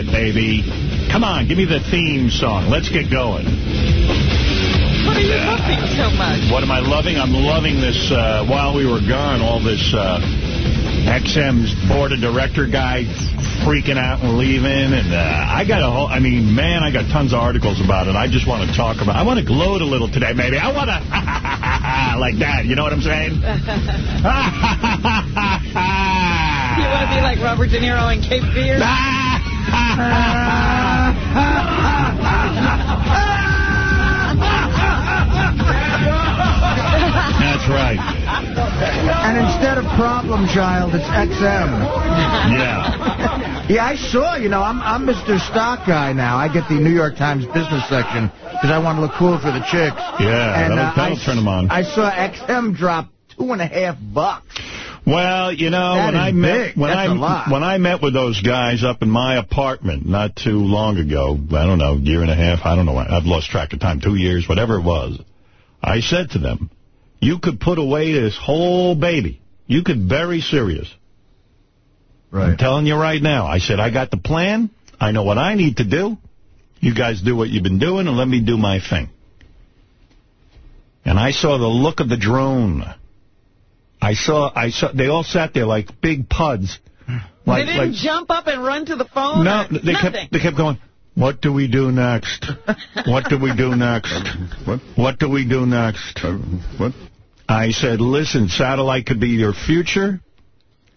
it, baby. Come on, give me the theme song. Let's get going. What are you loving so much? What am I loving? I'm loving this, uh, while we were gone, all this uh, XM's board of director guy freaking out and leaving. And uh, I got a whole, I mean, man, I got tons of articles about it. I just want to talk about I want to gloat a little today, maybe. I want to, like that. You know what I'm saying? you want to be like Robert De Niro in Cape Fear? That's right. And instead of Problem Child, it's XM. Yeah. Yeah, I saw, you know, I'm I'm Mr. Stock guy now. I get the New York Times business section because I want to look cool for the chicks. Yeah, and, that'll, uh, that'll I, turn them on. I saw XM drop two and a half bucks. Well, you know, That when I met when That's I when I met with those guys up in my apartment not too long ago, I don't know, year and a half, I don't know, I've lost track of time, two years, whatever it was. I said to them, you could put away this whole baby. You could bury Sirius. I'm telling you right now. I said, I got the plan. I know what I need to do. You guys do what you've been doing, and let me do my thing. And I saw the look of the drone. I saw, I saw, they all sat there like big puds. Like, they didn't like, jump up and run to the phone? no, they nothing. kept, they kept going, what do we do next? What do we do next? What? What do we do next? What? I said, listen, satellite could be your future.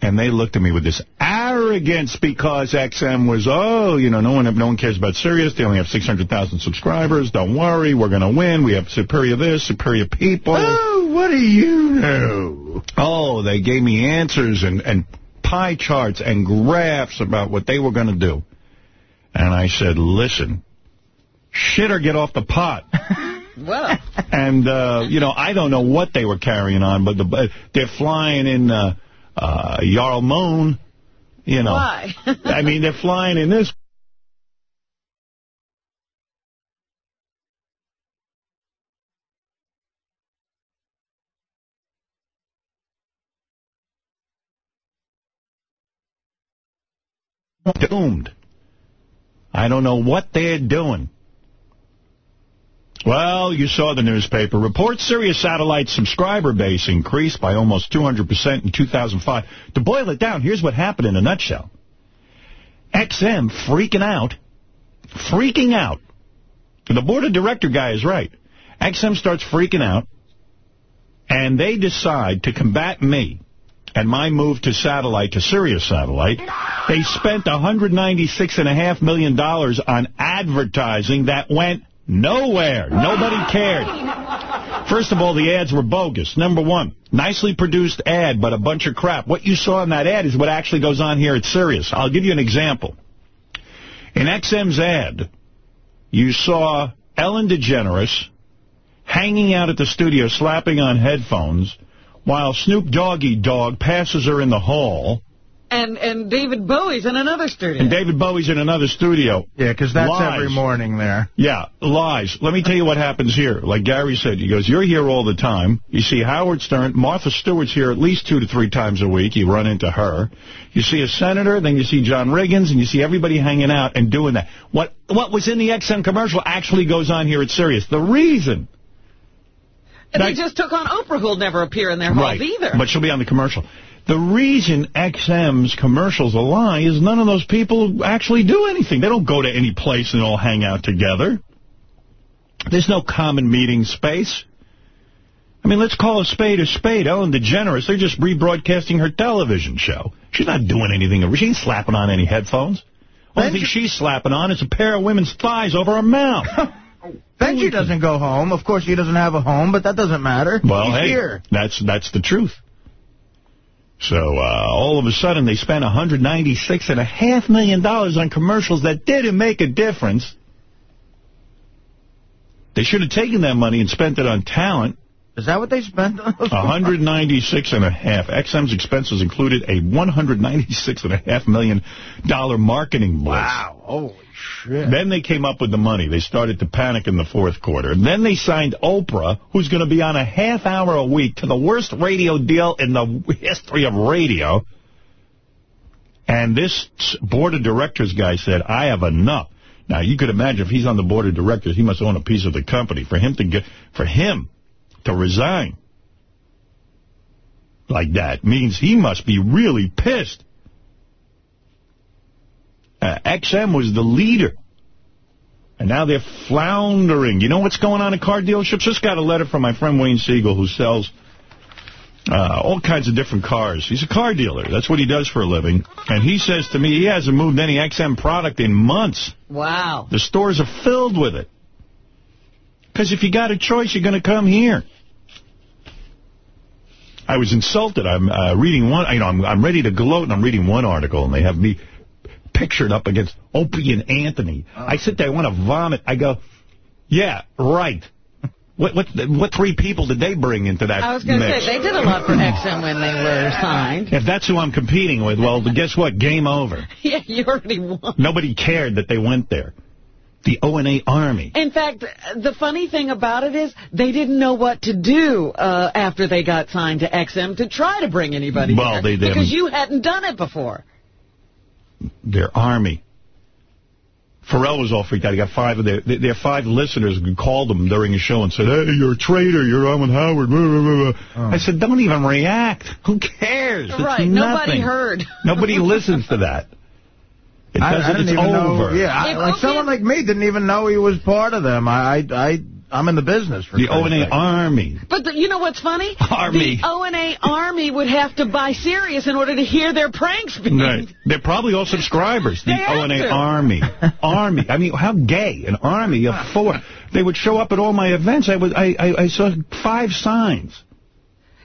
And they looked at me with this arrogance because XM was, oh, you know, no one no one cares about Sirius. They only have 600,000 subscribers. Don't worry, we're going to win. We have superior this, superior people. Oh, what do you know? Oh, they gave me answers and, and pie charts and graphs about what they were going to do. And I said, listen, shit or get off the pot. Well, And, uh, you know, I don't know what they were carrying on, but the, they're flying in uh, uh, Jarl Moon, you know. why? I mean, they're flying in this. Doomed. I don't know what they're doing. Well, you saw the newspaper. Reports Sirius satellite subscriber base increased by almost 200% in 2005. To boil it down, here's what happened in a nutshell. XM freaking out, freaking out. The board of director guy is right. XM starts freaking out, and they decide to combat me and my move to satellite, to Sirius satellite. They spent $196.5 million on advertising that went nowhere. Nobody cared. First of all, the ads were bogus. Number one, nicely produced ad, but a bunch of crap. What you saw in that ad is what actually goes on here at Sirius. I'll give you an example. In XM's ad, you saw Ellen DeGeneres hanging out at the studio slapping on headphones while Snoop Doggy Dogg passes her in the hall. And and David Bowie's in another studio. And David Bowie's in another studio. Yeah, because that's Lies. every morning there. Yeah, lies. Let me tell you what happens here. Like Gary said, he goes, you're here all the time. You see Howard Stern. Martha Stewart's here at least two to three times a week. You run into her. You see a senator, then you see John Riggins, and you see everybody hanging out and doing that. What what was in the XM commercial actually goes on here at Sirius. The reason... and they just took on Oprah, who'll never appear in their halls right, either. but she'll be on the commercial. The reason XM's commercials a lie is none of those people actually do anything. They don't go to any place and all hang out together. There's no common meeting space. I mean, let's call a spade a spade. Ellen DeGeneres, they're just rebroadcasting her television show. She's not doing anything. She ain't slapping on any headphones. Only thing she's slapping on is a pair of women's thighs over her mouth. Benji doesn't go home. Of course, he doesn't have a home, but that doesn't matter. Well, He's hey, here. that's that's the truth. So uh, all of a sudden, they spent $196.5 million on commercials that didn't make a difference. They should have taken that money and spent it on talent. Is that what they spent on those? 196 and a half. XM's expenses included a 196 and a half million dollar marketing blitz. Wow. Holy shit. Then they came up with the money. They started to panic in the fourth quarter. And then they signed Oprah, who's going to be on a half hour a week to the worst radio deal in the history of radio. And this board of directors guy said, I have enough. Now, you could imagine if he's on the board of directors, he must own a piece of the company. For him to get, for him to resign like that means he must be really pissed. Uh, XM was the leader. And now they're floundering. You know what's going on in car dealerships? Just got a letter from my friend Wayne Siegel, who sells uh, all kinds of different cars. He's a car dealer. That's what he does for a living. And he says to me he hasn't moved any XM product in months. Wow. The stores are filled with it. Because if you got a choice, you're going to come here. I was insulted. I'm uh, reading one, you know, I'm, I'm ready to gloat, and I'm reading one article, and they have me pictured up against Opie and Anthony. Oh. I sit there, I want to vomit. I go, yeah, right. What what what three people did they bring into that I was going to say, they did a lot for XM when they were signed. If that's who I'm competing with, well, guess what? Game over. Yeah, you already won. Nobody cared that they went there. The O&A Army. In fact, the funny thing about it is they didn't know what to do uh, after they got signed to XM to try to bring anybody well, They didn't. Because you hadn't done it before. Their army. Pharrell was all freaked out. He got five of their their five listeners who called him during his show and said, "Hey, you're a traitor. You're Armand Howard." Oh. I said, "Don't even react. Who cares? It's right. Nothing. Nobody heard. Nobody listens to that. It I, I it's over. Know, yeah, I, like someone like me didn't even know he was part of them. I I I'm in the business for the O&A Army. But the, you know what's funny? Army. The O&A Army would have to buy Sirius in order to hear their pranks being... Right. They're probably all subscribers. The O&A Army. Army. I mean, how gay. An army of four. They would show up at all my events. I, was, I, I, I saw five signs.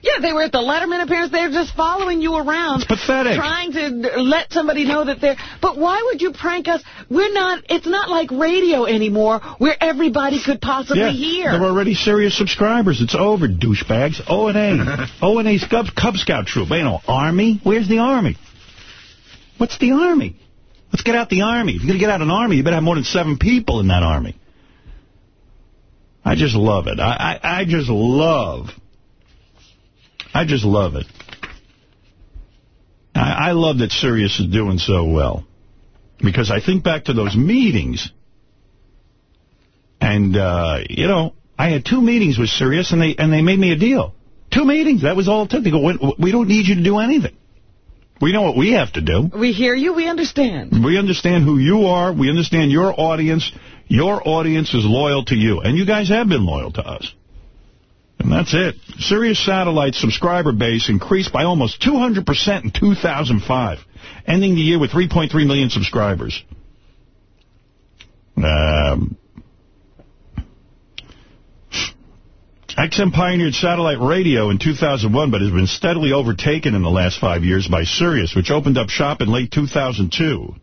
Yeah, they were at the Letterman appearance. They're just following you around. It's pathetic. Trying to let somebody know that they're... But why would you prank us? We're not... It's not like radio anymore where everybody could possibly yeah, hear. they're already Sirius subscribers. It's over, douchebags. O&A. O&A's Cub, Cub Scout troop. You know, Army? Where's the Army? What's the Army? Let's get out the Army. If you're going to get out an Army, you better have more than seven people in that Army. I just love it. I, I, I just love I just love it. I, I love that Sirius is doing so well. Because I think back to those meetings. And, uh, you know, I had two meetings with Sirius, and they and they made me a deal. Two meetings. That was all it took. They go, we don't need you to do anything. We know what we have to do. We hear you. We understand. We understand who you are. We understand your audience. Your audience is loyal to you. And you guys have been loyal to us. And that's it. Sirius Satellite subscriber base increased by almost 200% in 2005, ending the year with 3.3 million subscribers. Um, XM pioneered satellite radio in 2001, but has been steadily overtaken in the last five years by Sirius, which opened up shop in late 2002.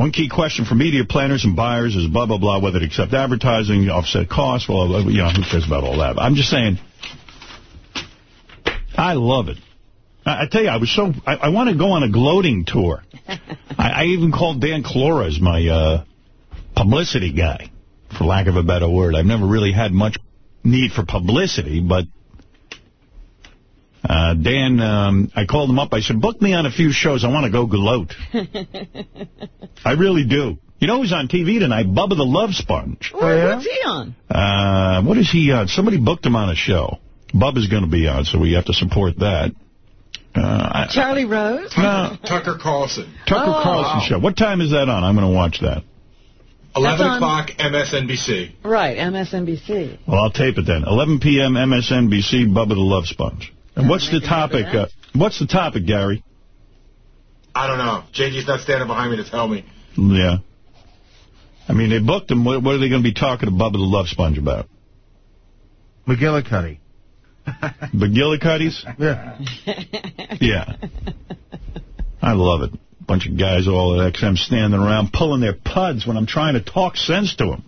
One key question for media planners and buyers is blah, blah, blah, whether to accept advertising, offset costs. Well, you know, who cares about all that? I'm just saying, I love it. I, I tell you, I was so, I, I want to go on a gloating tour. I, I, even called Dan Klores as my uh, publicity guy, for lack of a better word. I've never really had much need for publicity, but uh, Dan, um, I called him up. I said, book me on a few shows. I want to go gloat. I really do. You know who's on TV tonight? Bubba the Love Sponge. Oh, yeah? What's he on? Uh, what is he on? Somebody booked him on a show. Bubba's going to be on, so we have to support that. Uh, Charlie Rose? No. Tucker Carlson. Tucker oh. Carlson wow. show. What time is that on? I'm going to watch that. 11 o'clock MSNBC. Right, MSNBC. Well, I'll tape it then. 11 p.m. MSNBC, Bubba the Love Sponge. And what's the topic? Uh, what's the topic, Gary? I don't know. JG's not standing behind me to tell me. Yeah. I mean, they booked him. What, what are they going to be talking to Bubba the Love Sponge about? McGillicuddy. McGillicuddies? Yeah. yeah. I love it. Bunch of guys all at XM standing around pulling their puds when I'm trying to talk sense to them.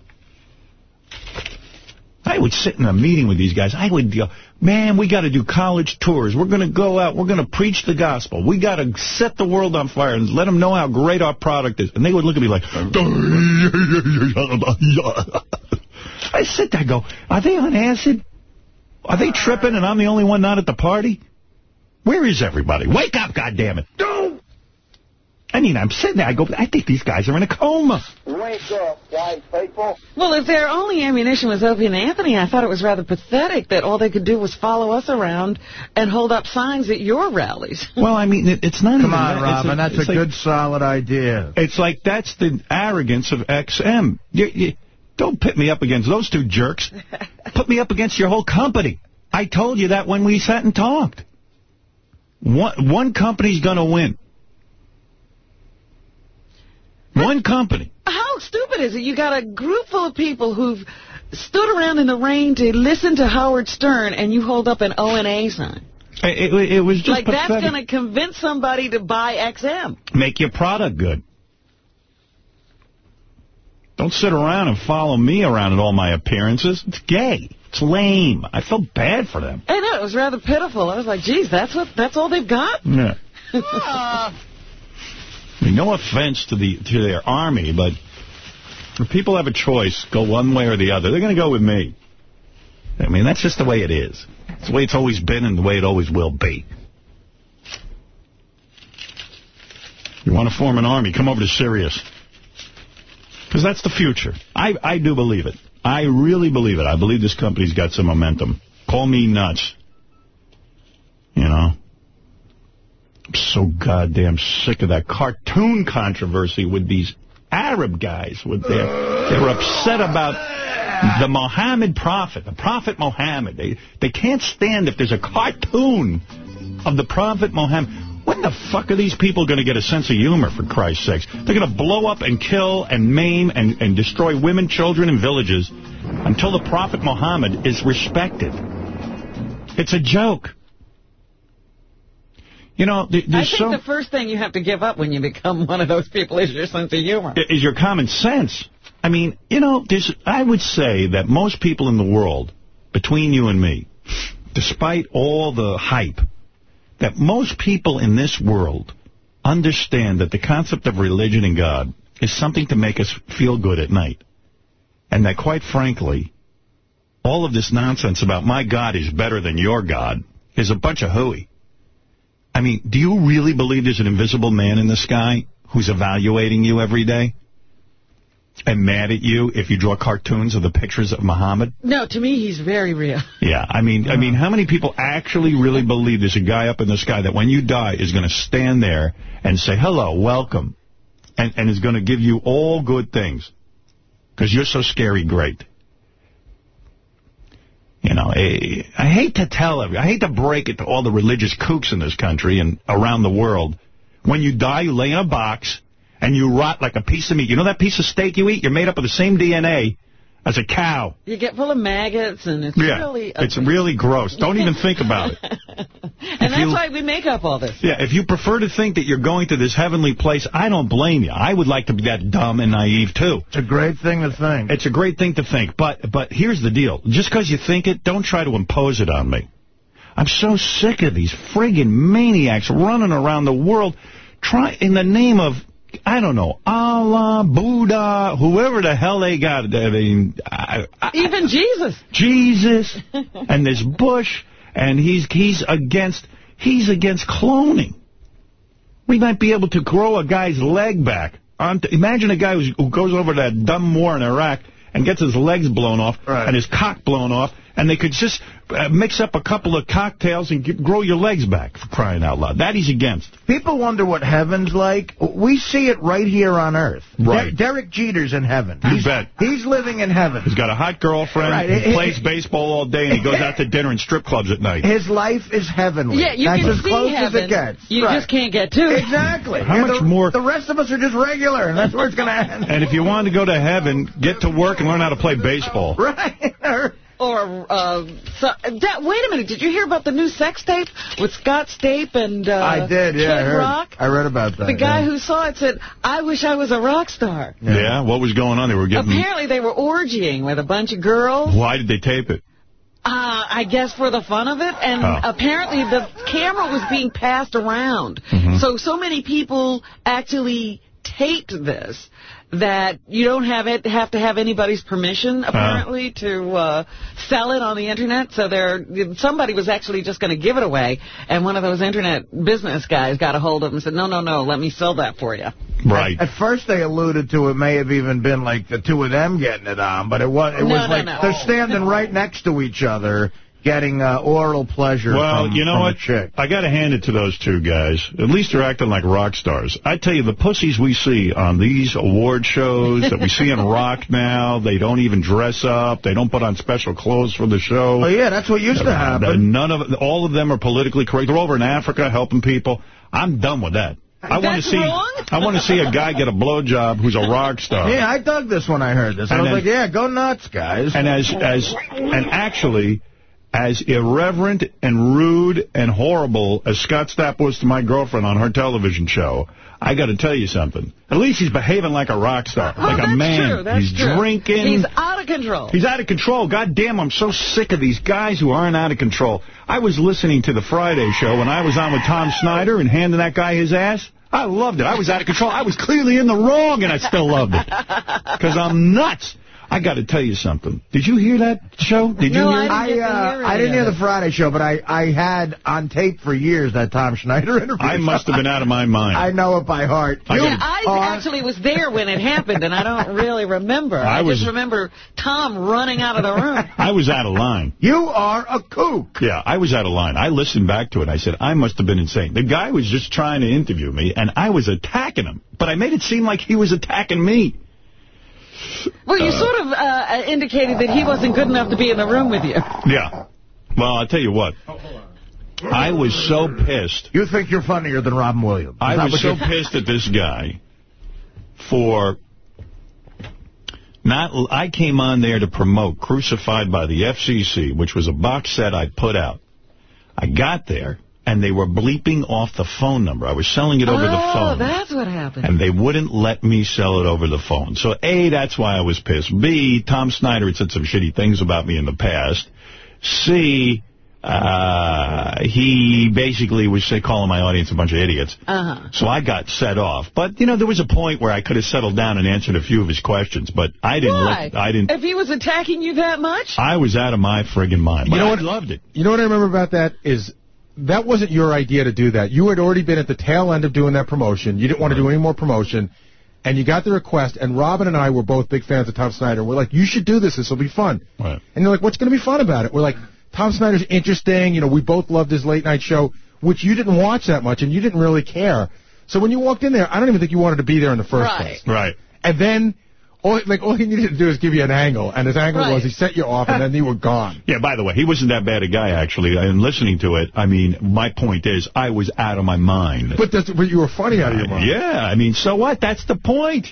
I would sit in a meeting with these guys. I would go, man, we got to do college tours. We're going to go out. We're going to preach the gospel. We got to set the world on fire and let them know how great our product is. And they would look at me like, uh-huh. I sit there and go, are they on acid? Are they tripping and I'm the only one not at the party? Where is everybody? Wake up, goddammit. Don't I mean, I'm sitting there. I go, I think these guys are in a coma. Wake up, white people. Well, if their only ammunition was Opie and Anthony, I thought it was rather pathetic that all they could do was follow us around and hold up signs at your rallies. Well, I mean, it, it's not Come even on, that. Robin. It's that's a like- good, solid idea. It's like that's the arrogance of XM. You, you, don't pit me up against those two jerks. Put me up against your whole company. I told you that when we sat and talked. One, one company's going to win. One company. How stupid is it? You got a group full of people who've stood around in the rain to listen to Howard Stern, and you hold up an O&A sign. It, it, it was just like, that's going to convince somebody to buy XM. Make your product good. Don't sit around and follow me around at all my appearances. It's gay. It's lame. I felt bad for them. I know, it was rather pitiful. I was like, geez, that's what that's all they've got? Yeah. Ah. I mean, no offense to the to their army, but if people have a choice, go one way or the other, they're going to go with me. I mean, that's just the way it is. It's the way it's always been and the way it always will be. You want to form an army, come over to Sirius. Because that's the future. I, I do believe it. I really believe it. I believe this company's got some momentum. Call me nuts. You know? So goddamn sick of that cartoon controversy with these Arab guys. With their, they were upset about the Mohammed prophet, the prophet Mohammed. They, they can't stand if there's a cartoon of the prophet Mohammed. When the fuck are these people going to get a sense of humor, for Christ's sakes? They're going to blow up and kill and maim and, and destroy women, children, and villages until the prophet Muhammad is respected. It's a joke. You know, I think so... the first thing you have to give up when you become one of those people is your sense of humor. is your common sense. I mean, you know, there's, I would say that most people in the world, between you and me, despite all the hype, that most people in this world understand that the concept of religion and God is something to make us feel good at night. And that, quite frankly, all of this nonsense about my God is better than your God is a bunch of hooey. I mean, do you really believe there's an invisible man in the sky who's evaluating you every day? And mad at you if you draw cartoons of the pictures of Muhammad? No, to me, he's very real. Yeah, I mean, I mean, how many people actually really believe there's a guy up in the sky that when you die is going to stand there and say, hello, welcome, and, and is going to give you all good things because you're so scary great. You know, eh, I hate to tell every, I hate to break it to all the religious kooks in this country and around the world. When you die, you lay in a box and you rot like a piece of meat. You know that piece of steak you eat? You're made up of the same DNA as a cow. You get full of maggots, and it's Yeah, really... it's really gross. Don't even think about it. and that's you- why we make up all this. Yeah, if you prefer to think that you're going to this heavenly place, I don't blame you. I would like to be that dumb and naive, too. It's a great thing to think. It's a great thing to think, but but here's the deal. Just because you think it, don't try to impose it on me. I'm so sick of these friggin' maniacs running around the world try in the name of, I don't know, Allah, Buddha, whoever the hell they got. I mean, I, I, Even Jesus. Jesus, and this Bush, and he's he's against he's against cloning. We might be able to grow a guy's leg back. onto- Imagine a guy who goes over to that dumb war in Iraq and gets his legs blown off Right. and his cock blown off, and they could just uh, mix up a couple of cocktails and get, grow your legs back, for crying out loud. That he's against. People wonder what heaven's like. We see it right here on Earth. Right. Der- Derek Jeter's in heaven. You he's, bet. He's living in heaven. He's got a hot girlfriend, Right. he plays baseball all day, and he goes out to dinner and strip clubs at night. His life is heavenly. Yeah, you That's can as see close heaven. as it gets. You Right. just can't get to it. Exactly. How And much the, more- The rest of us are just regular, and that's where it's going to end. And if you wanted to go to heaven, get to work and learn how to play baseball. Right. Or, uh, so, that, wait a minute, did you hear about the new sex tape with Scott Stapp and uh, I did, yeah. I, heard, Rock? I read about that. The guy yeah. who saw it said, I wish I was a rock star. Yeah. what was going on? They were getting... Apparently they were orgying with a bunch of girls, Why did they tape it? uh, I guess for the fun of it, and Oh. apparently the camera was being passed around. Mm-hmm. So, so many people actually taped this that you don't have it have to have anybody's permission apparently to uh, sell it on the internet. So there, somebody was actually just going to give it away, and one of those internet business guys got a hold of him and said, "No, no, no, let me sell that for you." Right. At, at first, they alluded to it may have even been like the two of them getting it on, but it was it No, was no, like no. they're standing right next to each other, getting uh, oral pleasure. Well, from, you know from what? A chick. I got to hand it to those two guys. At least they're acting like rock stars. I tell you, the pussies we see on these award shows that we see in rock now, they don't even dress up. They don't put on special clothes for the show. Oh yeah, that's what used to Uh, happen. None of all of them are politically correct. They're over in Africa helping people. I'm done with that. I want to see. wrong? I want to see a guy get a blowjob who's a rock star. Yeah, I dug this when I heard this. I was then- like, yeah, go nuts, guys. And as as and actually, as irreverent and rude and horrible as Scott Stapp was to my girlfriend on her television show, I got to tell you something. At least he's behaving like a rock star, Oh, like a man. he's true. drinking. He's out of control. He's out of control. God damn, I'm so sick of these guys who aren't out of control. I was listening to the Friday show when I was on with Tom Snyder and handing that guy his ass. I loved it. I was out of control. I was clearly in the wrong, and I still loved it. Because I'm nuts. I got to tell you something. Did you hear that show? Did No, you hear I it? didn't get to uh, I didn't hear the Friday show, but I, I had on tape for years that Tom Snyder interview. I must have been out of my mind. I know it by heart. I Yeah, I are- actually was there when it happened, and I don't really remember. I I, was- just remember Tom running out of the room. I was out of line. You are a kook. Yeah, I was out of line. I listened back to it. I said, I must have been insane. The guy was just trying to interview me, and I was attacking him. But I made it seem like he was attacking me. Well, you sort of uh, indicated that he wasn't good enough to be in the room with you. Yeah. Well, I'll tell you what. I was so pissed. You think you're funnier than Robin Williams. Is I was so pissed at this guy for not. I came on there to promote Crucified by the FCC, which was a box set I put out. I got there, and they were bleeping off the phone number. I was selling it over the phone. oh, phone. that's what happened. And they wouldn't let me sell it over the phone. So, A, that's why I was pissed. B, Tom Snyder had said some shitty things about me in the past. C, uh, he basically was say, calling my audience a bunch of idiots. Uh-huh. So I got set off. But, you know, there was a point where I could have settled down and answered a few of his questions. But I didn't. Why? Let, I didn't. If he was attacking you that much? I was out of my friggin' mind. You But know I what? loved it. You know what I remember about that is that wasn't your idea to do that. You had already been at the tail end of doing that promotion. You didn't want to do any more promotion. And you got the request, and Robin and I were both big fans of Tom Snyder. We're like, you should do this. This will be fun. Right. And you're like, what's going to be fun about it? We're like, Tom Snyder's interesting. You know, we both loved his late night show, which you didn't watch that much, and you didn't really care. So when you walked in there, I don't even think you wanted to be there in the first Right. place. Right. And then, all, like, all he needed to do is give you an angle, and his angle Right. was he set you off, and then you were gone. Yeah, by the way, he wasn't that bad a guy, actually. And listening to it, I mean, my point is, I was out of my mind. But, that's, but you were funny out of your mind. Yeah, I mean, so what? That's the point.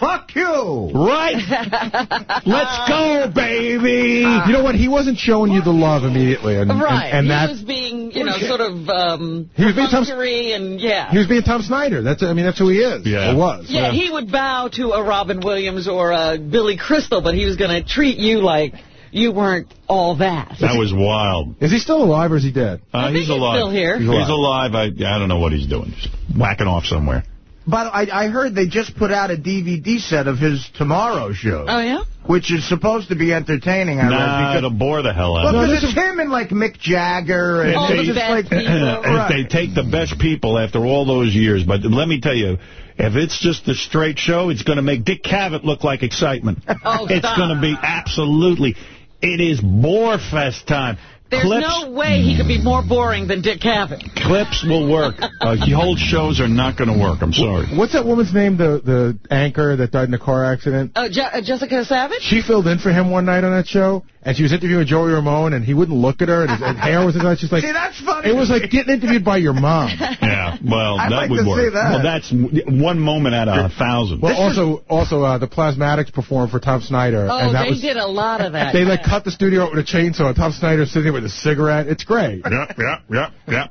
Fuck you. Right? Let's go, baby. You know what? He wasn't showing you the love immediately, and right. and, and he that was being, you know, sort of um, He was being Tom- perfunctory and, yeah. he was being Tom Snyder. That's I mean that's who he is. Yeah. or was. Yeah, he would bow to a Robin Williams or a Billy Crystal, but he was going to treat you like you weren't all that. That was wild. Is he still alive or is he dead? Uh, think he's he's alive. still here. He's He's alive. I, I don't know what he's doing. Just whacking off somewhere. But I, I heard they just put out a DVD set of his Tomorrow show, Oh, yeah? which is supposed to be entertaining. I Nah, read it'll because, bore the hell out well, of me. because it's him and like Mick Jagger and All it's the just best like people. if Right. they take the best people after all those years, but let me tell you, if it's just a straight show, it's going to make Dick Cavett look like excitement. Oh, it's going to be absolutely. It is bore fest time. There's Clips, no way he could be more boring than Dick Cavett. clips will work. Uh, the whole shows are not going to work. I'm sorry. What's that woman's name? The the anchor that died in a car accident. Oh, Je- uh, Jessica Savitch? She filled in for him one night on that show, and she was interviewing Joey Ramone, and he wouldn't look at her, and his and hair was like, she's like, See, that's funny. it was like getting interviewed by your mom. Yeah, well, I'd that like would to work. see that. Well, that's one moment out of a thousand. Well, also, also uh, the Plasmatics performed for Tom Snyder, Oh, and that they was did a lot of that. they like cut the studio out with a chainsaw. and Tom Snyder sitting there with a cigarette. It's great. yeah, yeah, yeah, yeah.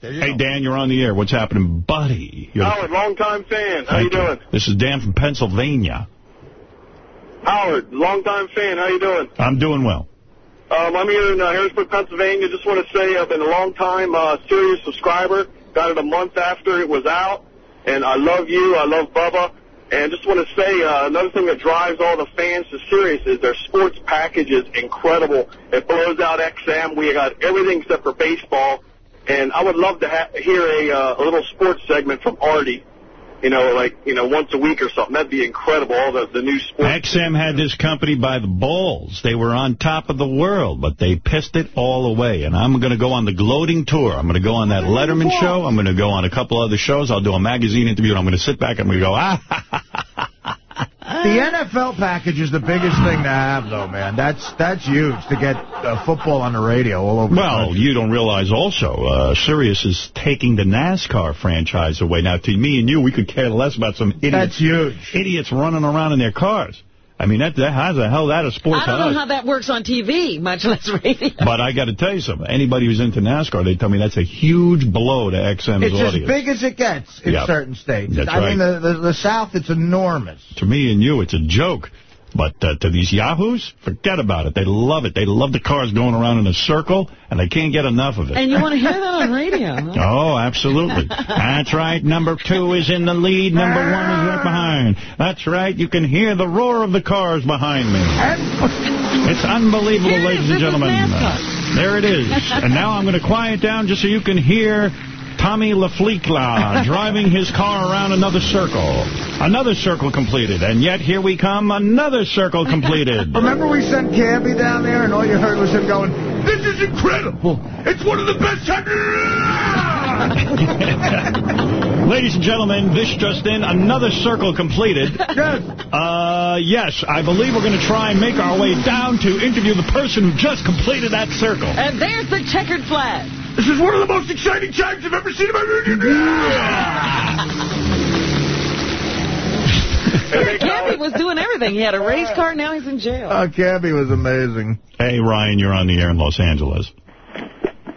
Hey, Dan, you're on the air. What's happening, buddy? You're- Howard, long-time fan. How you Thank doing? This is Dan from Pennsylvania. Howard, long-time fan. How you doing? I'm doing well. Um, I'm here in uh, Harrisburg, Pennsylvania. Just want to say I've been a long-time uh, Sirius subscriber. Got it a month after it was out, and I love you. I love Bubba, And just want to say uh, another thing that drives all the fans to Sirius is their sports package is incredible. It blows out XM. We got everything except for baseball. And I would love to ha- hear a, uh, a little sports segment from Artie. You know, like you know, once a week or something. That'd be incredible. All the the new sports. XM had this company by the balls. They were on top of the world, but they pissed it all away. And I'm going to go on the gloating tour. I'm going to go on that Letterman show. I'm going to go on a couple other shows. I'll do a magazine interview, and I'm going to sit back and I'm going to go, ah, The NFL package is the biggest thing to have, though, man. That's that's huge to get uh, football on the radio all over. the Well, you don't realize also, uh, Sirius is taking the NASCAR franchise away. Now, to me and you, we could care less about some idiots, that's huge. idiots running around in their cars. I mean, that, that how's the hell that a sport I don't know us? how that works on TV, much less radio. But I got to tell you something. Anybody who's into NASCAR, they tell me that's a huge blow to XM's It's as audience. big as it gets in Yep. certain states. That's I mean, the, the the South, it's enormous. To me and you, it's a joke. But uh, to these yahoos, forget about it. They love it. They love the cars going around in a circle, and they can't get enough of it. And you want to hear that on radio, huh? Oh, absolutely. That's right. Number two is in the lead. Number one is right behind. That's right. You can hear the roar of the cars behind me. It's unbelievable, ladies and gentlemen. There it is. And now I'm going to quiet down just so you can hear Tommy LaFleekla driving his car around another circle. Another circle completed. And yet here we come, another circle completed. Remember we sent Cabby down there, and all you heard was him going, "This is incredible! It's one of the best times." Ladies and gentlemen, this just in, another circle completed. Yes. Uh, yes, I believe we're going to try and make our way down to interview the person who just completed that circle. And there's the checkered flag. This is one of the most exciting times I've ever seen in my Campy was doing everything. He had a race car, now he's in jail. Oh, Cabby was amazing. Hey, Ryan, you're on the air in Los Angeles.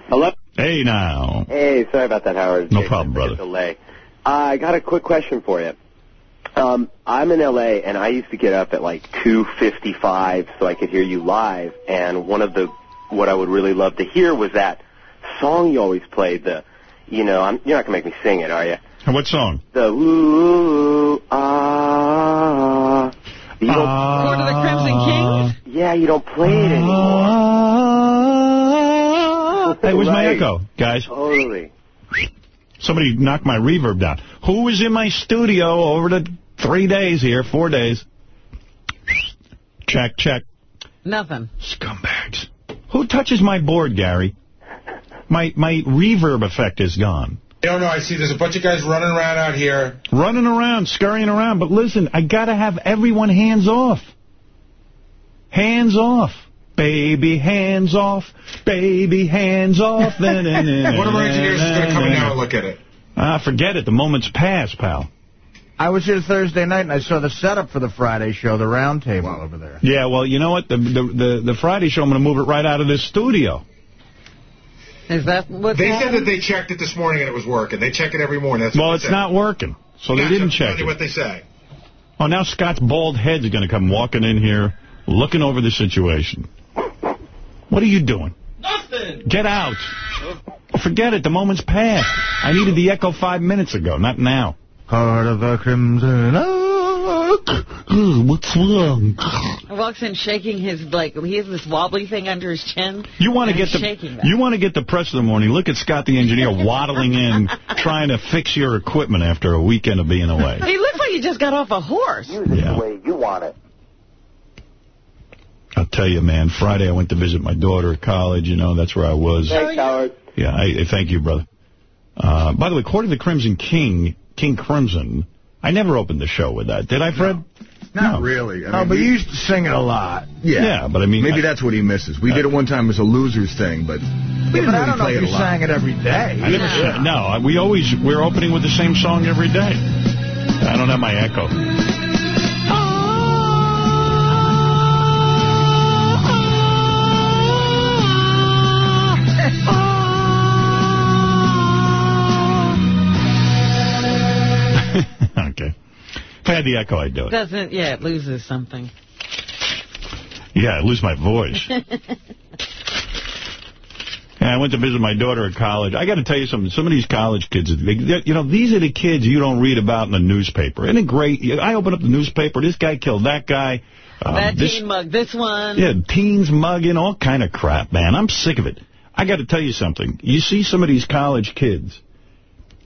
Hello? Hey, now. Hey, sorry about that, Howard. No Jason, problem, brother. Delay. I got a quick question for you. Um, I'm in L.A. and I used to get up at like 2:55 so I could hear you live. And one of the what I would really love to hear was that song you always played. The, you know, I'm, you're not gonna make me sing it, are you? What song? The ooh ah. You don't, Court of the Crimson King? yeah, you don't play it anymore. Hey, where's my echo, guys? Totally. Somebody knocked my reverb down. Who was in my studio over the three days here, four days? Check, check. Nothing. Scumbags. Who touches my board, Gary? My my reverb effect is gone. I don't know. I see there's a bunch of guys running around out here. Running around, scurrying around. But listen, I got to have everyone hands off. Hands off. Baby, hands off. Baby, hands off. One of our engineers is going to come in now and look at it. Ah, forget it. The moment's past, pal. I was here Thursday night, and I saw the setup for the Friday show, the round table over there. Yeah, well, you know what? The the the, the Friday show, I'm going to move it right out of this studio. Is that what They said that they checked it this morning and it was working. They check it every morning. That's Well, what it's said. not working, so they didn't check exactly it. what they say. Oh, now Scott's bald head's going to come walking in here, looking over the situation. What are you doing? Nothing. Get out. Forget it. The moment's past. I needed the echo five minutes ago, not now. Heart of the Crimson. What's wrong? Walks in shaking his, like, he has this wobbly thing under his chin. You want to get the you want to get the press of the morning. Look at Scott the engineer waddling in, trying to fix your equipment after a weekend of being away. He looks like he just got off a horse. Use it Yeah. the way you want it. I'll tell you, man. Friday I went to visit my daughter at college. You know, that's where I was. Thanks, Howard. Yeah, I, I thank you, brother. Uh, by the way, Court of the Crimson King, King Crimson. I never opened the show with that, did I, Fred? Not No. really. I No, mean, but we- you used to sing it a lot. yeah. Yeah, but I mean, maybe I- that's what he misses. We did it one time as a losers thing, but we Yeah, didn't but I don't know play if you sang it every day. I never said no. We always we're opening with the same song every day. I don't have my echo. Had the echo, I'd do it. Doesn't, yeah, it loses something. Yeah, I lose my voice. And I went to visit my daughter at college. I got to tell you something. Some of these college kids, they, you know, these are the kids you don't read about in the newspaper. Isn't it great? I open up the newspaper. This guy killed that guy. Um, that this, teen mug, this one. Yeah, teens mugging, all kind of crap, man. I'm sick of it. I got to tell you something. You see some of these college kids.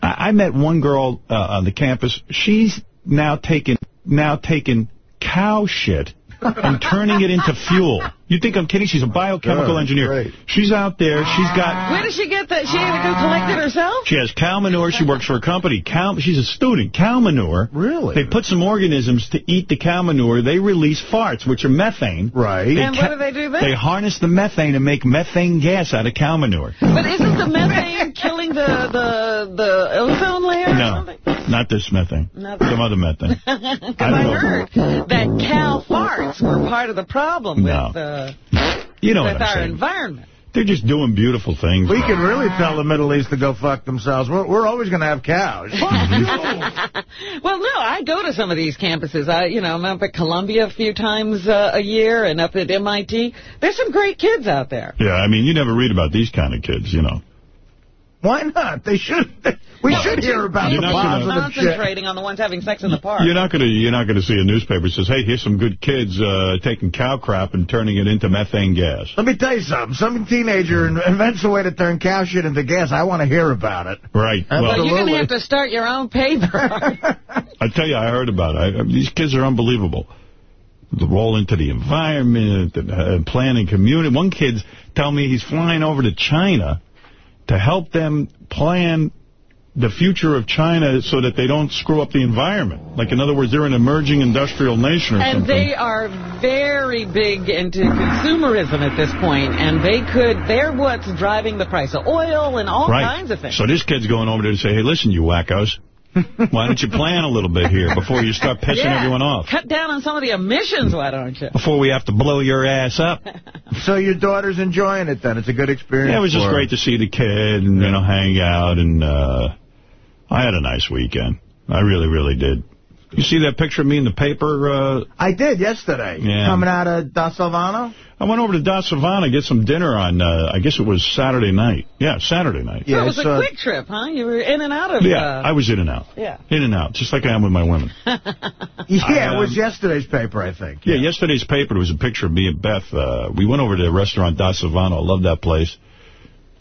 I, I met one girl uh, on the campus. She's now taking now taking cow shit and turning it into fuel. You think I'm kidding? She's a biochemical Good, engineer. great. She's out there. She's got... Where does she get that? She had to go collect it herself? She has cow manure. She works for a company. Cow. She's a student. Cow manure. Really? They put some organisms to eat the cow manure. They release farts, which are methane. Right. They And what do they do then? They harness the methane and make methane gas out of cow manure. But isn't the methane killing the, the, the ozone layer or No, something? Not this methane. Not Some other methane. Because I don't I, know. heard that cow farts were part of the problem No. with, uh, You know with our saying. environment. They're just doing beautiful things. We can really tell the Middle East to go fuck themselves. We're, we're always going to have cows. Well, no, I go to some of these campuses. I, you know, I'm up at Columbia a few times uh, a year and up at MIT. There's some great kids out there. Yeah, I mean, you never read about these kind of kids, you know. Why not? They should. We should hear about You're the not gonna- positive shit. Concentrating on the ones having sex in the park. You're not gonna you're not gonna see a newspaper that says, "Hey, here's some good kids uh, taking cow crap and turning it into methane gas." Let me tell you something. Some teenager invents a way to turn cow shit into gas. I want to hear about it. Right. Well, Well, you're going to have to start your own paper. I tell you, I heard about it. I, these kids are unbelievable. The role into the environment and uh, planning community. One kid's telling me he's flying over to China to help them plan the future of China so that they don't screw up the environment. Like, in other words, they're an emerging industrial nation or and something. they are very big into consumerism at this point, and they could, they're what's driving the price of oil and all right. kinds of things. So this kid's going over there to say, hey, listen, you wackos. Why don't you plan a little bit here before you start pissing yeah. everyone off? Cut down on some of the emissions, why don't you? Before we have to blow your ass up. So your daughter's enjoying it then. It's a good experience Yeah, it was just her. great to see the kid and, you know, hang out. And uh, I had a nice weekend. I really, really did. You see that picture of me in the paper? Uh, I did yesterday. Yeah. Coming out of Da Silvano. I went over to Da Silvano to get some dinner on, uh, I guess it was Saturday night. Yeah, Saturday night. So it was a uh, quick trip, huh? You were in and out of... Yeah, uh, I was in and out. Yeah. In and out, just like I am with my women. Yeah, I, it was um, yesterday's paper, I think. Yeah, yesterday's paper, there was a picture of me and Beth. Uh, we went over to the restaurant Da Silvano. I love that place.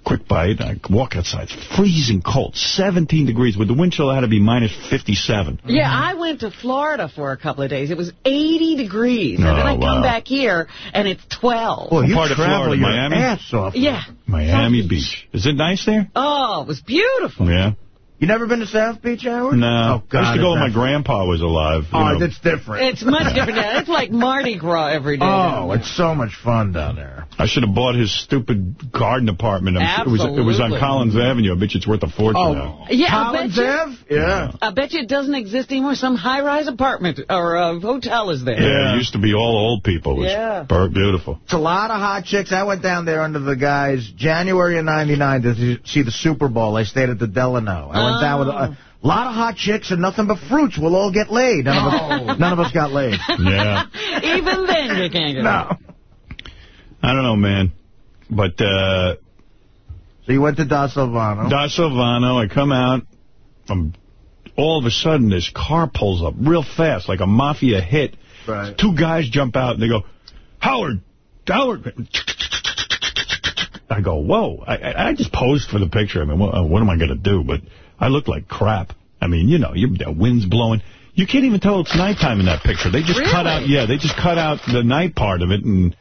Quick bite. I walk outside. It's freezing cold. 17 degrees. With the wind chill, it had to be minus 57. Yeah, I went to Florida for a couple of days. It was 80 degrees. Oh, And then Oh, I come back here, and it's 12. Well, you part of Florida, your Miami? ass off. yeah. Miami Beach. Is it nice there? Oh, it was beautiful. Yeah. You never been to South Beach, Howard? No. Oh, God. I used to go when my grandpa was alive. you Oh, know. it's different. It's much different now. It's like Mardi Gras every day. Oh, it's so much fun down there. I should have bought his stupid garden apartment. I'm sure it, was, it was on Collins Avenue. I bet you it's worth a fortune Oh, now. yeah, I Collins bet, you, Ave? Yeah. I bet you it doesn't exist anymore. Some high-rise apartment or uh, hotel is there. Yeah, it used to be all old people. It was Yeah. beautiful. It's a lot of hot chicks. I went down there under the guys January of 99 to see the Super Bowl. I stayed at the Delano. I went down with a, a lot of hot chicks and nothing but fruits. We'll all get laid. None of us, none of us got laid. Yeah. Even then, you can't get No. I don't know, man. But uh, So you went to Da Silvano. Da Silvano, I come out. Um, all of a sudden, this car pulls up real fast, like a mafia hit. Right. Two guys jump out, and they go, Howard, Howard. I go, whoa. I, I I just posed for the picture. I mean, what, uh, what am I going to do? But I look like crap. I mean, you know, you, the wind's blowing. You can't even tell it's nighttime in that picture. They just cut out, yeah, they just cut out the night part of it, and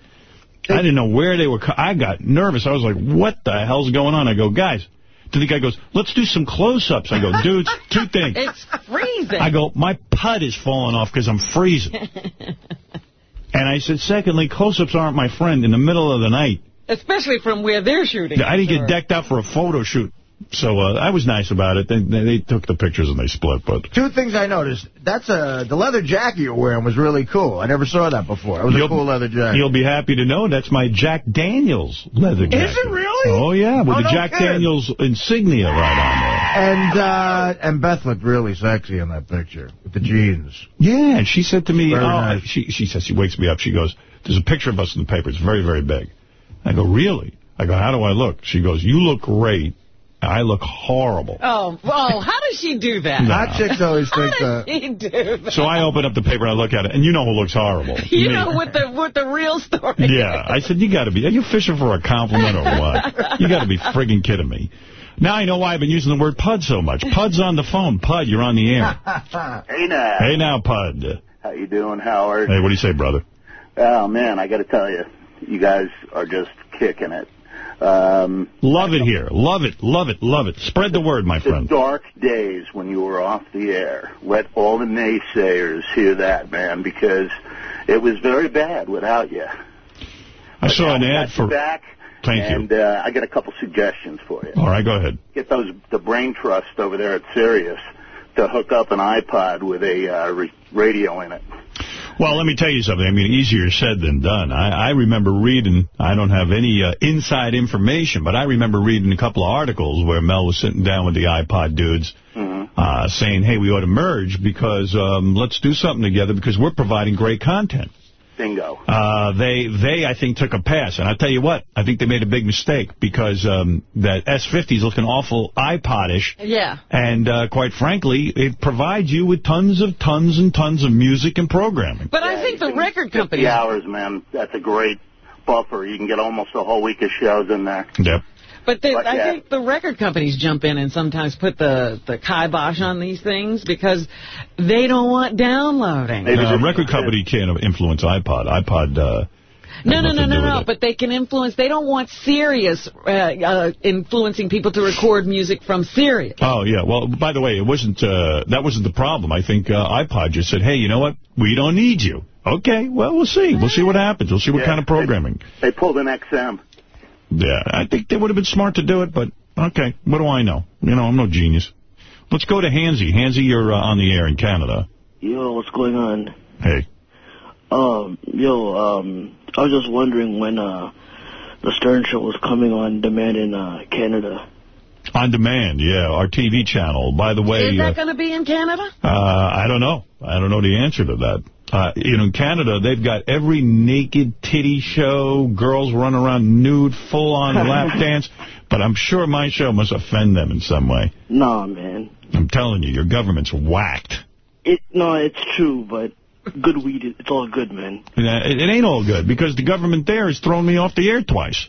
I didn't know where they were. I got nervous. I was like, what the hell's going on? I go, guys. Then the guy goes, let's do some close-ups. I go, dudes, two things. It's freezing. I go, my putt is falling off because I'm freezing. and I said, secondly, close-ups aren't my friend in the middle of the night. Especially from where they're shooting. I didn't Sure. get decked out for a photo shoot. So uh, I was nice about it. They, they, they took the pictures and they split. But Two things I noticed. That's a the leather jacket you're wearing was really cool. I never saw that before. It was You'll- a cool leather jacket. you'll be happy to know that's my Jack Daniels leather jacket. Is it really? Oh, yeah, with Oh, the no Jack. Daniels insignia right on And uh, and Beth looked really sexy in that picture with the jeans. Yeah, and she said to me, Very oh, nice. she, she says, she wakes me up, she goes, there's a picture of us in the paper. It's very, very big. I go, really? I go, how do I look? She goes, you look great. I look horrible. Oh, well, how does she do that? No. Hot chicks always think How that. does she do that? So I open up the paper and I look at it, and you know who looks horrible. You Me. know what the what the real story Yeah, I said, you got to be, are you fishing for a compliment or what? You got to be friggin' kidding me. Now I know why I've been using the word Pud so much. Pud's on the phone. Pud, you're on the air. Hey now. Hey now, Pud. How you doing, Howard? Hey, what do you say, brother? Oh man, I got to tell you, you guys are just kicking it. Um, Love it here. Love it, love it, love it. Spread the word, my the friend. dark days when you were off the air. Let all the naysayers hear that, man, because it was very bad without you. I saw an ad for... back, Thank you. and uh, I got a couple suggestions for you. All right, go ahead. Get those the brain trust over there at Sirius to hook up an iPod with a uh, radio in it. Well, let me tell you something. I mean, easier said than done. I, I remember reading, I don't have any uh, inside information, but I remember reading a couple of articles where Mel was sitting down with the iPod dudes uh, saying, hey, we ought to merge because um, let's do something together because we're providing great content. Bingo. Uh, they, they, I think, took a pass. And I'll tell you what, I think they made a big mistake because um, that S50 is looking awful iPod-ish. Yeah. And uh, quite frankly, it provides you with tons of tons and tons of music and programming. But I think the record 50 companies... hours, man. That's a great buffer. You can get almost a whole week of shows in there. Yep. But they, But, I yeah. think the record companies jump in and sometimes put the, the kibosh on these things because they don't want downloading. Maybe Uh, this- record company can't influence iPod. iPod, uh, No, no, nothing no, no, no. it. But they can influence. They don't want Sirius uh, uh, influencing people to record music from Sirius. Oh, yeah. Well, by the way, it wasn't, uh, that wasn't the problem. I think uh, iPod just said, hey, you know what? We don't need you. Okay, well, we'll see. We'll see what happens. We'll see what Yeah, kind of programming. They, they pulled an XM. Yeah, I think they would have been smart to do it, but okay, what do I know? You know, I'm no genius. Let's go to Hansy. Hansy, you're uh, on the air in Canada. Yo, what's going on? Hey. Um, yo, um, I was just wondering when uh the Stern Show was coming on demand in uh Canada. On demand, yeah, our TV channel. By the way, Is that uh, going to be in Canada? uh, I don't know. I don't know the answer to that. Uh, you know, in Canada, they've got every naked titty show, girls run around nude, full-on lap dance. But I'm sure my show must offend them in some way. Nah, man. I'm telling you, your government's whacked. It no, it's true, but good weed, it's all good, man. Uh, It, it ain't all good, because the government there has thrown me off the air twice.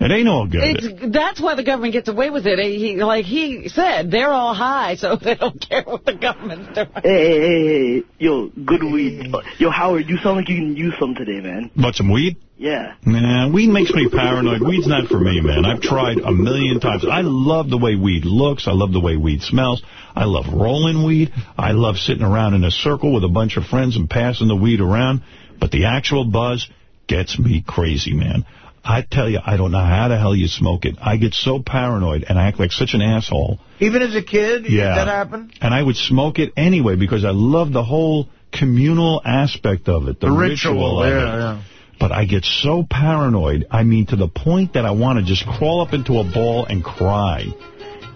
It ain't all good. It's, that's why the government gets away with it. He, like he said, they're all high, so they don't care what the government's doing. Hey, hey, hey, hey, yo, good weed. Yo, Howard, you sound like you can use some today, man. What, some weed? Yeah. Nah, weed makes me paranoid. Weed's not for me, man. I've tried a million times. I love the way weed looks. I love the way weed smells. I love rolling weed. I love sitting around in a circle with a bunch of friends and passing the weed around. But the actual buzz gets me crazy, man. I tell you, I don't know how the hell you smoke it. I get so paranoid and I act like such an asshole. Even as a kid, Yeah. think that happened? And I would smoke it anyway because I love the whole communal aspect of it, the, The ritual, of yeah, it. yeah. But I get so paranoid, I mean, to the point that I want to just crawl up into a ball and cry.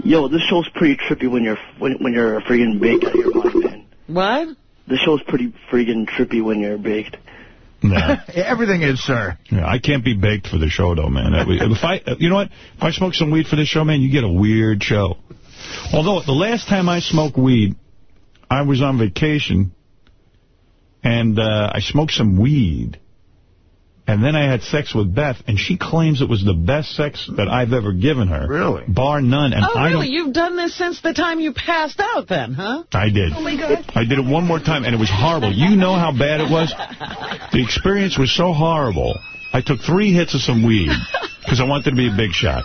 Yo, this show's pretty trippy when you're when when you're a freaking baked out of your mind, man. What? This show's pretty freaking trippy when you're baked. Everything is, sir. Yeah, I can't be baked for the show, though, man. If I, you know what? If I smoke some weed for this show, man, you get a weird show. Although, the last time I smoked weed, I was on vacation, and uh, I smoked some weed. And then I had sex with Beth, and she claims it was the best sex that I've ever given her. Really? Bar none. And oh, I really? don't, You've done this since the time you passed out, then, huh? I did. Oh, my God. I did it one more time, and it was horrible. You know how bad it was? The experience was so horrible. I took three hits of some weed because I wanted to be a big shot.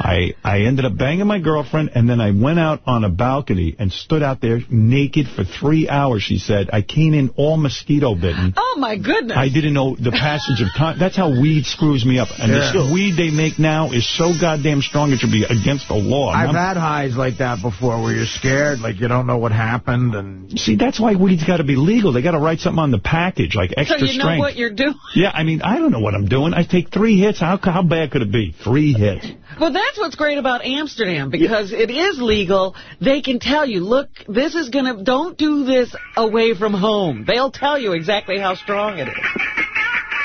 I I ended up banging my girlfriend, and then I went out on a balcony and stood out there naked for three hours, she said. I came in all mosquito bitten. Oh, my goodness. I didn't know the passage of time. That's how weed screws me up. And Yeah. this weed they make now is so goddamn strong it should be against the law. I've I'm- had highs like that before where you're scared, like you don't know what happened. and See, that's why weed's got to be legal. They got to write something on the package, like extra strength. so extra you know what you're doing. Yeah, I mean, I don't know what I'm doing. I take three hits. How how bad could it be? Three hits. Well, that's what's great about Amsterdam, because it is legal. They can tell you, look, this is going to, don't do this away from home. They'll tell you exactly how strong it is.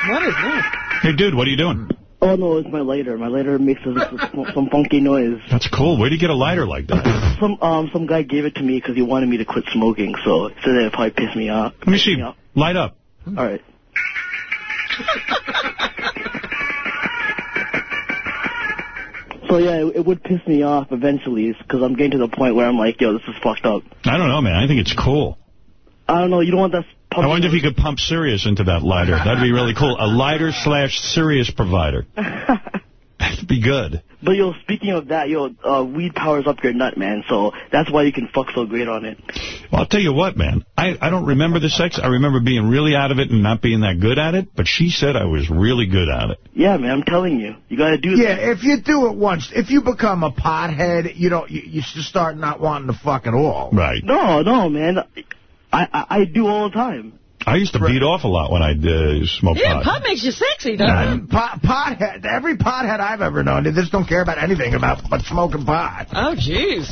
What is that? Hey, dude, what are you doing? Oh no, it's my lighter. My lighter makes a, some, some funky noise. That's cool. Where'd you get a lighter like that? Some um some guy gave it to me because he wanted me to quit smoking. So he said that it probably pissed me off. Let me see. Light up. All right. So yeah, it, it would piss me off eventually because I'm getting to the point where I'm like, yo, this is fucked up. I don't know, man. I think it's cool. I don't know. You don't want that. I wonder if you could pump Sirius into that lighter. That'd be really cool. A lighter slash Sirius provider. That'd be good. But yo, speaking of that, yo, uh, weed powers up your nut, man. So that's why you can fuck so great on it. Well, I'll tell you what, man. I, I don't remember the sex. I remember being really out of it and not being that good at it. But she said I was really good at it. Yeah, man. I'm telling you, you got to do Yeah, that. if you do it once, if you become a pothead, you don't, you, you just start not wanting to fuck at all. Right. No, no, man. I, I I do all the time. I used to beat off a lot when I uh, smoked Yeah, pot. Yeah, pot makes you sexy, doesn't Uh, it? pot, pothead, every pothead I've ever known, they just don't care about anything about but smoking pot. Oh, jeez.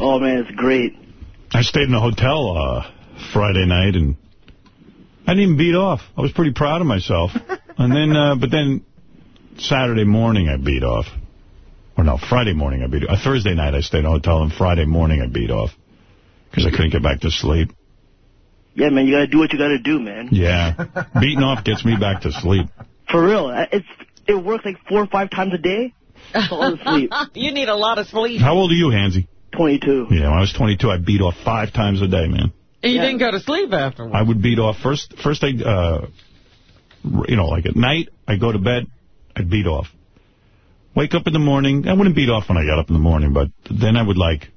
Oh man, it's great. I stayed in a hotel uh, Friday night, and I didn't even beat off. I was pretty proud of myself. and then, uh, but then Saturday morning I beat off. Or no, Friday morning I beat off. Uh, Thursday night I stayed in a hotel, and Friday morning I beat off because I couldn't get back to sleep. Yeah, man. You got to do what you got to do, man. Yeah, beating off gets me back to sleep. For real, Uh, it's it works like four or five times a day. Fall asleep. you need a lot of sleep. How old are you, Hansy? 22. Yeah, when I was 22, I beat off five times a day, man. And you didn't go to sleep afterwards. I would beat off first. First, I, uh, you know, like at night, I go to bed, I'd beat off. Wake up in the morning. I wouldn't beat off when I got up in the morning, but then I would like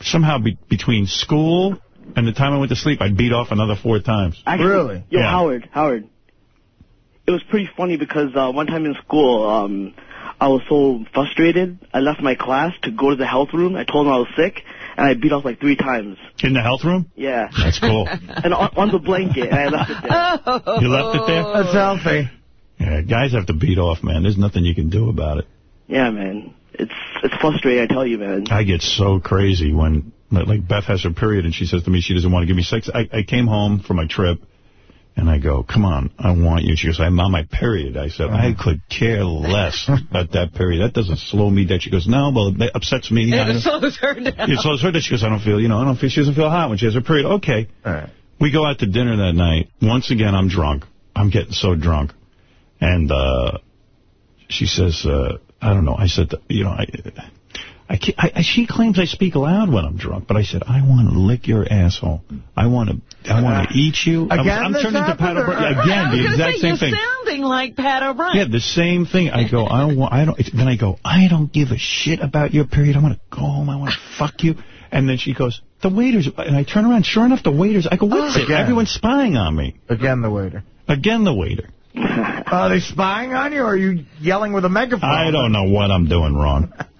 somehow be, between school and the time I went to sleep, I'd beat off another four times. Actually, Yo, Yeah. Howard, Howard. It was pretty funny because uh, one time in school, um, I was so frustrated. I left my class to go to the health room. I told them I was sick, and I beat off like three times. In the health room? Yeah. That's cool. and on, on the blanket, and I left it there. You left it there? That's healthy. Yeah, guys have to beat off, man. There's nothing you can do about it. Yeah, man. It's it's frustrating, I tell you, man. I get so crazy when, like, Beth has her period and she says to me she doesn't want to give me sex. I, I came home from my trip and I go, come on, I want you. She goes, I'm on my period. I said, I could care less about that period. That doesn't slow me down. She goes, no, well, it upsets me. It slows her down. it slows her down. She goes, I don't feel, you know, I don't feel, she doesn't feel hot when she has her period. Okay. We go out to dinner that night. Once again, I'm drunk. I'm getting so drunk. And uh, she says, uh, I don't know. I said, you know, I, I, I, she claims I speak loud when I'm drunk, but I said, I want to lick your asshole. I want to, I want to eat you. I'm- Again I'm, turning to Pat O'Brien. or- Again, the exact same you're thing. sounding like Pat O'Brien. Yeah, the same thing. I go, I don't want, I don't, then I go, I don't give a shit about your period. I want to go home. I want to fuck you. And then she goes, the waiters, and I turn around, sure enough, the waiters, I go, what's it? Again. Everyone's spying on me. Again, the waiter. Again, the waiter. Are they spying on you, or are you yelling with a megaphone? I don't know what I'm doing wrong.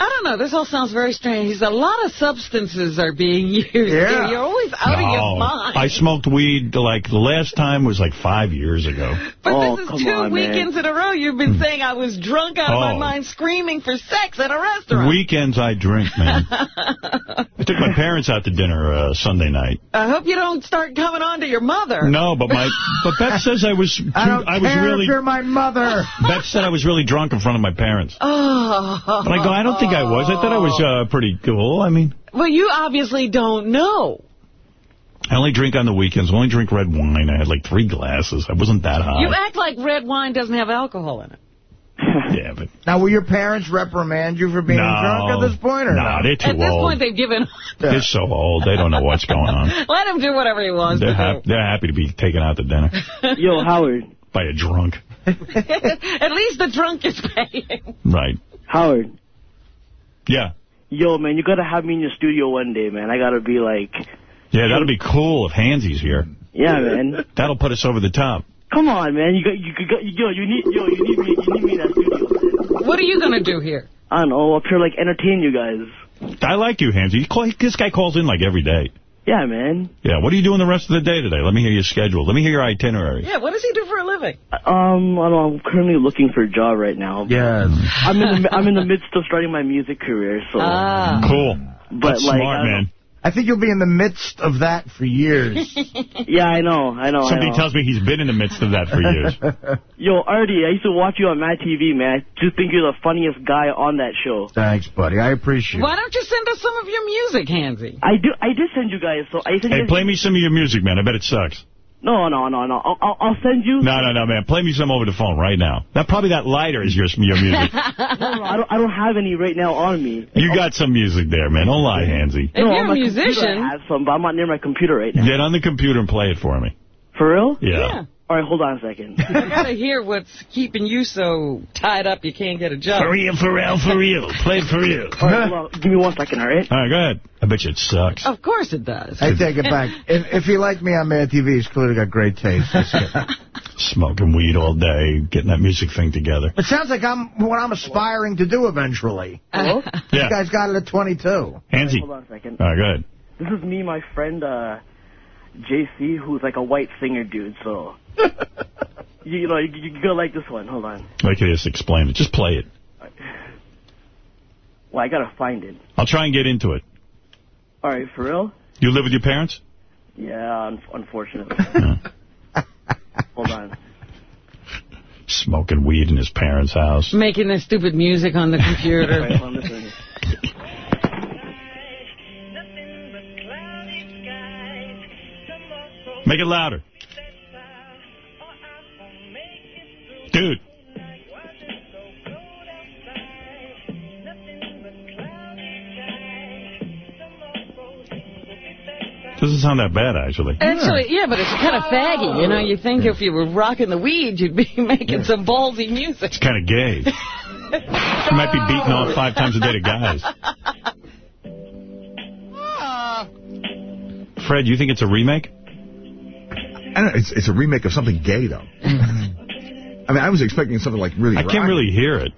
I don't know. This all sounds very strange. A lot of substances are being used. Yeah. You're always out of your mind. I smoked weed, like, the last time was like five years ago. But Oh, this is two on, man. weekends in a row you've been saying I was drunk out of my Oh. mind screaming for sex at a restaurant. Weekends I drink, man. I took my parents out to dinner uh, Sunday night. I hope you don't start coming on to your mother. No, but my but Beth says I was too, I don't I was care really if you're my mother. Beth said I was really drunk in front of my parents. Oh. But I go, I don't think I was. I thought I was uh, pretty cool. I mean, Well, you obviously don't know. I only drink on the weekends. I only drink red wine. I had like three glasses. I wasn't that high. You act like red wine doesn't have alcohol in it. yeah, but Now, will your parents reprimand you for being No. drunk at this point, or No, not? they're too At this old. point, they've given. They're so old. They don't know what's going on. Let him do whatever he wants They're, to hap they're happy to be taken out to dinner Yo, Howard. by a drunk. At least the drunk is paying. Right. Howard. Yeah. Yo, man, you gotta have me in your studio one day, man. I gotta be like, Yeah, that'll be cool if Hansy's here. yeah, man. That'll put us over the top. Come on, man. You got, you got, yo, you need, yo, you need me, you need me in that studio. What are you going to do here? I don't know, up here, like, entertain you guys. I like you, Hansy. This guy calls in like every day. Yeah, man. Yeah, what are you doing the rest of the day today? Let me hear your schedule. Let me hear your itinerary. Yeah, what does he do for a living? Um, I don't know, I'm currently looking for a job right now. Yes. I'm in the, I'm in the midst of starting my music career, so. Ah. Cool. But That's like, smart, I don't man. I think you'll be in the midst of that for years. yeah, I know, I know, Somebody I know. tells me he's been in the midst of that for years. Yo, Artie, I used to watch you on Mad TV, man. I just think you're the funniest guy on that show. Thanks, buddy. I appreciate it. Why don't you send us some of your music, Hansy? I do. I did send you guys. So I sent Hey, play me some of your music, man. I bet it sucks. No, no, no, no. I'll, I'll, I'll send you. No, no, no, man. Play me some over the phone right now. That Probably that lighter is your, your music. no, no, I don't. I don't have any right now on me. You got some music there, man. Don't lie, Hansy. If no, you're on a my computer musician- I have some, but I'm not near my computer right now. Get on the computer and play it for me. For real? Yeah. All right, hold on a second. I gotta hear what's keeping you so tied up you can't get a job. For real, for real, for real. Play for real. All right, hold on. Give me one second, all right? All right, go ahead. I bet you it sucks. Of course it does. I take it back. If, if he liked me on Mad TV, he's clearly got great taste. Smoking weed all day, getting that music thing together. It sounds like I'm what I'm aspiring to do eventually. Hello? You Yeah. guys got it at 22. Hansy. Hold on a second. All right, go ahead. This is me, my friend, uh, JC, who's like a white singer dude, so... you, you know, you, you're gonna like this one. Hold on. I can just explain it. Just play it. Well, I gotta find it. I'll try and get into it. All right, for real? You live with your parents? Yeah, un- unfortunately. Hold on. Smoking weed in his parents' house. Making this stupid music on the computer. right, hold. Make it louder. Doesn't sound that bad, actually. Actually, yeah, but it's kind of faggy. You know, you think if you were rocking the weed, you'd be making some ballsy music. It's kind of gay. you might be beating off five times a day to guys. Ah. Fred, you think it's a remake? I don't know, it's, it's a remake of something gay, though. Mm-hmm. I mean, I was expecting something like really I can't really hear it.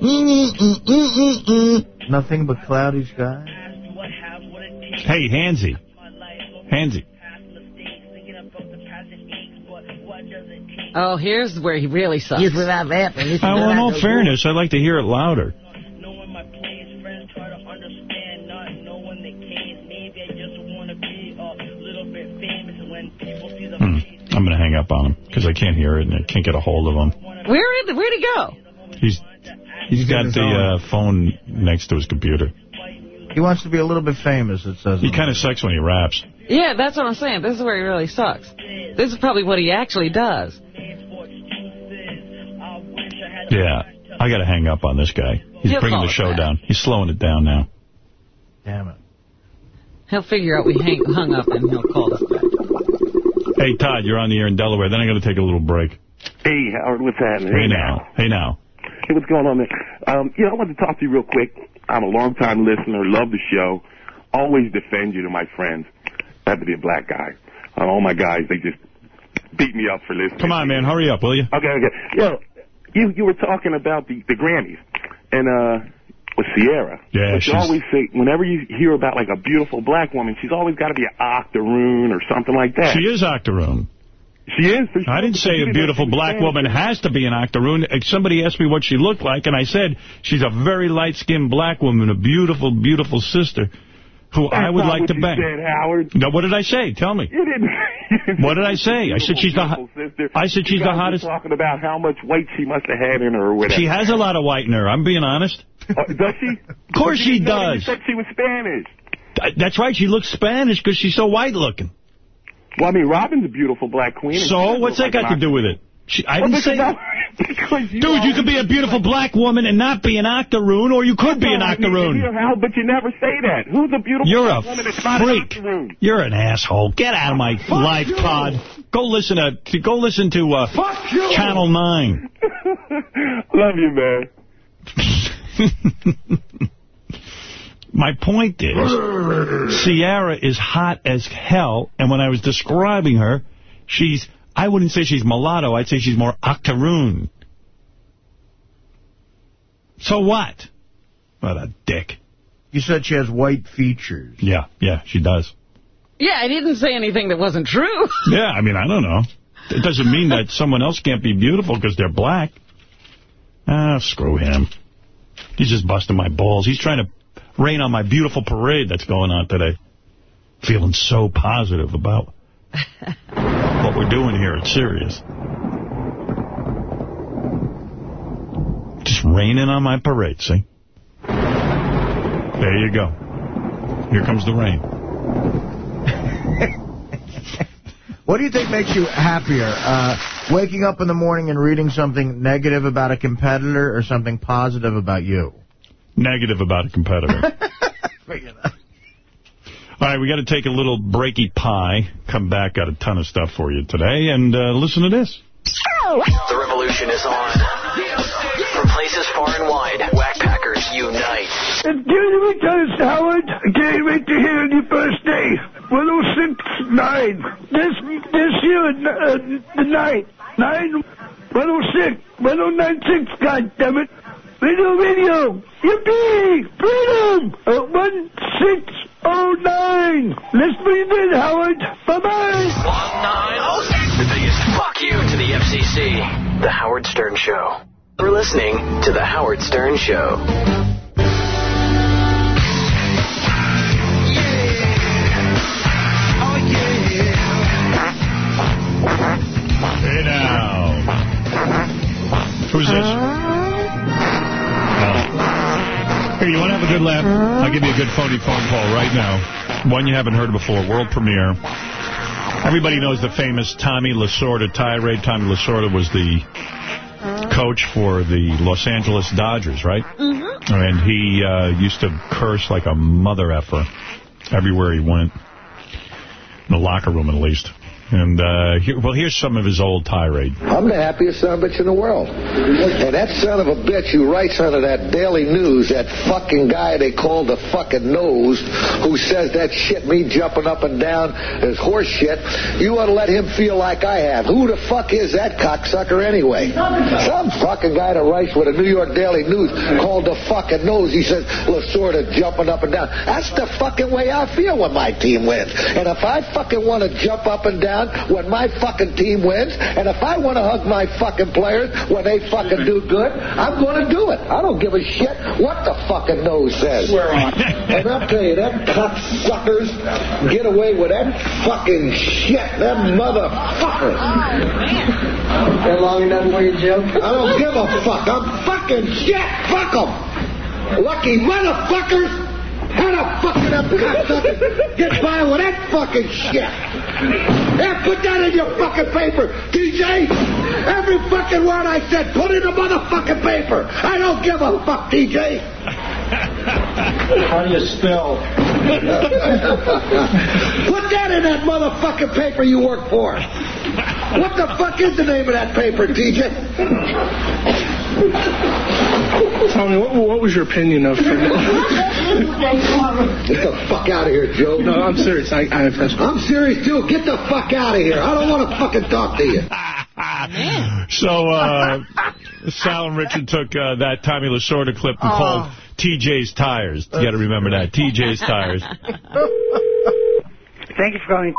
Mm-hmm, mm-hmm, Nothing but cloudy skies. Hey, Hansy. Hansy. Oh, here's where he really sucks. Yes, without laughing. This is Uh, well, in all so fairness, I'd like to hear it louder. Hmm. I'm going to hang up on him because I can't hear it and I can't get a hold of him. Where did, where'd he go? He's He's got the uh, phone next to his computer. He wants to be a little bit famous, it says. He kind of sucks when he raps. Yeah, that's what I'm saying. This is where he really sucks. This is probably what he actually does. Yeah. I got to hang up on this guy. He's He'll bringing the show back. down. He's slowing it down now. Damn it. He'll figure out we hang, hung up and he'll call us back. Hey, Todd, you're on the air in Delaware. Then I got to take a little break. Hey, Howard, what's happening? Hey now. Hey now. Hey, what's going on there? Um, yeah, I wanted to talk to you real quick. I'm a long-time listener, love the show, always defend you to my friends. I have to be a black guy. Uh, all my guys, they just beat me up for listening. Come on, man. Hurry up, will you? Okay, okay. Yo, you you were talking about the, the Grammys, and uh, with Ciara. Yeah, but you she's- always say, whenever you hear about, like, a beautiful black woman, she's always got to be an octoroon or something like that. She is Octoroon. She is? I didn't say a beautiful black woman has to be an octoroon. Somebody asked me what she looked like, and I said she's a very light-skinned black woman, a beautiful, beautiful sister who I would like to bang. said, Howard. No, what did I say? Tell me. You didn't. What did I say? I said she's the sister. I said she's the hottest- talking about how much weight she must have had in her or whatever. She has a lot of white in her. I'm being honest. Uh, does she? Of course she You does. said she was Spanish. That's right. She looks Spanish because she's so white-looking. Well, I mean, Robin's a beautiful black queen. So what's that like got to do with it? She, I Well, didn't say that. You Dude, you could be a beautiful black woman and not be an octoroon, or you could be an That's all I need to octoroon. Hal, but you never say that. Who's a beautiful You're black a woman that's not freak. an octoroon? You're an asshole. Get out of my life, Todd. Go listen to, to go listen to uh, Channel 9. Love you, man. My point is, Ciara is hot as hell, and when I was describing her, she's, I wouldn't say she's mulatto, I'd say she's more octoroon. So what? What a dick. You said she has white features. Yeah, yeah, she does. Yeah, I didn't say anything that wasn't true. Yeah, I mean, I don't know. It doesn't mean that someone else can't be beautiful because they're black. Ah, screw him. He's just busting my balls. He's trying to rain on my beautiful parade that's going on today. feeling so positive about what we're doing here at Sirius. Just raining on my parade, see? There you go. Here comes the rain. What do you think makes you happier? Uh, waking up in the morning and reading something negative about a competitor or something positive about you? Negative about a competitor. All right, we got to take a little breaky pie. Come back, got a ton of stuff for you today. And uh, listen to this. The revolution is on. From places far and wide, Whack Packers unite. And Jeremy Thomas Howard, I can't wait to hear on your first day. 1069. This, this year, uh, the night. 9, 106, 1096, God damn it. Radio, radio. Yippee! Freedom! Uh, 1609. Let's breathe in, Howard. Bye-bye. The biggest fuck you to the FCC. The Howard Stern Show. You're listening to The Howard Stern Show. Hey now. Who's this? Oh. Here, you want to have a good laugh? I'll give you a good phony phone call right now. One you haven't heard before, world premiere. Everybody knows the famous Tommy Lasorda tirade. Tommy Lasorda was the coach for the Los Angeles Dodgers, right? Mm-hmm. And he uh, used to curse like a mother effer everywhere he went. In the locker room, at least. And, uh, here, well, here's some of his old tirade. I'm the happiest son of a bitch in the world. And that son of a bitch who writes under that Daily News, that fucking guy they call the fucking nose, who says that shit, me jumping up and down, is horse shit, you ought to let him feel like I have. Who the fuck is that cocksucker anyway? Some fucking guy that writes with the New York Daily News called the fucking nose, he says, Lasorda jumping up and down. That's the fucking way I feel when my team wins. And if I fucking want to jump up and down when my fucking team wins, and if I want to hug my fucking players when they fucking do good, I'm going to do it. I don't give a shit what the fucking nose says. and I'll tell you, them cocksuckers get away with that fucking shit. Them motherfuckers. Oh, that long enough for you, Joe? I don't give a fuck. I'm fucking shit. Fuck them. Lucky motherfuckers. How the fucking them cocksuckers get by with that fucking shit? Yeah, put that in your fucking paper, DJ. Every fucking word I said, put in the motherfucking paper. I don't give a fuck, DJ. How do you spell? Put that in that motherfucking paper you work for. What the fuck is the name of that paper, TJ? Tommy, what, what was your opinion of... Get the fuck out of here, Joe. No, I'm serious. I, I, I'm serious, too. Get the fuck out of here. I don't want to fucking talk to you. So, uh, Sal and Richard took uh, that Tommy Lasorda clip and Oh. called TJ's Tires. You got to remember that. TJ's Tires. Thank you for calling.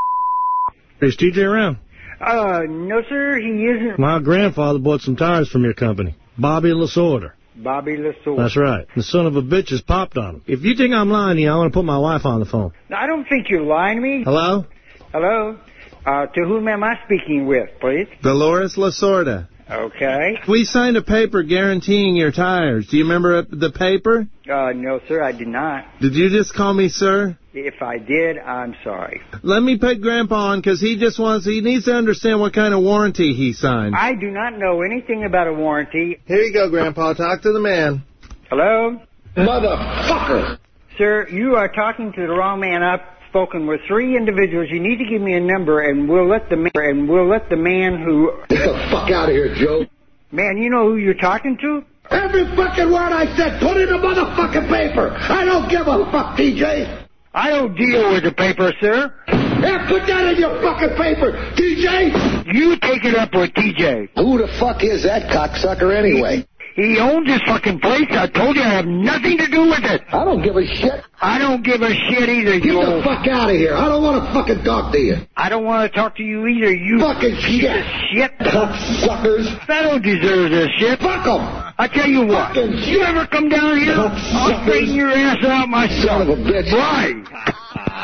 Is TJ around? Uh, no, sir, he isn't. My grandfather bought some tires from your company. Bobby Lasorda. Bobby Lasorda. That's right. The son of a bitch has popped on him. If you think I'm lying to you, I want to put my wife on the phone. Now, I don't think you're lying to me. Hello? Hello? Uh, to whom am I speaking with, please? Dolores Lasorda. Okay. We signed a paper guaranteeing your tires. Do you remember the paper? Uh, no, sir, I did not. Did you just call me sir? If I did, I'm sorry. Let me put Grandpa on because he just wants, he needs to understand what kind of warranty he signed. I do not know anything about a warranty. Here you go, Grandpa. Talk to the man. Hello? Motherfucker! Sir, you are talking to the wrong man. I've spoken with three individuals. You need to give me a number, and we'll let the man, and we'll let the man who... Get the fuck out of here, Joe. Man, you know who you're talking to? Every fucking word I said, put in a motherfucking paper. I don't give a fuck, TJ. I don't deal with the paper, sir. Yeah, put that in your fucking paper, TJ. You take it up with TJ. Who the fuck is that cocksucker anyway? He owns this fucking place. I told you I have nothing to do with it. I don't give a shit. I don't give a shit either, Get you the fuck out of here. I don't want to fucking talk to you. I don't want to talk to you either, you Fucking piece shit. of shit. Cocksuckers. I don't deserve this shit. Fuck them. I tell you what, Fucking you ever come down here, I'll straighten your ass out myself. Son of a bitch. Right.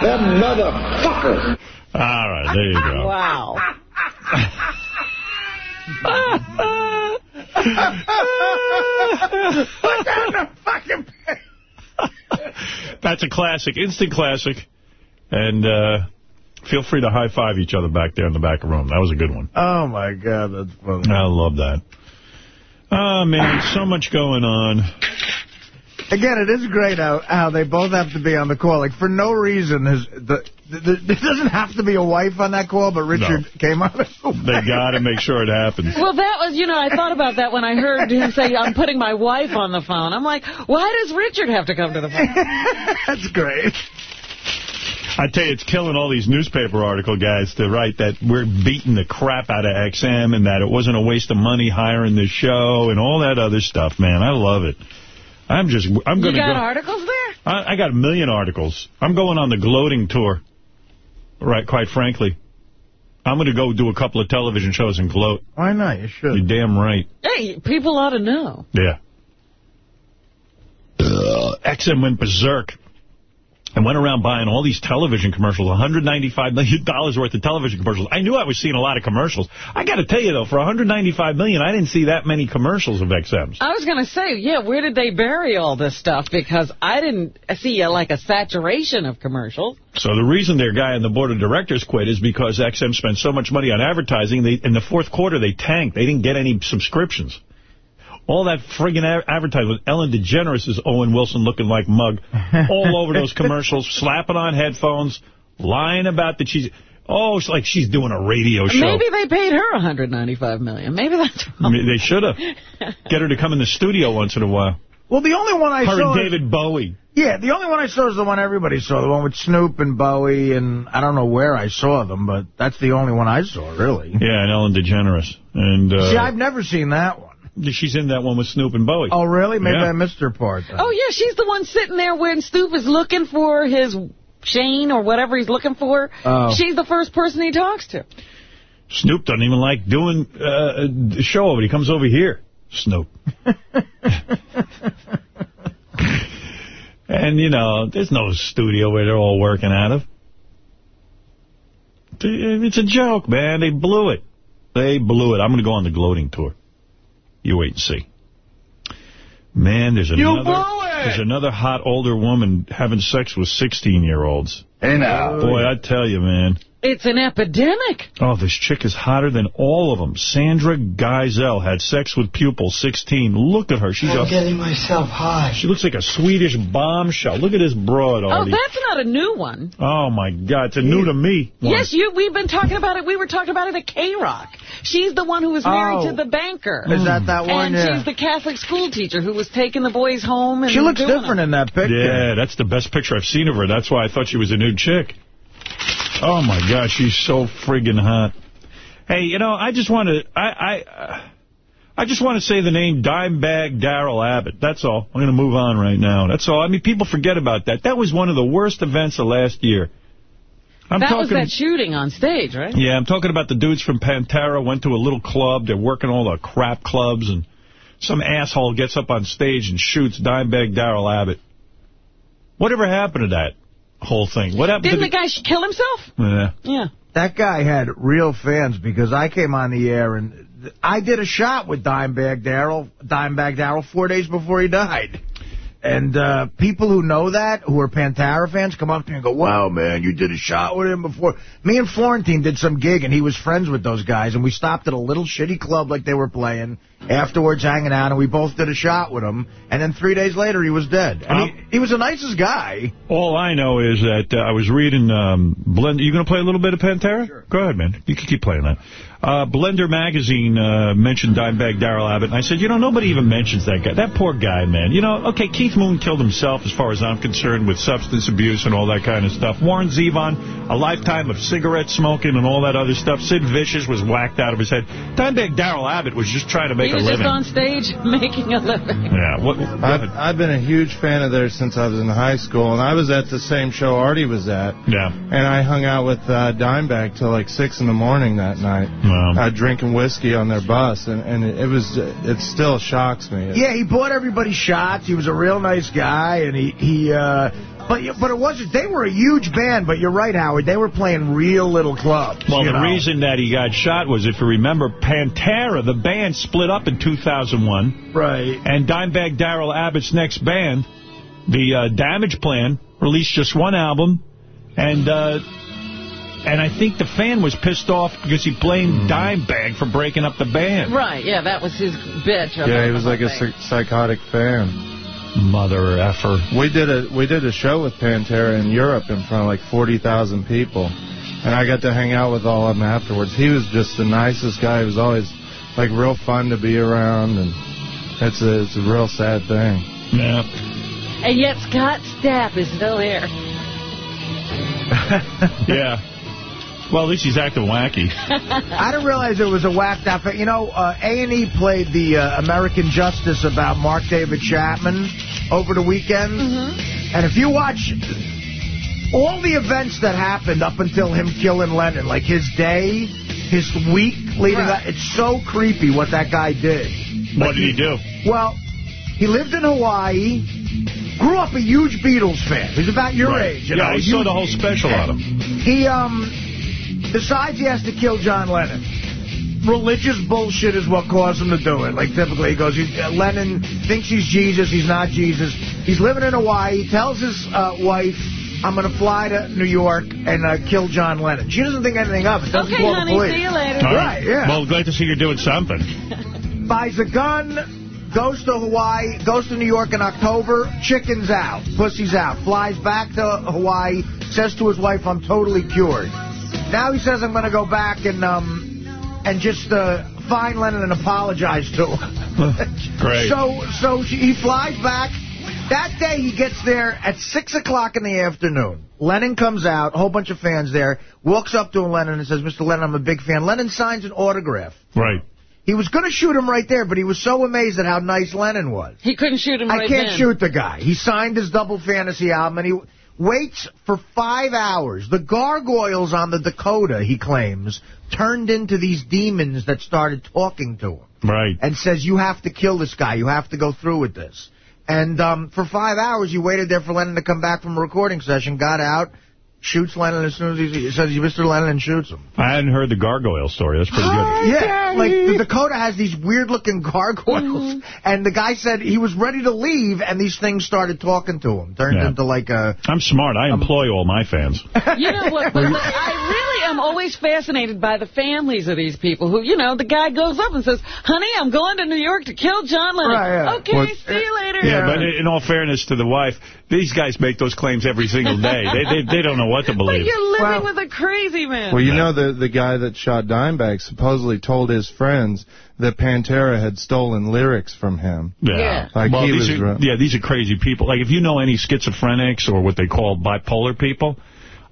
Them motherfucker. All right, there you go. Wow. Put down the fucking That's a classic, instant classic. And uh, feel free to high-five each other back there in the back room. That was a good one. Oh, my God, that's funny. I love that. Oh, man, so much going on. Again, it is great how, how they both have to be on the call. Like, for no reason, his, the, the, there doesn't have to be a wife on that call, but Richard came on. They got to make sure it happens. Well, that was, you know, I thought about that when I heard him say, I'm putting my wife on the phone. I'm like, why does Richard have to come to the phone? That's great. I tell you, it's killing all these newspaper article guys to write that we're beating the crap out of XM and that it wasn't a waste of money hiring this show and all that other stuff, man. I love it. I'm just, I'm gonna. You to got go. articles there? I, I got a million articles. I'm going on the gloating tour, right, quite frankly. I'm going to go do a couple of television shows and gloat. Why not? You should. You're damn right. Hey, people ought to know. Yeah. XM went berserk and went around buying all these television commercials, $195 million worth of television commercials. I knew I was seeing a lot of commercials. I got to tell you, though, for 195 million, I didn't see that many commercials of XM's. I was going to say, yeah, where did they bury all this stuff? Because I didn't see, uh, like, a saturation of commercials. So the reason their guy on the board of directors quit is because XM spent so much money on advertising. They, in the fourth quarter, they tanked. They didn't get any subscriptions. All that friggin' advertising with Ellen DeGeneres is Owen Wilson looking like mug. All over those commercials, slapping on headphones, lying about that she's... Oh, it's like she's doing a radio show. Maybe they paid her 195 million. Maybe that's I mean, they should have. Get her to come in the studio once in a while. Well, the only one I her saw... and David Bowie. Yeah, the only one I saw is the one everybody saw, the one with Snoop and Bowie, and I don't know where I saw them, but that's the only one I saw, really. Yeah, and Ellen DeGeneres. And, uh, See, I've never seen that one. She's in that one with Snoop and Bowie. Oh, really? Maybe Yeah. I missed her part. then. Oh, yeah, she's the one sitting there when Snoop is looking for his Shane or whatever he's looking for. Oh. She's the first person he talks to. Snoop doesn't even like doing uh, the show, but he comes over here. Snoop. and, you know, there's no studio where they're all working out of. It's a joke, man. They blew it. They blew it. I'm going to go on the gloating tour. You wait and see. Man, there's another there's another hot older woman having sex with 16-year-olds. Hey, now. Boy, I tell you, man. It's an epidemic. Oh, this chick is hotter than all of them. Sandra Geisel had sex with pupil 16. Look at her. She's I'm a, getting myself high. she looks like a Swedish bombshell. Look at this broad, Oh, that's not a new one. Oh, my God. It's a new to me. one. Yes, you. we've been talking about it. We were talking about it at K-Rock. She's the one who was married Oh. to the banker. Is that that one? And Yeah. she's the Catholic school teacher who was taking the boys home. and She looks different it. in that picture. Yeah, that's the best picture I've seen of her. That's why I thought she was a new chick. Oh, my God. She's so friggin' hot. Hey, you know, I just want to... I, I, uh, I just want to say the name Dimebag Darrell Abbott. That's all. I'm going to move on right now. That's all. I mean, people forget about that. That was one of the worst events of last year. I'm that was talking, that shooting on stage, right? Yeah, I'm talking about the dudes from Pantera went to a little club. They're working all the crap clubs, and some asshole gets up on stage and shoots Dimebag Darrell Abbott. Whatever happened to that whole thing? What happened Didn't to the guy kill himself? Yeah. Yeah. That guy had real fans because I came on the air and I did a shot with Dimebag Darrell, Dimebag Darrell, four days before he died. And uh, people who know that, who are Pantera fans, come up to me and go, wow, man, you did a shot with him before. Me and Florentine did some gig, and he was friends with those guys, and we stopped at a little shitty club like they were playing, afterwards hanging out, and we both did a shot with him. And then three days later, he was dead. And he, he was the nicest guy. All I know is that uh, I was reading um, Blender. You going to play a little bit of Pantera? Sure. Go ahead, man. You can keep playing that. Uh, Blender magazine uh, mentioned Dimebag Darrell Abbott, and I said, you know, nobody even mentions that guy. That poor guy, man. You know, okay, Keith Moon killed himself, as far as I'm concerned, with substance abuse and all that kind of stuff. Warren Zevon, a lifetime of cigarette smoking and all that other stuff. Sid Vicious was whacked out of his head. Dimebag Darrell Abbott was just trying to make a living. he was just living. on stage making a living. Yeah. What, I've, I've been a huge fan of theirs since I was in high school, and I was at the same show Artie was at. Yeah. And I hung out with uh, Dimebag till like 6 in the morning that night, Wow. uh, drinking whiskey on their bus, and, and it, it was, it still shocks me. Yeah, he bought everybody shots. He was a real nice guy, and he he. Uh, but but it wasn't. They were a huge band. But you're right, Howard. They were playing real little clubs. Well, the know. reason that he got shot was, if you remember, Pantera, the band, split up in 2001. Right. And Dimebag Darrell Abbott's next band, the uh, Damageplan, released just one album. And uh, and I think the fan was pissed off because he blamed hmm. Dimebag for breaking up the band. Right, yeah, that was his bitch. Yeah, he was like a thing. psych- psychotic fan. Mother effer. We did a we did a show with Pantera in Europe in front of like 40,000 people, and I got to hang out with all of them afterwards. He was just the nicest guy. He was always like real fun to be around, and it's a it's a real sad thing. Yeah. And yet Scott Stapp is still here. yeah. Well, at least he's acting wacky. I didn't realize it was a whacked out. You know, uh, A&E played the uh, American Justice about Mark David Chapman over the weekend. Mm-hmm. And if you watch all the events that happened up until him killing Lennon, like his day, his week leading up, it's so creepy what that guy did. What did he do? Well, he lived in Hawaii, grew up a huge Beatles fan. He's about your Right. age. You Yeah, know, I saw huge- the whole special on him. He um decides he has to kill John Lennon. Religious bullshit is what caused him to do it. Like typically, he goes, he's, uh, Lennon thinks he's Jesus. He's not Jesus. He's living in Hawaii. He tells his uh, wife, "I'm going to fly to New York and uh, kill John Lennon." She doesn't think anything of it. Doesn't Okay, call honey, the police. see you later. All Right, yeah. Well, glad to see you're doing something. Buys a gun, goes to Hawaii, goes to New York in October, chickens out, pussy's out, flies back to Hawaii, says to his wife, I'm totally cured. Now he says, I'm going to go back and um and just uh, find Lennon and apologize to him. Great. So, so she, he flies back. That day he gets there at 6 o'clock in the afternoon. Lennon comes out, a whole bunch of fans there, walks up to Lennon and says, Mr. Lennon, I'm a big fan. Lennon signs an autograph. Right. He was going to shoot him right there, but he was so amazed at how nice Lennon was. He couldn't shoot him I right can't then. shoot the guy. He signed his double fantasy album, and he waits for five hours. The gargoyles on the Dakota, he claims, turned into these demons that started talking to him. Right. And says, you have to kill this guy. You have to go through with this. And um, for five hours, he waited there for Lennon to come back from a recording session, got out, shoots Lennon as soon as he, he says, Mr. Lennon, and shoots him. I hadn't heard the gargoyle story. That's pretty good. Yeah, like the Dakota has these weird-looking gargoyles, mm-hmm. and the guy said he was ready to leave, and these things started talking to him. Turned Yeah. into like a... I'm smart. I um, employ all my fans. You know what? But, but I really am always fascinated by the families of these people who, you know, the guy goes up and says, honey, I'm going to New York to kill John Lennon. Right, yeah. Okay, Well, see you later. Yeah, but in all fairness to the wife, these guys make those claims every single day. They they, they don't know what to But believe. you're living with a crazy man. Well, you know, the the guy that shot Dimebag supposedly told his friends that Pantera had stolen lyrics from him. Yeah. Like well, he these was are, yeah, these are crazy people. Like, if you know any schizophrenics or what they call bipolar people,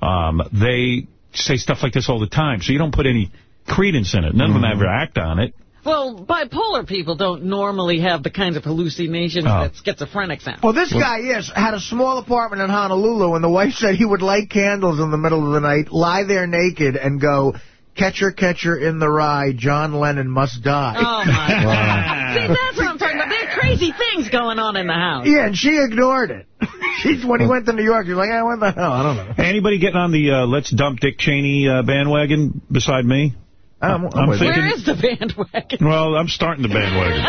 um, they say stuff like this all the time. So you don't put any credence in it. None of them Mm-hmm. ever act on it. Well, bipolar people don't normally have the kinds of hallucinations Oh. that schizophrenics have. Well, this guy, yes, had a small apartment in Honolulu, and the wife said he would light candles in the middle of the night, lie there naked, and go, catcher, catcher in the rye, John Lennon must die. Oh, my God. See, that's what I'm talking about. There are crazy things going on in the house. Yeah, and she ignored it. She's When he went to New York, he was like, yeah, what the hell? I don't know. Anybody getting on the uh, let's dump Dick Cheney uh, bandwagon beside me? I'm, I'm with thinking- Where is the bandwagon? Well, I'm starting the bandwagon.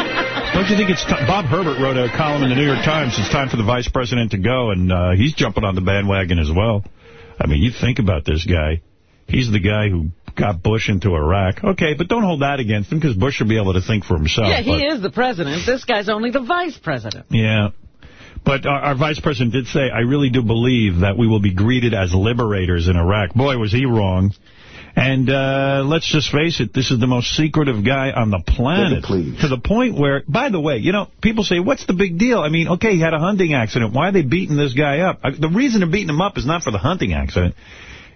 Don't you think it's time? Bob Herbert wrote a column in the New York Times. It's time for the vice president to go, and uh, he's jumping on the bandwagon as well. I mean, you think about this guy. He's the guy who got Bush into Iraq. Okay, but don't hold that against him, because Bush will be able to think for himself. Yeah, he but- is the president. This guy's only the vice president. Yeah. But our, our vice president did say, I really do believe that we will be greeted as liberators in Iraq. Boy, was he wrong. And uh, let's just face it, this is the most secretive guy on the planet. To the point where, by the way, you know, people say, what's the big deal? I mean, okay, he had a hunting accident. Why are they beating this guy up? Uh, The reason they're beating him up is not for the hunting accident.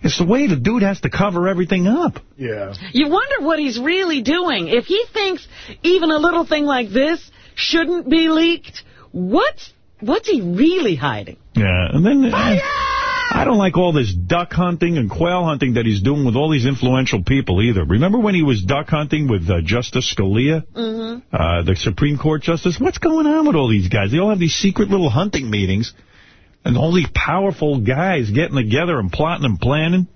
It's the way the dude has to cover everything up. Yeah. You wonder what he's really doing. If he thinks even a little thing like this shouldn't be leaked, what's what's he really hiding? Yeah, and then uh, I don't like all this duck hunting and quail hunting that he's doing with all these influential people either. Remember when he was duck hunting with uh, Justice Scalia, Mm-hmm. uh, the Supreme Court Justice? What's going on with all these guys? They all have these secret little hunting meetings, and all these powerful guys getting together and plotting and planning.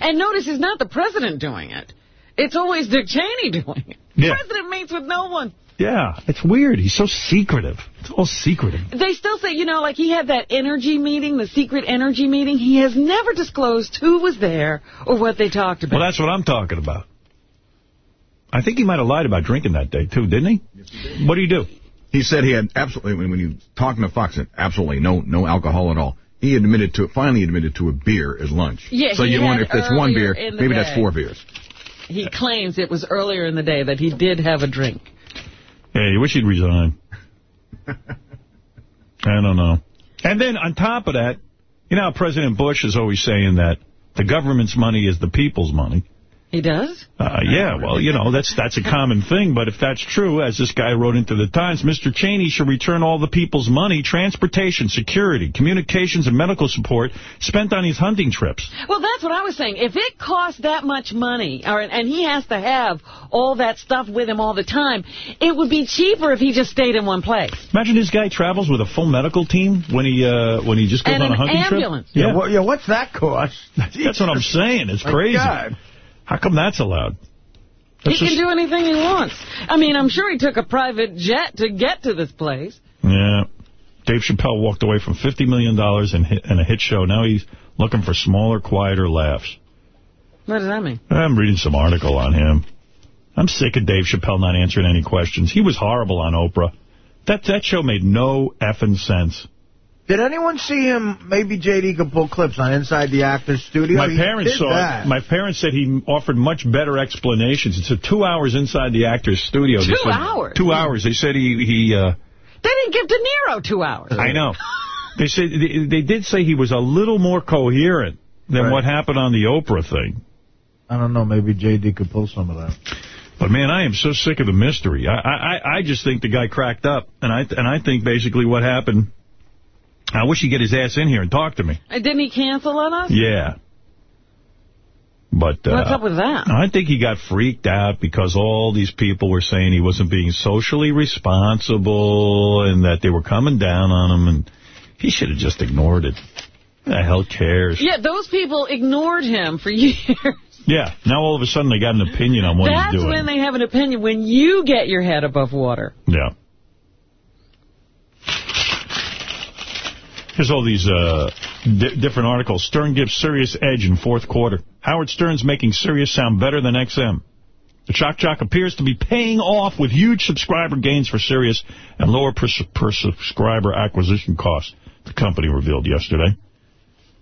And notice it's not the president doing it. It's always Dick Cheney doing it. Yeah. president meets with no one. Yeah, it's weird. He's so secretive. It's all secretive. They still say, you know, like he had that energy meeting, the secret energy meeting. He has never disclosed who was there or what they talked about. Well, that's what I'm talking about. I think he might have lied about drinking that day, too, didn't he? What do you do? He said he had absolutely, when when he was talking to Fox, absolutely no no alcohol at all. He admitted to, finally admitted to a beer at lunch. Yeah, so you wonder if that's one beer, in the maybe that's four beers. He claims it was earlier in the day that he did have a drink. Yeah, you wish he'd resign. I don't know. And then on top of that, you know President Bush is always saying that the government's money is the people's money. He does? Uh, yeah, well, you know, that's that's a common thing. But if that's true, as this guy wrote into the Times, Mr. Cheney should return all the people's money, transportation, security, communications, and medical support spent on his hunting trips. Well, that's what I was saying. If it costs that much money, or, and he has to have all that stuff with him all the time, it would be cheaper if he just stayed in one place. Imagine this guy travels with a full medical team when he uh, when he just goes And on a hunting ambulance. trip. Yeah, what, yeah, what's that cost? That's what I'm saying. It's My crazy. God. How come that's allowed? He That's can do anything he wants. I mean, I'm sure he took a private jet to get to this place. Yeah. Dave Chappelle walked away from $50 million in, in a hit show. Now he's looking for smaller, quieter laughs. What does that mean? I'm reading some article on him. I'm sick of Dave Chappelle not answering any questions. He was horrible on Oprah. That that show made no effing sense. Did anyone see him? Maybe J.D. could pull clips on Inside the Actors Studio. My He parents saw that. it. My parents said he offered much better explanations. It's a two hours inside the actor's studio. Two said- hours? Two hours. They said he... he uh, They didn't give De Niro two hours. I know. They said they, they did say he was a little more coherent than Right. what happened on the Oprah thing. I don't know. Maybe J.D. could pull some of that. But man, I am so sick of the mystery. I I, I just think the guy cracked up, and I and I think basically what happened. I wish he'd get his ass in here and talk to me. Didn't he cancel on us? Yeah. But uh, What's up with that? I think he got freaked out because all these people were saying he wasn't being socially responsible and that they were coming down on him, and he should have just ignored it. Who the hell cares? Yeah, those people ignored him for years. Yeah, now all of a sudden they got an opinion on what That's he's doing. when they have an opinion, when you get your head above water. Yeah. Here's all these uh, di different articles. Stern gives Sirius edge in fourth quarter. Howard Stern's making Sirius sound better than XM. The Shock Jock appears to be paying off with huge subscriber gains for Sirius and lower per, per subscriber acquisition costs, the company revealed yesterday.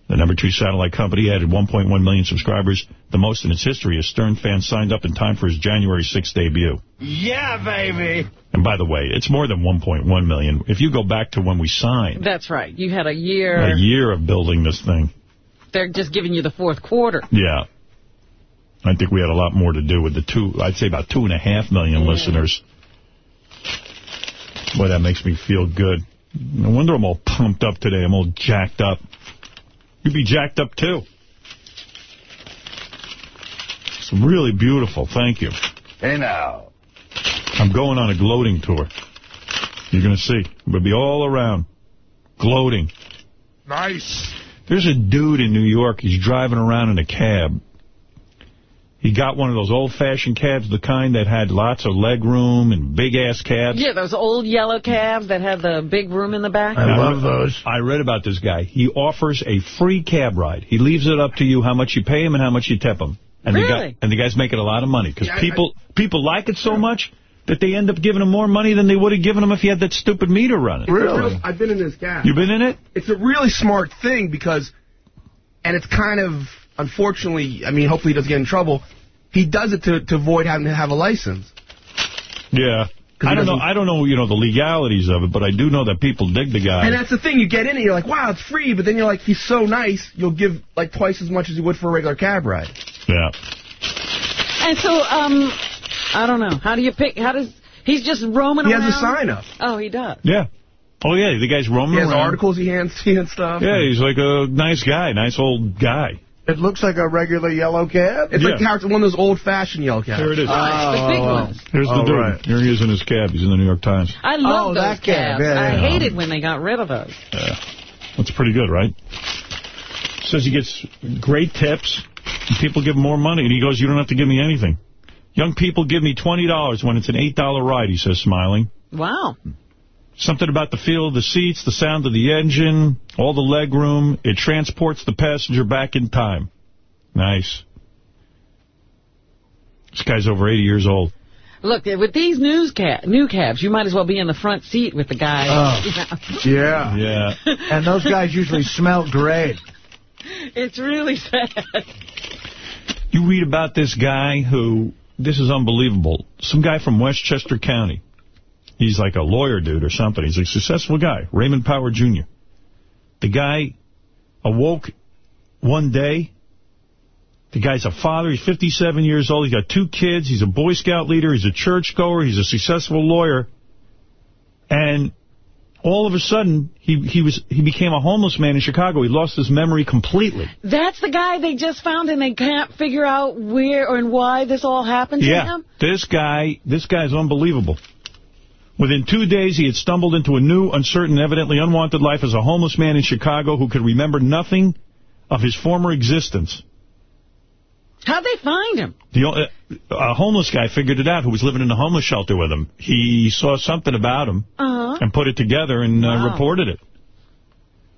The number two satellite company added 1.1 million subscribers, the most in its history, as Stern fans signed up in time for his January 6th debut. Yeah, baby. And by the way, it's more than 1.1 million. If you go back to when we signed, That's right. You had a year. a year of building this thing. They're just giving you the fourth quarter. Yeah. I think we had a lot more to do with the two, I'd say about two and a half million listeners. Boy, that makes me feel good. No wonder I'm all pumped up today. I'm all jacked up. You'd be jacked up, too. It's really beautiful. Thank you. Hey, now. I'm going on a gloating tour. You're going to see. We'll be all around. Gloating. Nice. There's a dude in New York. He's driving around in a cab. He got one of those old-fashioned cabs, the kind that had lots of leg room and big-ass cabs. Yeah, those old yellow cabs that have the big room in the back. I love those. I read about this guy. He offers a free cab ride. He leaves it up to you how much you pay him and how much you tip him. And The Really? guy, and the guy's making a lot of money because Yeah, I- people people like it so much that they end up giving him more money than they would have given him if he had that stupid meter running. It's a real- I've been in this cab. You've been in it? It's a really smart thing because, and it's kind of, unfortunately, I mean, hopefully he doesn't get in trouble. He does it to, to avoid having to have a license. Yeah. I don't know. I don't know, you know, the legalities of it, but I do know that people dig the guy. And that's the thing. You get in it, you're like, wow, it's free. But then you're like, he's so nice, you'll give like twice as much as you would for a regular cab ride. Yeah. And so, um, I don't know. How do you pick? How does he's just roaming He around? He has a sign up. Oh, he does. Yeah. Oh, yeah, the guy's roaming He has around. articles he hands to you and stuff. Yeah, he's like a nice guy, nice old guy. It looks like a regular yellow cab. It's like Yeah. Howard, one of those old-fashioned yellow cabs. Here it is. the big oh. ones. Here's the Oh, dude. right. Here he is in his cab. He's in the New York Times. I love Oh, those that cab. cabs. Yeah, I yeah. hated when they got rid of those. Yeah. That's pretty good, right? Says he gets great tips, and people give him more money, and he goes, you don't have to give me anything. Young people give me $20 when it's an $8 ride, he says, smiling. Wow. Something about the feel of the seats, the sound of the engine, all the leg room. It transports the passenger back in time. Nice. This guy's over 80 years old. Look, eh, with these news cab, new cabs, you might as well be in the front seat with the guy. Oh. Yeah. Yeah. And those guys usually smell great. it's really sad. You read about this guy who, this is unbelievable. Some guy from Westchester County. He's like a lawyer dude or something. He's a successful guy. Raymond Power Jr. The guy awoke one day. The guy's a father. He's 57 years old. He's got two kids. He's a Boy Scout leader. He's a churchgoer. He's a successful lawyer. And all of a sudden, he he was he became a homeless man in Chicago. He lost his memory completely. That's the guy they just found, and they can't figure out where and why this all happened to Yeah, him? this guy, this guy's unbelievable. Within two days, he had stumbled into a new, uncertain, evidently unwanted life as a homeless man in Chicago who could remember nothing of his former existence. How'd they find him? The uh, a homeless guy figured it out who was living in a homeless shelter with him. He saw something about him Uh-huh. and put it together and uh, reported it.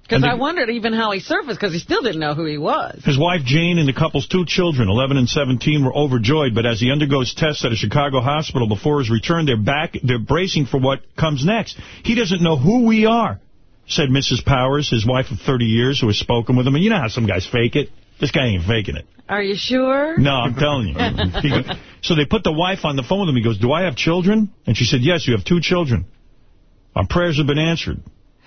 Because I wondered even how he surfaced, because he still didn't know who he was. His wife, Jane, and the couple's two children, 11 and 17, were overjoyed, but as he undergoes tests at a Chicago hospital before his return, they're back, they're bracing for what comes next. He doesn't know who we are, said Mrs. Powers, his wife of 30 years, who has spoken with him. And you know how some guys fake it? This guy ain't faking it. Are you sure? No, I'm telling you. So they put the wife on the phone with him. He goes, do I have children? And she said, yes, you have two children. Our prayers have been answered.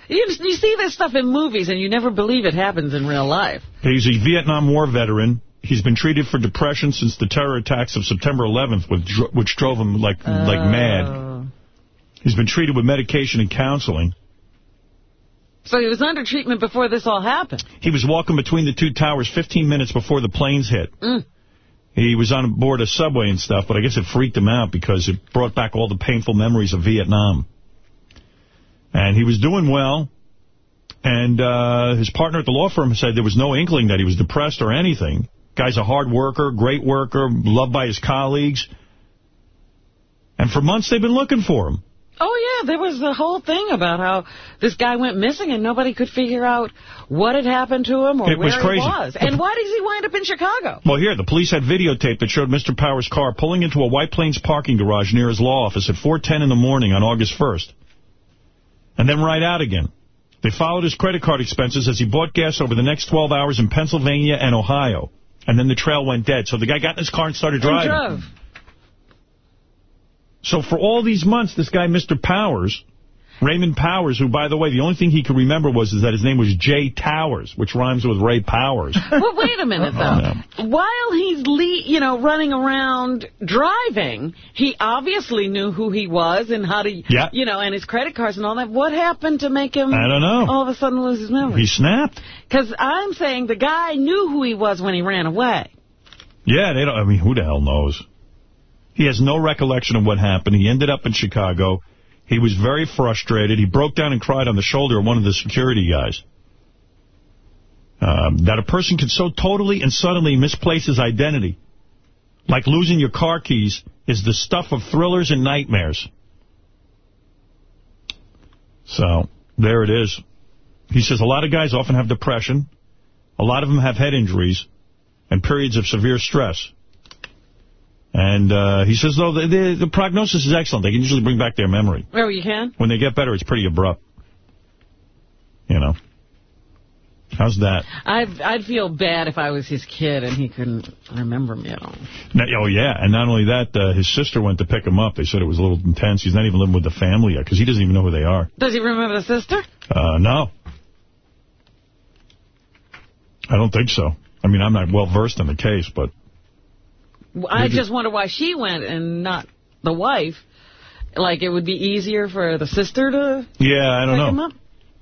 You, you see this stuff in movies, and you never believe it happens in real life. He's a Vietnam War veteran. He's been treated for depression since the terror attacks of September 11th, which, which drove him like like mad. He's been treated with medication and counseling. So he was under treatment before this all happened. He was walking between the two towers 15 minutes before the planes hit. Mm. He was on board a subway and stuff, but I guess it freaked him out because it brought back all the painful memories of Vietnam. And he was doing well. And uh, his partner at the law firm said there was no inkling that he was depressed or anything. Guy's a hard worker, great worker, loved by his colleagues. And for months they've been looking for him. Oh, yeah, there was the whole thing about how this guy went missing and nobody could figure out what had happened to him or It where was crazy. he was. And why does he wind up in Chicago? Well, here, the police had videotape that showed Mr. Powers' car pulling into a White Plains parking garage near his law office at 4.10 in the morning on August 1st. And then right out again. They followed his credit card expenses as he bought gas over the next 12 hours in Pennsylvania and Ohio. And then the trail went dead. So the guy got in his car and started driving. And. So for all these months, this guy, Mr. Powers, Raymond Powers, who, by the way, the only thing he could remember was is that his name was Jay Towers, which rhymes with Ray Powers. well, wait a minute, though. While he's, le you know, running around driving, he obviously knew who he was and how to, Yeah. you know, and his credit cards and all that. What happened to make him I don't know. all of a sudden lose his memory? He snapped. Because I'm saying the guy knew who he was when he ran away. Yeah, they don't. I mean, who the hell knows? He has no recollection of what happened. He ended up in Chicago. He was very frustrated. He broke down and cried on the shoulder of one of the security guys. Um, that a person can so totally and suddenly misplace his identity, like losing your car keys, is the stuff of thrillers and nightmares. So, there it is. He says a lot of guys often have depression. A lot of them have head injuries and periods of severe stress. And uh, he says, though, the, the, the prognosis is excellent. They can usually bring back their memory. Oh, you can? When they get better, it's pretty abrupt. You know. How's that? I'd, I'd feel bad if I was his kid and he couldn't remember me at all. Now, oh, yeah. And not only that, uh, his sister went to pick him up. They said it was a little intense. He's not even living with the family yet because he doesn't even know who they are. Does he remember the sister? Uh, no. I don't think so. I mean, I'm not well-versed in the case, but... I Maybe- just wonder why she went and not the wife. Like, it would be easier for the sister to Yeah, I don't know. up?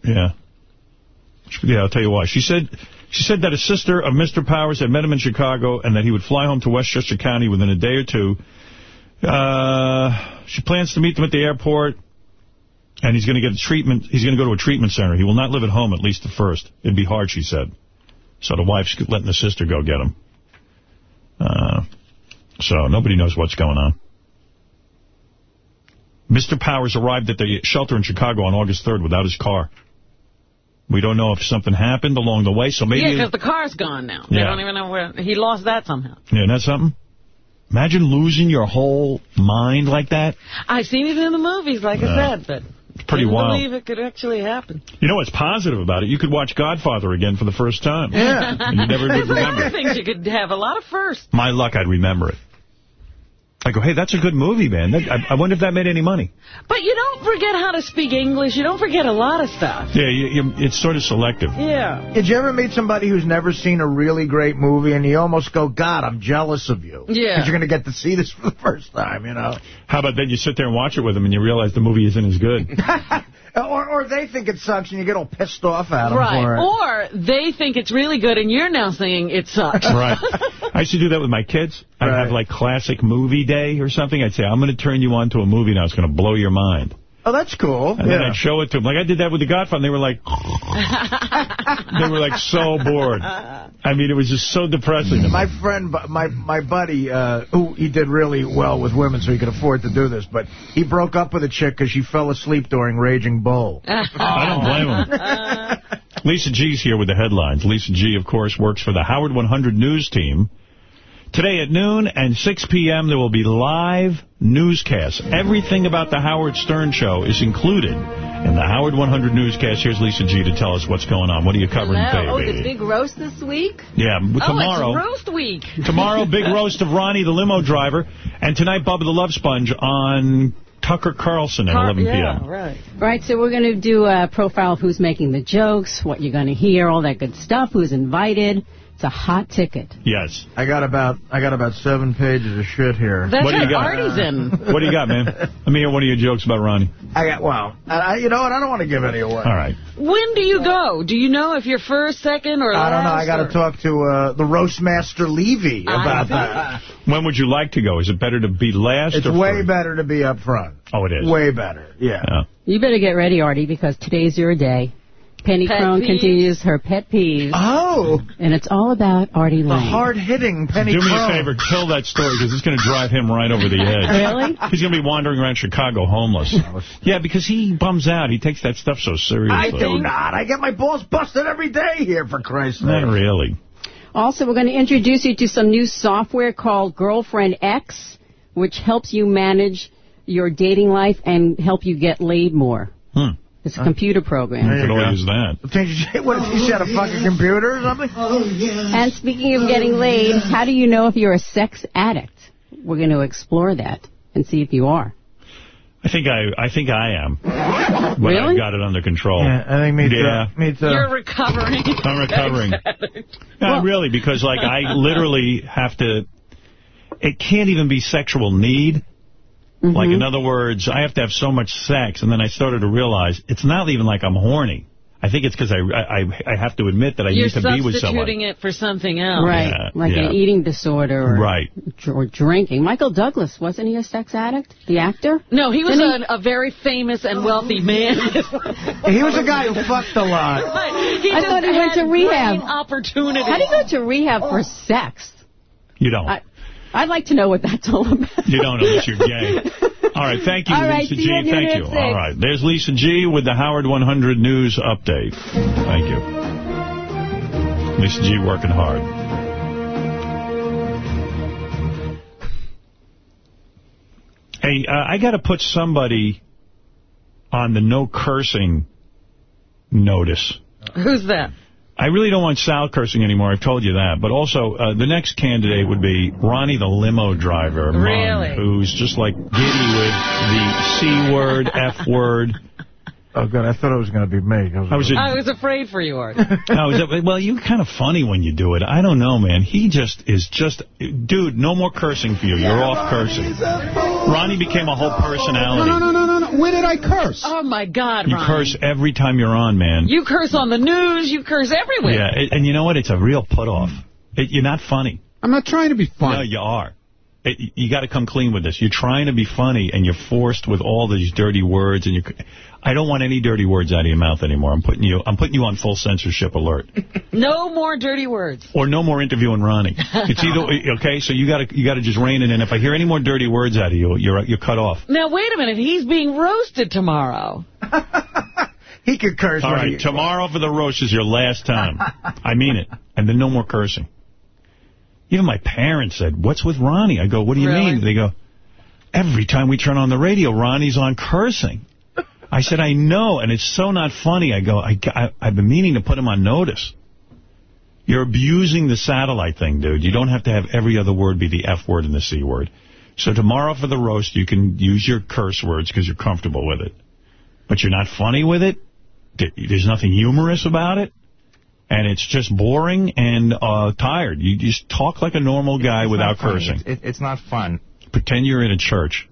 Yeah. Yeah, I'll tell you why. She said she said that a sister of Mr. Powers had met him in Chicago and that he would fly home to Westchester County within a day or two. Uh, she plans to meet them at the airport, and he's going to get a treatment. He's going to go to a treatment center. He will not live at home, at least at first. It'd be hard, she said. So the wife's letting the sister go get him. Uh, so nobody knows what's going on. Mr. Powers arrived at the shelter in Chicago on August 3rd without his car. We don't know if something happened along the way, so maybe... yeah, because the car's gone now. They Yeah. don't even know where... He lost that somehow. Yeah, that's something? Imagine losing your whole mind like that. I've seen it in the movies, like Yeah. I said, but... It's pretty didn't wild. believe it could actually happen. You know what's positive about it? You could watch Godfather again for the first time. Yeah. You never remember. There's a lot of things you could have. A lot of firsts. My luck, I'd remember it. I go, hey, that's a good movie, man. That, I, I wonder if that made any money. But you don't forget how to speak English. You don't forget a lot of stuff. Yeah, you, you, it's sort of selective. Yeah. Did you ever meet somebody who's never seen a really great movie and you almost go, God, I'm jealous of you? Yeah. Because you're going to get to see this for the first time, you know? How about then you sit there and watch it with them and you realize the movie isn't as good? Or, or they think it sucks and you get all pissed off at them for Right. it. Or they think it's really good and you're now saying it sucks. right. I used to do that with my kids. I'd have like classic movie day or something. I'd say, I'm going to turn you on to a movie now. It's going to blow your mind. Oh, that's cool. And then I'd show it to them. Like I did that with The Godfather. They were like, they were like so bored. I mean, it was just so depressing. My friend, my my buddy, uh, who he did really well with women, so he could afford to do this. But he broke up with a chick because she fell asleep during Raging Bull. I don't blame him. Lisa G's here with the headlines. Lisa G, of course, works for the Howard 100 News team. Today at noon and 6 p.m. there will be live newscasts. Everything about the Howard Stern Show is included in the Howard 100 newscast. Here's Lisa G to tell us what's going on. What are you covering, today? Oh, the big roast this week? Yeah, tomorrow. Oh, it's roast week. Tomorrow, big roast of Ronnie, the limo driver. And tonight, Bubba the Love Sponge on Tucker Carlson at 11 p.m. Yeah, right. Right, so we're going to do a profile of who's making the jokes, what you're going to hear, all that good stuff, who's invited. It's a hot ticket. Yes. I got about I got about seven pages of shit here. That's What do you got? Artie's in. What do you got, man? Let me hear one of your jokes about Ronnie. I got well. I, I- you know what? I don't want to give any away. All right. When do you go? Do you know if you're first, second, or I don't know. I got to talk to uh, the roast master Levy about that. When would you like to go? Is it better to be last It's or way first? better to be up front. Oh, it is. Way better. Yeah. Yeah. You better get ready, Artie, because today's your day. Penny Pet Crone peeves. continues her pet peeves, Oh, and it's all about Artie the Lange. hard-hitting Penny Do me a favor, kill that story, because it's going to drive him right over the edge. Really? He's going to be wandering around Chicago homeless. Yeah, because he bums out. He takes that stuff so seriously. I do not. I get my balls busted every day here, for Christ's sake. Not really. Also, we're going to introduce you to some new software called Girlfriend X, which helps you manage your dating life and help you get laid more. Hmm. It's a computer program. You Could go. all use that. Did you what, did you say, a fucking computer or something? Oh, and speaking of getting laid, how do you know if you're a sex addict? We're going to explore that and see if you are. I think I I think I am. But Really? I've got it under control. Yeah, I think me too. Yeah. Me too. You're recovering. I'm recovering. Not really, because like I literally have to. It can't even be sexual need. Mm-hmm. Like in other words, I have to have so much sex, and then I started to realize it's not even like I'm horny. I think it's because I, I I have to admit that I You're need to be with someone. You're substituting it for something else. Right, Yeah, like yeah. an eating disorder or, Right. or drinking. Michael Douglas, wasn't he a sex addict? The actor? No, he was Didn't a, a very famous and wealthy man. He was a guy who fucked a lot. he I thought he went to rehab. Opportunity. How do you go to rehab for sex? You don't. I, I'd like to know what that's all about. You don't unless you're gay. All right, thank you, All right, Lisa G. you Thank you. six. All right, there's Lisa G. with the Howard 100 News Update. Thank you. Lisa G. working hard. Hey, uh, I got to put somebody on the no cursing notice. Who's that? I really don't want Sal cursing anymore. I've told you that. But also, uh, the next candidate would be Ronnie the limo driver. Mom, Really? who's just like giddy with the C word, F word. Oh, God, I thought it was going to be me. I was, I was afraid for you, Art. Is that, well, you're kind of funny when you do it. I don't know, man. He just is just... Dude, no more cursing for you. You're off cursing. Ronnie became a whole personality. No, no, no, no, no. Where did I curse? Oh, my God, You Ron. curse every time you're on, man. You curse on the news. You curse everywhere. Yeah, and you know what? It's a real put-off. It, you're not funny. I'm not trying to be funny. No, you are. It, you got to come clean with this. You're trying to be funny, and you're forced with all these dirty words. And you, I don't want any dirty words out of your mouth anymore. I'm putting you, I'm putting you on full censorship alert, No more dirty words. or no more interviewing Ronnie. It's either okay. So you got to, you got to just rein it in. If I hear any more dirty words out of you, you're, you're cut off. Now, wait a minute. He's being roasted tomorrow. He could curse. All when right, he- tomorrow for the roast is your last time. I mean it. And then no more cursing. Even my parents said, what's with Ronnie? I go, what do you Really? mean? They go, every time we turn on the radio, Ronnie's on cursing. I said, I know, and it's so not funny. I go, I, I, I've been meaning to put him on notice. You're abusing the satellite thing, dude. You don't have to have every other word be the F word and the C word. So tomorrow for the roast, you can use your curse words because you're comfortable with it. But you're not funny with it. There's nothing humorous about it. And it's just boring and uh, tired. You just talk like a normal guy without cursing. It, it's not fun. Pretend you're in a church.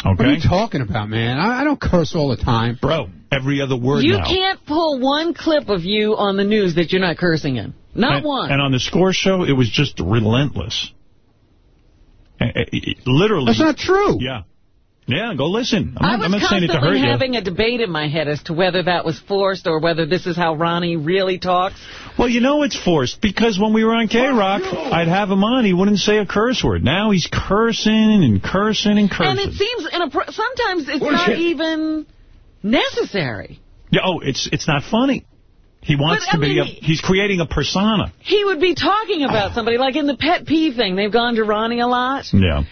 Okay? What are you talking about, man? I, I don't curse all the time. Bro, every other word You now. can't pull one clip of you on the news that you're not cursing in. Not and, one. And on the score show, it was just relentless. Eh, eh, Literally. That's not true. Yeah. Yeah, go listen. I I'm, not, I'm not saying it to hurt constantly you. having a debate in my head as to whether that was forced or whether this is how Ronnie really talks. Well, you know it's forced because when we were on K-Rock, oh, I'd have him on. He wouldn't say a curse word. Now he's cursing and cursing and cursing. And it seems in a pro- sometimes it's Bullshit. not even necessary. Yeah, oh, it's it's not funny. He wants But, I to be. mean, A, he's creating a persona. He would be talking about somebody, like in the pet peeve thing. They've gone to Ronnie a lot. Yeah.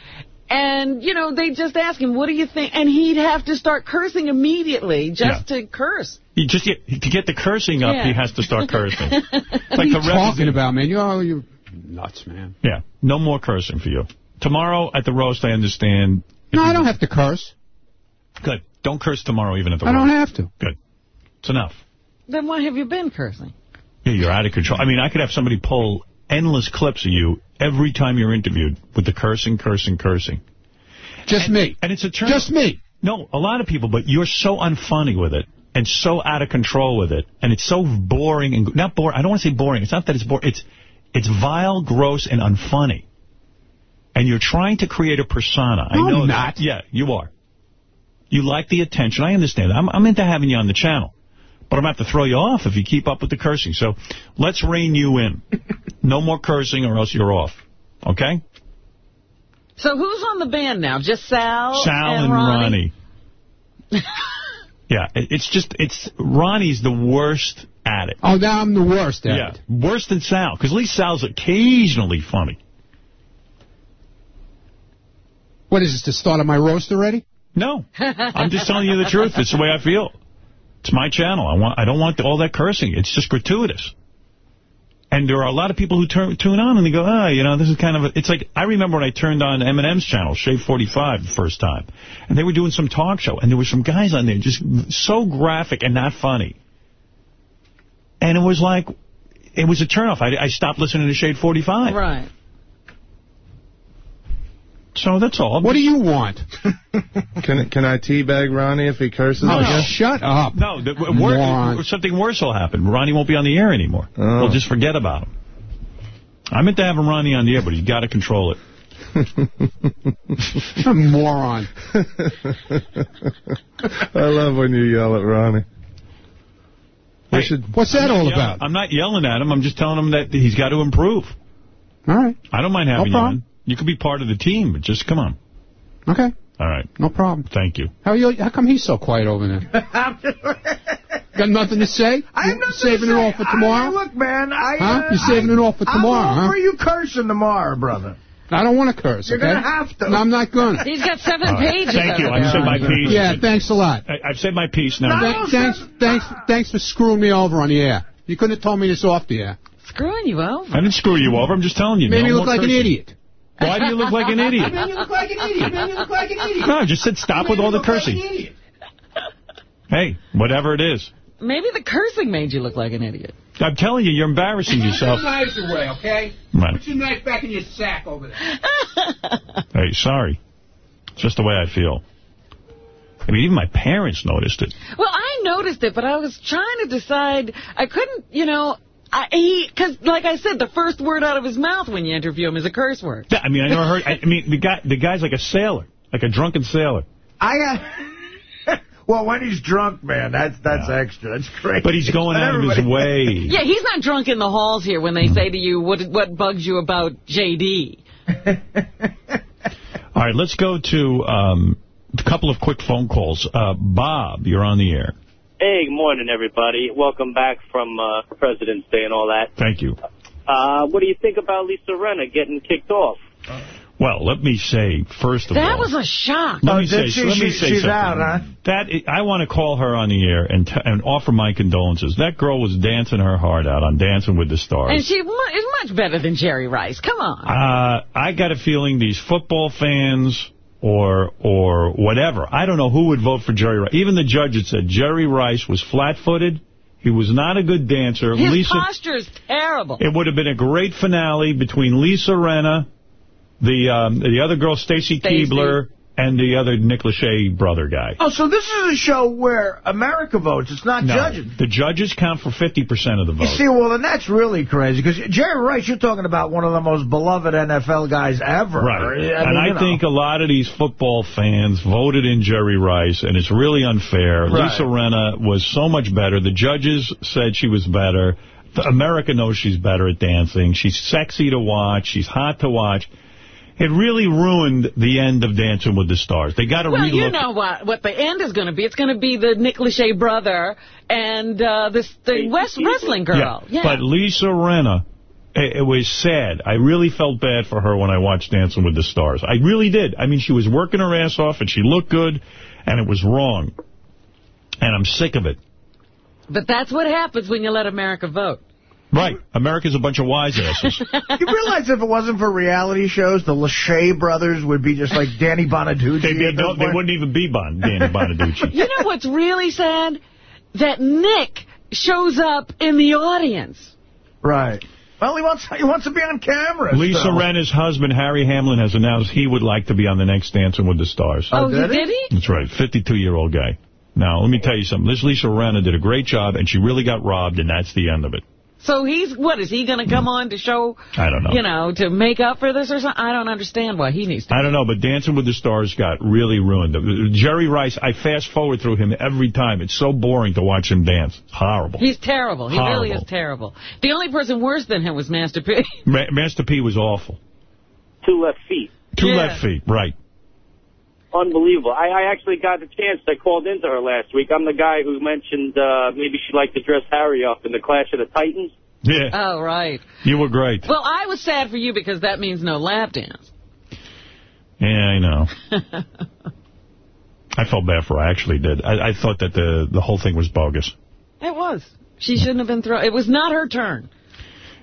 And, you know, they just ask him, what do you think? And he'd have to start cursing immediately just to curse. He just get, to get the cursing up, Yeah. he has to start cursing. What are like you the rep- talking about, man? You're, oh, you're nuts, man. Yeah, no more cursing for you. Tomorrow at the roast, I understand. No, I don't have to curse. Good. Don't curse tomorrow, even at the I roast. I don't have to. Good. It's enough. Then why have you been cursing? Yeah, you're out of control. I mean, I could have somebody pull endless clips of you every time you're interviewed with the cursing, cursing, cursing. Just me. And it's a turn. Just me. No, a lot of people, but you're so unfunny with it and so out of control with it, and it's so boring and not boring. I don't want to say boring. It's not that it's boring. It's it's vile, gross, and unfunny. And you're trying to create a persona. I know I'm that. not. Yeah, you are. You like the attention. I understand that. I'm, I'm into having you on the channel. But I'm going to have to throw you off if you keep up with the cursing. So let's rein you in. no more cursing or else you're off. Okay? So who's on the band now? Just Sal, Sal and, Ronnie? Ronnie. yeah, it's just, it's, Ronnie's the worst at it. Oh, now I'm the worst at yeah, it. worse than Sal, because at least Sal's occasionally funny. What is this, the start of my roast already? No, I'm just telling you the truth. It's the way I feel. It's my channel. I want. I don't want all that cursing. It's just gratuitous. And there are a lot of people who turn, tune on and they go, oh, you know, this is kind of, a, it's like, I remember when I turned on Eminem's channel, Shade 45, the first time, and they were doing some talk show, and there were some guys on there just so graphic and not funny. And it was like, it was a turnoff. I, I stopped listening to Shade 45. Right. So that's all. What do you want? Can can I teabag Ronnie if he curses Oh, again? shut up. No, the, Moron. wor something worse will happen. Ronnie won't be on the air anymore. Oh. We'll just forget about him. I meant to have him Ronnie on the air, but you got to control it. a moron. I love when you yell at Ronnie. We Hey, should. What's that all about? I'm not yelling at him. I'm just telling him that he's got to improve. All right. I don't mind having you on. You could be part of the team, but just come on. Okay. All right. No problem. Thank you. How you? How come he's so quiet over there? Got nothing to say? I have You nothing saving to it all for tomorrow? I, look, man, I... Huh? Uh, You're saving I, it all for tomorrow, I'm all huh? for you cursing tomorrow, brother. I don't want to curse, You're okay? gonna have to. No, I'm not going to. He's got seven All right. pages Thank you. I've said my piece. Yeah, thanks a lot. I, I've said my piece now. No. Th- thanks, thanks, thanks for screwing me over on the air. You couldn't have told me this off the air. Screwing you over. I didn't screw you over. I'm just telling you. Made me no look more like an idiot. Why do you look like an idiot? Made you look like an idiot. Made you look like an idiot. No, just said stop with all the cursing. Hey, whatever it is. Maybe the cursing made you look like an idiot. I'm telling you, you're embarrassing yourself. Put your knives away, okay? Right. Put your knife back in your sack over there. Hey, sorry. It's just the way I feel. I mean, even my parents noticed it. Well, I noticed it, but I was trying to decide. I couldn't, you know, I, he, because like I said, the first word out of his mouth when you interview him is a curse word. Yeah, I mean, I never heard. I, I mean, the guy, the guy's like a sailor, like a drunken sailor. I uh, well, when he's drunk, man, that's that's extra. That's great. But he's going out of his way. Yeah, he's not drunk in the halls here when they say to you, what what bugs you about J.D.? All right, let's go to um, a couple of quick phone calls. Uh, Bob, you're on the air. Hey, good morning, everybody. Welcome back from uh, President's Day and all that. Thank you. Uh, what do you think about Lisa Rinna getting kicked off? Well, let me say, first of all... That was a shock. Let Oh, me say, she? let me say she's something. out, huh? That I want to call her on the air and t and offer my condolences. That girl was dancing her heart out on Dancing with the Stars. And she mu- is much better than Jerry Rice. Come on. Uh, I got a feeling these football fans or or whatever, I don't know who would vote for Jerry Rice. Even the judge had said Jerry Rice was flat-footed. He was not a good dancer. His Lisa, posture is terrible. it would have been a great finale between Lisa Rinna, the um, the other girl, Stacy Stacey. Keibler, and the other Nick Lachey brother guy. Oh, so this is a show where America votes. It's not No, judging. the judges count for 50% of the vote. You see, well, then that's really crazy, because Jerry Rice, you're talking about one of the most beloved NFL guys ever. Right. I mean, and I know. think a lot of these football fans voted in Jerry Rice, and it's really unfair. Right. Lisa Rinna was so much better. The judges said she was better. America knows she's better at dancing. She's sexy to watch. She's hot to watch. It really ruined the end of Dancing with the Stars. They got to Well, relook. you know what what the end is going to be. It's going to be the Nick Lachey brother and uh, this the West wrestling girl. Yeah. But Lisa Rinna, it, it was sad. I really felt bad for her when I watched Dancing with the Stars. I really did. I mean, she was working her ass off, and she looked good, and it was wrong. And I'm sick of it. But that's what happens when you let America vote. Right. America's a bunch of wise asses. You realize if it wasn't for reality shows, the Lachey brothers would be just like Danny Bonaduce. They'd be, no, they wouldn't even be Bon, Danny Bonaduce. You know what's really sad? That Nick shows up in the audience. Right. Well, he wants he wants to be on camera. Lisa still. Rinna's husband, Harry Hamlin, has announced he would like to be on the next Dancing with the Stars. Oh, oh he did he? That's right, 52-year-old guy. Now, let me tell you something. This Lisa Rinna did a great job, and she really got robbed, and that's the end of it. So he's, what, is he going to come on to show, I don't know. you know, to make up for this or something? I don't understand why he needs to. I don't know, but Dancing with the Stars got really ruined. Jerry Rice, I fast forward through him every time. It's so boring to watch him dance. It's horrible. He's terrible. He really is terrible. The only person worse than him was Master P. Ma Master P was awful. Two left feet. Two Yeah. left feet, right. Unbelievable. I, I actually got the chance. I called into her last week. I'm the guy who mentioned uh, maybe she'd like to dress Harry up in the Clash of the Titans. Yeah. Oh, right. You were great. Well, I was sad for you because that means no lap dance. Yeah, I know. I felt bad for her. I actually did. I, I thought that the, the whole thing was bogus. It was. She shouldn't have been thrown. It was not her turn.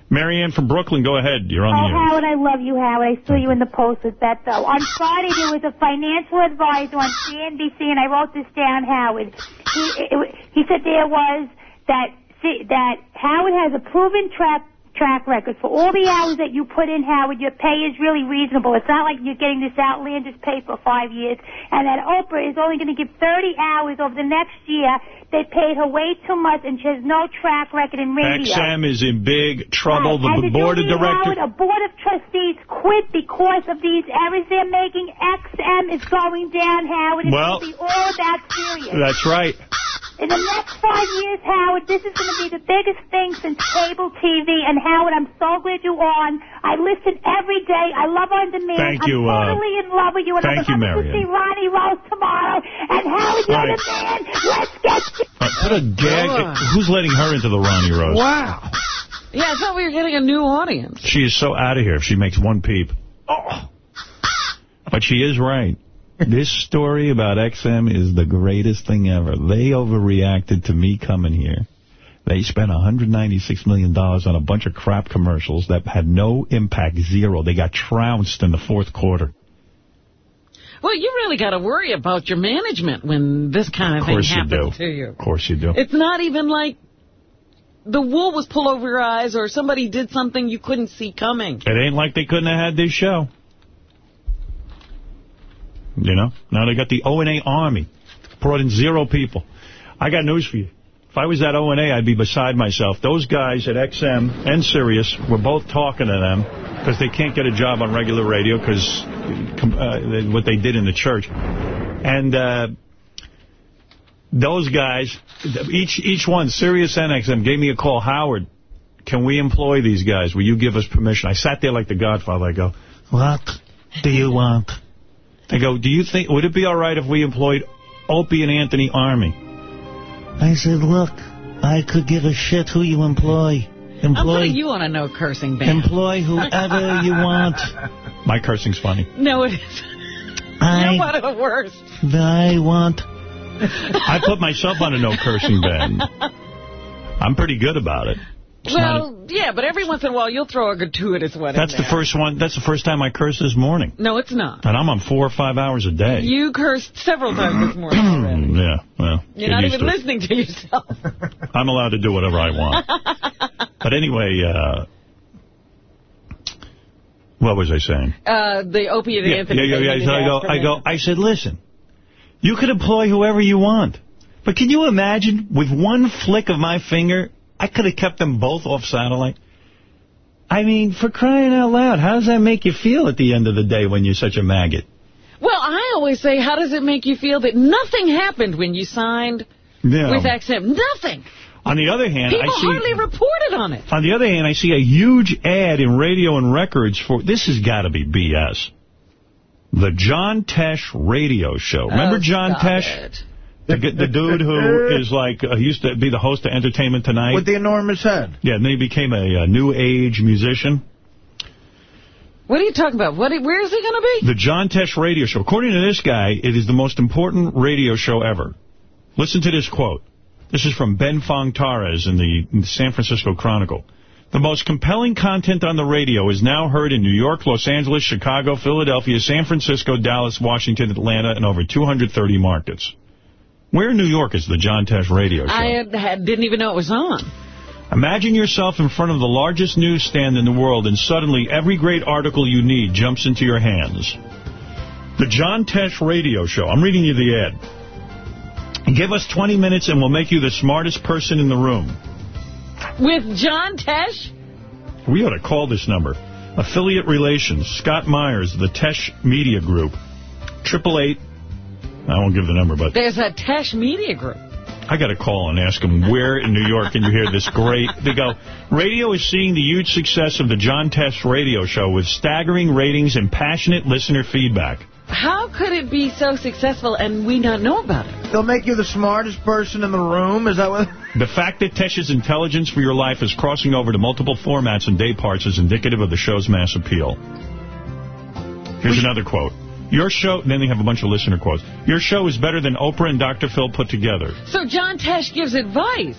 Marianne from Brooklyn, go ahead. You're on Oh, the air. Howard, I love you, Howard. I saw you in the post with Beth, though. On Friday, there was a financial advisor on CNBC, and I wrote this down, Howard. He, it, he said there was that see, that Howard has a proven track track record. For all the hours that you put in, Howard, your pay is really reasonable. It's not like you're getting this outlandish pay for five years. And that Oprah is only going to give 30 hours over the next year. They paid her way too much, and she has no track record in radio. XM is in big trouble. Right. The board of you directors... A board of trustees quit because of these errors they're making. XM is going down, Howard. It's Well- going to be all that serious. That's right. In the next five years, Howard, this is going to be the biggest thing since cable TV. And Howard, I'm so glad you're on. I listen every day. I love on demand. Thank I'm you, uh, totally in love with you. And thank you, I'm going to see Ronnie Rose tomorrow. And Howard, you're Right. the man. Let's get Uh, put a gag... Who's letting her into the Ronnie Rose? Wow. Yeah, I thought we were getting a new audience. She is so out of here if she makes one peep. Oh. But she is right. This story about XM is the greatest thing ever. They overreacted to me coming here. They spent $196 million on a bunch of crap commercials that had no impact, zero. They got trounced in the fourth quarter. Well, you really got to worry about your management when this kind of, Of thing you happens do. to you. Of course you do. It's not even like the wool was pulled over your eyes or somebody did something you couldn't see coming. It ain't like they couldn't have had this show. You know? Now they got the O&A Army. Brought in zero people. I got news for you. If I was at O&A, I'd be beside myself. Those guys at XM and Sirius were both talking to them because they can't get a job on regular radio because uh, what they did in the church. And uh, those guys, each each one, Sirius and XM, gave me a call. Howard, can we employ these guys? Will you give us permission? I sat there like the Godfather. I go, what do you want? I go, do you think, would it be all right if we employed Opie and Anthony Army? I said, look, I could give a shit who you employ. I'm Employ, putting you on a no cursing ban. employ whoever you want. My cursing's funny. No, it is. I- You're one of the worst. I want. I put myself on a no cursing ban. I'm pretty good about it. Well, yeah, but every once in a while you'll throw a gratuitous one that's the first one. That's the first time I cursed this morning. No, it's not. And I'm on four or five hours a day. You cursed several times this morning already. yeah, well. You're not even to listening to yourself. I'm allowed to do whatever I want. but anyway, uh, what was I saying? Uh, the Opie and Yeah, Anthony. yeah, yeah, yeah. So I go, I go, I said, listen, you could employ whoever you want. But can you imagine, with one flick of my finger, I could have kept them both off satellite? I mean, for crying out loud, how does that make you feel at the end of the day when you're such a maggot? Well, I always say, how does it make you feel that nothing happened when you signed Yeah. with XM? Nothing. On the other hand, People I see... hardly reported on it. On the other hand, I see a huge ad in radio and records for, this has got to be BS. The John Tesh radio show. Remember Oh, John Tesh? it. The, the dude who is like, uh, he used to be the host of Entertainment Tonight. With the enormous head. Yeah, and then he became a, uh new age musician. What are you talking about? What? Where is he going to be? The John Tesh radio show. According to this guy, it is the most important radio show ever. Listen to this quote. This is from Ben Fong Torres in the, in the San Francisco Chronicle. The most compelling content on the radio is now heard in New York, Los Angeles, Chicago, Philadelphia, San Francisco, Dallas, Washington, Atlanta, and over 230 markets. Where in New York is the John Tesh radio show? I didn't even know it was on. Imagine yourself in front of the largest newsstand in the world, and suddenly every great article you need jumps into your hands. The John Tesh Radio Show. I'm reading you the ad. Give us 20 minutes and we'll make you the smartest person in the room. With John Tesh? We ought to call this number. Affiliate Relations, Scott Myers, the Tesh Media Group. Triple eight. I won't give the number, but There's a Tesh Media Group. I got to call and ask them where in New York can you hear this great. They go, radio is seeing the huge success of the John Tesh radio show with staggering ratings and passionate listener feedback. How could it be so successful and we not know about it? They'll make you the smartest person in the room. Is that what? The fact that Tesh's intelligence for your life is crossing over to multiple formats and day parts is indicative of the show's mass appeal. Here's another quote. Your show, then they have a bunch of listener quotes. Your show is better than Oprah and Dr. Phil put together. So John Tesh gives advice.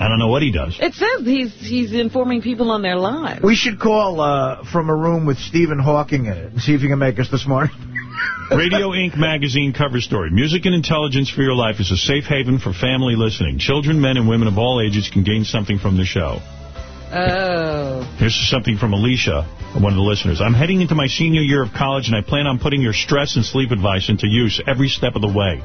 I don't know what he does. It says he's he's informing people on their lives. We should call uh, from a room with Stephen Hawking in it and see if he can make us this morning. Radio Ink magazine cover story. Music and intelligence for your life is a safe haven for family listening. Children, men, and women of all ages can gain something from the show. Oh. Here's something from Alicia, one of the listeners. I'm heading into my senior year of college, and I plan on putting your stress and sleep advice into use every step of the way.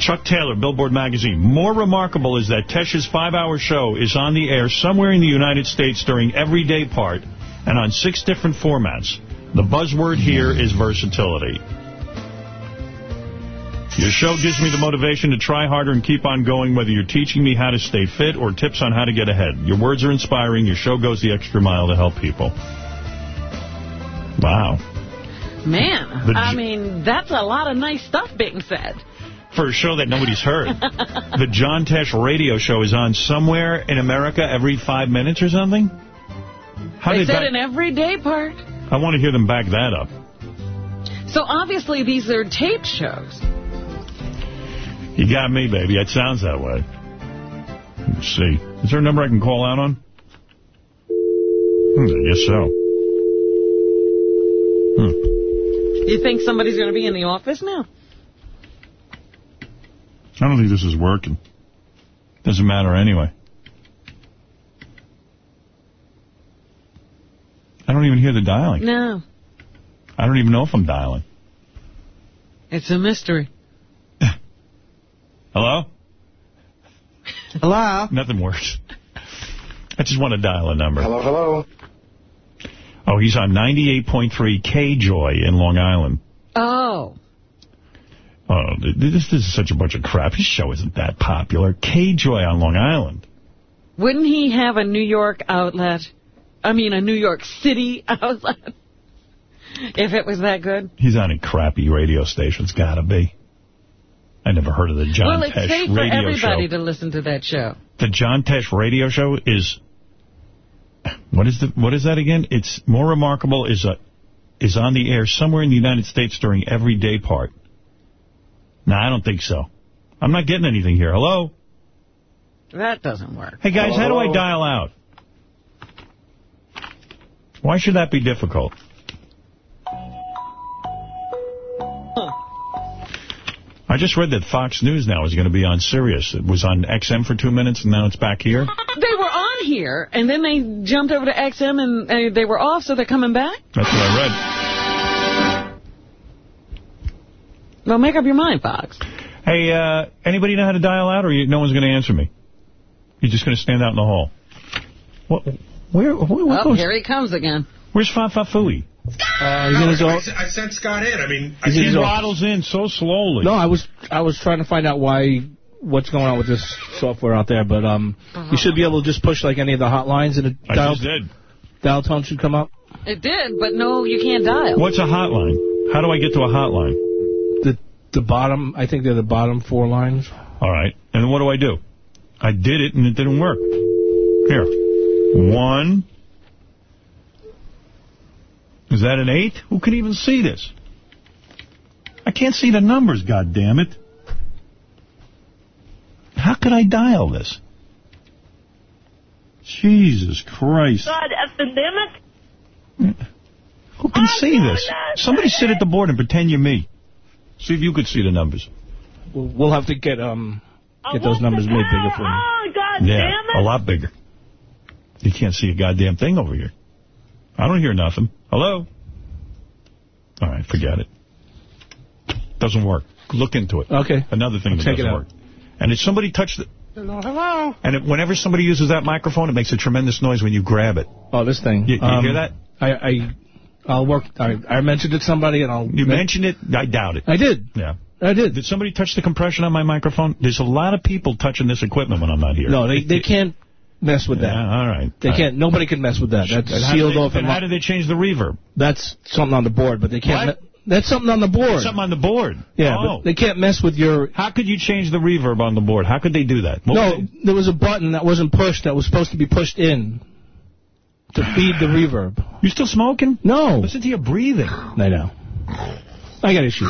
Chuck Taylor, Billboard Magazine. More remarkable is that Tesh's five-hour show is on the air somewhere in the United States during every day part and on six different formats. The buzzword here is versatility. Your show gives me the motivation to try harder and keep on going, whether you're teaching me how to stay fit or tips on how to get ahead. Your words are inspiring. Your show goes the extra mile to help people. Wow. Man, The I mean, that's a lot of nice stuff being said. For a show that nobody's heard. the John Tesh radio show is on somewhere in America every five minutes or something? How they said that... an everyday part. I want to hear them back that up. So obviously these are taped shows. You got me, baby. It sounds that way. Let's see. Is there a number I can call out on? Hmm, I guess so. Hmm. You think somebody's going to be in the office now? I don't think this is working. Doesn't matter anyway. I don't even hear the dialing. No. I don't even know if I'm dialing. It's a mystery. Hello? Hello? Nothing works. I just want to dial a number. Hello, hello. Oh, he's on 98.3 K-Joy in Long Island. Oh. Oh, this, this is such a bunch of crap. His show isn't that popular. K-Joy on Long Island. Wouldn't he have a New York outlet? I mean, a New York City outlet? If it was that good? He's on a crappy radio station. It's got to be. I never heard of the John well, it's Tesh safe for everybody show. to listen to that show. The John Tesh radio show is... What is the what is that again? It's more remarkable is a is on the air somewhere in the United States during every day part. No, I don't think so. I'm not getting anything here. Hello? That doesn't work. Hey, guys, how do I dial out? Why should that be difficult? I just read that Fox News now is going to be on Sirius. It was on XM for two minutes, and now it's back here. They were on here, and then they jumped over to XM, and uh, they were off, so they're coming back? That's what I read. Well, make up your mind, Fox. Hey, uh, anybody know how to dial out, or you, no one's going to answer me? You're just going to stand out in the hall. What? Where? where what Oh, goes- here he comes again. Where's Fafa Fui? Uh, he's in his I sent Scott in. I mean, I He's in He his waddles in so slowly. No, I was I was trying to find out why what's going on with this software out there, but um, you should be able to just push like any of the hotlines and a I dial just did. dial tone should come up. It did, but no, you can't dial. What's a hotline? How do I get to a hotline? The the bottom, I think they're the bottom four lines. All right. And what do I do? I did it, and it didn't work. Here. One. Is that an eight? Who can even see this? I can't see the numbers, God damn it! How could I dial this? Jesus Christ. God effing damn it. Who can see this? Somebody sit at the board and pretend you're me. See if you could see the numbers. We'll, we'll have to get um get those numbers made bigger for you. Oh, God Yeah, damn it. a lot bigger. You can't see a goddamn thing over here. I don't hear nothing. Hello? All right, forget it. Doesn't work. Look into it. Okay. Another thing that Check it doesn't out. work. And if somebody touched it, Hello, hello. and it, whenever somebody uses that microphone, it makes a tremendous noise when you grab it. Oh, this thing. You, you Um, hear that? I I I'll work. I, I mentioned it to somebody, and I'll. You mentioned it? I doubt it. I did. Yeah. I did. Did somebody touch the compression on my microphone? There's a lot of people touching this equipment when I'm not here. No, they they can't mess with that. Yeah, all right. They All right. can't. Nobody can mess with that. That's do sealed they- off. and how do they change the reverb? That's something on the board, but they can't. That's something on the board. Something on the board. Yeah, Oh. they can't mess with your. How could you change the reverb on the board? How could they do that? What no, they- there was a button that wasn't pushed that was supposed to be pushed in to feed the reverb. You still smoking? No. Listen to your breathing. I know. I got issues.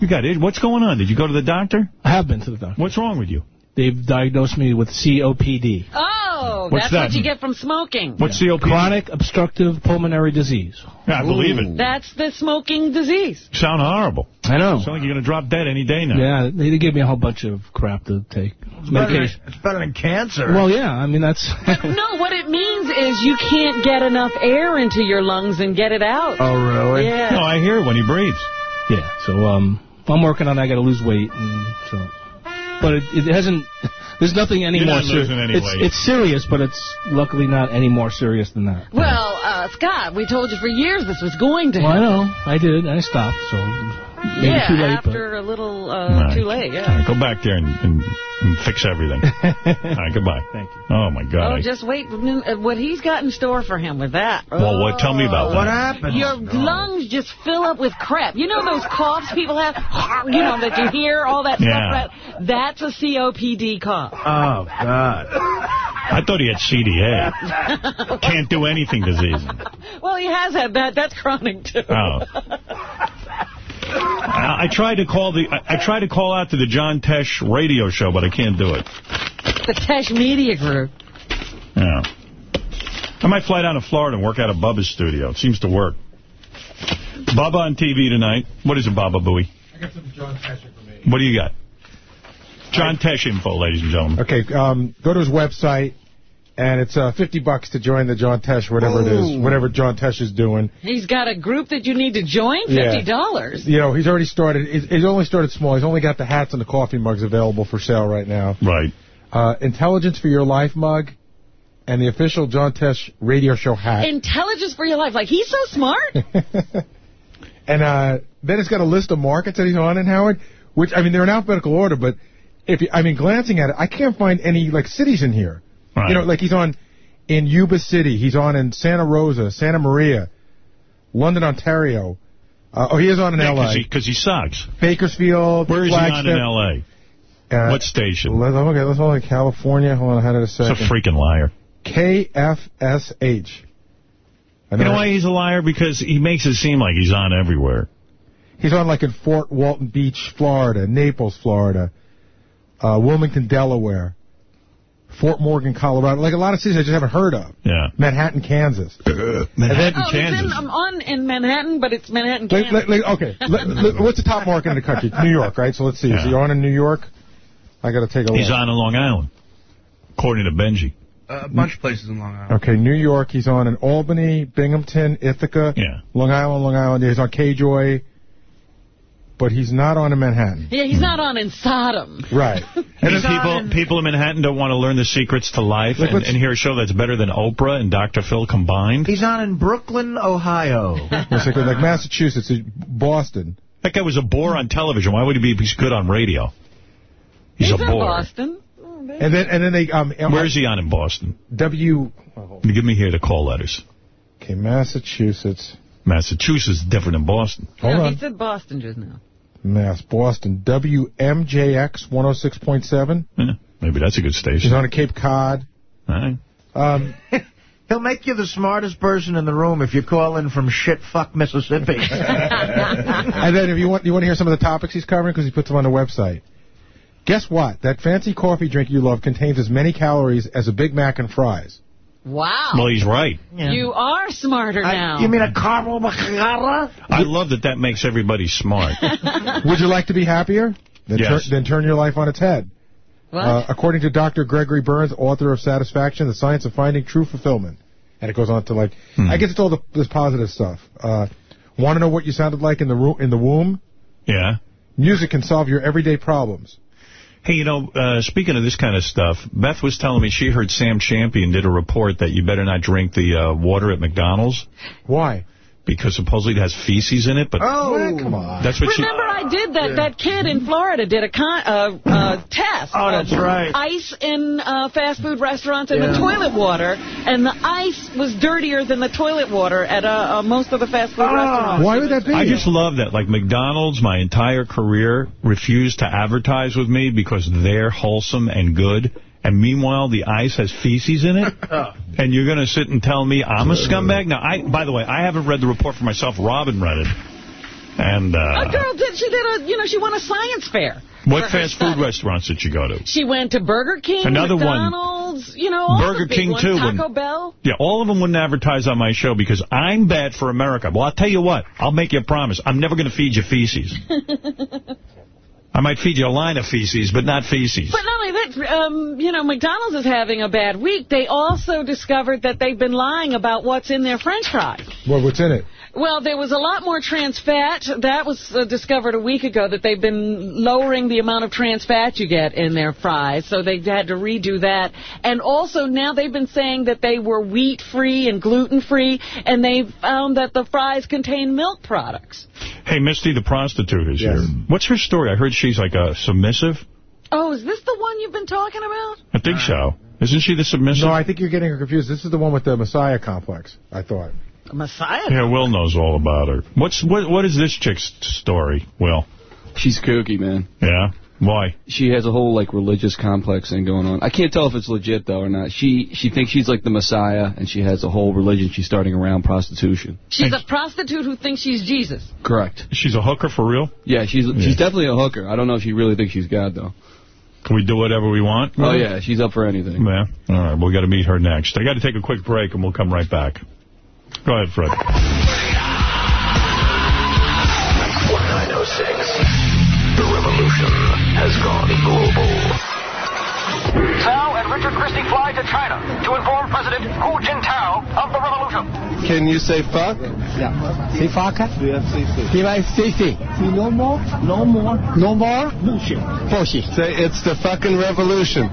You got it. What's going on? Did you go to the doctor? I have been to the doctor. What's wrong with you? They've diagnosed me with COPD. Oh, What's that's that? what you get from smoking. What's COPD? Chronic obstructive pulmonary disease. Yeah, I believe it. That's the smoking disease. Sound horrible. I know. Sound like you're going to drop dead any day now. Yeah, they, they gave me a whole bunch of crap to take. It's better, than, Medication. it's better than cancer. Well, yeah, I mean, that's... No, what it means is you can't get enough air into your lungs and get it out. oh, really? Yeah. No, I hear it when he breathes. yeah, so um, I'm working on I got to lose weight. And so, But it, it hasn't... There's nothing any You're more not losing It's, it's serious, but it's luckily not any more serious than that. Well, uh, Scott, we told you for years this was going to Well, I know. I did. I stopped, so maybe yeah, too late. after a little uh, All right. too late, yeah. right, go back there and, and, and fix everything. All right, goodbye. Thank you. Oh, my God. Oh, I- just wait uh, what he's got in store for him with that. Well, what? Tell me about What that. happened? Your lungs just fill up with crap. You know those coughs people have? You know, that you hear, all that Yeah. stuff? That, that's a COPD cough. Oh, God. I thought he had CDA. Can't do anything disease. well, he has had that. That's chronic, too. Oh. I, I tried to call the I, I tried to call out to the John Tesh radio show, but I can't do it. The Tesh Media Group. Yeah. I might fly down to Florida and work out of Bubba's studio. It seems to work. Bubba on TV tonight. What is it, Baba Booey? I got some John Tesh information. What do you got? John Tesh info, ladies and gentlemen. Okay, um, go to his website, and it's uh, 50 bucks to join the John Tesh, whatever it is, whatever John Tesh is doing. He's got a group that you need to join, $50. You know, he's already started. He's he's only started small. He's only got the hats and the coffee mugs available for sale right now. Right. Uh, Intelligence for Your Life mug and the official John Tesh radio show hat. Intelligence for your life. Like, he's so smart. And uh, then it's got a list of markets that he's on in Howard, which, I mean, they're in alphabetical order, but if you, I mean, glancing at it, I can't find any, like, cities in here. Right. You know, like he's on in Yuba City. He's on in Santa Rosa, Santa Maria, London, Ontario. Uh, oh, he is on in L.A. Because he, sucks. Bakersfield. Where is he on in L.A.? Uh, what station? Let's, okay, let's look at California. Hold on, I had it a It's a freaking liar. KFSH. I You know know- why he's a liar? Because he makes it seem like he's on everywhere. He's on like in Fort Walton Beach, Florida, Naples, Florida, uh, Wilmington, Delaware, Fort Morgan, Colorado. Like a lot of cities I just haven't heard of. Yeah. Manhattan, Kansas. Manhattan, oh, he's in, I'm on in Manhattan, but it's Manhattan, Kansas. like, like, okay, let- let- what's the top market in the country? New York, right? So let's see. Is he on in New York? I got to take a look. He's on in Long Island, according to Benji. a bunch of places in Long Island. Okay, New York. He's on in Albany, Binghamton, Ithaca, Yeah. Long Island, Long Island. He's on K-Joy, but he's not on in Manhattan. Yeah, he's not on in Sodom. Right. And then people people in Manhattan don't want to learn the secrets to life Like, and, and hear a show that's better than Oprah and Dr. Phil combined. He's on in Brooklyn, Ohio. Like, like Massachusetts, Boston. That guy was a bore on television. Why would he be he's good on radio? He's, He's a in bore. Boston. And then and then they um Where is he on in Boston? W Give me here the call letters. Okay, Massachusetts. Massachusetts is different than Boston. Hold no, on. he said Boston just now. Mass Boston WMJX 106.7. Yeah, maybe that's a good station. He's on a Cape Cod. All right. Um, He'll make you the smartest person in the room if you call in from shit fuck Mississippi. and then if you want you want to hear some of the topics he's covering because he puts them on the website. Guess what? That fancy coffee drink you love contains as many calories as a Big Mac and fries. Wow. Well, he's right. You are smarter now. you mean a caramel macchiato? I love that that makes everybody smart. Would you like to be happier? Then, Yes. tur- then turn your life on its head. What? Uh, according to Dr. Gregory Berns, author of Satisfaction, The Science of Finding True Fulfillment. And it goes on to like, Hmm. I guess it's all the, this positive stuff. Uh, Want to know what you sounded like in the ro- in the womb? Yeah. Music can solve your everyday problems. Hey, you know, uh, speaking of this kind of stuff, Beth was telling me she heard Sam Champion did a report that you better not drink the uh, water at McDonald's. Why? Because supposedly it has feces in it, but Oh, come on. that's what she... Remember, I did that. That kid in Florida did a con, uh, uh, test. Oh, that's right. Ice in uh, fast food restaurants and the toilet water, and the ice was dirtier than the toilet water at uh, uh, most of the fast food restaurants. Why would that be? I just love that. Like McDonald's, my entire career refused to advertise with me because they're wholesome and good. And meanwhile, the ice has feces in it. and you're going to sit and tell me I'm a scumbag? Now, I, by the way, I haven't read the report for myself. Robin read it. And A uh, girl did. She did a. You know, she won a science fair. what fast food restaurants did she go to? She went to Burger King, Another one. McDonald's, you know, all Burger the King, ones, too, Taco when- Bell. Yeah, all of them wouldn't advertise on my show because I'm bad for America. Well, I'll tell you what. I'll make you a promise. I'm never going to feed you feces. I might feed you a line of feces, but not feces. But not only that, um, you know, McDonald's is having a bad week. They also discovered that they've been lying about what's in their French fries. Well, what's in it? Well, there was a lot more trans fat. That was uh, discovered a week ago that they've been lowering the amount of trans fat you get in their fries, so they had to redo that. And also now they've been saying that they were wheat-free and gluten-free, and they found that the fries contain milk products. Hey, Misty the prostitute is Yes. here. What's her story? I heard she's like a submissive. Oh, is this the one you've been talking about? I think so. Isn't she the submissive? No, I think you're getting her confused. This is the one with the Messiah complex, I thought. Messiah? Yeah, Will knows all about her. What's what? What is this chick's story, Will? She's kooky, man. Yeah? Why? She has a whole like religious complex thing going on. I can't tell if it's legit though or not. She she thinks she's like the Messiah, and she has a whole religion she's starting around prostitution. She's a prostitute who thinks she's Jesus. Correct. She's a hooker for real? Yeah, she's Yeah. she's definitely a hooker. I don't know if she really thinks she's God though. Can we do whatever we want? Oh yeah, she's up for anything. Yeah. All right, we got to meet her next. I got to take a quick break, and we'll come right back. Go ahead, Fred. Christie fly to China to inform President Hu Jintao of the revolution. Can you say fuck? Yeah. Say fuck. P-I-C-C. No more. No more. No more. Bullshit. Bullshit. Say it's the fucking revolution.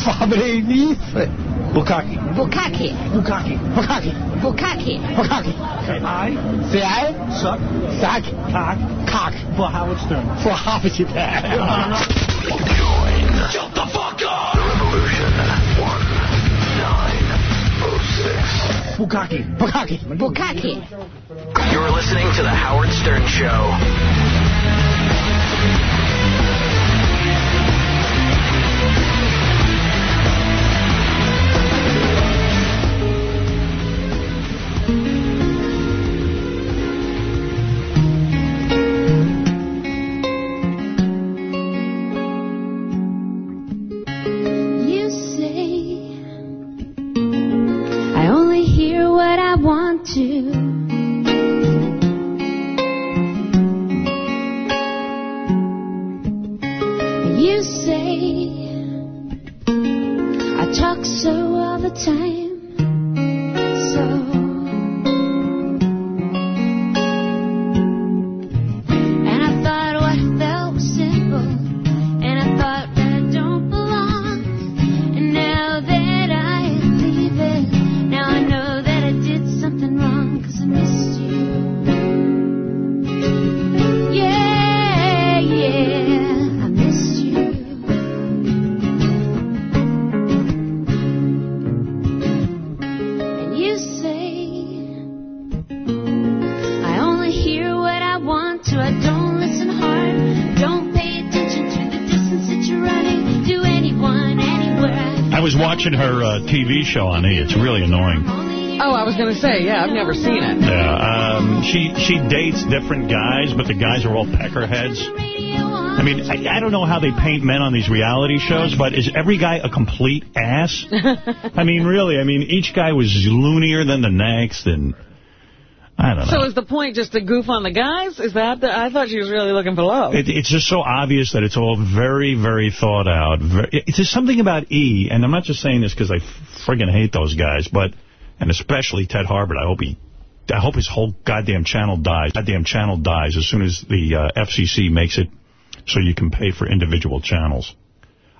Fabreni. Bukaki. Bukaki. Bukaki. Bukaki. Bukaki. Bukaki. Say I. Say I. Suck. Suck. Cock. Cock. For Howard Stern. For Howard Stern. Shut the fuck up! The revolution. 1906. Bukaki. Bukaki. Bukaki. You're listening to The Howard Stern Show. Watching her uh, TV show on E. It's really annoying. Oh, I was going to say, yeah, I've never seen it. Yeah, um, she she dates different guys, but the guys are all peckerheads. I mean, I, I don't know how they paint men on these reality shows, but is every guy a complete ass? I mean, really, I mean, each guy was loonier than the next, and I don't know. So is the point just to goof on the guys? Is that the, I thought she was really looking for love. It, it's just so obvious that it's all very, very thought out. Very, it's just something about E, and I'm not just saying this because I friggin' hate those guys, but and especially Ted Harbert. I hope he, I hope his whole goddamn channel dies. Goddamn channel dies as soon as the uh, FCC makes it so you can pay for individual channels.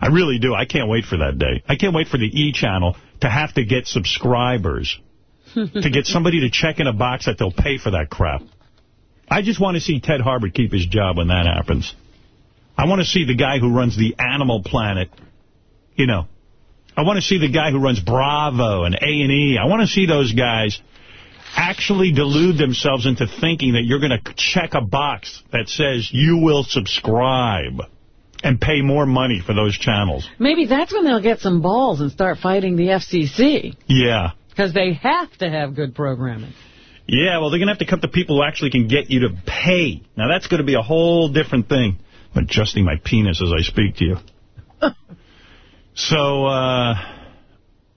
I really do. I can't wait for that day. I can't wait for the E channel to have to get subscribers to get somebody to check in a box that they'll pay for that crap. I just want to see Ted Harbert keep his job when that happens. I want to see the guy who runs the Animal Planet, you know. I want to see the guy who runs Bravo and A&E. I want to see those guys actually delude themselves into thinking that you're going to check a box that says you will subscribe and pay more money for those channels. Maybe that's when they'll get some balls and start fighting the FCC. Yeah. Because they have to have good programming. Yeah, well, they're going to have to cut the people who actually can get you to pay. Now, that's going to be a whole different thing. I'm adjusting my penis as I speak to you. so, uh,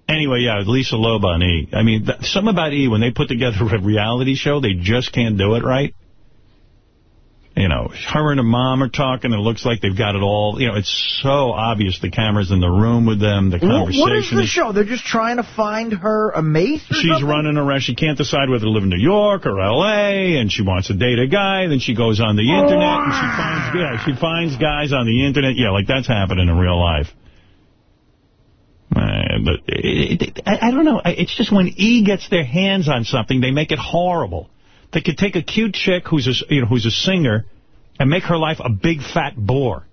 anyway, yeah, Lisa Loeb on E. I mean, th something about E, when they put together a reality show, they just can't do it right. You know, her and her mom are talking. It looks like they've got it all. You know, it's so obvious the camera's in the room with them. The conversation What is the show? They're just trying to find her a mate She's something? running around. She can't decide whether to live in New York or L.A., and she wants to date a guy. Then she goes on the Internet, and she finds, yeah, she finds guys on the Internet. Yeah, like that's happening in real life. Uh, but it, it, I, I don't know. It's just when E gets their hands on something, they make it horrible. They could take a cute chick who's a, you know, who's a singer and make her life a big fat bore.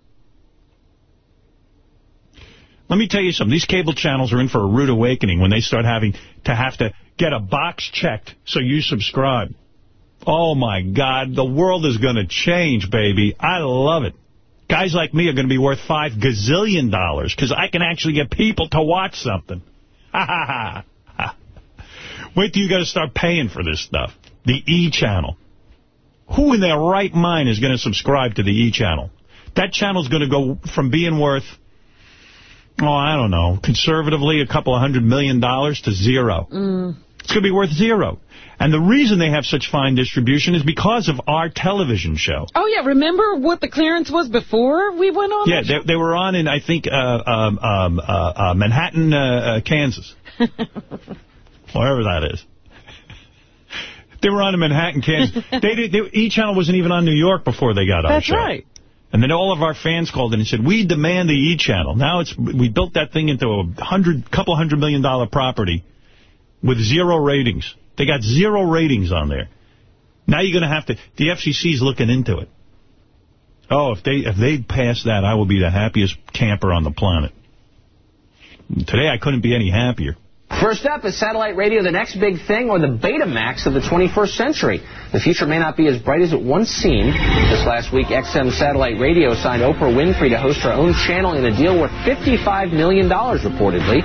Let me tell you something. These cable channels are in for a rude awakening when they start having to have to get a box checked so you subscribe. Oh, my God. The world is going to change, baby. I love it. Guys like me are going to be worth five gazillion dollars because I can actually get people to watch something. Ha ha ha. Wait till you got to start paying for this stuff. The E channel. Who in their right mind is going to subscribe to the E channel? That channel is going to go from being worth, oh, I don't know, conservatively a couple of hundred million dollars to zero. Mm. It's going to be worth zero. And the reason they have such fine distribution is because of our television show. Oh, yeah. Remember what the clearance was before we went on? Yeah, they, they were on in, I think, uh, um, um, uh, uh, Manhattan, uh, uh, Kansas. Wherever that is. They were on in Manhattan, Kansas. they did, they, E! Channel wasn't even on New York before they got our That's show. right. And then all of our fans called in and said, we demand the E! Channel. Now it's we built that thing into a hundred, couple hundred million dollar property with zero ratings. They got zero ratings on there. Now you're going to have to, the FCC's looking into it. Oh, if they if they pass that, I will be the happiest camper on the planet. Today I couldn't be any happier. First up, is satellite radio the next big thing or the Betamax of the 21st century? The future may not be as bright as it once seemed. This last week, XM Satellite Radio signed Oprah Winfrey to host her own channel in a deal worth $55 million, reportedly.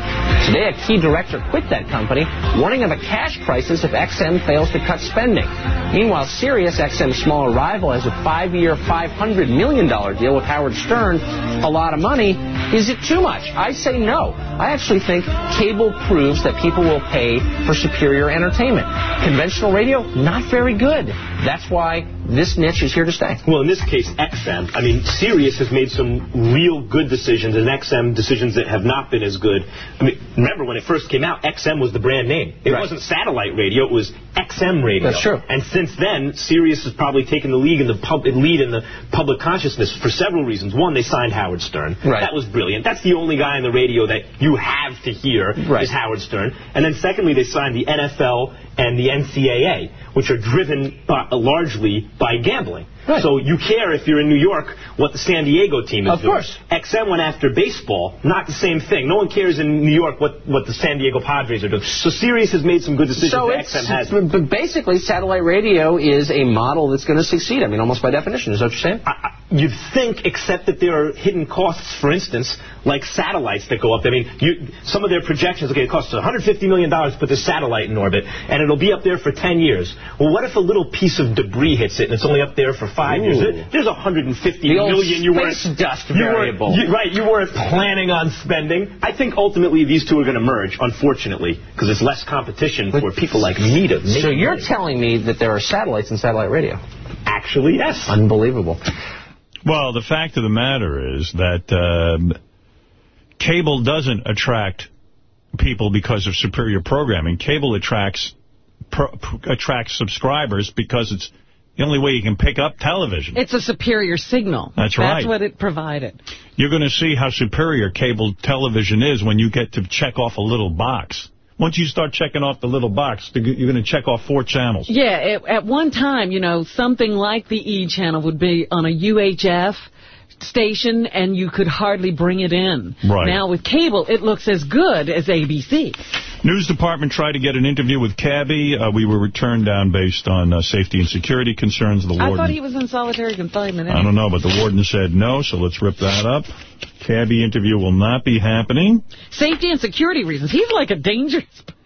Today, a key director quit that company, warning of a cash crisis if XM fails to cut spending. Meanwhile, Sirius, XM's smaller rival, has a five-year, $500 million deal with Howard Stern. A lot of money. Is it too much? I say no. I actually think cable proves that people will pay for superior entertainment. Conventional radio, not very good. That's why this niche is here to stay. Well, in this case, XM. I mean, Sirius has made some real good decisions, and XM decisions that have not been as good. I mean, remember when it first came out, XM was the brand name. It Right. wasn't satellite radio; it was XM radio. That's true. And since then, Sirius has probably taken the lead in the pub- lead in the public consciousness for several reasons. One, they signed Howard Stern. Right. That was brilliant. That's the only guy on the radio that you have to hear Right. is Howard Stern. And then secondly, they signed the NFL and the NCAA, which are driven uh, largely by gambling. So you care if you're in New York what the San Diego team is Of doing. course. XM went after baseball, not the same thing. No one cares in New York what, what the San Diego Padres are doing. So Sirius has made some good decisions So XM has. but but basically, satellite radio is a model that's going to succeed. I mean, almost by definition. Is that what you're saying? You'd think, except that there are hidden costs, for instance, like satellites that go up. I mean, you, some of their projections, okay, it costs $150 million to put this satellite in orbit, and it'll be up there for 10 years. Well, what if a little piece of debris hits it and it's only up there for five Ooh. years? There- There's 150 The old million you weren't, space dust you weren't- variable. you- right, you weren't planning on spending. I think ultimately these two are going to merge, unfortunately, because there's less competition for people like me to make So you're money. telling me that there are satellites in satellite radio? Actually, yes. Unbelievable. Well, the fact of the matter is that um, cable doesn't attract people because of superior programming. Cable attracts pro attracts subscribers because it's the only way you can pick up television. It's a superior signal. That's right. That's what it provided. You're going to see how superior cable television is when you get to check off a little box. Once you start checking off the little box, you're going to check off four channels. Yeah, at one time, you know, something like the E channel would be on a UHF station and you could hardly bring it in. Right. Now with cable, it looks as good as ABC. News department tried to get an interview with Cabby. Uh, we were turned down based on uh, safety and security concerns. The I warden, thought he was in solitary confinement. I don't know, but the warden said no, so let's rip that up. Cabby interview will not be happening. Safety and security reasons. He's like a dangerous...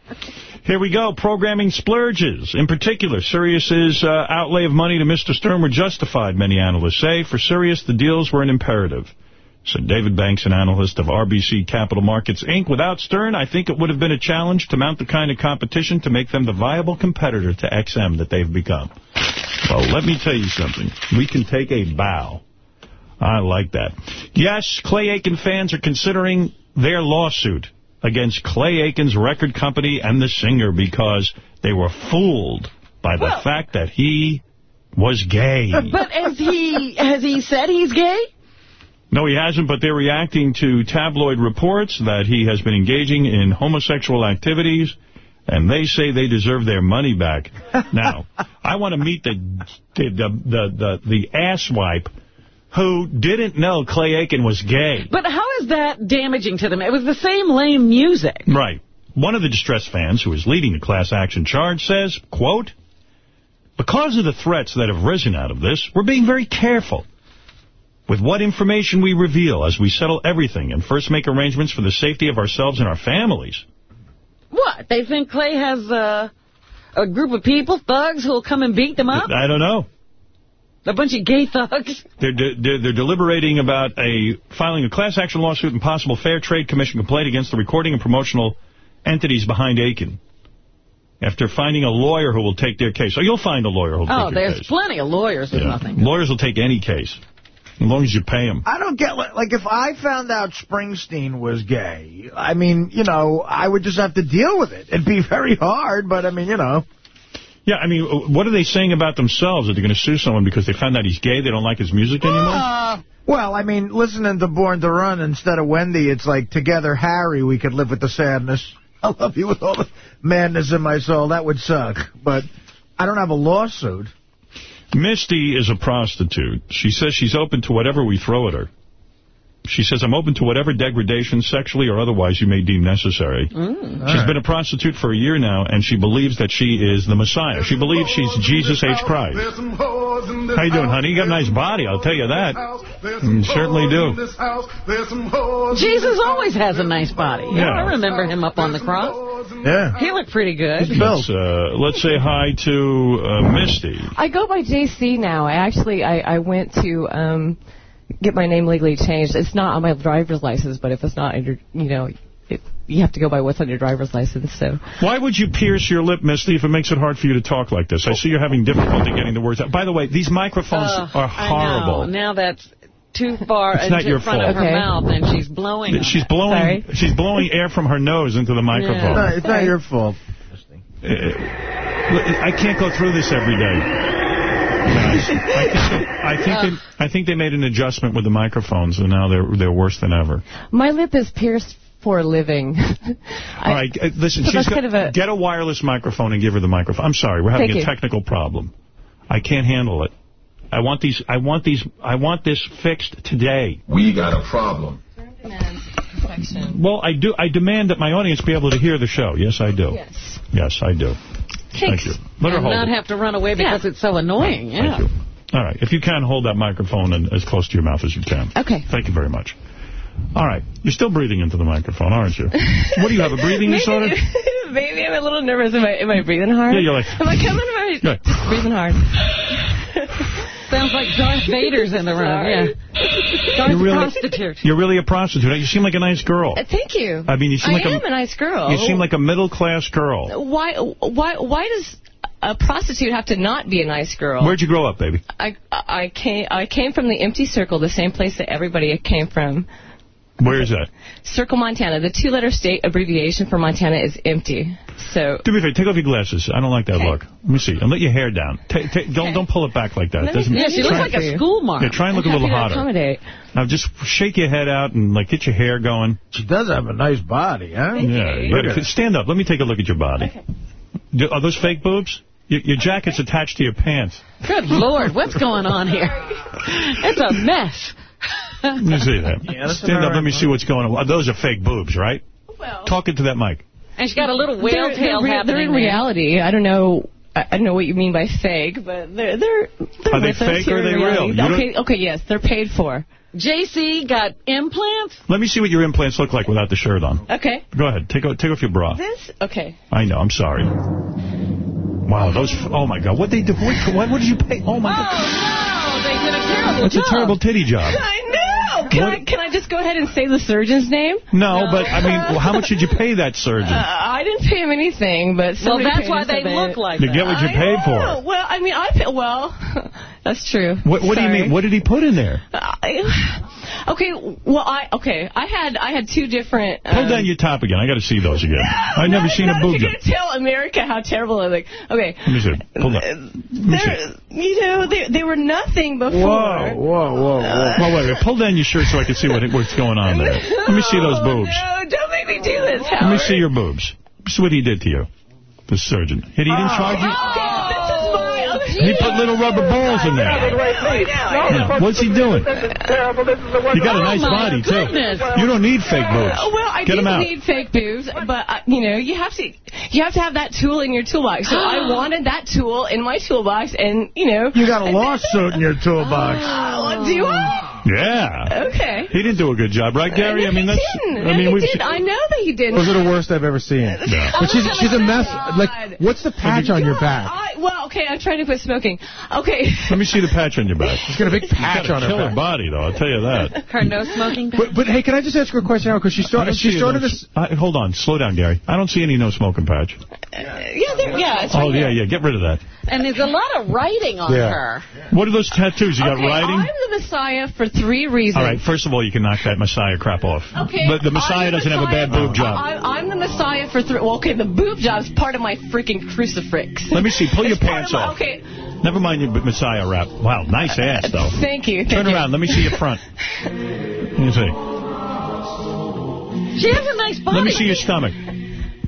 Here we go. Programming splurges. In particular, Sirius's uh, outlay of money to Mr. Stern were justified, many analysts say. For Sirius, the deals were an imperative. Said David Banks, an analyst of RBC Capital Markets, Inc. Without Stern, I think it would have been a challenge to mount the kind of competition to make them the viable competitor to XM that they've become. Well, let me tell you something. We can take a bow. I like that. Yes, Clay Aiken fans are considering their lawsuit against Clay Aiken's record company and the singer because they were fooled by the fact that he was gay. But has he, has he said he's gay? No, he hasn't, but they're reacting to tabloid reports that he has been engaging in homosexual activities, and they say they deserve their money back. now, I want to meet the the the the, the, the asswipe who didn't know Clay Aiken was gay. But how is that damaging to them? It was the same lame music. Right. One of the distressed fans who is leading the class action charge says, quote, because of the threats that have risen out of this, we're being very careful. with what information we reveal as we settle everything and first make arrangements for the safety of ourselves and our families. What? They think Clay has uh, a group of people, thugs, who will come and beat them up? I don't know. A bunch of gay thugs? They're, de they're, they're deliberating about a filing a class action lawsuit and possible Fair Trade Commission complaint against the recording and promotional entities behind Aiken. After finding a lawyer who will take their case. So you'll find a lawyer who will Oh, take your there's case. plenty of lawyers with Yeah. nothing. Lawyers will take any case, as long as you pay them. I don't get, like, like, if I found out Springsteen was gay, I mean, you know, I would just have to deal with it. It'd be very hard, but, I mean, you know. Yeah, I mean, what are they saying about themselves? Are they going to sue someone because they found out he's gay, they don't like his music anymore? Uh, well, I mean, listening to Born to Run instead of Wendy, it's like, together, Harry, we could live with the sadness. I love you with all the madness in my soul. That would suck. But I don't have a lawsuit. Misty is a prostitute. She says she's open to whatever we throw at her. She says, I'm open to whatever degradation, sexually or otherwise, you may deem necessary. Mm. She's been a prostitute for a year now, and she believes that she is the Messiah. She believes she's Jesus H. Christ. How you doing, honey? You got a nice body, I'll tell you that. You certainly do. Jesus always has a nice body. Yeah. I remember him up on the cross. Yeah. He looked pretty good. Let's, uh, let's say hi to uh, Misty. I go by JC now. I actually I, I went to um get my name legally changed. It's not on my driver's license, but if it's not under, you know, it, you have to go by what's on your driver's license. So Why would you pierce your lip, Misty, if it makes it hard for you to talk like this? I see you're having difficulty getting the words out. By the way, these microphones Ugh, are I horrible. know. Now that's too far It's into not your front fault. of her Okay. mouth, and she's blowing. She's it. blowing she's blowing air from her nose into the microphone. No, it's not your fault. Uh, I can't go through this every day. Guys, I think, I think they, I think they made an adjustment with the microphones, and now they're they're worse than ever. my lip is pierced for a living. All right, uh, listen, so she's that's got, kind of a- get a wireless microphone and give her the microphone. I'm sorry, we're having Thank a you. technical problem. I can't handle it. I want these. I want these. I want this fixed today. We got a problem. Well, I do. I demand that my audience be able to hear the show. Yes, I do. Yes. Yes, I do. Thank you. Let her hold not it. have to run away because it's so annoying. Yeah. Thank you. All right. If you can, hold that microphone and as close to your mouth as you can. Okay. Thank you very much. All right. You're still breathing into the microphone, aren't you? what do you have, a breathing disorder? Maybe I'm a little nervous. Am I, am I breathing hard? Yeah, you're like- Am I coming? Am I Yeah. breathing hard? Sounds like Darth Vader's in the room. Yeah. Darth You're really- prostitute. You're really a prostitute. You seem like a nice girl. Uh, Thank you. I mean, you seem I like a- am a nice girl. You seem like a middle-class girl. Why? Why? Why does a prostitute have to not be a nice girl? Where'd you grow up, baby? I I came I came from the empty circle, the same place that everybody came from. Where is that? Circle, Montana. The two-letter state abbreviation for Montana is empty. So Do me a favor. Take off your glasses. I don't like that look. Let me see. And let your hair down. Ta ta don't don't pull it back like that. Let me- Doesn't- Yeah, she looks like a school marm. Yeah, try and look I'm a little hotter. accommodate. Now just shake your head out and like get your hair going. She does have a nice body, huh? Yeah, you Look stand up. Let me take a look at your body. Do- Are those fake boobs? Your, your jacket's attached to your pants. Good Lord, what's going on here? It's a mess. Let me see that. Yeah, stand all up. Let me see what's going on. Those are fake boobs, right? Talk into that mic. And she's got a little whale they're, tail they're, happening they're in there. reality. I don't know. I I don't know what you mean by fake, but they're they're. they're Are they with us fake here or are they reality. real? You Okay, okay, yes, they're paid for. JC got implants? Let me see what your implants look like without the shirt on. Okay. Go ahead. Take, o- take off your bra. This okay. I know. I'm sorry. Wow, those... Oh, my God. What they do? What, what, what did you pay? Oh, my Oh, they did a terrible That's job. a terrible titty job. I know. Can I can I just go ahead and say the surgeon's name? No, but, I mean, well, how much did you pay that surgeon? Uh, I didn't pay him anything, but Well, that's paid why they look like that. You get what you paid Oh, for. well, I mean, I pay, well, that's true. What, what do you mean? What did he put in there? I, okay, well, I okay, I had I had two different. Pull um, down your top again. I got to see those again. I've never not- seen a not boob. You're gonna tell America how terrible I look. Okay, Let me see. Pull that. Let me see. you know they they were nothing before. Whoa, whoa, whoa, whoa. Well, wait, wait, pull down your shirt so I can see what, what's going on there. Let me see those boobs. No, don't make me do this, Let me see your boobs. See what he did to you, the surgeon. He didn't charge you? He put little rubber balls in there. Yeah, What's he doing? You got a nice Oh, my body, too. You don't need fake boobs. Well, I Get do them need fake boobs, but uh, you know, you have to you have to have that tool in your toolbox. So I wanted that tool in my toolbox, and you know, You got a lawsuit in your toolbox. Uh, do I? Yeah. Okay. He didn't do a good job, right, Gary? No, I mean, he that's. didn't. I No, mean, he we've. I know that he didn't. Those are the worst I've ever seen. Yeah. But she's she's a mess. Like, what's the patch on your back? I, well, okay, I'm trying to quit smoking. Okay. Let me see the patch on your back. She's got a big patch She's got on a her killer back. body, though. I'll tell you that. Her no smoking But, but hey, can I just ask her a question now? Because she started. don't She see started no- this. Uh, hold on, slow down, Gary. I don't see any no smoking patch. Yeah, there, yeah, it's Oh right yeah, here. yeah. Get rid of that. And there's a lot of writing on Yeah. her. What are those tattoos? You got okay, writing? I'm the Messiah for three reasons. All right. First of all, you can knock that Messiah crap off. Okay. But the Messiah the doesn't have a bad boob job. I, I'm the Messiah for three. Well, okay, the boob job's part of my freaking crucifix. Let me see. Pull your pants my- off. Okay, Never mind your Messiah wrap. Wow, nice uh, ass though. thank you. Thank Turn you. around. Let me see your front. Let me see. She has a nice body. Let me see your stomach.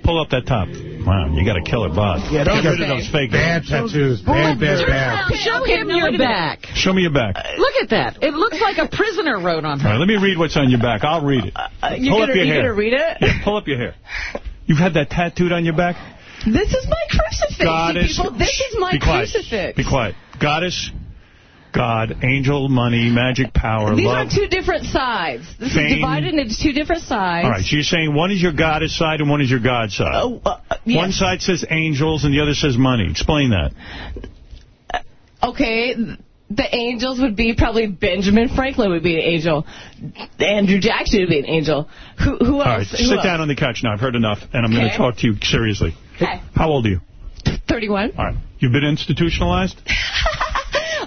Pull up that top. Wow, you got a killer butt. Yeah, don't Get rid of those fake bad tattoos. Bad, bad, bad. Show him your wait a minute. back. Show me your back. Look at that. It looks like a prisoner wrote on All her. right, let me read what's on your back. I'll read it. Uh, you're Pull up gonna, your you're hair. gonna read it? Yeah, pull up your hair. You've had that tattooed on your back? This is my crucifix, Goddess. people. This is my Be quiet. crucifix. Be quiet. Goddess, God, angel, money, magic power, love. These love. are two different sides. This Fame. is divided into two different sides. All right, so you're saying one is your goddess side and one is your God side. Oh, uh, yes. One side says angels and the other says money. Explain that. Uh, okay, the angels would be probably Benjamin Franklin would be an angel. Andrew Jackson would be an angel. Who, who else? All right, Who sit else? down on the couch now. I've heard enough, and I'm going to talk to you seriously. Okay. How old are you? 31. All right. You've been institutionalized?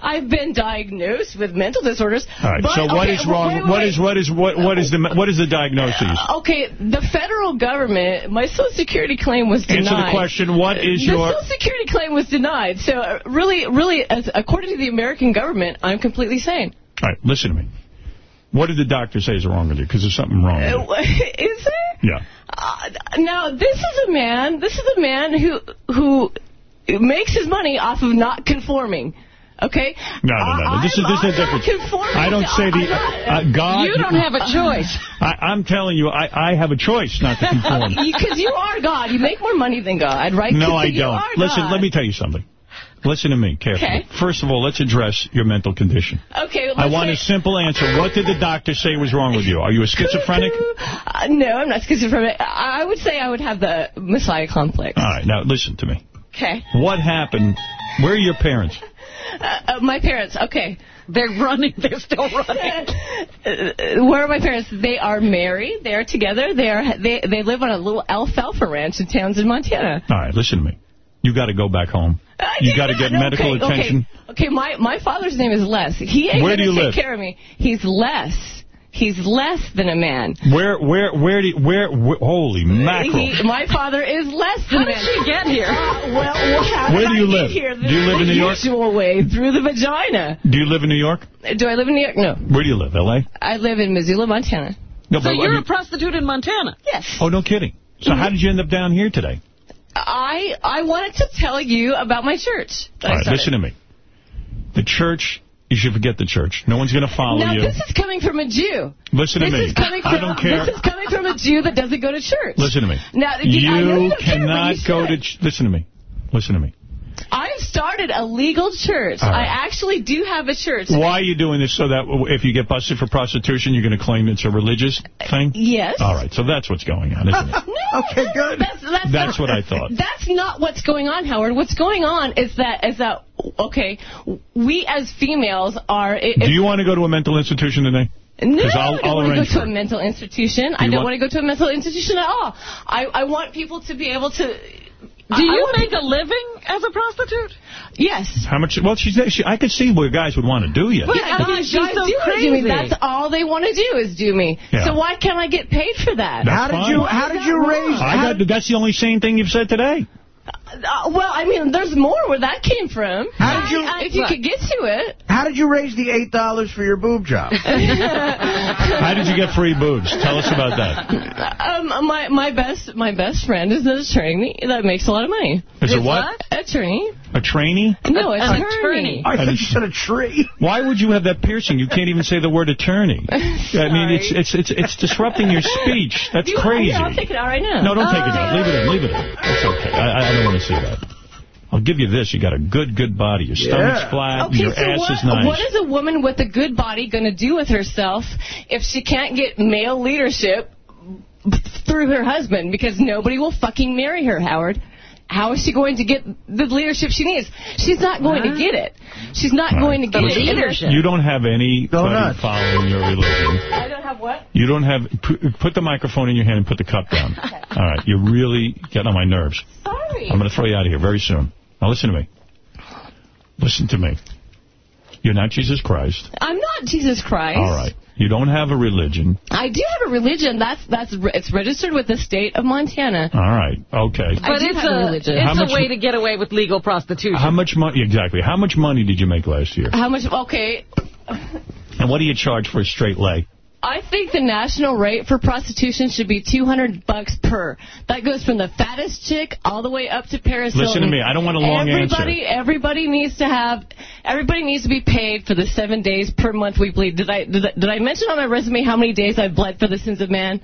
I've been diagnosed with mental disorders. All right. but- so what okay, is wrong? wait, wait, What is what is what what is the what is the diagnosis? Okay, the federal government, my Social Security claim was denied. Answer the question. What is the your Social Security claim was denied. So uh, really, really, as, according to the American government, I'm completely sane. All right, listen to me. What did the doctor say is wrong with you? Because there's something wrong with you. Uh, Is there? Yeah. Uh, now, this is a man. This is a man who who makes his money off of not conforming. Okay. No, no, no. no. This is this is different. I don't say the uh, God. You don't have a choice. I, I'm telling you, I, I have a choice not to conform. Because you are God. You make more money than God, right? No, I don't. Listen, God. let me tell you something. Listen to me carefully. Okay. First of all, let's address your mental condition. Okay. I let's want a simple answer. What did the doctor say was wrong with you? Are you a schizophrenic? Uh, no, I'm not schizophrenic. I I would say I would have the Messiah complex. All right, now listen to me. Okay. What happened? Where are your parents? Uh, uh, my parents, okay. They're running. They're still running. Uh, where are my parents? They are married. They are together. They are they they live on a little alfalfa ranch in Townsend, Montana. All right, listen to me. You got to go back home. You got to get medical okay, attention. Okay, okay. My my father's name is Les. He ain't Where do gonna you take live? care of me. He's less. He's less than a man. Where, where, where do, you, where, where? Holy mackerel! He, my father is less than How a did man. she get here? Uh, well, well, how Where did do you I live? Get here? Do you live in New York? The usual way through the vagina. Do you live in New York? Do I live in New York? No. Where do you live? L.A. I live in Missoula, Montana. No, So but I you're mean- a prostitute in Montana? Yes. oh, no kidding. So how did you end up down here today? I I wanted to tell you about my church. All right, started. listen to me. The church, you should forget the church. No one's going to follow Now you. this is coming from a Jew. Listen to this me. Is coming from, I don't care. This is coming from a Jew that doesn't go to church. Listen to me. Now, you, you don't care, cannot you go to... Listen to me. Listen to me. I've started a legal church. All right. I actually do have a church. Why are you doing this so that if you get busted for prostitution, you're going to claim it's a religious thing? Yes. All right, so that's what's going on, isn't it? No, okay, good. That's, that's, That's what I thought. That's not what's going on, Howard. What's going on is that is that okay? We as females are. If, Do you want to go to a mental institution today? No, I'll- I don't I'll want to go to a mental institution. I don't want- want to go to a mental institution at all. I, I want people to be able to... Do you make a living as a prostitute? Yes. How much? Well, she's, she, I could see where guys would want to do you. But yeah, I guys she's so do do me. crazy. That's all they want to do is do me. Yeah. So why can't I get paid for that? That's How did fine. you How did you raise? I got, that's the only sane thing you've said today. Uh, well, I mean, there's more where that came from. How did you- I- if you could get to it. How did you raise the eight dollars for your boob job? How did you get free boobs? Tell us about that. Um, my my best my best friend is an attorney that makes a lot of money. Is it what? Attorney? A trainee? No, it's An attorney. I thought you said a tree. Why would you have that piercing? You can't even say the word attorney. I mean, it's it's it's it's disrupting your speech. That's You- crazy. Yeah, I'll take it out right now. No, don't take it out. Leave it in. Leave it in. It's okay. I, I don't want to see that. I'll give you this. You got a good, good body. Your stomach's flat. Okay, your so ass what, is nice. what is a woman with a good body going to do with herself if she can't get male leadership through her husband? Because nobody will fucking marry her, Howard. How is she going to get the leadership she needs? She's not going to get it. She's not going to get it either. You don't have anybody nuts. following your religion. I don't have what? You don't have... Put, put the microphone in your hand and put the cup down. All right. You're really getting on my nerves. Sorry. I'm going to throw you out of here very soon. Now listen to me. Listen to me. You're not Jesus Christ. I'm not Jesus Christ. All right. You don't have a religion. I do have a religion. That's that's it's registered with the state of Montana. All right. Okay. I But do it's have a a, religion. it's How much- a way to get away with legal prostitution. How much money... Exactly. How much money did you make last year? How much? Okay, And what do you charge for a straight leg? I think the national rate for prostitution should be 200 bucks per. That goes from the fattest chick all the way up to Paris Listen to me. I don't want a long everybody, Everybody needs to have. Everybody needs to be paid for the seven days per month we bleed. Did I did I, did I mention on my resume how many days I've bled for the sins of man?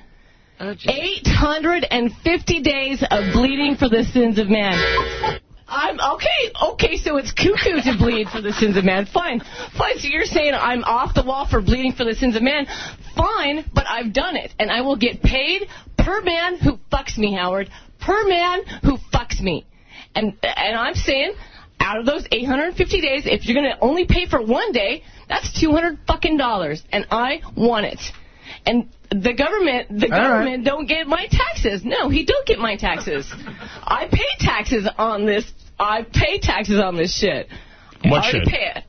850 days of bleeding for the sins of man. I'm okay. Okay, so it's cuckoo to bleed for the sins of man. Fine, fine. So you're saying I'm off the wall for bleeding for the sins of man? Fine, but I've done it, and I will get paid per man who fucks me, Howard. Per man who fucks me, and and I'm saying. Out of those 850 days, if you're going to only pay for one day, that's 200 fucking dollars, and I want it. And the government, the All right. government don't get my taxes. No, he don't get my taxes. I pay taxes on this. I pay taxes on this shit. What already shit? pay it.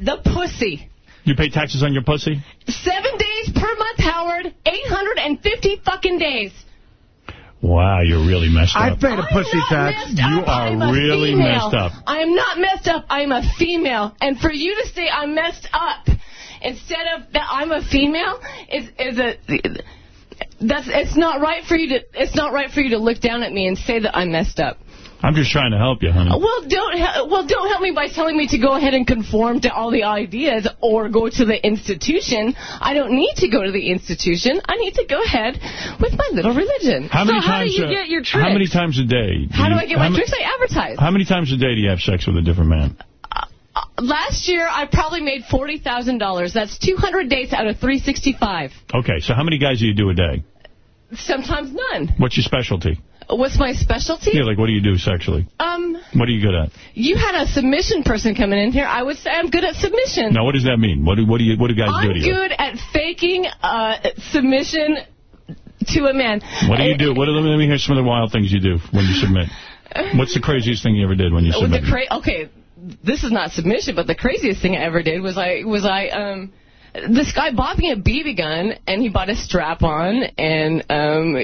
The pussy. You pay taxes on your pussy? Seven days per month, Howard. 850 fucking days. Wow, you're really messed up. I paid a pussy tax. You are really female. messed up. I am not messed up. I am a female. And for you to say I'm messed up instead of that I'm a female is is a that's it's not right for you to it's not right for you to look down at me and say that I'm messed up. I'm just trying to help you, honey. Well, don't well don't help me by telling me to go ahead and conform to all the ideas or go to the institution. I don't need to go to the institution. I need to go ahead with my little religion. How many so how times? do you uh, get your How many times a day? How do you- I get my how tricks? I advertise. How many times a day do you have sex with a different man? Last year, I probably made $40,000. That's 200 dates out of 365. Okay, so how many guys do you do a day? Sometimes none. What's your specialty? What's my specialty? Yeah, like what do you do sexually? Um, What are you good at? you had a submission person coming in here. I would say I'm good at submission. Now, what does that mean? What do what do you what do guys do I'm to you? good at faking uh, submission to a man. What do you do? What? Let me, let me hear some of the wild things you do when you submit. What's the craziest thing you ever did when you submitted? okay, this is not submission, but the craziest thing I ever did was I was I um this guy bought me a BB gun and he bought a strap on and um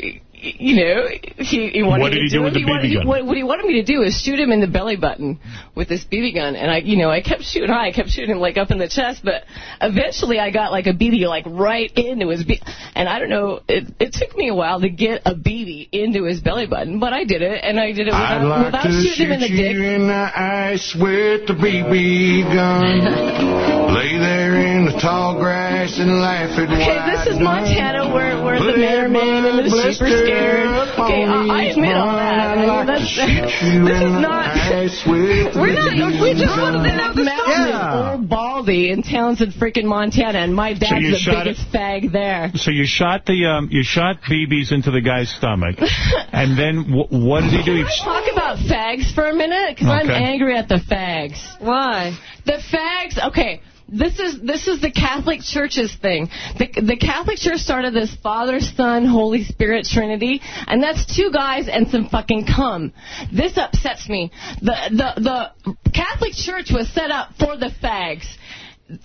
you know he, he wanted What did me he to do with the he wanted- BB he- gun? what, what he wanted me to do is shoot him in the belly button with this BB gun and I you know I kept shooting high I kept shooting him like up in the chest but eventually I got like a BB like right into his B and I don't know it, it took me a while to get a BB into his belly button but I did it and I did it without, like without to shooting him in the dick you in the ice with the BB gun. Lay there in the tall grass and laugh at what Okay, this is. Montana where, where the men are and the sheep are scared. Blister Okay, I, I admit all that. I mean, I'd like to that's, this is not... ice with We're not, we just wanted to know the mountain or Baldy in Townsend, freaking Montana, and my dad's you the shot biggest fag there. So you shot the um you shot BBs into the guy's stomach, and then wh what did he do? Can I talk about fags for a minute? Because I'm angry at the fags. Why? The fags, okay. This is this is the Catholic Church's thing. The, the Catholic Church started this Father, Son, Holy Spirit Trinity, and that's two guys and some fucking cum. This upsets me. The the the Catholic Church was set up for the fags.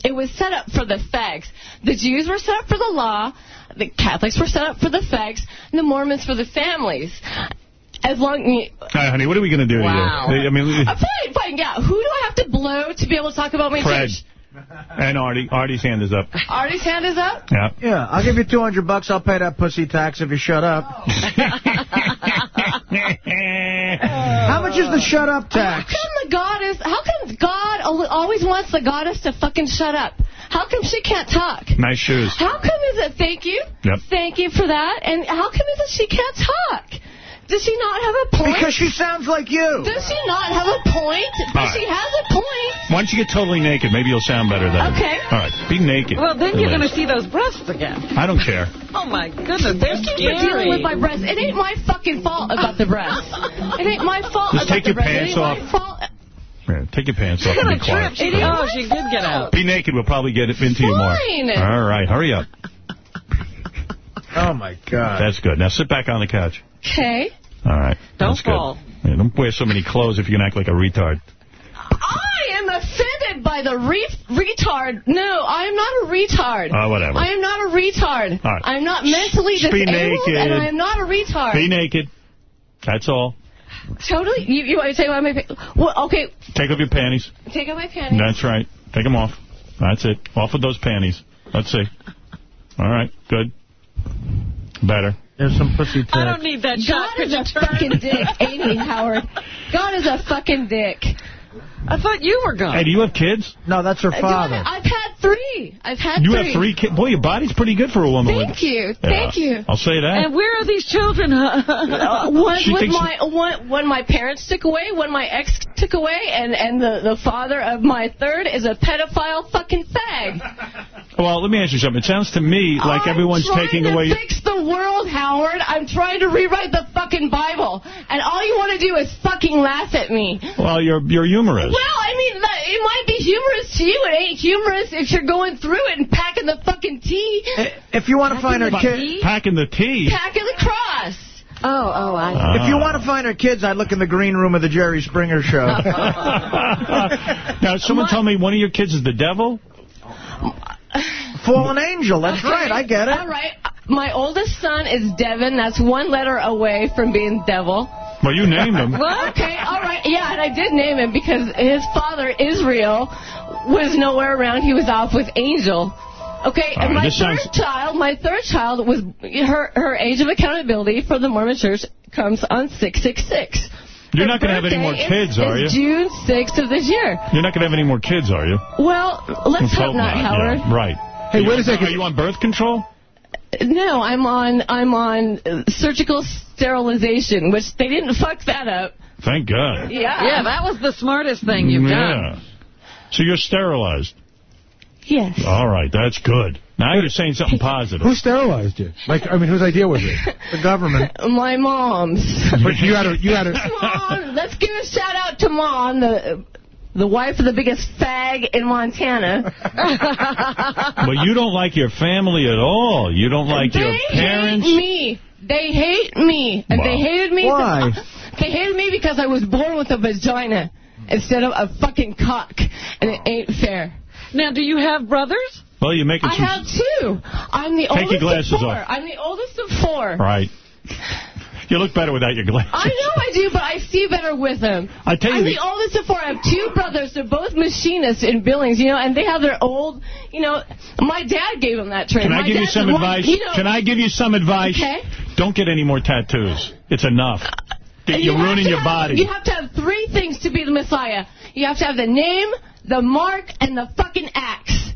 It was set up for the fags. The Jews were set up for the law. The Catholics were set up for the fags, and the Mormons for the families. As long All right, honey, what are we going to do Wow. to you? I mean, I'm fine, fine, yeah. Who do I have to blow to be able to talk about my Fred church? And Artie. Artie's hand is up. Artie's hand is up. Yeah. Yeah, I'll give you 200 bucks. I'll pay that pussy tax if you shut up. How much is the shut up tax? How tax? come the goddess? How come God always wants the goddess to fucking shut up? How come she can't talk? Nice shoes. How come is it? Thank you. Yep. Thank you for that. And how come is it she can't talk? Does she not have a point? Because she sounds like you. Does she not have a point? Does All right. she has a point. Why don't you get totally naked? Maybe you'll sound better then. Okay. All right, be naked. Well, then you're going to see those breasts again. I don't care. Oh, my goodness. They're Thank you for dealing with my breasts. It ain't my fucking fault about the breasts. It ain't my fault Just about take your breasts. pants it ain't off. my fault. Yeah, take your pants off She's and going be to quiet. trip. She, oh, she did get out. Be naked. We'll probably get into you more. Fine. All right, hurry up. Oh, my God. That's good. Now sit back on the couch. Okay. All right. Don't That's fall. Yeah, don't wear so many clothes if you can act like a retard. I am offended by the re retard. No, I am not a retard. Oh, whatever. I am not a retard. Right. I'm not mentally Just be disabled, naked. and I am not a retard. Be naked. That's all. Totally. You, you want to take off my well, Okay, Take off your panties. take off my panties. That's right. Take them off. That's it. Off with those panties. Let's see. All right. Good. Better. There's some pussy I don't need that shot. God is a fucking dick, ain't he, Howard? God is a fucking dick. I thought you were gone. Hey, do you have kids? No, that's her uh, father. I've had three. I've had You three. have three kids. Boy, your body's pretty good for a woman. Thank you. Yeah. Thank you. I'll say that. And where are these children? Uh, one She with my one one my parents took away, one my ex took away, and and the the father of my third is a pedophile fucking fag. Well, let me ask you something. It sounds to me like I'm everyone's trying taking to away... fix the world, Howard. I'm trying to rewrite the fucking Bible, and all you want to do is fucking laugh at me. Well, you're you're humorous. Well, I mean, it might be humorous to you. It ain't humorous if you're going through it and packing the fucking tea, If you want to find her Pa- kids... Packing the tea. packing the cross. oh, oh, I. Ah. If you want to find her kids, I'd look in the green room of the Jerry Springer show. now, someone told me one of your kids is the devil. Fallen angel, that's Okay. right, I get it. All right. My oldest son is Devin. That's one letter away from being devil. Well, you named him. Okay, all right. Yeah, and I did name him because his father, Israel, was nowhere around. He was off with Angel. Okay, All and right, my third sounds- child, my third child was her her age of accountability for the Mormon Church comes on 666. You're Her not going to have any more kids, is, are you? June 6th of this year. You're not going to have any more kids, are you? Well, let's Let's hope not, yeah, Howard. right. Hey, wait a second. Are you on birth control? No, I'm on I'm on uh, surgical sterilization, which they didn't fuck that up. Thank God. Yeah. Yeah, that was the smartest thing you've done. Yeah. So you're sterilized. Yes. All right, that's good. Now you're saying something positive. Who sterilized you? Like, I mean, whose idea was it? The government. My mom's. But you had a... you had to. Mom, let's give a shout out to Mom, the the wife of the biggest fag in Montana. But you don't like your family at all. You don't like they your parents. hate me. They hate me, and they hated me. Why? They hated me because I was born with a vagina instead of a fucking cock, and it ain't fair. Now, do you have brothers? Well, you're making I some... have two. I'm the Take your oldest glasses of four. off. I'm the oldest of four. Right. You look better without your glasses. I know I do, but I see better with them. I tell you I'm the- the oldest of four. I have two brothers. They're both machinists in Billings, you know, and they have their old, you know, my dad gave them that trade. Can I My give you some the one- advice? you know, Can I give you some advice? Okay. Don't get any more tattoos. It's enough. Uh, and You're you ruining your have- body. You have to have three things to be the Messiah. You have to have the name, the mark, and the fucking axe.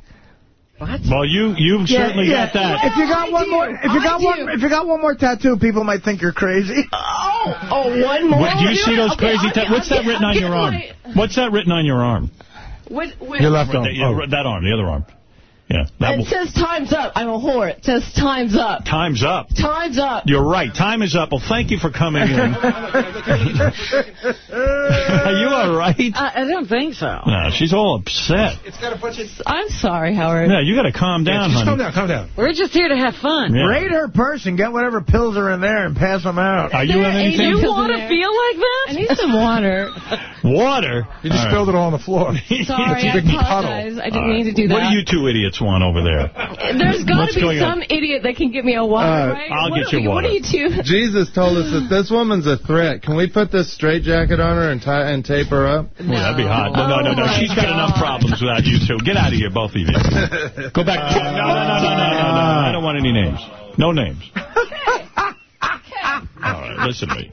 What? Well, you you've certainly got that. If you got I one do. more, if you I got do. one, if you got one more tattoo, people might think you're crazy. Oh, oh, one more. What, do you see those Okay, crazy tattoos? get- What's I'll that written on your arm? my- What's that written on your arm? With, with, Your left arm. That, yeah, Oh. that arm, the other arm. Yeah. That It says time's up. I'm a whore. It says time's up. time's up. Time's up. You're right. Time is up. Well, thank you for coming in. Are you all right? I, I don't think so. No, she's all upset. It's got a bunch of. I'm sorry, Howard. Yeah, you got to calm down, just honey. calm down, calm down. We're just here to have fun. Yeah. Rate her purse and get whatever pills are in there and pass them out. Are you There on ain't anything? You want to feel like that? I need some water. Water? You just All right. spilled it all on the floor. Sorry, it's a I big puddle. apologize. I didn't All right. mean to do that. What are you two idiots want over there? There's got to be some on? idiot that can give me a water, Uh, right? I'll what get you we- What are you two? Jesus told us that this woman's a threat. Can we put this straitjacket on her and tie and tape her up? Ooh, that'd be hot. No, no, no, no. Oh, She's my got enough problems without you two. Get out of here, both of you. Go back. no, no, no, no, no, no, no. I don't want any names. No names. All right, listen to me.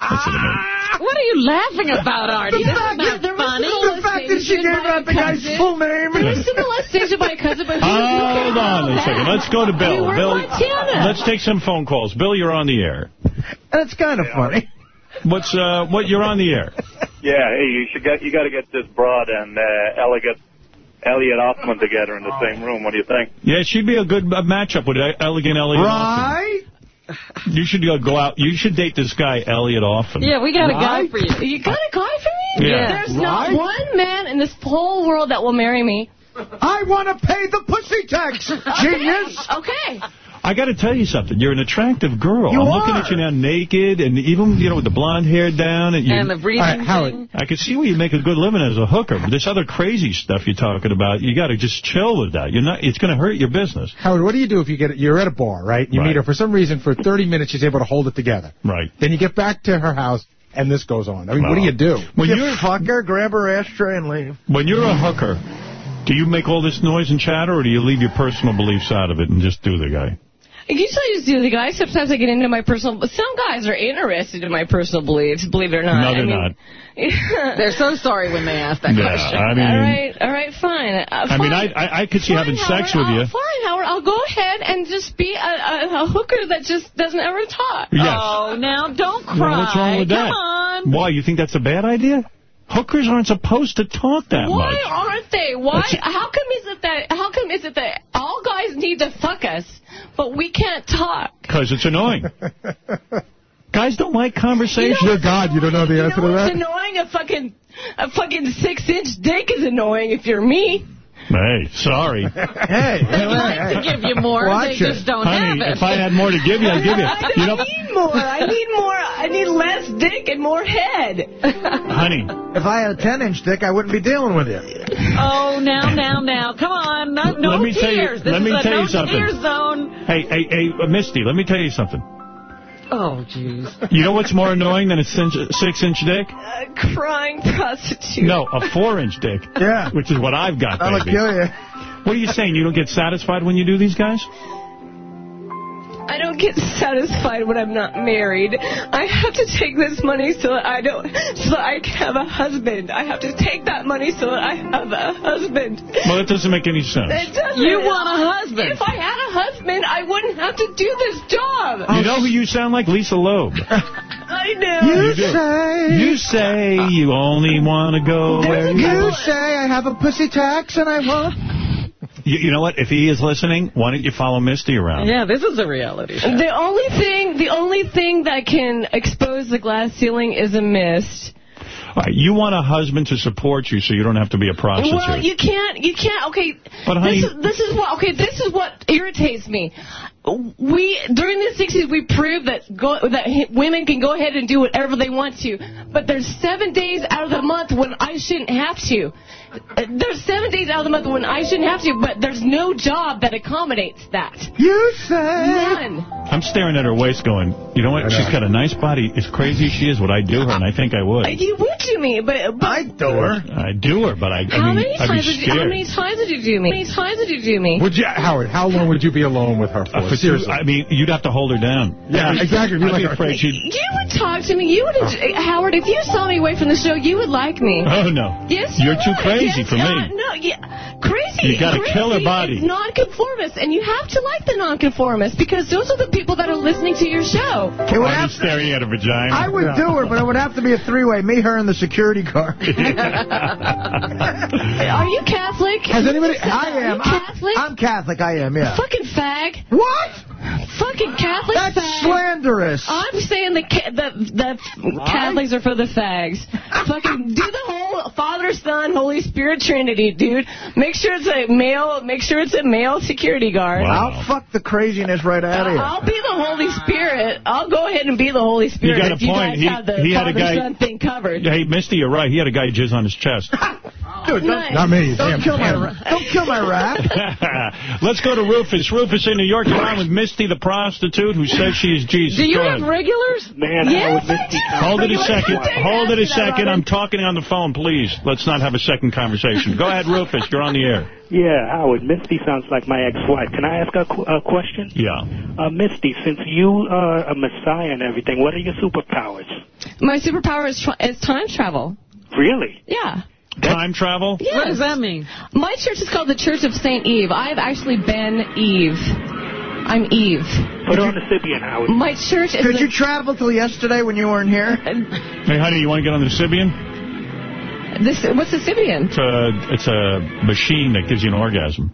Listen to me. What are you laughing about, Artie? This is not there was funny. Some The fact that she molestation gave out a the guy's full name. There was some molestation by a cousin, but who Hold on a second. Let's go to Bill. We Bill, Montana. let's take some phone calls. Bill, you're on the air. That's kind of funny. What's uh? What you're on the air? Yeah, hey, you should get you got to get this broad and uh, Elliot Elliot Offen together in the same room. What do you think? Yeah, she'd be a good uh, matchup with uh, Elegant Elliot. Right? Austin. You should go, go out. You should date this guy Elliot Offen. Yeah, we got a guy for you. You got a guy for me? Yeah. There's Right? not one man in this whole world that will marry me. I want to pay the pussy tax, genius. Okay. I got to tell you something. You're an attractive girl. You I'm looking at you now naked, and even you know with the blonde hair down, and you. And the breathing All right, Howard, thing. I can see where you make a good living as a hooker. But this other crazy stuff you're talking about, you got to just chill with that. You're not. It's going to hurt your business. Howard, what do you do if you get you're at a bar, right? You Right. meet her for some reason for 30 minutes. She's able to hold it together. Right. Then you get back to her house, and this goes on. I mean, what do you do? When you you're fuck her, grab her ashtray, and leave. when you're a hooker, do you make all this noise and chatter, or do you leave your personal beliefs out of it and just do the guy? You tell you do the guys. Sometimes I get into my personal. But some guys are interested in my personal beliefs. Believe it or not. No, they're I mean, not. They're so sorry when they ask that Yeah, question. I mean- all right, all right, fine. Uh, I mean. I I, I could see Fine, having sex Howard, with you. I'll- Fine, Howard. I'll go ahead and just be a, a, a hooker that just doesn't ever talk. Yes. Oh, now don't cry. Well, what's wrong with Come that? on. Why? You think that's a bad idea? Hookers aren't supposed to talk that way. Why much. aren't they? Why? That's- How come is it that? How come is it that all guys need to fuck us, but we can't talk? Because it's annoying. Guys don't like conversation. Dear God, you don't know the You answer know to that. It's annoying? A fucking a fucking six inch dick is annoying if you're me. Hey, sorry. Hey, They'd like to give you more. Watch they it. just don't Honey, have it. if I had more to give you, I'd give you. I You don't know, need more. I need more. I need less dick and more head. honey, If I had a 10-inch dick, I wouldn't be dealing with you. Oh, now, now, now. Come on. No, no Let me tell you- tears. this let is me a tell you no something. tears zone. hey, hey, hey, uh, Misty, let me tell you something. Oh, jeez. You know what's more annoying than a six-inch dick? A crying prostitute. No, a four-inch dick. Yeah. Which is what I've got, That'll baby. kill you. What are you saying? You don't get satisfied when you do these guys? I don't get satisfied when I'm not married. I have to take this money so that I don't, so that I can have a husband. I have to take that money so that I have a husband. Well, that doesn't make any sense. It doesn't. You want a husband. If I had a husband, I wouldn't have to do this job. You know who you sound like? Lisa Loeb. I know. You, do. say... You say you only want to go where you... You say I have a pussy tax and I want... You, you know what? If he is listening, why don't you follow Misty around? Yeah, this is a reality show. The only thing, the only thing that can expose the glass ceiling is a mist. All right, you want a husband to support you so you don't have to be a prostitute. Well, you can't, you can't, okay, But, honey- this, is, this is what, okay, this is what irritates me. We, during the 60s, we proved that go, that women can go ahead and do whatever they want to, but there's seven days out of the month when I shouldn't have to. Uh, There's seven days out of the month when I shouldn't have to, but there's no job that accommodates that. You say... None. I'm staring at her waist going, you know what? She's got a nice body. As crazy as she is, would I do her? And I think I would. You would do me, but, but I do her. I do her, but I, I how mean, many I'd be did you, how scared. many times did you do me? How many times did you do me? Would you, Howard? How long would you be alone with her for? Uh, for two, Seriously. I mean, you'd have to hold her down. Yeah, exactly. Be I'd like be afraid she'd... You would talk to me. You would, Howard. If you saw me away from the show, you would like me. Oh, no. Yes, you You're too would. Crazy Yes, for uh, me. no, yeah, crazy. You got a killer body. is nonconformist, and you have to like the nonconformists because those are the people that are listening to your show. It would I'm have staring at a vagina. I would do her, but it would have to be a three-way. Me, her, and the security guard. Are you Catholic? Has anybody... I am. Catholic? I'm, I'm Catholic, I am, yeah. Fucking fag. What? Fucking Catholic That's fag. slanderous. I'm saying the ca- the the Catholics are for the fags. Fucking do the whole Father, Son, Holy Spirit Trinity, dude. Make sure it's a male. Make sure it's a male security guard. Wow. I'll fuck the craziness right out of you. I'll be the Holy Spirit. I'll go ahead and be the Holy Spirit You got a if you point. guys He- have the he had a Father, guy- thing covered. Hey, Misty, you're right. He had a guy jizz on his chest. Dude, don't, Nice. Not me. don't Damn, kill my damn. ra- don't kill my rap. Let's go to Rufus. Rufus in New York. You're on with Misty, the prostitute, who says she is Jesus. Do you Go have ahead. regulars? Man, Yes, I would I. Hold it a second. Hold it a second. I'm talking on the phone, please. Let's not have a second conversation. Go ahead, Rufus. You're on the air. Yeah, Howard, Misty sounds like my ex-wife. Can I ask a, qu- a question? Yeah. Uh, Misty, since you are a messiah and everything, what are your superpowers? My superpower is, tra- is time travel. Really? Yeah. Time travel? Yes. What does that mean? My church is called the Church of St. Eve. I've actually been Eve. I'm Eve. Put on the Sybian, Howard. My church is... Could you travel till yesterday when you weren't here? Hey, honey, you want to get on the Sybian? This, what's a Sybian? It's a, it's a machine that gives you an orgasm.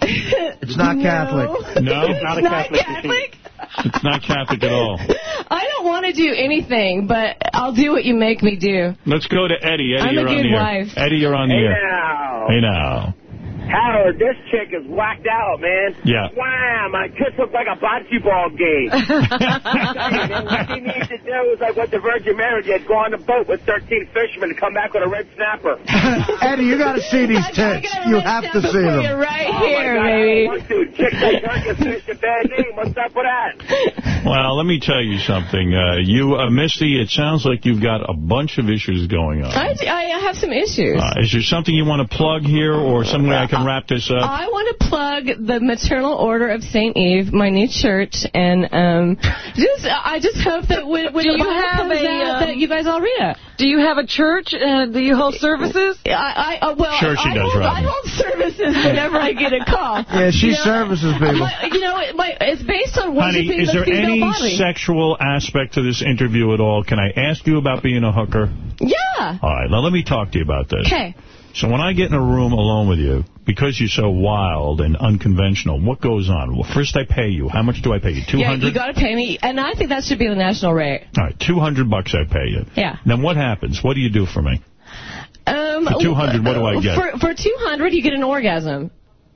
It's not No. Catholic. No? It's not Catholic? It's not Catholic at all. I don't want to do anything, but I'll do what you make me do. Let's go to Eddie. Eddie, I'm a you're on good the air. wife. Eddie, you're on the Hey air. now. Hey now. Howard, this chick is whacked out, man. Yeah. Wham! My kiss looked like a bocce ball game. I you, man, what she needs to do is like what the Virgin Mary did, go on a boat with 13 fishermen and come back with a red snapper. Eddie, you got to see these tits. You have to see them. You're Right oh here, my God, baby. I want. Chick like her gets finished a bad name. What's up with that? Well, let me tell you something. Uh, you, uh, Misty, it sounds like you've got a bunch of issues going on. I, I have some issues. Uh, is there something you want to plug here or some way I can wrap this up? I want to plug the Maternal Order of St. Eve, my new church, and um, just I just hope that when, when you Bible have comes a, out, um, that you guys all read it. Do you have a church? Uh, do you hold services? I, I uh, well, Sure she I, does, hold, I hold services whenever I get a call. Yeah, she You know, services people. my- you know, it- my, it's based on Honey, worshiping is the there any body. sexual aspect to this interview at all? Can I ask you about being a hooker? yeah. All right, now let me talk to you about this. Okay. So when I get in a room alone with you, because you're so wild and unconventional, what goes on? Well, first I pay you. How much do I pay you? Two Yeah, you got to pay me, and I think that should be the national rate. All right, 200 bucks I pay you. Yeah. Then what happens? What do you do for me? Um, For 200, what do I get? For, for 200, you get an orgasm.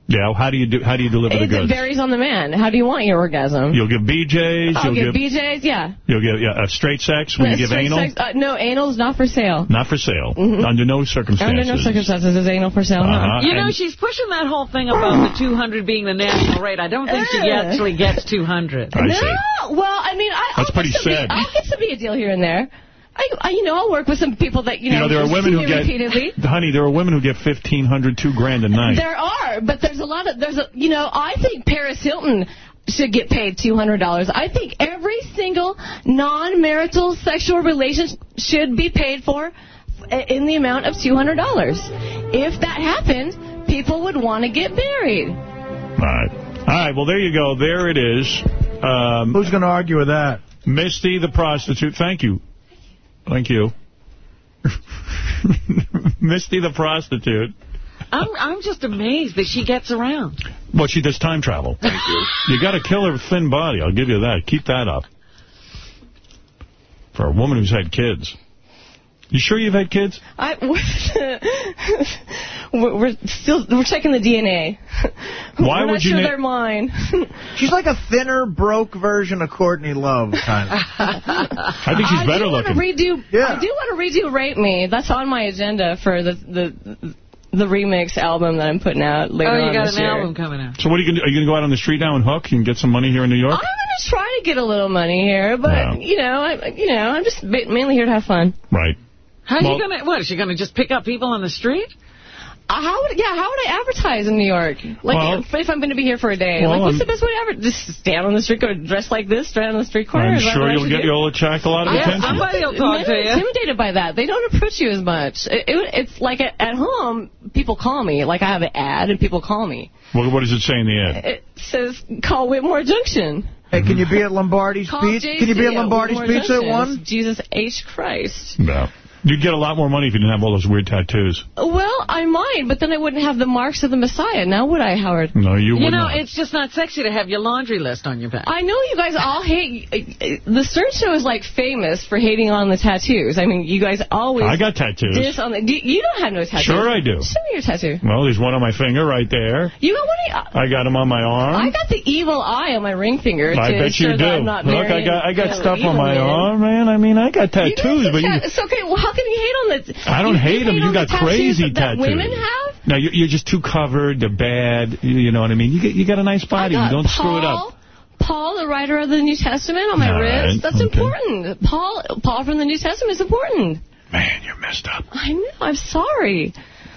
Yeah, how do you do? How do you deliver the goods? It varies on the man. How do you want your orgasm? You'll give BJ's. I'll you'll give BJ's, yeah. You'll give yeah, uh, straight sex. Will you give anal? sex- uh, no, anal's not for sale. Not for sale. Mhm. Under no circumstances. Under no circumstances is anal for sale. no. Uh-huh. You know, And- she's pushing that whole thing about the 200 being the national rate. I don't think she Uh. actually gets 200. I see. No, well, I mean, I, That's I'll pretty get some sad. Be, I'll get some be a deal here and there. I, I, you know, I'll work with some people that you You know. know, there are women who get, repeatedly. honey, there are women who get fifteen hundred, two grand a night. There are, but there's a lot of there's a you know I think Paris Hilton should get paid two hundred dollars. I think every single non-marital sexual relation should be paid for in the amount of two hundred dollars. If that happened, people would want to get married. All right. All right, well, there you go. There it is. Um, Who's going to argue with that? Misty the prostitute. Thank you. Thank you. Misty the prostitute. I'm I'm just amazed that she gets around. Well, she does time travel. Thank you. You got to kill her thin body. I'll give you that. Keep that up. For a woman who's had kids. You sure you've had kids? I, we're, we're still we're checking the DNA. Why we're would not you sure na- they're mine. She's like a thinner, broke version of Courtney Love, kind of. I think she's better do want to looking. redo. Yeah. I do want to redo "Rape Me." That's on my agenda for the the the remix album that I'm putting out later oh, you on got this an year. album coming out. So what are you going to do? Are you going to go out on the street now and hook and get some money here in New York? I'm gonna try to get a little money here, but Yeah. you know, I, you know, I'm just mainly here to have fun. Right. How Well- you gonna? What is she gonna just pick up people on the street? Uh, how would yeah? How would I advertise in New York? Like Well- if, if I'm going to be here for a day, Well, like what's I'm- the best way to advertise? Just stand on the street, go dressed like this, stand on the street corner. I'm sure you'll get do? you'll attract a lot of Yeah, attention. somebody will talk to you. intimidated by that. They don't approach you as much. It, it, it's like at, at home, people call me. Like I have an ad, and people call me. What, what does it say in the ad? It says call Whitmore Junction. Hey, can you be at Lombardi's Call Pizza? Can you be at at Lombardi's Whitmore Pizza at one? Jesus H Christ. No. You'd get a lot more money if you didn't have all those weird tattoos. Well, I might, but then I wouldn't have the marks of the Messiah. Now would I, Howard? No, you, You would know, not. it's just not sexy to have your laundry list on your back. I know you guys all hate. The Stern Show is like famous for hating on the tattoos. I mean, you guys always. I got tattoos. Diss on the, you don't have no tattoos. Sure I do. Show me your tattoo. Well, there's one on my finger right there. You got one. Of, I got them on my arm. I got the evil eye on my ring finger. I bet you do. Look, I got I got stuff on my man. arm, man. I mean, I got tattoos, have but you, tat- it's okay. Well, how can you hate on the? I don't you, hate them. hate You got the tattoos crazy tattoos. women have. No, you're, you're just too covered. They're bad. You, you know what I mean? You get you got a nice body. You don't screw it up. Paul, the writer of the New Testament, on my All right, wrist. That's okay. important. Paul, Paul from the New Testament is important. Man, you're messed up. I know. I'm sorry.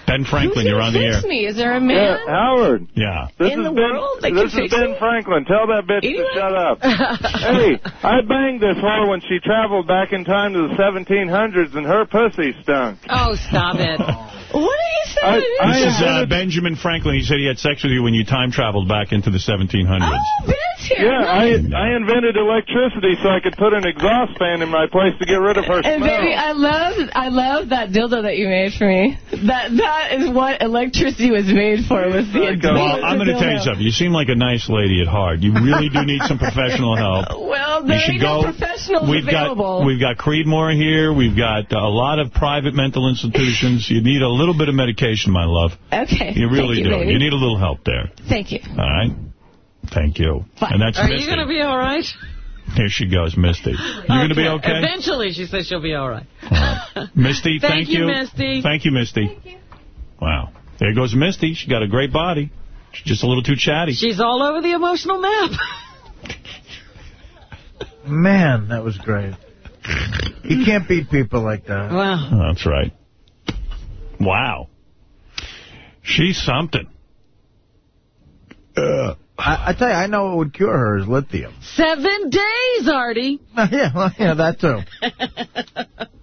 Ben Franklin, you're on the air. fix me? Is there a man Yeah, Howard. Yeah. This in the ben, world that This can is fix Ben me? Franklin. Tell that bitch to shut up. hey, I banged this whore when she traveled back in time to the 1700s and her pussy stunk. Oh, stop it. What are you saying? I This is uh, Benjamin Franklin. He said he had sex with you when you time traveled back into the 1700s. Oh, Ben's here. Yeah, I I invented electricity so I could put an exhaust fan in my place to get rid of her And smell. baby, I love I love that dildo that you made for me. That that is what electricity was made for. Was the Well, I'm going to tell you something. You seem like a nice lady at heart. You really do need some professional help. Well, You there should ain't no go. professionals we've available. got we've got Creedmoor here. We've got a lot of private mental institutions. You need a little bit of medication, my love. okay. You really Thank you, do. baby. You need a little help there. Thank you. All right. Thank you. And that's Are Misty. you going to be all right? Here she goes, Misty. You're going to be okay? Eventually, she says she'll be all right. Misty, Thank thank, you, Misty. Thank you, Misty. Wow. There goes Misty. She got a great body. She's just a little too chatty. She's all over the emotional map. Man, that was great. You can't beat people like that. Wow. Oh, that's right. Wow. She's something. Uh, I, I tell you, I know what would cure her is lithium. Seven days, Artie. yeah, well, yeah, that too.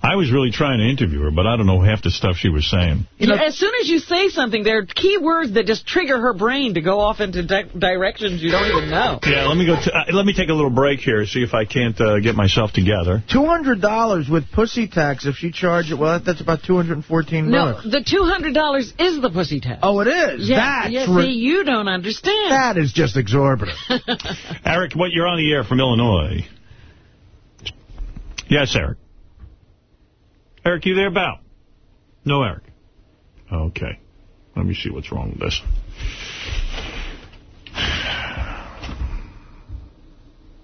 I was really trying to interview her, but I don't know half the stuff she was saying. Yeah, as soon as you say something, there are key words that just trigger her brain to go off into di directions you don't even know. Yeah, let me go. T uh, let me take a little break here, see if I can't uh, get myself together. $200 with pussy tax if she charged it. Well, that, that's about two hundred and fourteen dollars. No, bucks. the $200 is the pussy tax. Oh, it is? Yeah, That's yeah, see, you don't understand. That is just exorbitant. Eric, what? You're on the air from Illinois. Yes, Eric. Eric, you there, Bow? No, Eric. Okay. Let me see what's wrong with this.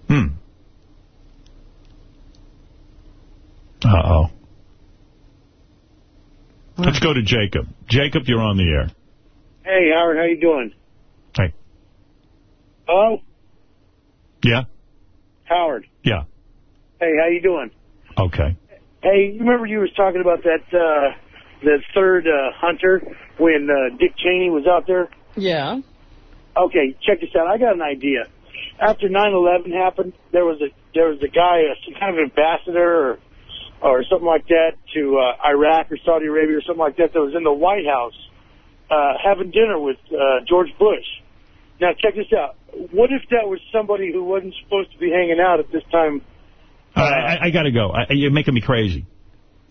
Hmm. Uh-oh. Let's go to Jacob. Jacob, you're on the air. Hey, Howard, how you doing? Hey. Hello? Yeah? Howard. Yeah. Hey, how you doing? Okay. Hey, you remember you was talking about that uh the third uh, hunter when uh, Dick Cheney was out there? Yeah. Okay, check this out. I got an idea. After 9/11 happened, there was a there was a guy, uh, some kind of ambassador or or something like that to uh, Iraq or Saudi Arabia or something like that that was in the White House uh, having dinner with uh, George Bush. Now check this out. What if that was somebody who wasn't supposed to be hanging out at this time? All right, I, I got to go. I, you're making me crazy.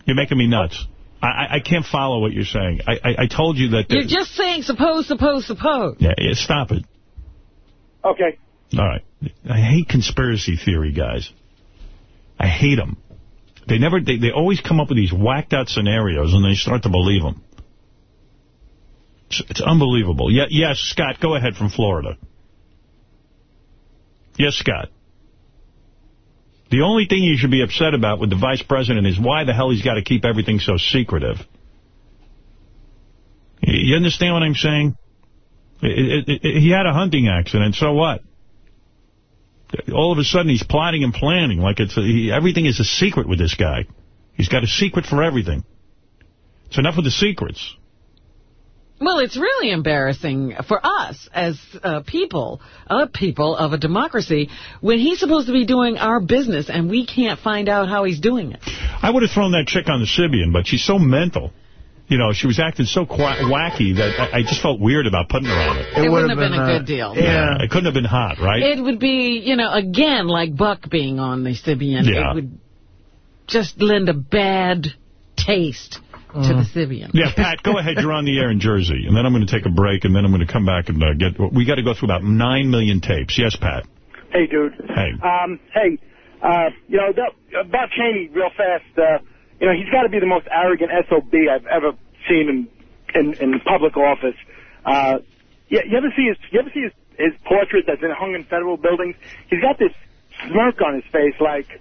You're making me nuts. I, I- I can't follow what you're saying. I, I, I told you that... You're just saying suppose, suppose, suppose. yeah, yeah, stop it. Okay. All right. I hate conspiracy theory guys. I hate them. They never. They, they always come up with these whacked out scenarios and they start to believe them. It's, it's unbelievable. Yeah, yes, Scott, go ahead from Florida. Yes, Scott. The only thing you should be upset about with the vice president is why the hell he's got to keep everything so secretive. You understand what I'm saying? It- it- it- he had a hunting accident, so what? All of a sudden, he's plotting and planning like it's a, he, everything is a secret with this guy. He's got a secret for everything. It's enough with the secrets. Well, it's really embarrassing for us as uh, people, uh, people of a democracy, when he's supposed to be doing our business and we can't find out how he's doing it. I would have thrown that chick on the Sybian, but she's so mental. You know, she was acting so wacky that I, I just felt weird about putting her on it. It, wouldn't have been, a good deal. Yeah. It couldn't have been hot, right? It would be, you know, again, like Buck being on the Sybian. Yeah. It would just lend a bad taste to the Sybian. Yeah, Pat, go ahead. You're on the air in Jersey. And then I'm going to take a break, and then I'm going to come back and uh, get... We got to go through about 9 million tapes. Yes, Pat. Hey, dude. Hey. Um, hey, uh, you know, that, about Cheney, real fast, uh, you know, he's got to be the most arrogant SOB I've ever seen in, in, in public office. Uh, yeah, you ever see his, you ever see his, his portrait that's in, hung in federal buildings? He's got this smirk on his face like,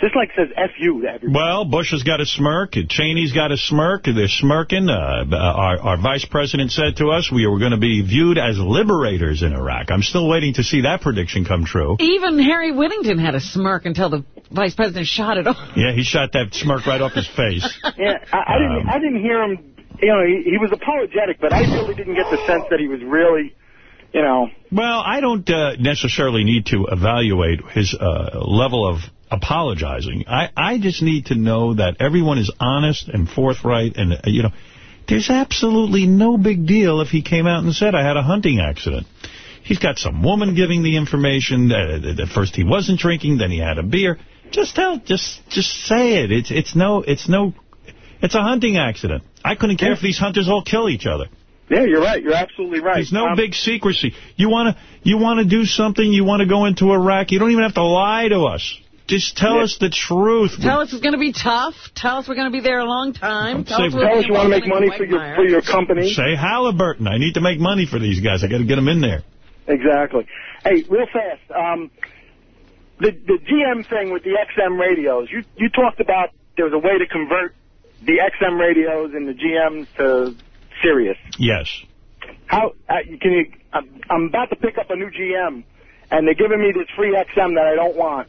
just like says F you to everybody. Well, Bush has got a smirk. Cheney's got a smirk. They're smirking. Uh, our, our vice president said to us we were going to be viewed as liberators in Iraq. I'm still waiting to see that prediction come true. Even Harry Whittington had a smirk until the vice president shot it off. Yeah, he shot that smirk right off his face. Yeah, I, I didn't. Um, I didn't hear him you know, he, he was apologetic, but I really didn't get the sense that he was really, you know. Well, I don't uh, necessarily need to evaluate his uh, level of apologizing. I, I just need to know that everyone is honest and forthright and, uh, you know, there's absolutely no big deal if he came out and said, I had a hunting accident. He's got some woman giving the information. At first he wasn't drinking, then he had a beer. Just tell, just just say it. It's it's no, it's no, it's a hunting accident. I couldn't care if these hunters all kill each other. Yeah, you're right. You're absolutely right. There's no Um, big secrecy. You want to you want to do something, you want to go into Iraq, you don't even have to lie to us. Just tell us the truth. Tell us it's going to be tough. Tell us we're going to be there a long time. Tell Say- us, Tell us you wanna make money for your- for your company. Say Halliburton. I need to make money for these guys. I got to get them in there. Exactly. Hey, real fast. Um, the the GM thing with the XM radios. You you talked about there was a way to convert the XM radios and the GMs to Sirius. Yes. How uh, can you? I'm, I'm about to pick up a new GM, and they're giving me this free XM that I don't want.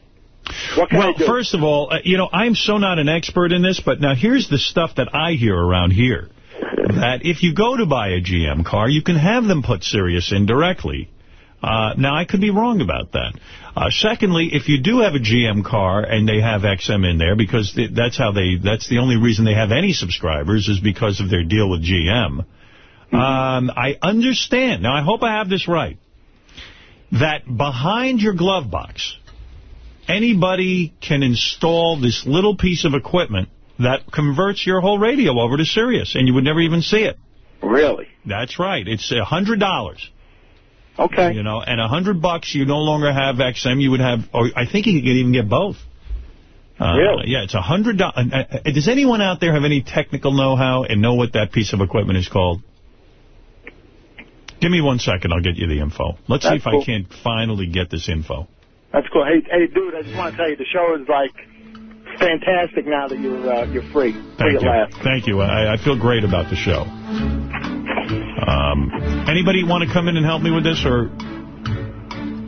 What can Well, I do? first of all, uh, you know, I'm so not an expert in this, but now here's the stuff that I hear around here. That if you go to buy a GM car, you can have them put Sirius in directly. Uh, now, I could be wrong about that. Uh, secondly, if you do have a GM car and they have XM in there, because th that's how they, that's the only reason they have any subscribers is because of their deal with GM. Um, I understand. Now, I hope I have this right. That behind your glove box, anybody can install this little piece of equipment that converts your whole radio over to Sirius, and you would never even see it. Really? That's right. It's a hundred dollars. Okay. You know, and a hundred bucks, you no longer have XM. You would have, or I think you could even get both. Uh, Really? Yeah, it's a hundred dollars. Does anyone out there have any technical know-how and know what that piece of equipment is called? Give me one second. I'll get you the info. Let's see if cool. I can't finally get this info. That's cool. Hey, hey, dude, I just want to tell you the show is like fantastic now that you're uh, you're free. free Thank at you. Thank you. I, I feel great about the show. Um, anybody want to come in and help me with this, or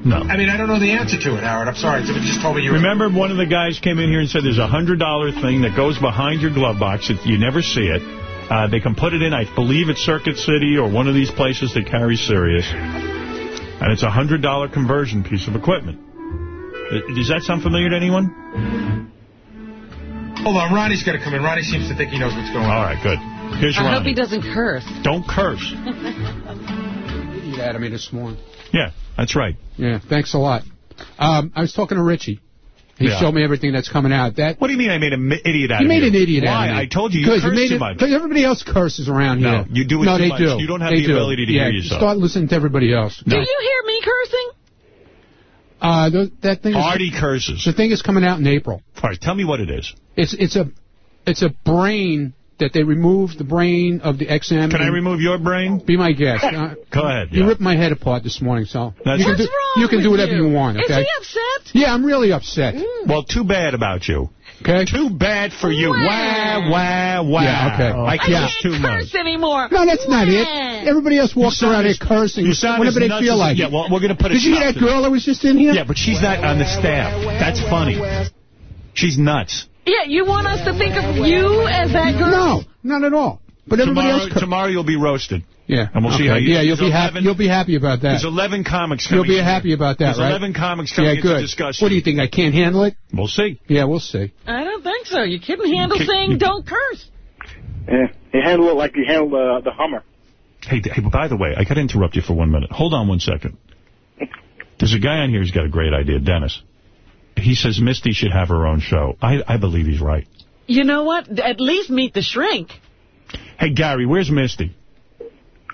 no? I mean, I don't know the answer to it, Howard. I'm sorry. Somebody just told me you were... Remember one of the guys came in here and said there's a $100 thing that goes behind your glove box. It, you never see it. Uh, they can put it in, I believe, at Circuit City or one of these places that carry Sirius. And it's a $100 conversion piece of equipment. Uh, Does that sound familiar to anyone? Hold on, Ronnie's got to come in. Ronnie seems to think he knows what's going on. All right, good. Here's I hope he doesn't curse. Don't curse. You had me this morning. Yeah, that's right. Yeah, thanks a lot. Um, I was talking to Richie. He Yeah. showed me everything that's coming out. That What do you mean I made an idiot out you of made you? an idiot Why? out of me. I told you you Because cursed made too it- much. Because everybody else curses around No, here. you do it no, too they much. do. You don't have They the do. ability to yeah, hear yourself. Start listening to everybody else. Do you hear me cursing? Uh, th that thing. Is, Artie curses. The thing is coming out in April. All right, tell me what it is. It's it's a it's a brain that they removed the brain of the XM. Can I remove your brain? Be my guest. Uh, Go ahead. You yeah. ripped my head apart this morning, so That's- you can What's do, wrong you can do whatever you? you want. Is Okay. he upset? Yeah, I'm really upset. Well, too bad about you. Okay. Too bad for you. Wah, wah, wah. Yeah, okay. I I can't too much. Curse anymore. No, that's not it. Everybody else walks around here cursing you sound whenever as they feel as- like Yeah, well, we're going to put a Did you hear that girl that was just in here? Yeah, but she's not on the staff. That's funny. She's nuts. Yeah, you want us to think of you as that girl? No, not at all. But everybody Tomorrow, else. cur- tomorrow you'll be roasted. yeah. And we'll see how you- Yeah, you'll there's be happy. You'll be happy about that. There's 11 comics coming You'll be in happy here. about that, There's right? 11 comics coming yeah, in to good. discuss What do you think? I can't handle it? We'll see. Yeah, we'll see. I don't think so. You couldn't handle Okay, saying you- don't curse. Yeah, you handle it like you handle the the Hummer. Hey, hey, by the way, I got to interrupt you for one minute. Hold on one second. There's a guy on here who's got a great idea, Dennis. He says Misty should have her own show. I, I believe he's right. You know what? At least meet the shrink. Hey, Gary, where's Misty?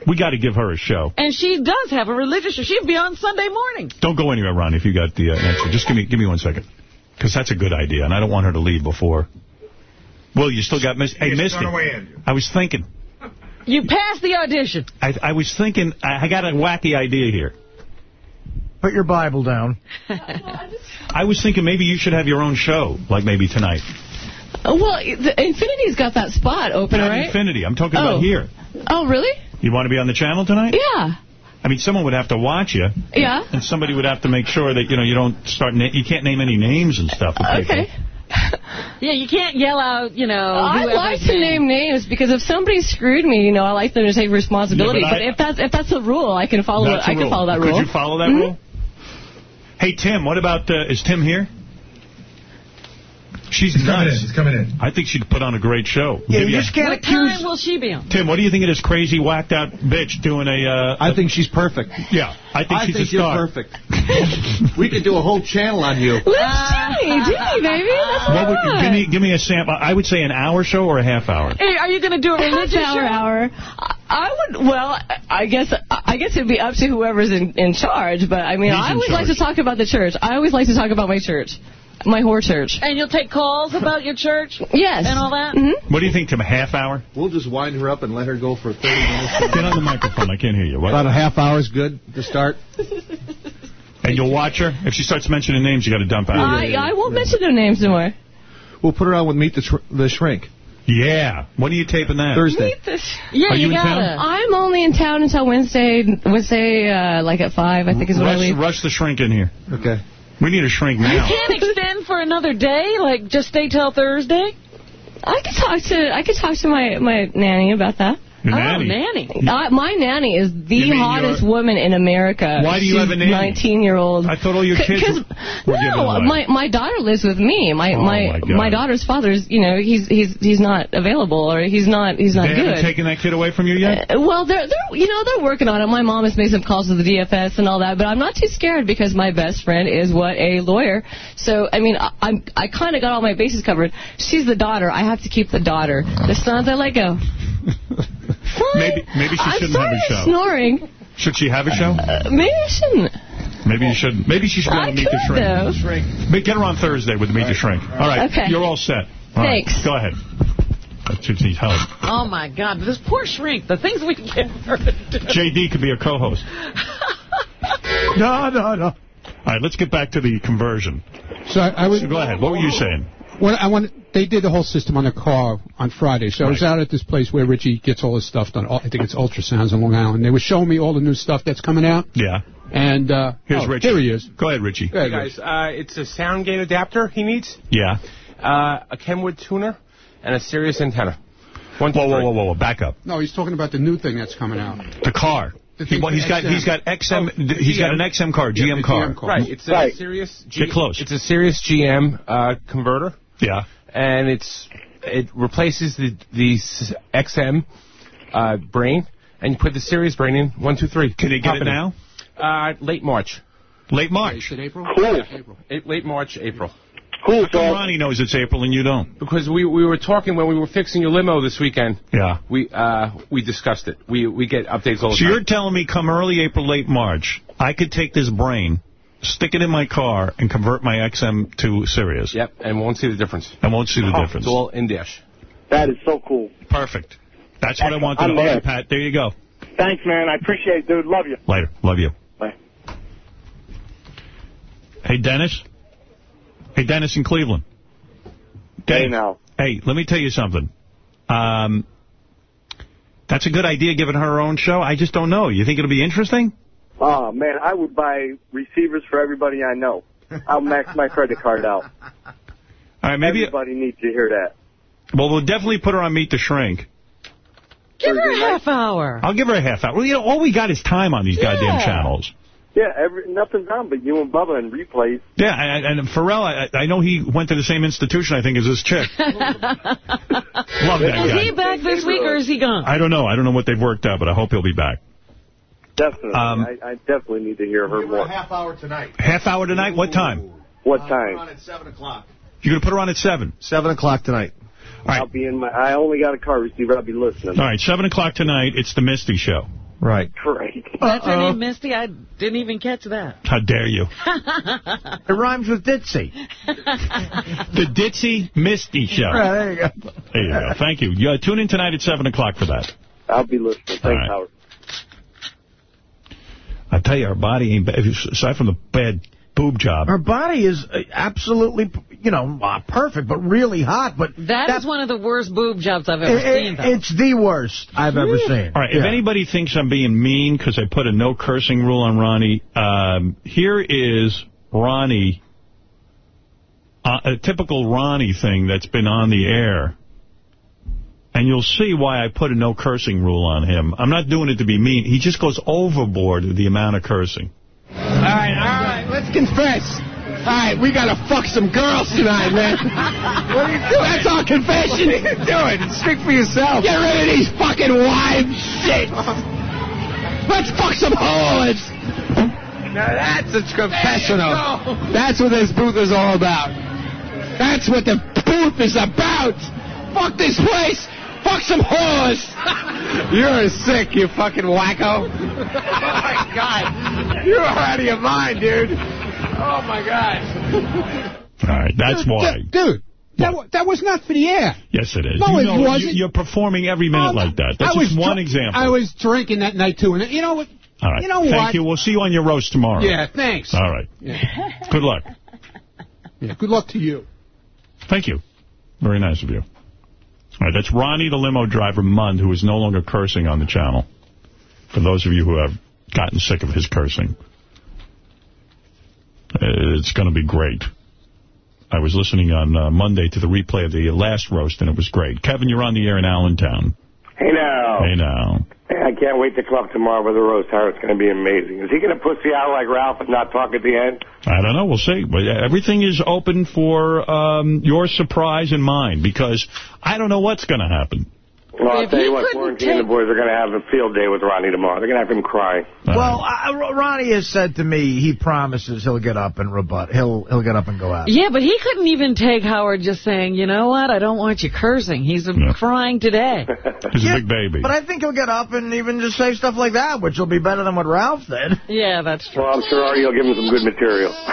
We got to give her a show. And she does have a religious show. She'd be on Sunday morning. Don't go anywhere, Ron, if you got the uh, answer. Just give me give me one second. Because that's a good idea, and I don't want her to leave before. Well, you still got Misty. Hey, Misty. run away, Andrew. I was thinking. You passed the audition. I, I was thinking. I, I got a wacky idea here. Put your Bible down. I was thinking maybe you should have your own show, like maybe tonight. Oh, well, the Infinity's got that spot open, Not right? Infinity. I'm talking Oh. about here. Oh, really? You want to be on the channel tonight? Yeah. I mean, someone would have to watch you. Yeah. And somebody would have to make sure that, you know, you don't start, na you can't name any names and stuff. of people. Okay. Yeah, you can't yell out, you know, I whoever's like to name. name names because if somebody screwed me, you know, I like them to take responsibility. Yeah, but but I- if that's if that's the rule, I can follow. That's it. a I can rule. follow that Could rule. you follow that Mhm. rule? Hey, Tim, what about, uh, is Tim here? She's He's coming nuts. in. He's coming in. I think she'd put on a great show. Yeah, Maybe you just can't What accuse... time will she be on? Tim, what do you think of this crazy, whacked out bitch doing a... Uh, I think she's perfect. yeah, I think I she's think a you're star. perfect. we could do a whole channel on you. Let's do me, do me, baby. That's What would, fun. give me give me a sample. I would say an hour show or a half hour. Hey, are you going to do a religious Half hour, show? hour. I- I would. Well, I guess. I guess it'd be up to whoever's in, in charge. But I mean, He's I always like to talk about the church. I always like to talk about my church, my whore church. And you'll take calls about your church Yes. and all that? Mhm. What do you think, Tim? A half hour? We'll just wind her up and let her go for 30 minutes. Get on the microphone. I can't hear you. What? About a half hour is good to start. And you'll watch her? If she starts mentioning names, you got to dump out. I, I won't mention their names anymore. We'll put her on with Meet the, Sh the Shrink. Yeah. When are you taping that? Thursday. Yeah, Are you, you in gotta. town? I'm only in town until Wednesday. Wednesday, uh, like at five, I think is when I Rush, leave. rush the shrink in here. Okay. We need a shrink now. You now. can't extend for another day? Like, just stay till Thursday? I could talk to I could talk to my my nanny about that. Your Oh, nanny. nanny. Uh, my nanny is the hottest your- woman in America. Why do you She's have a nanny? 19 year old. I thought all your kids were, were No, my my daughter lives with me. My Oh, my my my daughter's father's, you know, he's he's he's not available or he's not he's not they good. haven't taken that kid away from you yet? Uh, well, they're they're you know they're working on it. My mom has made some calls to the DFS and all that, but I'm not too scared because my best friend is what a lawyer. So I mean, I, I'm I kind of got all my bases covered. She's the daughter. I have to keep the daughter. The sons I let go. maybe maybe she shouldn't have a you're show. snoring. Should she have a show? Uh, maybe I shouldn't. Maybe you shouldn't. Maybe she should go I to Meet the could, Shrink. though. Get her on Thursday with the Meet the Shrink. All right. Okay. You're all set. All right, Thanks. Go ahead. That should need help. Oh, my God. This poor shrink. The things we can get her to do. JD could be a co-host. No, no, no. All right, let's get back to the conversion. So I, I was. So go ahead. What were you saying? When I want, they did the whole system on the car on Friday. So I was out at this place where Richie gets all his stuff done. I think it's ultrasounds in Long Island. They were showing me all the new stuff that's coming out. Yeah. And uh, Here's oh, Richie. Here he is. Go ahead, Richie. Go ahead, Hey Rich. guys, uh, it's a sound gate adapter he needs, Yeah. uh, a Kenwood tuner, and a Sirius antenna. One, two, Whoa, whoa, whoa, whoa, whoa. Back up. No, he's talking about the new thing that's coming out. The car. The He, thing well, for he's got XM. he's got XM. Oh, he's got an XM car, Yeah, GM the car. GM car. Right, it's a Right. Sirius. G- Get close. It's a Sirius GM uh, converter, Yeah. and it's it replaces the the s- XM uh, brain, and you put the Sirius brain in. One, two, three. Can they get Pop it now? Uh, late March. Late They March. said April. Cool. April. Eight, late March, April. Cool, How come so Ronnie knows it's April and you don't? Because we we were talking when we were fixing your limo this weekend. Yeah. We uh we discussed it. We we get updates all the So time. So you're telling me come early April, late March, I could take this brain, stick it in my car, and convert my XM to Sirius. Yep, and won't see the difference. I won't see the Oh, difference. It's all in dash. that is so cool. Perfect. That's what I wanted to I'm know. There. right, Pat, there you go. Thanks, man. I appreciate it, dude. Love you. Later. Love you. Bye. Hey, Dennis? Hey, Dennis in Cleveland. Hey, now. Hey, let me tell you something. Um, that's a good idea, giving her her own show. I just don't know. You think it'll be interesting? Oh, man, I would buy receivers for everybody I know. I'll max my credit card out. All right, maybe. Everybody needs to hear that. Well, we'll definitely put her on Meet the Shrink. Give her a Thursday night. half hour. I'll give her a half hour. Well, you know, all we got is time on these goddamn channels. Yeah, every, nothing's on but you and Bubba and replays. Yeah, and, and Pharrell, I, I know he went to the same institution, I think, as this chick. Love that Is he back this week or is he gone? I don't know. I don't know what they've worked out, but I hope he'll be back. Definitely. Um, I, I definitely need to hear her more. half hour tonight. Half hour tonight? What time? What time? at 7 o'clock. You're going to put her on at 7? 7 o'clock tonight. All right. I'll be in my. I only got a car receiver. I'll be listening. All right, 7 o'clock tonight. It's the Misty Show. Right. Great. That's her name, Misty? I didn't even catch that. How dare you. It rhymes with ditzy. The Ditzy Misty Show. Right, there you go. There you go. Thank you. Yeah, tune in tonight at 7 o'clock for that. I'll be listening. Thanks, All right. Howard. I tell you, our body ain't bad. Aside from the bad boob job. Her body is uh, absolutely, you know, uh, perfect, but really hot. But that is one of the worst boob jobs I've ever it- seen, though. it's the worst I've ever seen. All right, if anybody thinks I'm being mean because I put a no cursing rule on Ronnie, um, here is Ronnie uh, a typical Ronnie thing that's been on the air. And you'll see why I put a no cursing rule on him. I'm not doing it to be mean. He just goes overboard with the amount of cursing. All right, all right, let's confess. All right, we gotta fuck some girls tonight, man. what are you doing? That's our confession. What are you doing? Speak for yourself. Get rid of these fucking wives shit. Let's fuck some whores. Now that's a confessional. That's what this booth is all about. That's what the booth is about. Fuck this place. Fuck some whores. You're sick, you fucking wacko. oh my god. You're out of your mind, dude. Oh my god. All right, that's why. Dude, that, that was not for the air. Yes, it is. No, you it know, wasn't. You, are performing every minute oh, like that. That's was just one example. I was drinking that night, too. And you know what? All right. You know Thank what? you. We'll see you on your roast tomorrow. Yeah, thanks. All right. Good luck. Yeah, good luck to you. Thank you. Very nice of you. Right, that's Ronnie, the limo driver, Mund, who is no longer cursing on the channel. For those of you who have gotten sick of his cursing. It's going to be great. I was listening on uh, Monday to the replay of the last roast, and it was great. Kevin, you're on the air in Allentown. Hey now. Hey now. I can't wait to come up tomorrow with the roast. It's going to be amazing. Is he going to pussy out like Ralph and not talk at the end? I don't know. We'll see. But everything is open for um, your surprise and mine, because I don't know what's going to happen. Well, I'll If tell you you what, couldn't and the boys are going to have a field day with Ronnie tomorrow. They're going to have him cry. Well, I, Ronnie has said to me he promises he'll get up and rebut. He'll he'll get up and go out. Yeah, but he couldn't even take Howard just saying, you know what, I don't want you cursing. He's crying today. He's a big baby. But I think he'll get up and even just say stuff like that, which will be better than what Ralph said. Yeah, that's true. Well, I'm sure Artie will give him some good material.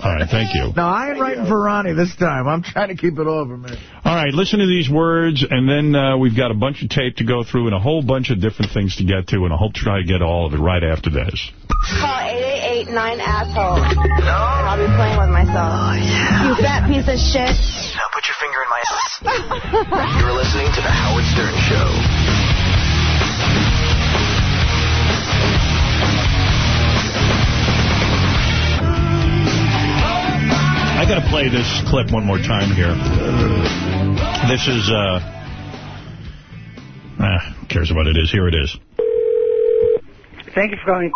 All right, thank you. No, I ain't writing for Ronnie this time. I'm trying to keep it over, man. All right, listen to these words, and then uh, we've got a bunch of tape to go through and a whole bunch of different things to get to, and I hope to try to get all of it right after this. Call 888-9-ASSHOLE. And I'll be playing with myself. Oh, yeah. You fat piece of shit. Now put your finger in my ass. You're listening to The Howard Stern Show. I got to play this clip one more time here. This is, uh, ah, who cares what it is? Here it is. Thank you for calling.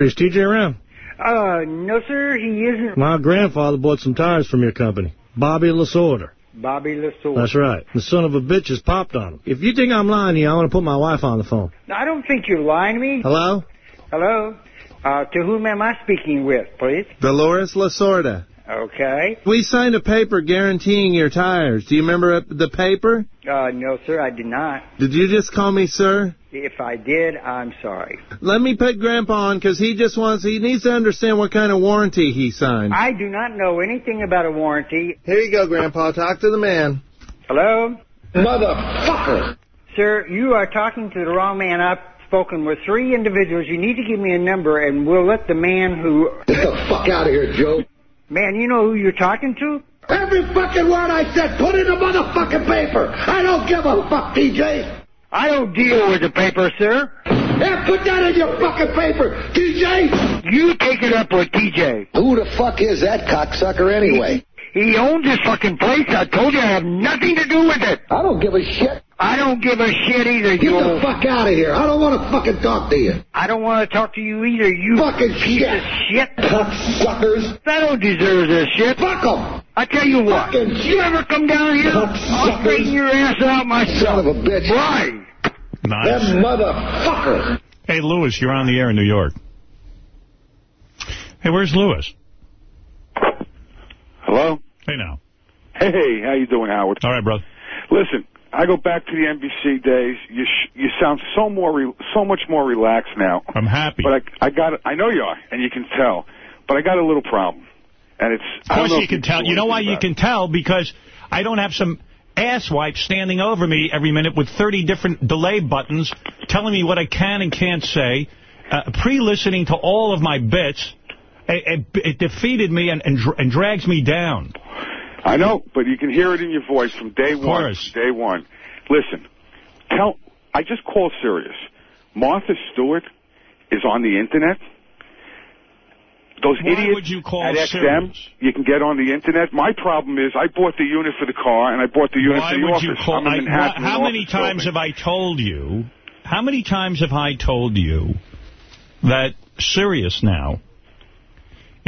Is TJ around? Uh, no, sir, he isn't. My grandfather bought some tires from your company. Bobby Lasorda. Bobby Lasour. That's right. The son of a bitch has popped on him. If you think I'm lying to you, I want to put my wife on the phone. No, I don't think you're lying to me. Hello? Hello? Uh, to whom am I speaking with, please? Dolores Lasorda. Okay. We signed a paper guaranteeing your tires. Do you remember the paper? Uh, no, sir, I did not. Did you just call me sir? If I did, I'm sorry. Let me put Grandpa on because he just wants, he needs to understand what kind of warranty he signed. I do not know anything about a warranty. Here you go, Grandpa. Talk to the man. Hello? Motherfucker! Sir, you are talking to the wrong man. I've spoken with three individuals. You need to give me a number, and we'll let the man who... Get the fuck out of here, Joe. Man, you know who you're talking to? Every fucking word I said, put it in the motherfucking paper. I don't give a fuck, TJ. I don't deal with the paper, sir. Yeah, put that in your fucking paper, TJ. You take it up with TJ. Who the fuck is that cocksucker anyway? He owns this fucking place. I told you I have nothing to do with it. I don't give a shit. I don't give a shit either, Get you the fuck out of here. I don't want to fucking talk to you. I don't want to talk to you either, you Fucking piece shit. of shit. Cocksuckers. I don't deserve this shit. Fuck them. I tell you what. Fucking You ever come down here? I'll Cocksuckers. straighten your ass out myself. Son of a bitch. Why? Nice. Them motherfuckers. Hey, Lewis, you're on the air in New York. Hey, where's Lewis? Hello? Hey, now. Hey, how you doing, Howard? All right, brother. Listen, I go back to the NBC days. You sh you sound so more re so much more relaxed now. I'm happy. But I I got I know you are, and you can tell. But I got a little problem, and it's Of course know you can tell. You know why you about can tell? Because I don't have some asswipe standing over me every minute with 30 different delay buttons telling me what I can and can't say, uh, pre-listening to all of my bits. It, it, it defeated me and, and, and drags me down. I know, but you can hear it in your voice from day one. Day one. Listen, tell. I just call Sirius. Martha Stewart is on the internet. those Why idiots would you call at XM, Sirius? you can get on the internet. My problem is I bought the unit for the car and I bought the unit Why for the would office. you call? I- Manhattan. how many times building. have I told you? How many times have I told you that Sirius now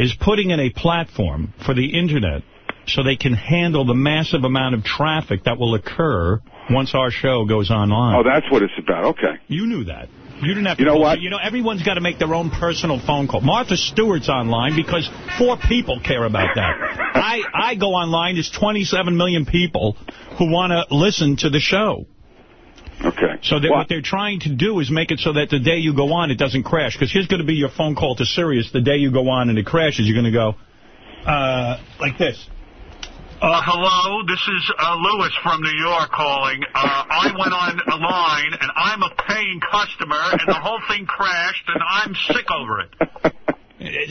is putting in a platform for the internet so they can handle the massive amount of traffic that will occur once our show goes online? Oh, that's what it's about. Okay. You knew that. You didn't have to You know what? You know, everyone's got to make their own personal phone call. Martha Stewart's online because four people care about that. I, I go online, there's 27 million people who want to listen to the show. Okay. So that what they're trying to do is make it so that the day you go on, it doesn't crash. Because here's going to be your phone call to Sirius. The day you go on and it crashes, you're going to go uh, like this. Uh, hello, this is uh, Lewis from New York calling. Uh, I went on a line, and I'm a paying customer and the whole thing crashed and I'm sick over it.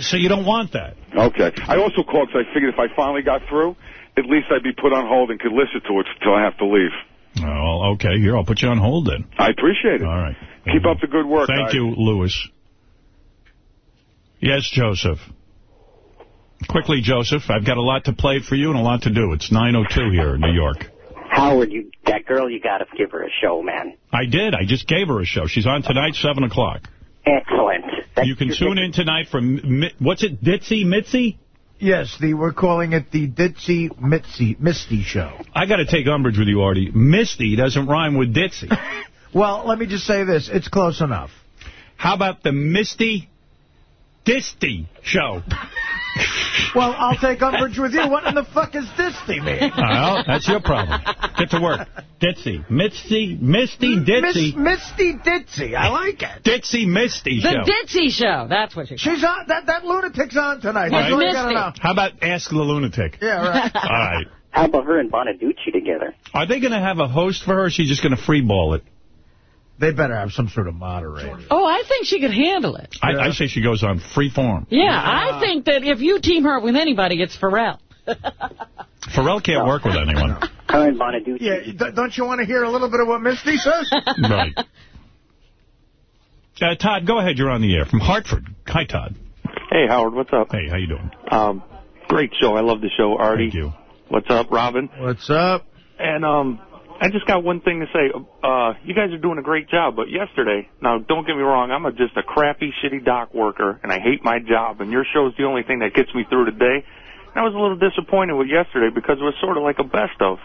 So you don't want that. Okay. I also called because I figured if I finally got through, at least I'd be put on hold and could listen to it until I have to leave. Oh, okay. Here, I'll put you on hold then. I appreciate it. All right. Keep up the good work. Thank guys. you, Lewis. Yes, Joseph. Quickly, Joseph. I've got a lot to play for you and a lot to do. It's 9.02 here in New York. Howard, you that girl, you got to give her a show, man. I did. I just gave her a show. She's on tonight, 7 o'clock. Excellent. You can tune in tonight from, what's it, Ditzy, Mitzi? Yes, the we're calling it the Ditzy Mitzi Misty Show. I got to take umbrage with you, Artie. Misty doesn't rhyme with Ditzy. Well, let me just say this. It's close enough. How about the Misty Disty Show? Well, I'll take umbrage with you. What in the fuck is Disty mean? Well, that's your problem. Get to work. Ditzy. Misty, Misty, Ditzy. Miss, Misty Ditzy. I like it. Ditzy Misty The Show. Ditzy Show. That's what you She's on. That, that lunatic's on tonight. All That's all you gotta know. How about Ask the Lunatic? Yeah, right. All right. How about her and Bonaduce together? Are they going to have a host for her, or is she just going to freeball it? They better have some sort of moderator. Oh, I think she could handle it. I, I say she goes on free form. Yeah, I think that if you team her with anybody, it's Pharrell. Pharrell can't work with anyone. Her Bonaduce. Yeah, don't you want to hear a little bit of what Misty says? Right. Uh, Todd, go ahead. You're on the air from Hartford. Hi, Todd. Hey, Howard, what's up? Hey, how you doing? Um, great show. I love the show, Artie. Thank you. What's up, Robin? What's up? And um, I just got one thing to say. Uh, you guys are doing a great job, but yesterday, now don't get me wrong, I'm a, just a crappy, shitty dock worker, and I hate my job, and your show's the only thing that gets me through today. And I was a little disappointed with yesterday because it was sort of like a best of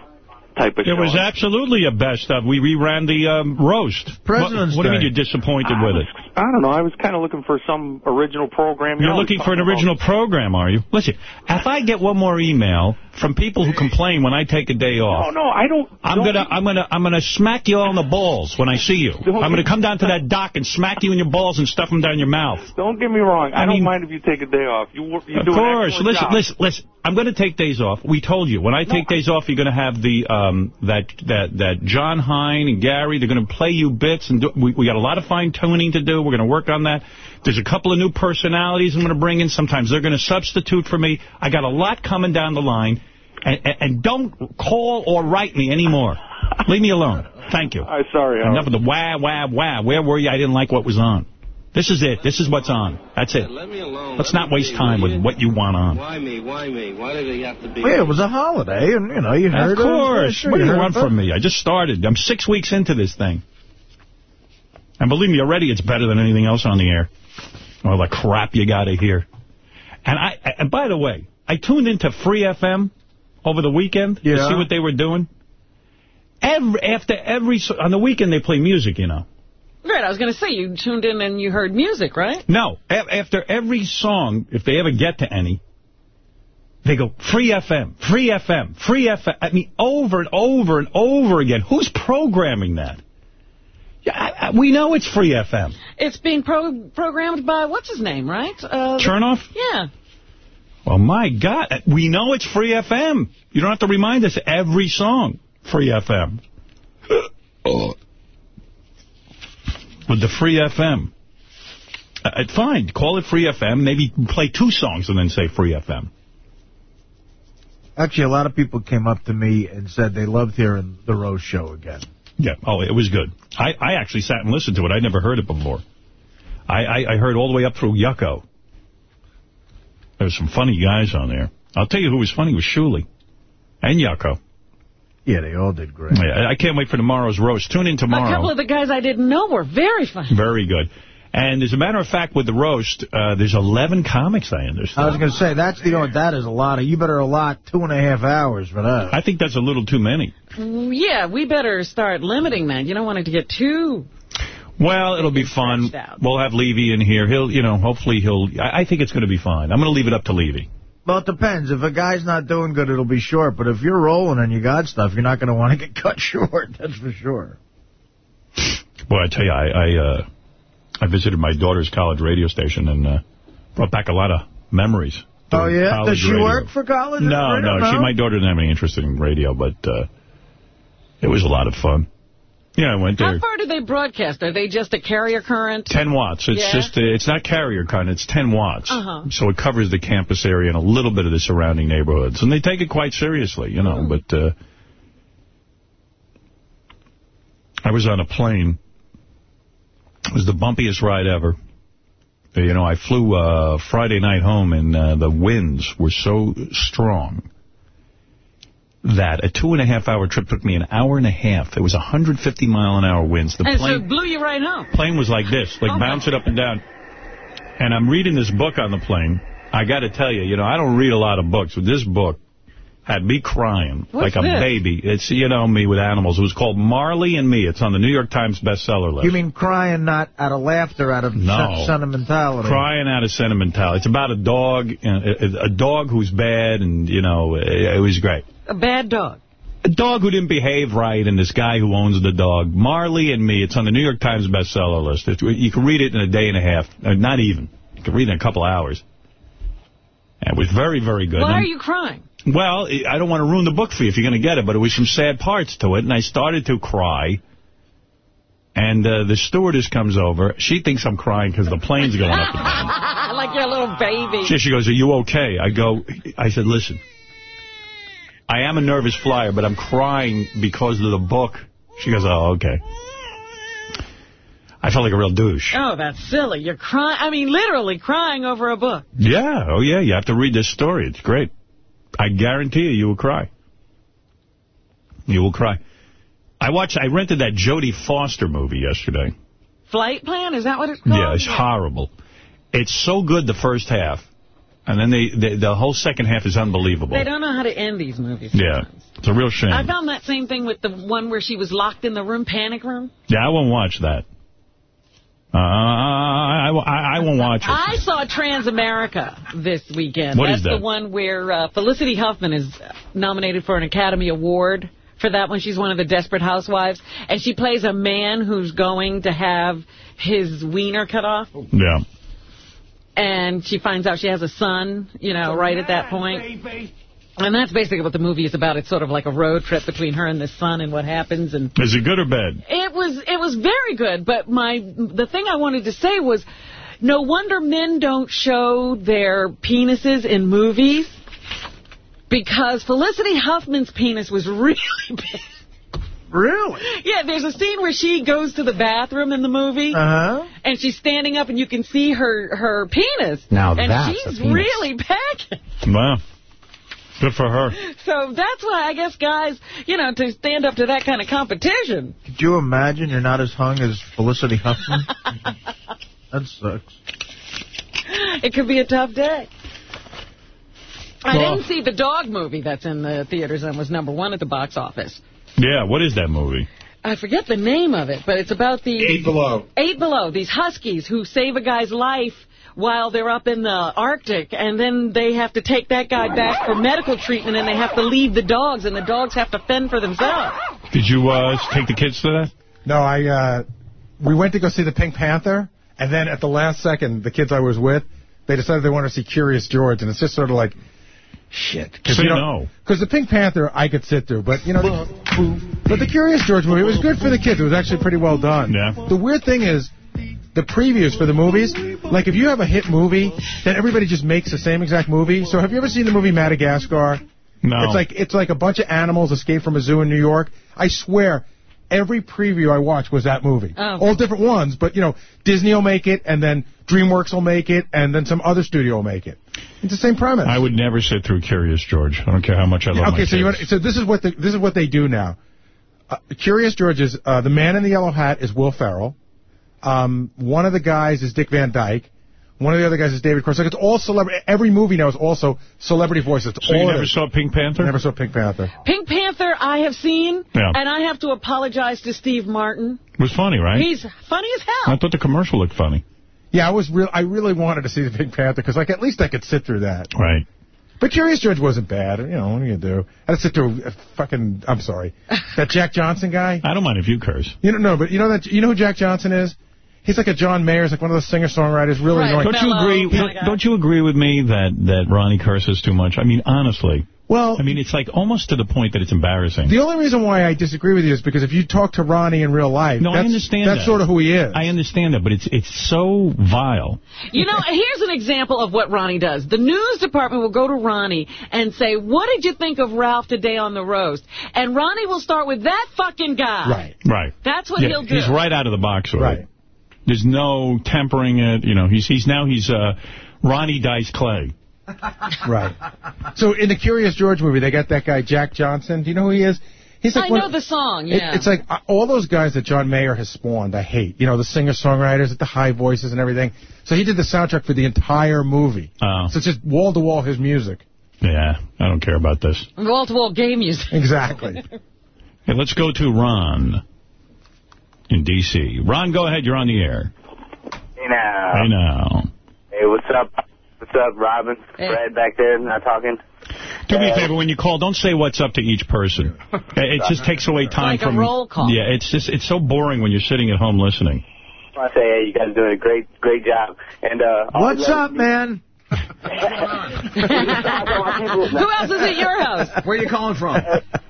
type of It show. It was absolutely a best of. We reran the um, roast. President's what, what do you mean you're disappointed I with was- it? I don't know. I was kind of looking for some original program. You're You're looking for an original program, are you? Listen, if I get one more email from people who complain when I take a day off, Oh no, I don't. I'm don't- gonna, I'm gonna, I'm gonna smack you on the balls when I see you. I'm gonna come down to that dock and smack you in your balls and stuff them down your mouth. Don't get me wrong. I, I don't mind if you take a day off. You you Of do course. Listen, job. listen, listen. I'm going to take days off. We told you when I take days off, you're going to have the um that that that Jon Hein and Gary. They're going to play you bits, and do, we we got a lot of fine tuning to do. We're going to work on that. There's a couple of new personalities I'm going to bring in. Sometimes they're going to substitute for me. I got a lot coming down the line, and and, and don't call or write me anymore. Leave me alone. Thank you. I'm sorry. Howard. Enough of the wah wah wah. Where were you? I didn't like what was on. This is it. This is what's on. That's it. Let me alone. Let's not waste time with what you want on. Why me? Why me? Why did it have to be? Yeah, it was a holiday, and, you know, you heard Of it. course. Sure, What do you want from me? I just started. I'm six weeks into this thing. And believe me, already it's better than anything else on the air. All the crap you got to hear. And I. And by the way, I tuned into Free FM over the weekend to see what they were doing. Every after every so- on the weekend they play music, you know. Right, I was going to say, you tuned in and you heard music, right? No, a- after every song, if they ever get to any, they go, free FM, free FM, free FM. I mean, over and over and over again. Who's programming that? Yeah, I, I, we know it's free FM. It's being pro programmed by, what's his name, right? Uh, Chernoff? Yeah. Well, my God, we know it's free FM. You don't have to remind us every song, free FM. With the free FM. Uh, uh, fine, call it free FM. Maybe play two songs and then say free FM. Actually, a lot of people came up to me and said they loved hearing the Rose Show again. Yeah. Oh, it was good. I, I actually sat and listened to it. I'd never heard it before. I, I, I heard all the way up through Yucko. There was some funny guys on there. I'll tell you who was funny was Shuli and Yucko. Yeah, they all did great. Yeah, I can't wait for tomorrow's roast. Tune in tomorrow. A couple of the guys I didn't know were very funny. Very good. And as a matter of fact, with the roast, uh, there's 11 comics, I understand. I was going to say, that's the only, that is a lot. Of, you better allot two and a half hours for that. I think that's a little too many. Yeah, we better start limiting that. You don't want it to get too... Well, it'll be fun. We'll have Levy in here. He'll, you know, hopefully he'll... I, I think it's going to be fine. I'm going to leave it up to Levy. Well, it depends. If a guy's not doing good, it'll be short. But if you're rolling and you got stuff, you're not going to want to get cut short. That's for sure. Boy, I tell you, I I, uh, I visited my daughter's college radio station and uh, brought back a lot of memories. Oh, yeah? Does she radio. work for college? No, radio? no, she, my daughter didn't have any interest in radio, but uh, it was a lot of fun. Yeah, I went there. How far do they broadcast? Are they just a carrier current? 10 watts. It's Yeah? just, uh, it's not carrier current, it's 10 watts. Uh-huh. So it covers the campus area and a little bit of the surrounding neighborhoods. And they take it quite seriously, you know, but uh, I was on a plane. It was the bumpiest ride ever. You know, I flew uh, Friday night home, and uh, the winds were so strong that a two-and-a-half-hour trip took me an hour and a half. It was 150-mile-an-hour winds. The and plane so it blew you right home. plane was like this, like Oh, bouncing up and down. And I'm reading this book on the plane. I got to tell you, you know, I don't read a lot of books, but this book had me crying What's like a this? baby. It's, you know, me with animals. It was called Marley and Me. It's on the New York Times bestseller list. You mean crying not out of laughter, out of No. sentimentality? Crying out of sentimentality. It's about a dog, uh, a, a dog who's bad, and, you know, it, it was great. A bad dog. A dog who didn't behave right and this guy who owns the dog. Marley and Me. It's on the New York Times bestseller list. It, you can read it in a day and a half. Uh, not even. You can read it in a couple hours. And it was very, very good. Why are you crying? Well, I don't want to ruin the book for you if you're going to get it, but it was some sad parts to it, and I started to cry. And uh, the stewardess comes over. She thinks I'm crying because the plane's going up and down. like you're a little baby. She, she goes, are you okay? I go, I said, listen, I am a nervous flyer, but I'm crying because of the book. She goes, oh, okay. I felt like a real douche. Oh, that's silly. You're crying. I mean, literally crying over a book. Yeah, oh yeah, you have to read this story. It's great. I guarantee you, you will cry. You will cry. I watched, I rented that Jodie Foster movie yesterday. Flight plan? Is that what it's called? Yeah, it's horrible. It's so good the first half, and then they, they the whole second half is unbelievable. They don't know how to end these movies. Yeah, it's a real shame. I found that same thing with the one where she was locked in the room, panic room. Yeah, I won't watch that. Uh, I, I, I won't watch it. I saw Transamerica this weekend. What That's is that? the one where uh, Felicity Huffman is nominated for an Academy Award for that one. She's one of the Desperate Housewives. And she plays a man who's going to have his wiener cut off. Yeah. And she finds out she has a son, you know, right at that point. And that's basically what the movie is about. It's sort of like a road trip between her and this son and what happens. And Is it good or bad? it was it was very good, but my the thing I wanted to say was no wonder men don't show their penises in movies because Felicity Huffman's penis was really big. Really? Yeah, there's a scene where she goes to the bathroom in the movie, Uh-huh. and she's standing up, and you can see her her penis. Now and that's she's a penis. really packing. Wow. Good for her. So that's why I guess guys, you know, to stand up to that kind of competition. Could you imagine you're not as hung as Felicity Huffman? that sucks. It could be a tough day. I Well- didn't see the dog movie that's in the theaters and was number one at the box office. Yeah, what is that movie? I forget the name of it, but it's about the... Eight Below. Eight Below, these huskies who save a guy's life while they're up in the Arctic, and then they have to take that guy back for medical treatment, and they have to leave the dogs, and the dogs have to fend for themselves. Did you uh, take the kids to that? No, I. Uh, we went to go see the Pink Panther, and then at the last second, the kids I was with, they decided they wanted to see Curious George, and it's just sort of like, shit. Say you know, no. Because the Pink Panther, I could sit through, but you know, the, but the Curious George movie it was good for the kids. It was actually pretty well done. Yeah. The weird thing is. The previews for the movies, like if you have a hit movie, then everybody just makes the same exact movie. So have you ever seen the movie Madagascar? No. It's like it's like a bunch of animals escape from a zoo in New York. I swear, every preview I watched was that movie. Oh. All different ones, but, you know, Disney will make it, and then DreamWorks will make it, and then some other studio will make it. It's the same premise. I would never sit through Curious George. I don't care how much I love okay, my so you kids. want, so this is what the, this is what they do now. Uh, Curious George is uh, the man in the yellow hat is Will Ferrell. Um, one of the guys is Dick Van Dyke. One of the other guys is David Cross. Like it's all celebrity. Every movie now is also celebrity voices. It's So you all it never is. saw Pink Panther? Never saw Pink Panther. Pink Panther I have seen, Yeah. and I have to apologize to Steve Martin. It was funny, right? He's funny as hell. I thought the commercial looked funny. Yeah, I was real. I really wanted to see the Pink Panther because, like, at least I could sit through that. Right. But Curious George wasn't bad. You know, what are you gonna do? I had to sit through a fucking. I'm sorry, that Jack Johnson guy. I don't mind if you curse. You don't know, but you know that you know who Jack Johnson is. He's like a John Mayer. Like one of those singer-songwriters. Really annoying. Don't you agree? Oh don't, don't you agree with me that that Ronnie curses too much? I mean, honestly. Well, I mean, it's like almost to the point that it's embarrassing. The only reason why I disagree with you is because if you talk to Ronnie in real life, No, I that's, understand that's that. sort of who he is. I understand that, but it's it's so vile. You know, here's an example of what Ronnie does. The news department will go to Ronnie and say, what did you think of Ralph today on the roast? And Ronnie will start with that fucking guy. Right. Right. That's what Yeah, he'll do. He's right out of the box with it. There's no tempering it. You know, he's he's now he's uh, Ronnie Dice Clay. right. So in the Curious George movie, they got that guy Jack Johnson. Do you know who he is? He's like I one- know the song, It- yeah. it's like uh, all those guys that John Mayer has spawned, I hate. You know, the singer-songwriters with the high voices and everything. So he did the soundtrack for the entire movie. Oh. So it's just wall-to-wall his music. Yeah, I don't care about this. Wall-to-wall game music. Exactly. Hey, let's go to Ron in D.C. Ron, go ahead. You're on the air. Hey now. Hey now. Hey, what's up? What's up, Robin? Fred back there, not talking. Do me a favor, when you call, don't say what's up to each person. It just takes away time Like a from... roll call. Yeah, it's just it's so boring when you're sitting at home listening. I want to say, hey, you guys are doing a great, great job. And uh, What's the- up, man? Who else is at your house? Where are you calling from?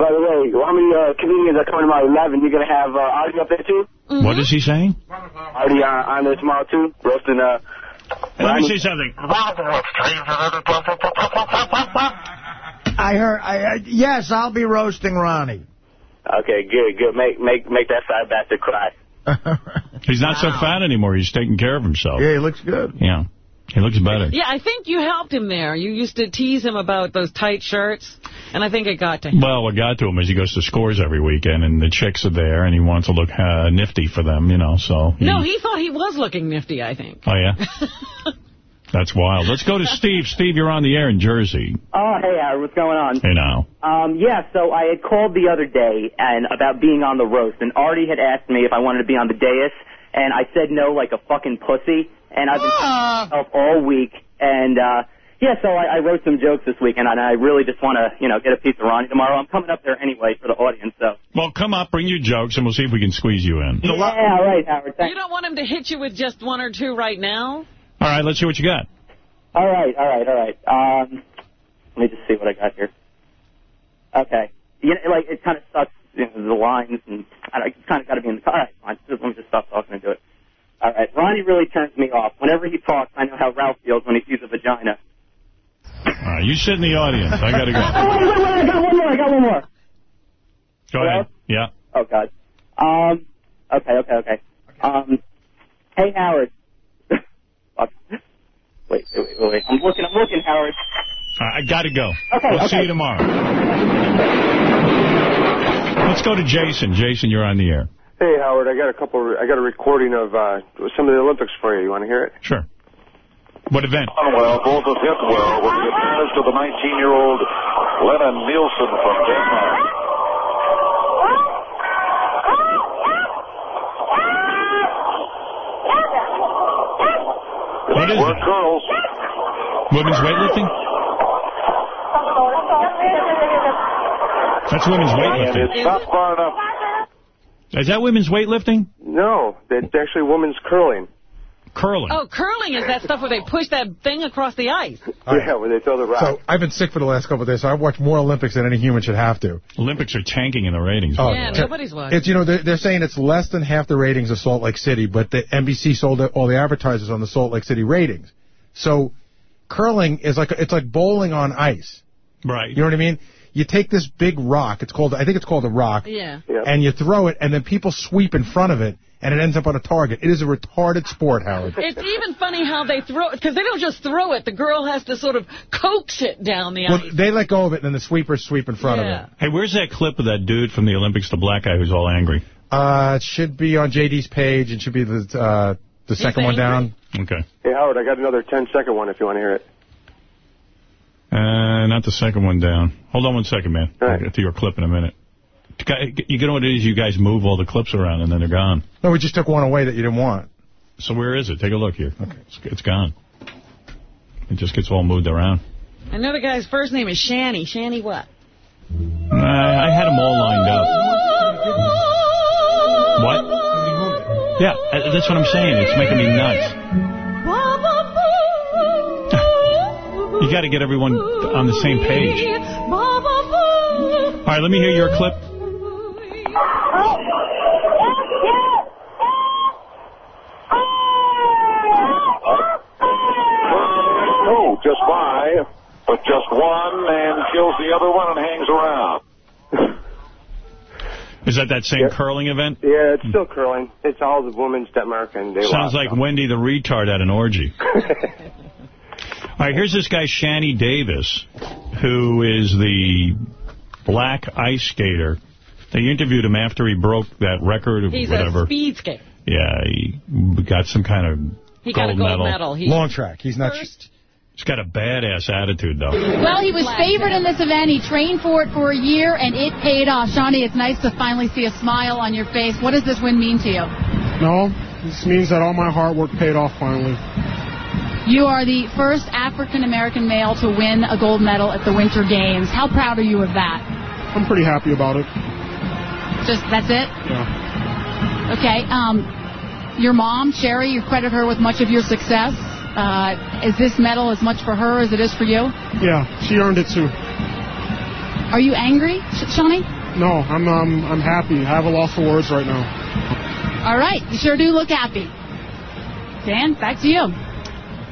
By the way, how many uh, comedians are coming tomorrow at 11? You're going to have uh, Artie up there, too? What is he saying? Artie on, on there tomorrow, too? Roasting, uh... Let me say something. I heard. I, I yes, I'll be roasting Ronnie. Okay, good, good. Make make make that side bastard cry. He's not so fat anymore. He's taking care of himself. Yeah, he looks good. Yeah. He looks better. Yeah, I think you helped him there. You used to tease him about those tight shirts, and I think it got to him. Well, what got to him is he goes to scores every weekend, and the chicks are there, and he wants to look uh, nifty for them, you know, so... He, No, he thought he was looking nifty, I think. Oh, yeah? That's wild. Let's go to Steve. Steve, you're on the air in Jersey. Oh, hey, Howard, what's going on? Hey, now. Um, yeah, so I had called the other day and about being on the roast, and Artie had asked me if I wanted to be on the dais, and I said no like a fucking pussy, and I've been myself all week, and uh, yeah, so I, I wrote some jokes this weekend, and I really just want to, you know, get a piece of Ronnie tomorrow. I'm coming up there anyway for the audience, so. Well, come up, bring your jokes, and we'll see if we can squeeze you in. Yeah, all right, Howard. You don't want him to hit you with just one or two right now? All right, let's see what you got. All right, all right, all right. Um, let me just see what I got here. Okay. You know, like, it kind of sucks, you know, the lines, and I don't, it's kind of got to be in the... All right, fine. Just, let me just stop talking and do it. All right. Ronnie really turns me off. Whenever he talks, I know how Ralph feels when he sees a vagina. All right, you sit in the audience. I got to go. I got one more, I got one more. Go ahead. Yeah. Oh, God. Um, okay, okay, okay. Um, hey, Howard. Fuck. Wait, wait, wait, wait. I'm looking, I'm looking, Howard. All right, I got to go. Okay, we'll see you tomorrow. Let's go to Jason. Jason, you're on the air. Hey, Howard, I got a couple. I got a recording of uh, some of the Olympics for you. You want to hear it? Sure. What event? Well, both have hit well with the advantage to the 19-year-old Lene Nielsen from Denmark. What is We're it? girls. Women's weightlifting? That's women's And weightlifting. it's not far enough. Is that women's weightlifting? No, it's actually women's curling. Curling. Oh, curling is that stuff where they push that thing across the ice. Yeah, where they throw the rock. So I've been sick for the last couple of days, so I've watched more Olympics than any human should have to. Olympics are tanking in the ratings. Oh, yeah, t- nobody's watching. It's you know they're, they're saying it's less than half the ratings of Salt Lake City, but the NBC sold all the advertisers on the Salt Lake City ratings. So curling is like it's like bowling on ice. Right. You know what I mean? You take this big rock. It's called, I think it's called a rock. Yeah. And you throw it, and then people sweep in front of it, and it ends up on a target. It is a retarded sport, Howard. It's even funny how they throw it, because they don't just throw it. The girl has to sort of coax it down the Well, ice. they let go of it, and then the sweepers sweep in front Yeah. of it. Hey, where's that clip of that dude from the Olympics, the black guy who's all angry? Uh, it should be on JD's page. It should be the uh, the second one down. Okay. Hey, Howard, I got another 10-second one if you want to hear it. Uh, not the second one down. Hold on one second, man. I'll get to your clip in a minute. You know what it is? You guys move all the clips around, and then they're gone. No, we just took one away that you didn't want. So where is it? Take a look here. Okay. It's, it's gone. It just gets all moved around. I know the guy's first name is Shani. Shani what? I, I had them all lined up. What? Yeah, uh, that's what I'm saying. It's making me nuts. You got to get everyone on the same page. All right, let me hear your clip. Oh, just by, but just one and kills the other one and hangs around. Is that that same curling event? Yeah, it's still curling. It's all the women's Denmark, and they Sounds lost. like Wendy the retard at an orgy. All right, here's this guy, Shani Davis, who is the black ice skater. They interviewed him after he broke that record of He's whatever. a speed skater. Yeah, he got some kind of He gold, got a gold medal. He- Long track. He's not. He's got a badass attitude, though. Well, he was favored in this event. He trained for it for a year, and it paid off. Shani, it's nice to finally see a smile on your face. What does this win mean to you? No, this means that all my hard work paid off finally. You are the first African-American male to win a gold medal at the Winter Games. How proud are you of that? I'm pretty happy about it. Just, that's it? Yeah. Okay. Um, your mom, Sherry, you credit her with much of your success. Uh, is this medal as much for her as it is for you? Yeah, she earned it too. Are you angry, Shani? No, I'm um, I'm happy. I have a loss for words right now. All right. You sure do look happy. Dan, back to you.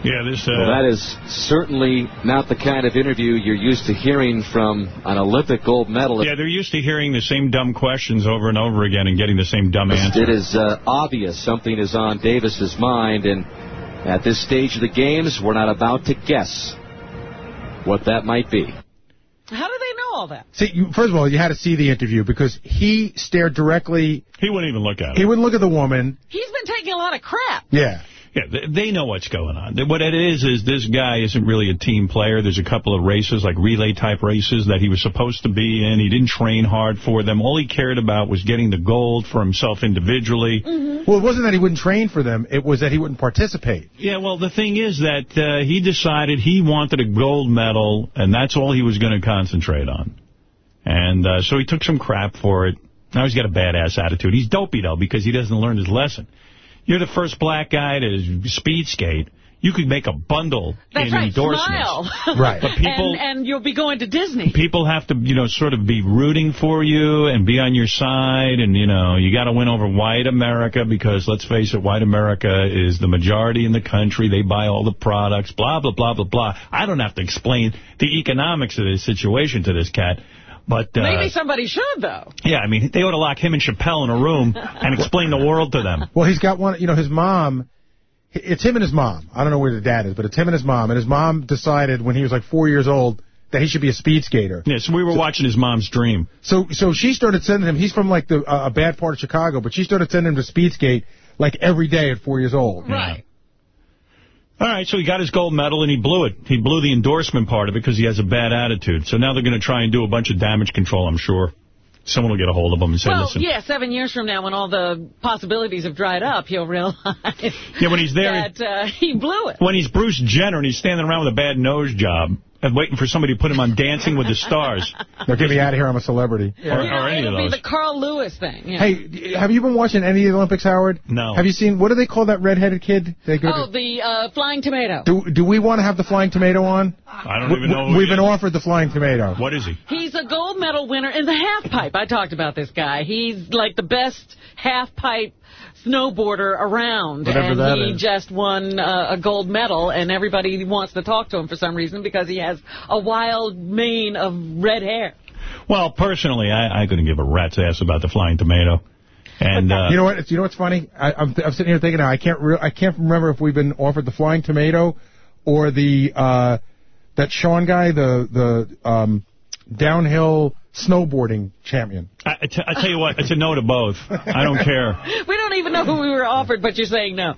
Yeah, this... Uh, Well, that is certainly not the kind of interview you're used to hearing from an Olympic gold medalist. Yeah, they're used to hearing the same dumb questions over and over again and getting the same dumb answer. It is uh, obvious something is on Davis's mind, and at this stage of the games, we're not about to guess what that might be. How do they know all that? See, you, first of all, you had to see the interview because he stared directly. He wouldn't even look at He wouldn't look at the woman. He's been taking a lot of crap. Yeah. Yeah, they, they know what's going on. What it is, is this guy isn't really a team player. There's a couple of races, like relay-type races, that he was supposed to be in. He didn't train hard for them. All he cared about was getting the gold for himself individually. Well, it wasn't that he wouldn't train for them. It was that he wouldn't participate. Yeah, well, the thing is that uh, he decided he wanted a gold medal, and that's all he was going to concentrate on. And uh, so he took some crap for it. Now he's got a badass attitude. He's dopey, though, because he doesn't learn his lesson. You're the first black guy to speed skate. You could make a bundle That's in right, endorsements. smile. Right. But people- and, and you'll be going to Disney. People have to, you know, sort of be rooting for you and be on your side. And, you know, you got to win over white America because, let's face it, white America is the majority in the country. They buy all the products, blah, blah, blah, blah, blah. I don't have to explain the economics of this situation to this cat. But, uh, Maybe somebody should, though. yeah, I mean, they ought to lock him and Chappelle in a room and explain the world to them. Well, he's got one, you know, his mom, it's him and his mom. I don't know where the dad is, but it's him and his mom. And his mom decided when he was like four years old that he should be a speed skater. Yeah, so we were watching his mom's dream. So so she started sending him, he's from like the uh, a bad part of Chicago, but she started sending him to speed skate like every day at four years old. Right. All right, so he got his gold medal and he blew it. He blew the endorsement part of it because he has a bad attitude. So now they're going to try and do a bunch of damage control, I'm sure. Someone will get a hold of him and say, Well, listen. yeah, seven years from now, when all the possibilities have dried up, he'll realize Yeah, when he's there, that uh, he blew it. when he's Bruce Jenner and he's standing around with a bad nose job and waiting for somebody to put him on Dancing with the Stars. Now get me out of here, I'm a celebrity. Or, or any of those. It'll be the Carl Lewis thing. Yeah. Hey, have you been watching any of the Olympics, Howard? No. Have you seen, what do they call that redheaded kid? They go oh, to, the uh, flying tomato. do, do we want to have the flying tomato on? I don't even know. who We've been is. offered the flying tomato. What is he? He's a gold medal winner in the half pipe. I talked about this guy. He's like the best half pipe snowboarder around. Whatever and that he is. just won uh, a gold medal, and everybody wants to talk to him for some reason because he has a wild mane of red hair. Well, personally, I, I couldn't give a rat's ass about the flying tomato. And uh, you know what? You know what's funny? I, I'm, I'm sitting here thinking now. I can't. Re I can't remember if we've been offered the flying tomato or the uh, that Sean guy, the the um, downhill snowboarding champion. I, I, t I tell you what, it's a no to both. I don't care. We don't even know who we were offered, but you're saying no.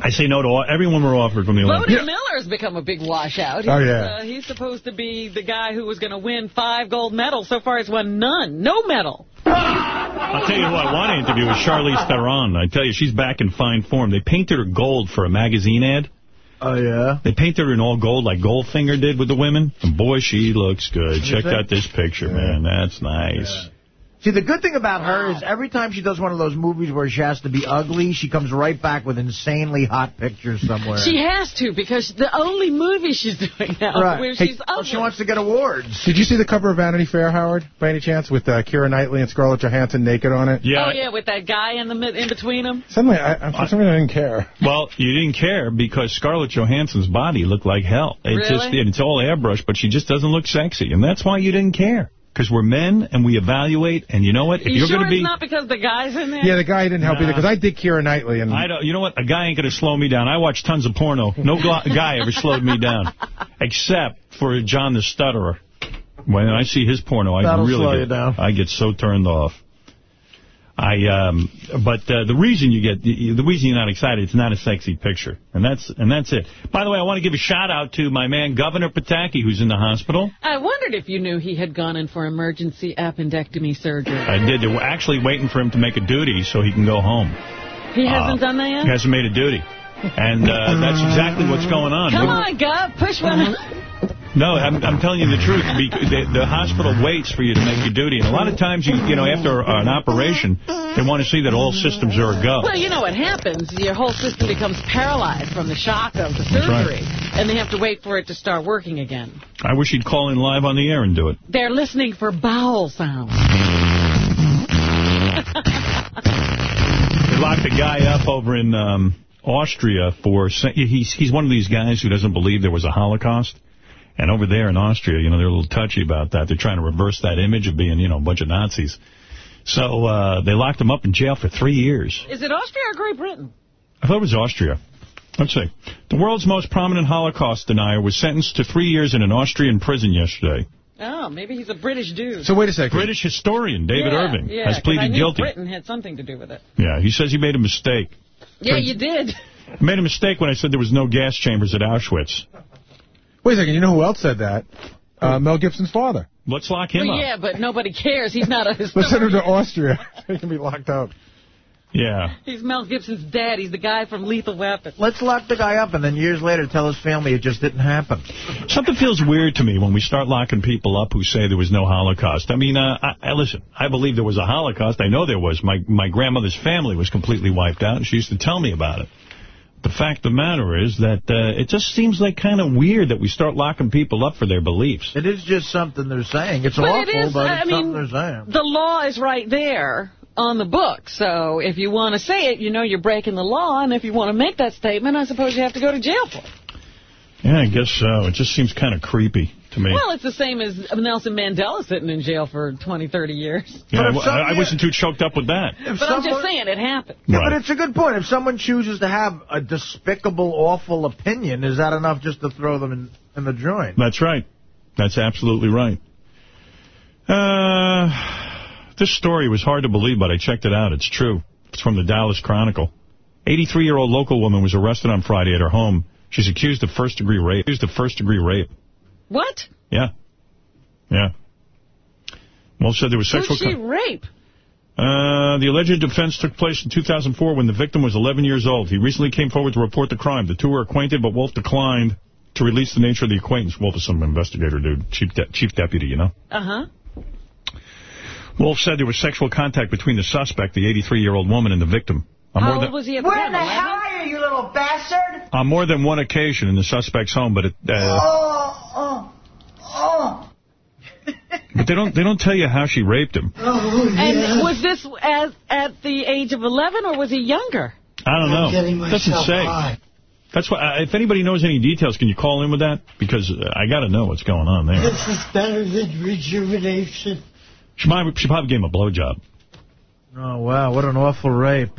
I say no to all, everyone we're offered from the Bode Olympics. Miller's become a big washout. Oh, He's, yeah. Uh, he's supposed to be the guy who was going to win five gold medals. So far, he's won none. No medal. I'll tell you who I want to interview with Charlize Theron. I tell you, she's back in fine form. They painted her gold for a magazine ad. Oh, yeah? They painted her in all gold like Goldfinger did with the women. And boy, she looks good. Check out this picture, man. That's nice. See, the good thing about her is every time she does one of those movies where she has to be ugly, she comes right back with insanely hot pictures somewhere. She has to because the only movie she's doing now Right. where Hey, she's well, ugly. she wants to get awards. Did you see the cover of Vanity Fair, Howard, by any chance, with uh, Keira Knightley and Scarlett Johansson naked on it? Yeah. Oh, yeah, with that guy in the in between them. Suddenly, I, I, for some reason, I didn't care. Well, you didn't care because Scarlett Johansson's body looked like hell. It Really? just it's all airbrushed, but she just doesn't look sexy, and that's why you didn't care. Because we're men and we evaluate, and you know what? If you you're sure going to it's be, not because the guy's in there? Yeah, the guy didn't help Nah. either, because I did Keira Knightley. and I don't. You know what? A guy ain't going to slow me down. I watch tons of porno. No guy ever slowed me down, except for John the Stutterer. When I see his porno, I That'll really slow get, you down. I get so turned off. I um, but uh, the reason you get the, the reason you're not excited, it's not a sexy picture, and that's and that's it. By the way, I want to give a shout out to my man Governor Pataki, who's in the hospital. I wondered if you knew he had gone in for emergency appendectomy surgery. I did. They're actually waiting for him to make a duty so he can go home. He hasn't Uh, done that yet? He hasn't made a duty. And uh, that's exactly what's going on. Come on, Gov, push one. No, I'm, I'm telling you the truth. The, the hospital waits for you to make your duty. And a lot of times, you you know, after an operation, they want to see that all systems are a go. Well, you know what happens. Your whole system becomes paralyzed from the shock of the That's right. surgery, and they have to wait for it to start working again. I wish he'd call in live on the air and do it. They're listening for bowel sounds. They locked a guy up over in um, Austria for... He's, he's one of these guys who doesn't believe there was a Holocaust. And over there in Austria, you know, they're a little touchy about that. They're trying to reverse that image of being, you know, a bunch of Nazis. So uh, they locked him up in jail for three years. Is it Austria or Great Britain? I thought it was Austria. Let's see. The world's most prominent Holocaust denier was sentenced to three years in an Austrian prison yesterday. Oh, maybe he's a British dude. So wait a second. British historian David yeah, Irving yeah, has 'cause I pleaded knew guilty. Britain had something to do with it. Yeah, he says he made a mistake. Yeah, you did. I made a mistake when I said there was no gas chambers at Auschwitz. Wait a second. You know who else said that? Uh, Mel Gibson's father. Let's lock him Well, up. yeah, but nobody cares. He's not a Let's send him to Austria. he can be locked up. Yeah. He's Mel Gibson's dad. He's the guy from Lethal Weapon. Let's lock the guy up and then years later tell his family it just didn't happen. Something feels weird to me when we start locking people up who say there was no Holocaust. I mean, uh, I, I, listen, I believe there was a Holocaust. I know there was. My, my grandmother's family was completely wiped out, and she used to tell me about it. The fact of the matter is that uh, it just seems like kind of weird that we start locking people up for their beliefs. It is just something they're saying. It's But awful, it is, but I it's mean, something they're saying. The law is right there on the book. So if you want to say it, you know you're breaking the law. And if you want to make that statement, I suppose you have to go to jail for it. Yeah, I guess so. It just seems kind of creepy to me. Well, it's the same as Nelson Mandela sitting in jail for 20, 30 years. Yeah, But I, some- I wasn't too choked up with that. If But I'm just saying it happened. Yeah, Right. but it's a good point. If someone chooses to have a despicable, awful opinion, is that enough just to throw them in, in the joint? That's right. That's absolutely right. Uh, this story was hard to believe, but I checked it out. It's true. It's from the Dallas Chronicle. 83-year-old local woman was arrested on Friday at her home. She's accused of first-degree rape. Accused of first-degree rape. What? Yeah. Yeah. Wolf said there was Who'd sexual... she con- rape? Uh, the alleged offense took place in 2004 when the victim was 11 years old. He recently came forward to report the crime. The two were acquainted, but Wolf declined to release the nature of the acquaintance. Wolf is some investigator dude, chief, de chief deputy, you know. Uh-huh. Wolf said there was sexual contact between the suspect, the 83-year-old woman, and the victim. On How old was he at the Where time? Little bastard? on more than one occasion in the suspect's home, but it, uh, Oh, oh, oh. but they don't they don't tell you how she raped him. Oh, And was this as, at the age of 11 or was he younger? I don't know. getting Doesn't say. high. That's why, uh, if anybody knows any details, can you call in with that? Because uh, I got to know what's going on there. This is better than rejuvenation. She, might, she probably gave him a blowjob. Oh, wow, what an awful rape.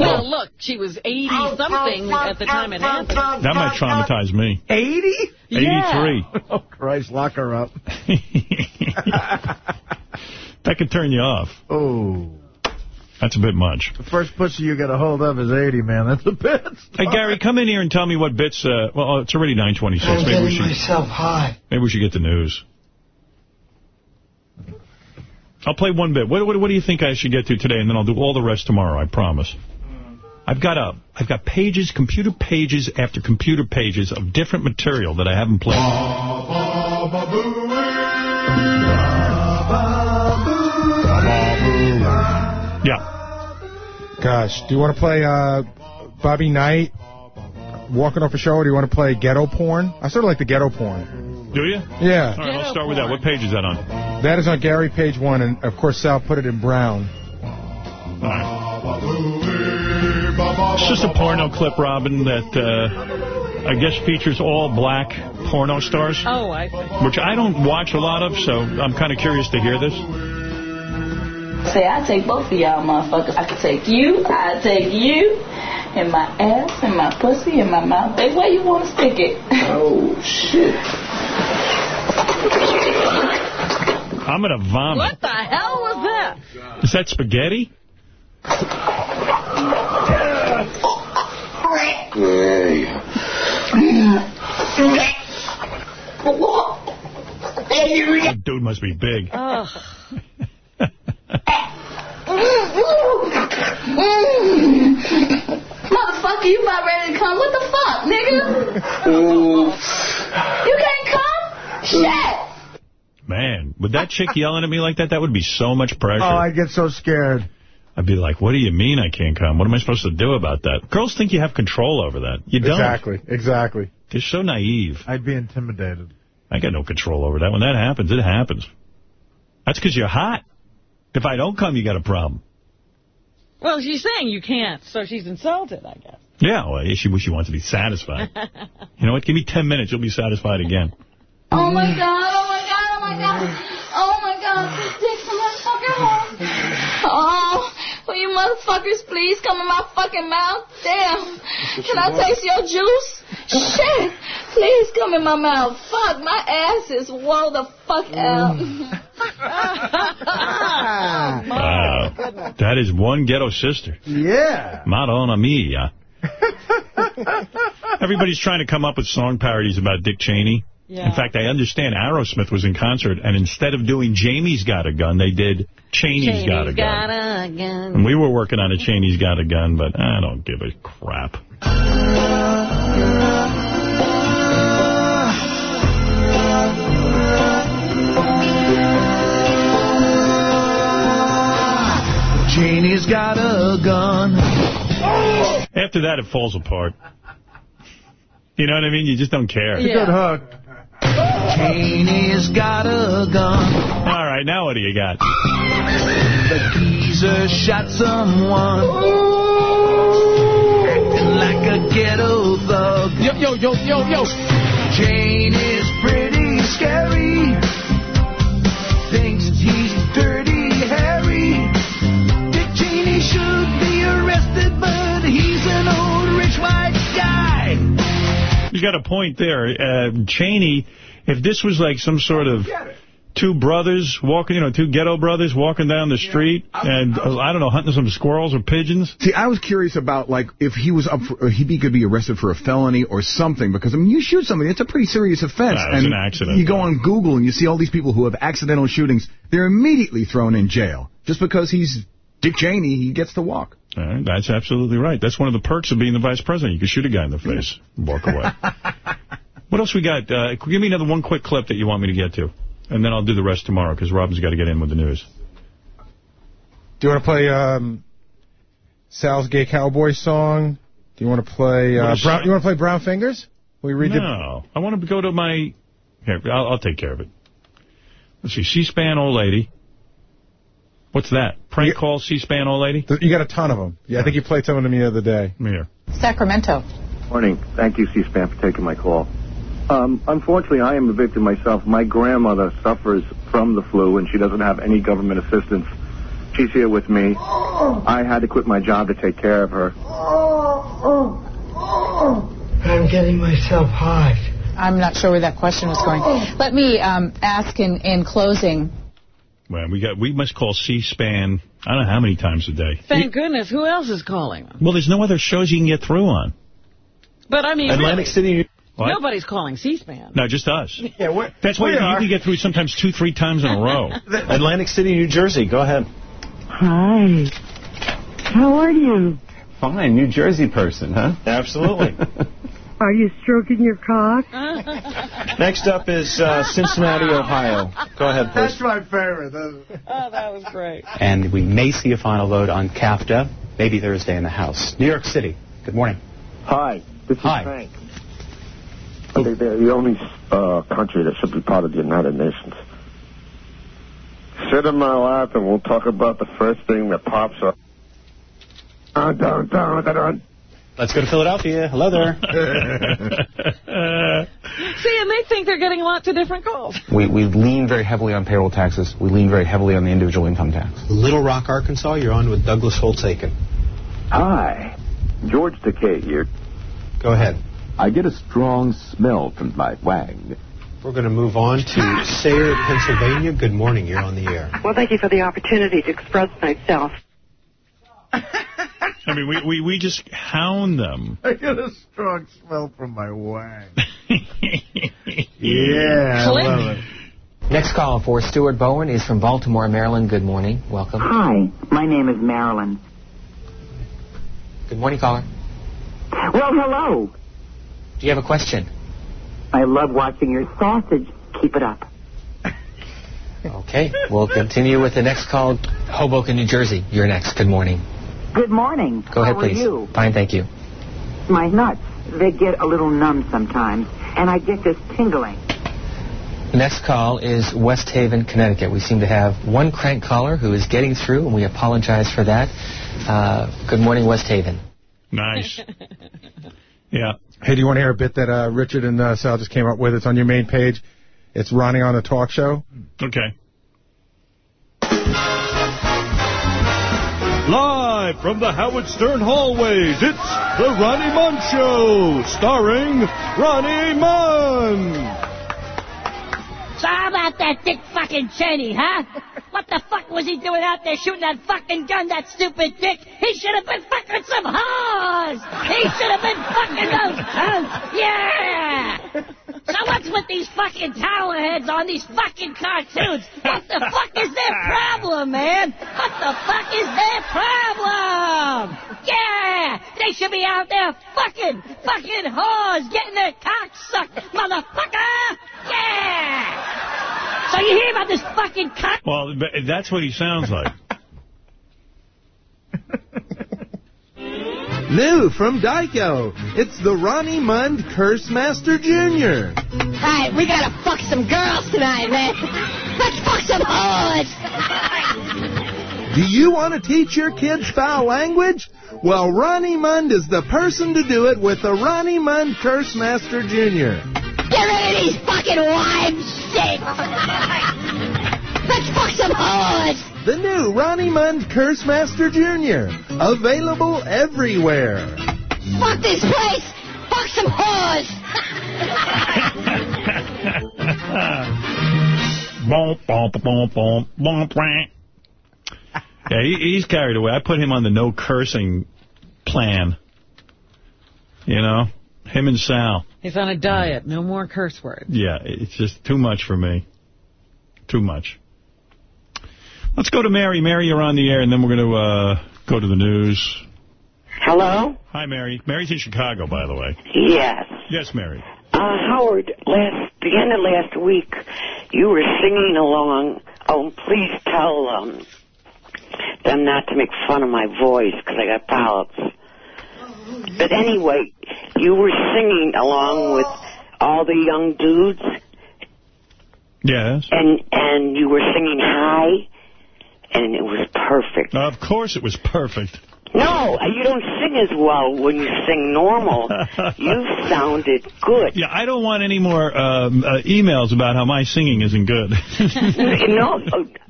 Well, look, she was 80-something at the time it happened. That might traumatize me. 80? 83. Oh, Christ, lock her up. That could turn you off. Oh. That's a bit much. The first pussy you get a hold of is 80, man. That's a bit. Hey, Gary, come in here and tell me what bits... Uh, well, it's already 926. I'm Maybe we getting should myself high. maybe we should get the news. I'll play one bit. What, what, what do you think I should get to today? And then I'll do all the rest tomorrow, I promise. I've got a, I've got pages, computer pages after computer pages of different material that I haven't played. Yeah. Gosh, do you want to play uh, Bobby Knight, Walking Off a Show, or do you want to play Ghetto Porn? I sort of like the Ghetto Porn. Do you? Yeah. All right, I'll start with that. What page is that on? That is on Gary, page one, and of course Sal put it in brown. It's just a porno clip, Robin, that uh, I guess features all black porno stars, Oh, I see. which I don't watch a lot of, so I'm kind of curious to hear this. Say, I take both of y'all motherfuckers. I can take you, I take you, and my ass, and my pussy, and my mouth. Babe, where you want to stick it? Oh, shit. I'm going to vomit. What the hell was that? Is that spaghetti? That dude must be big. Ugh. Motherfucker, you about ready to come? What the fuck, nigga? You can't come? Shit. Man, with that chick yelling at me like that, that would be so much pressure. Oh, I get so scared. I'd be like, what do you mean I can't come? What am I supposed to do about that? Girls think you have control over that. You don't. Exactly, exactly. They're so naive. I'd be intimidated. I got no control over that. When that happens, it happens. That's because you're hot. If I don't come, you got a problem. Well, she's saying you can't, so she's insulted, I guess. Yeah, well, she, she wants to be satisfied. you know what? Give me 10 minutes. You'll be satisfied again. Oh my god, oh my god, oh my god. Oh my god, this dick's in my fucking hole. Oh, will you motherfuckers please come in my fucking mouth? Damn. Can I taste your juice? Shit. Please come in my mouth. Fuck, my ass is whoa the fuck mm. out. Wow. Uh, that is one ghetto sister. Yeah. Madonna mia. Everybody's trying to come up with song parodies about Dick Cheney. Yeah. In fact, I understand Aerosmith was in concert, and instead of doing Janie's Got a Gun, they did Cheney's, Got a Gun. got a gun. And we were working on a Cheney's Got a Gun, but I don't give a crap. Janie's got a gun. After that, it falls apart. You know what I mean? You just don't care. It's a good hook. Janie's got a gun. All right, now what do you got? The geezer shot someone. Acting like a ghetto thug. Yo, yo, yo, yo, yo. Jane is pretty scary. You got a point there. Uh, Cheney, if this was like some sort of two brothers walking, you know, two ghetto brothers walking down the street and, uh, I don't know, hunting some squirrels or pigeons. See, I was curious about, like, if he was up for, he could be arrested for a felony or something, because, I mean, you shoot somebody, it's a pretty serious offense. Nah, it was and an accident, You go on Google and you see all these people who have accidental shootings, they're immediately thrown in jail. Just because he's Dick Cheney, he gets to walk. All right, that's absolutely right. That's one of the perks of being the vice president. You can shoot a guy in the face and walk away. what else we got? Uh, give me another one quick clip that you want me to get to. And then I'll do the rest tomorrow, because Robin's got to get in with the news. Do you want to play um, Sal's Gay Cowboy song? Do you want to play uh, Brown? You want to play Brown Fingers? We read the No, I want to go to my... Here, I'll, I'll take care of it. Let's see, C-SPAN old lady. What's that? Prank call C-SPAN old lady? You got a ton of them. Yeah, I think you played some of them the other day. Here. Sacramento. Morning. Thank you, C-SPAN, for taking my call. Um, unfortunately, I am a victim myself. My grandmother suffers from the flu, and she doesn't have any government assistance. She's here with me. I had to quit my job to take care of her. I'm getting myself hot. I'm not sure where that question was going. Let me um, ask in, in closing. Well, we got we must call C-SPAN, I don't know how many times a day. Thank goodness. Who else is calling? Well, there's no other shows you can get through on. But I mean, Atlantic really, City... What? nobody's calling C-SPAN. No, just us. Yeah, we're, That's why we you are. can get through sometimes two, three times in a row. Atlantic City, New Jersey. Go ahead. Hi. How are you? Fine. New Jersey person, huh? Absolutely. Are you stroking your cock? Next up is uh, Cincinnati, Ohio. Go ahead, please. That's my favorite. Oh, that was great. And we may see a final vote on CAFTA, maybe Thursday in the House. New York City. Good morning. Hi, this is Hi. Frank. I think they're the only uh, country that should be part of the United Nations. Sit in my lap and we'll talk about the first thing that pops up. Dun, dun, dun, dun, dun. Let's go to Philadelphia. Hello there. See, and they think they're getting lots of different calls. we, we lean very heavily on payroll taxes. We lean very heavily on the individual income tax. Little Rock, Arkansas, you're on with Douglas Holtz-Eakin. Hi, George Takei here. Go ahead. I get a strong smell from my wang. We're going to move on to ah! Sayre, Pennsylvania. Good morning. You're on the air. Well, thank you for the opportunity to express myself. I mean, we, we, we just hound them. I get a strong smell from my wang. yeah, I love it. Next call for Stuart Bowen is from Baltimore, Maryland. Good morning. Welcome. Hi, my name is Marilyn. Good morning, caller. Well, hello. Do you have a question? I love watching your sausage. Keep it up. Okay. We'll continue with the next call. Hoboken, New Jersey. You're next. Good morning. Good morning. Go ahead, How please. are you? Fine, thank you. My nuts, they get a little numb sometimes, and I get this tingling. Next call is West Haven, Connecticut. We seem to have one crank caller who is getting through, and we apologize for that. Uh, good morning, West Haven. Nice. Yeah. Hey, do you want to hear a bit that uh, Richard and uh, Sal just came up with? It's on your main page. It's Ronnie on the talk show. Okay. Live from the Howard Stern hallways, it's the Ronnie Mund Show, starring Ronnie Mund. So how about that dick fucking Cheney, huh? What the fuck was he doing out there shooting that fucking gun, that stupid dick? He should have been fucking some hoes! He should have been fucking those hoes! Yeah! So what's with these fucking tower heads on these fucking cartoons? What the fuck is their problem, man? What the fuck is their problem? Yeah! They should be out there fucking, fucking whores, getting their cock sucked, motherfucker! Yeah! So you hear about this fucking cock? Well, that's what he sounds like. New from Tyco, it's the Ronnie Mund Curse Master Jr. Alright, we gotta fuck some girls tonight, man. Let's fuck some hoes! Do you want to teach your kids foul language? Well, Ronnie Mund is the person to do it with the Ronnie Mund Curse Master Jr. Get rid of these fucking wives shit! Let's fuck some hoes! The new Ronnie Mund Curse Master Jr. Available everywhere. Fuck this place! Fuck some bom. Yeah, he, he's carried away. I put him on the no cursing plan. You know? Him and Sal. He's on a diet. No more curse words. Yeah, it's just too much for me. Too much. Let's go to Mary. Mary, you're on the air, and then we're going to uh, go to the news. Hello? Hi, Mary. Mary's in Chicago, by the way. Yes. Yes, Mary. Uh, Howard, last the end of last week, you were singing along. Oh, please tell um, them not to make fun of my voice because I got polyps. But anyway, you were singing along with all the young dudes, Yes. and and you were singing high, and it was perfect. Of course it was perfect. No, you don't sing as well when you sing normal. you sounded good. Yeah, I don't want any more um, uh, emails about how my singing isn't good. no,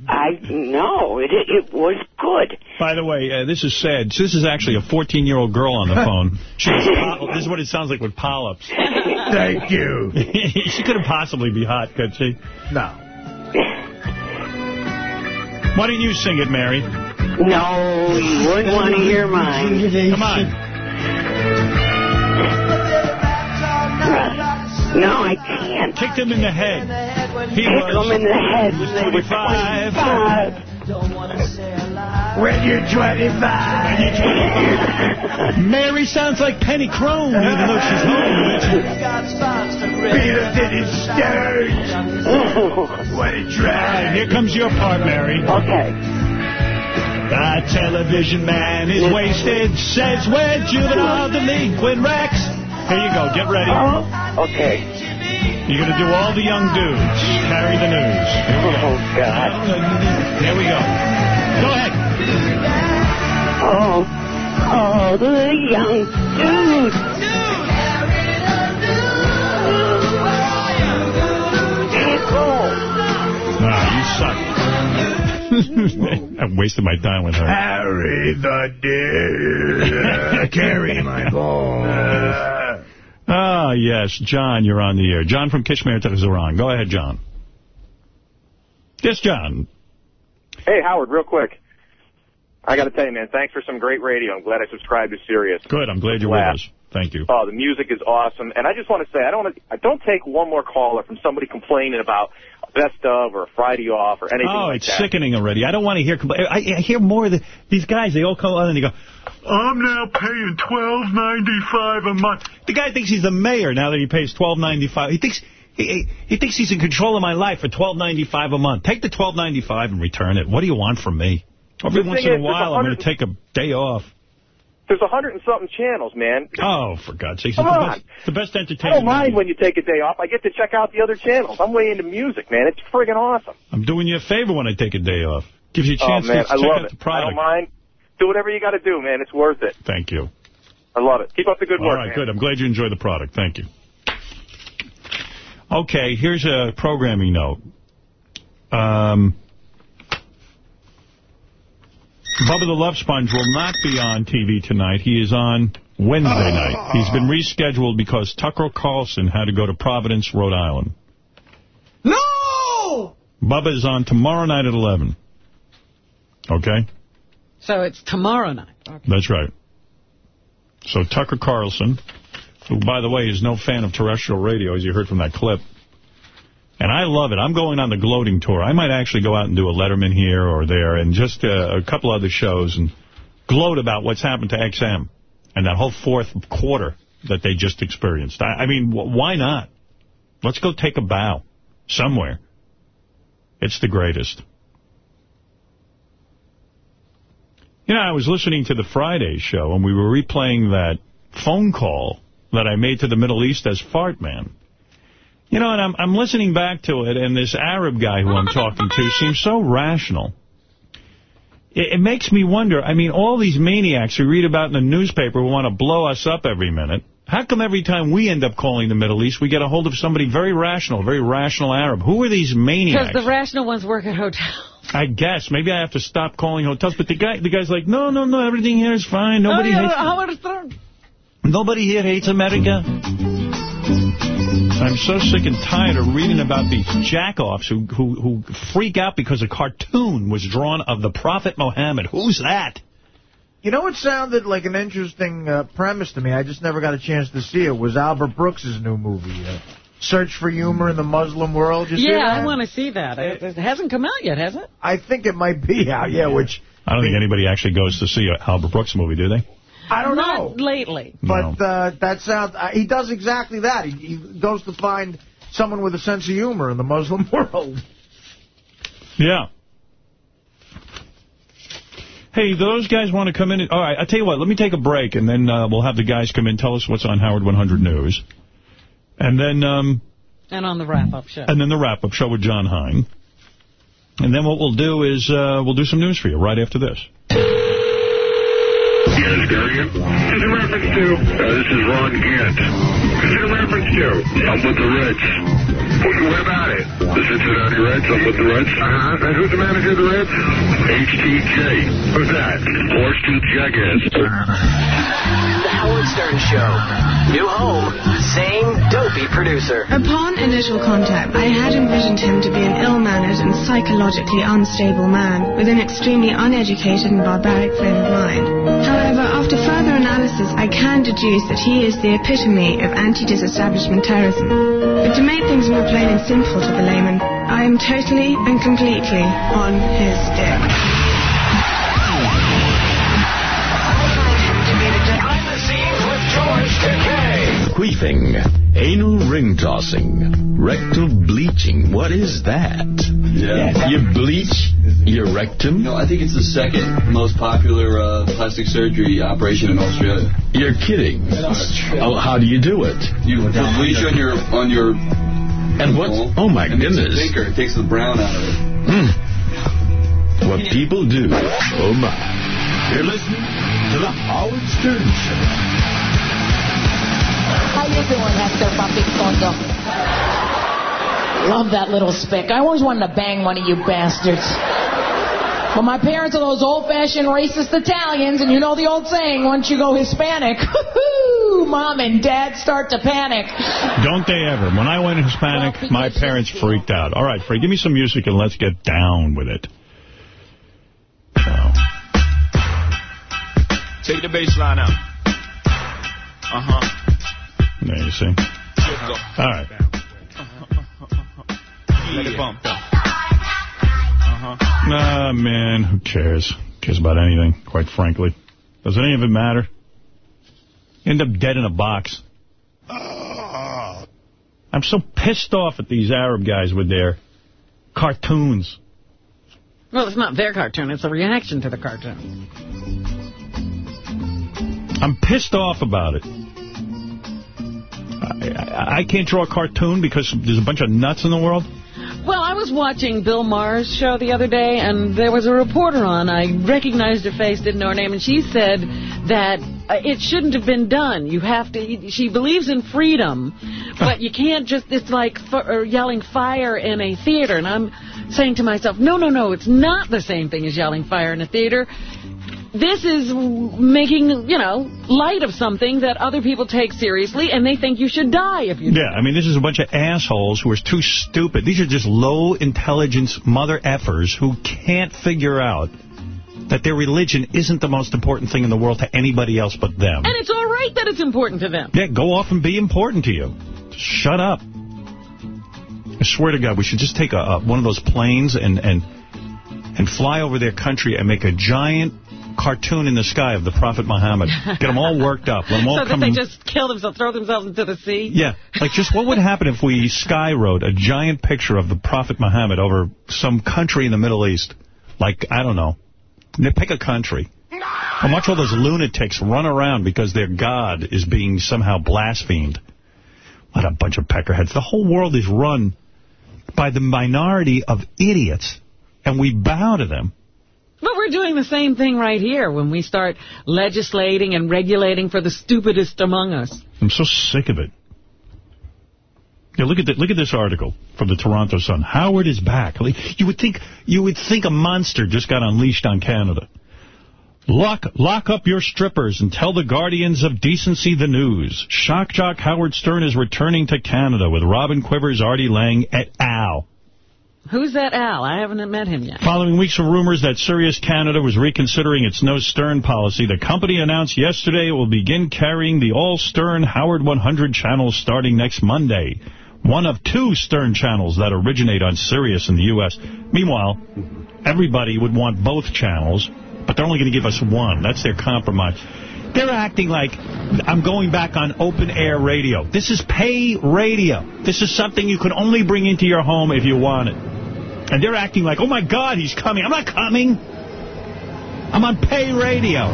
I no, it it was good. By the way, uh, this is sad. This is actually a 14-year-old girl on the phone. She has this is what it sounds like with polyps. Thank you. she couldn't possibly be hot, could she? No. Why don't you sing it, Mary? No, you wouldn't want to hear mine. Come on. No, I can't. Kick him in the head. He Kicked him in the head. 45. twenty-five. When you're 25. Mary sounds like Penny Crone, even though she's home. Peter didn't stir. What a drag. Here comes your part, Mary. Okay. The television man is wasted, says we're juvenile delinquent wrecks. Here you go, get ready. Uh -huh. Okay. You're going to do all the young dudes. Carry the news. Oh, God. Here we go. Go ahead. Oh, oh, the young dude. Ah, you suck. I'm wasting my time with her. Carry the deer. Carry my balls. Ah, yes. John, you're on the air. John from Kishmer Tehran. Go ahead, John. Yes, John. Hey, Howard, real quick. I got to tell you, man, thanks for some great radio. I'm glad I subscribed to Sirius. Good. I'm glad you're with us. Thank you. Oh, the music is awesome, and I just want to say I don't want to. I don't take one more caller from somebody complaining about best of or a Friday off or anything Oh, like it's sickening already. I don't want to hear. I, I hear more of the, these guys. They all come on and they go, "I'm now paying twelve ninety five a month." The guy thinks he's the mayor now that he pays twelve ninety five. He thinks he, he, he thinks he's in control of my life for twelve ninety five a month. Take the twelve ninety five and return it. What do you want from me? Every once in a while, I'm going to take a day off. There's a hundred and something channels, man. Oh, for God's sake! It's Come the on. best, the best entertainment. I don't mind when you take a day off. I get to check out the other channels. I'm way into music, man. It's friggin' awesome. I'm doing you a favor when I take a day off. Gives you a chance oh, man, to I check out it. the I product. don't mind. Do whatever you got to do, man. It's worth it. Thank you. I love it. Keep up the good All work, All right, man. good. I'm glad you enjoy the product. Thank you. Okay, here's a programming note. Um, Bubba the Love Sponge will not be on TV tonight. He is on Wednesday night. He's been rescheduled because Tucker Carlson had to go to Providence, Rhode Island. No! Bubba is on tomorrow night at 11. Okay? So it's tomorrow night. That's right. So Tucker Carlson, who, by the way, is no fan of terrestrial radio, as you heard from that clip. And I love it. I'm going on the gloating tour. I might actually go out and do a Letterman here or there and just uh, a couple other shows and gloat about what's happened to XM and that whole fourth quarter that they just experienced. I, I mean, wh why not? Let's go take a bow somewhere. It's the greatest. You know, I was listening to the Friday show, and we were replaying that phone call that I made to the Middle East as Fart Man. You know, and I'm, I'm listening back to it, and this Arab guy who I'm talking to seems so rational. It, it makes me wonder, I mean, all these maniacs we read about in the newspaper who want to blow us up every minute, how come every time we end up calling the Middle East, we get a hold of somebody very rational, very rational Arab? Who are these maniacs? Because the rational ones work at hotels. I guess. Maybe I have to stop calling hotels. But the guy, the guy's like, no, no, no, everything here is fine. Nobody oh, hates Nobody here hates America. I'm so sick and tired of reading about these jackoffs who, who, who freak out because a cartoon was drawn of the Prophet Muhammad. Who's that? You know what sounded like an interesting uh, premise to me? I just never got a chance to see it. Was Albert Brooks' new movie, uh, Search for Humor in the Muslim World? You Yeah, that? I want to see that. It, it hasn't come out yet, has it? I think it might be out, yeah, which... I don't think anybody actually goes to see a Albert Brooks movie, do they? I don't Not know. lately. But uh, that sounds... Uh, he does exactly that. He, he goes to find someone with a sense of humor in the Muslim world. Yeah. Hey, those guys want to come in? And, all right, I'll tell you what. Let me take a break, and then uh, we'll have the guys come in, tell us what's on Howard 100 News. And then um, And on the wrap-up show. and then the wrap-up show with Jon Hein. And then what we'll do is uh, we'll do some news for you right after this. Yes, Gary. This is a reference to, uh, this is Ron Gant. This is a reference to, I'm with the Reds. What, what about it? The Cincinnati Reds, I'm with the Reds. Uh-huh. And who's the manager of the Reds? HTJ. Who's that? Horse Tooth Jackass. The Howard Stern Show. New home, same dopey producer. Upon initial contact, I had envisioned him to be an ill-mannered and psychologically unstable man with an extremely uneducated and barbaric frame of mind. However, after further analysis, I can deduce that he is the epitome of anti-disestablishment terrorism. But to make things more plain and simple to the layman, I am totally and completely on his dick. Behind the scenes with George Takei. Queefing, anal ring tossing, rectal bleaching. What is that? Yeah. You bleach your rectum? No, I think it's the second most popular uh, plastic surgery operation in Australia. You're kidding. Oh, how do you do it? You put bleach on your on your And what? Oh my and goodness. It's a thinker. It takes the brown out of it. Hmm. What people do. Oh my. You're listening to the Howard Stern Show. How you doing, Hector Papicondo? Love that little spick. I always wanted to bang one of you bastards. But my parents are those old-fashioned racist Italians, and you know the old saying, once you go Hispanic, mom and dad start to panic. Don't they ever. When I went Hispanic, my parents freaked out. All right, Free, give me some music and let's get down with it. Take the bass line out. Uh-huh. There you see. All right. Let it bump. Nah, man, who cares? Who cares about anything, quite frankly. Does any of it matter? End up dead in a box. Ah. I'm so pissed off at these Arab guys with their cartoons. Well, it's not their cartoon. It's a reaction to the cartoon. I'm pissed off about it. I, I, I can't draw a cartoon because there's a bunch of nuts in the world. Well, I was watching Bill Maher's show the other day, and there was a reporter on. I recognized her face, didn't know her name, and she said that uh, it shouldn't have been done. You have to. She believes in freedom, but you can't just. It's like f yelling fire in a theater, and I'm saying to myself, no, no, no, it's not the same thing as yelling fire in a theater. This is making, you know, light of something that other people take seriously, and they think you should die if you do. Yeah, I mean, this is a bunch of assholes who are too stupid. These are just low-intelligence mother effers who can't figure out that their religion isn't the most important thing in the world to anybody else but them. And it's all right that it's important to them. Yeah, go off and be important to you. Just shut up. I swear to God, we should just take a, a one of those planes and, and and fly over their country and make a giant cartoon in the sky of the Prophet Muhammad. Get them all worked up. Let them all so that come they and- just kill themselves, throw themselves into the sea? Yeah, like just what would happen if we sky wrote a giant picture of the Prophet Muhammad over some country in the Middle East? Like, I don't know. Pick a country. And watch all those lunatics run around because their God is being somehow blasphemed. What a bunch of peckerheads. The whole world is run by the minority of idiots, and we bow to them. But we're doing the same thing right here when we start legislating and regulating for the stupidest among us. I'm so sick of it. Look at the, look at this article from the Toronto Sun. Howard is back. You would think you would think a monster just got unleashed on Canada. Lock lock up your strippers and tell the guardians of decency the news. Shock jock Howard Stern is returning to Canada with Robin Quivers, Artie Lange, et al. Who's that Al? I haven't met him yet. Following weeks of rumors that Sirius Canada was reconsidering its no Stern policy, the company announced yesterday it will begin carrying the all-Stern Howard 100 channels starting next Monday. One of two Stern channels that originate on Sirius in the U.S. Meanwhile, everybody would want both channels, but they're only going to give us one. That's their compromise. They're acting like I'm going back on open-air radio. This is pay radio. This is something you can only bring into your home if you want it. And they're acting like, oh, my God, he's coming. I'm not coming. I'm on pay radio.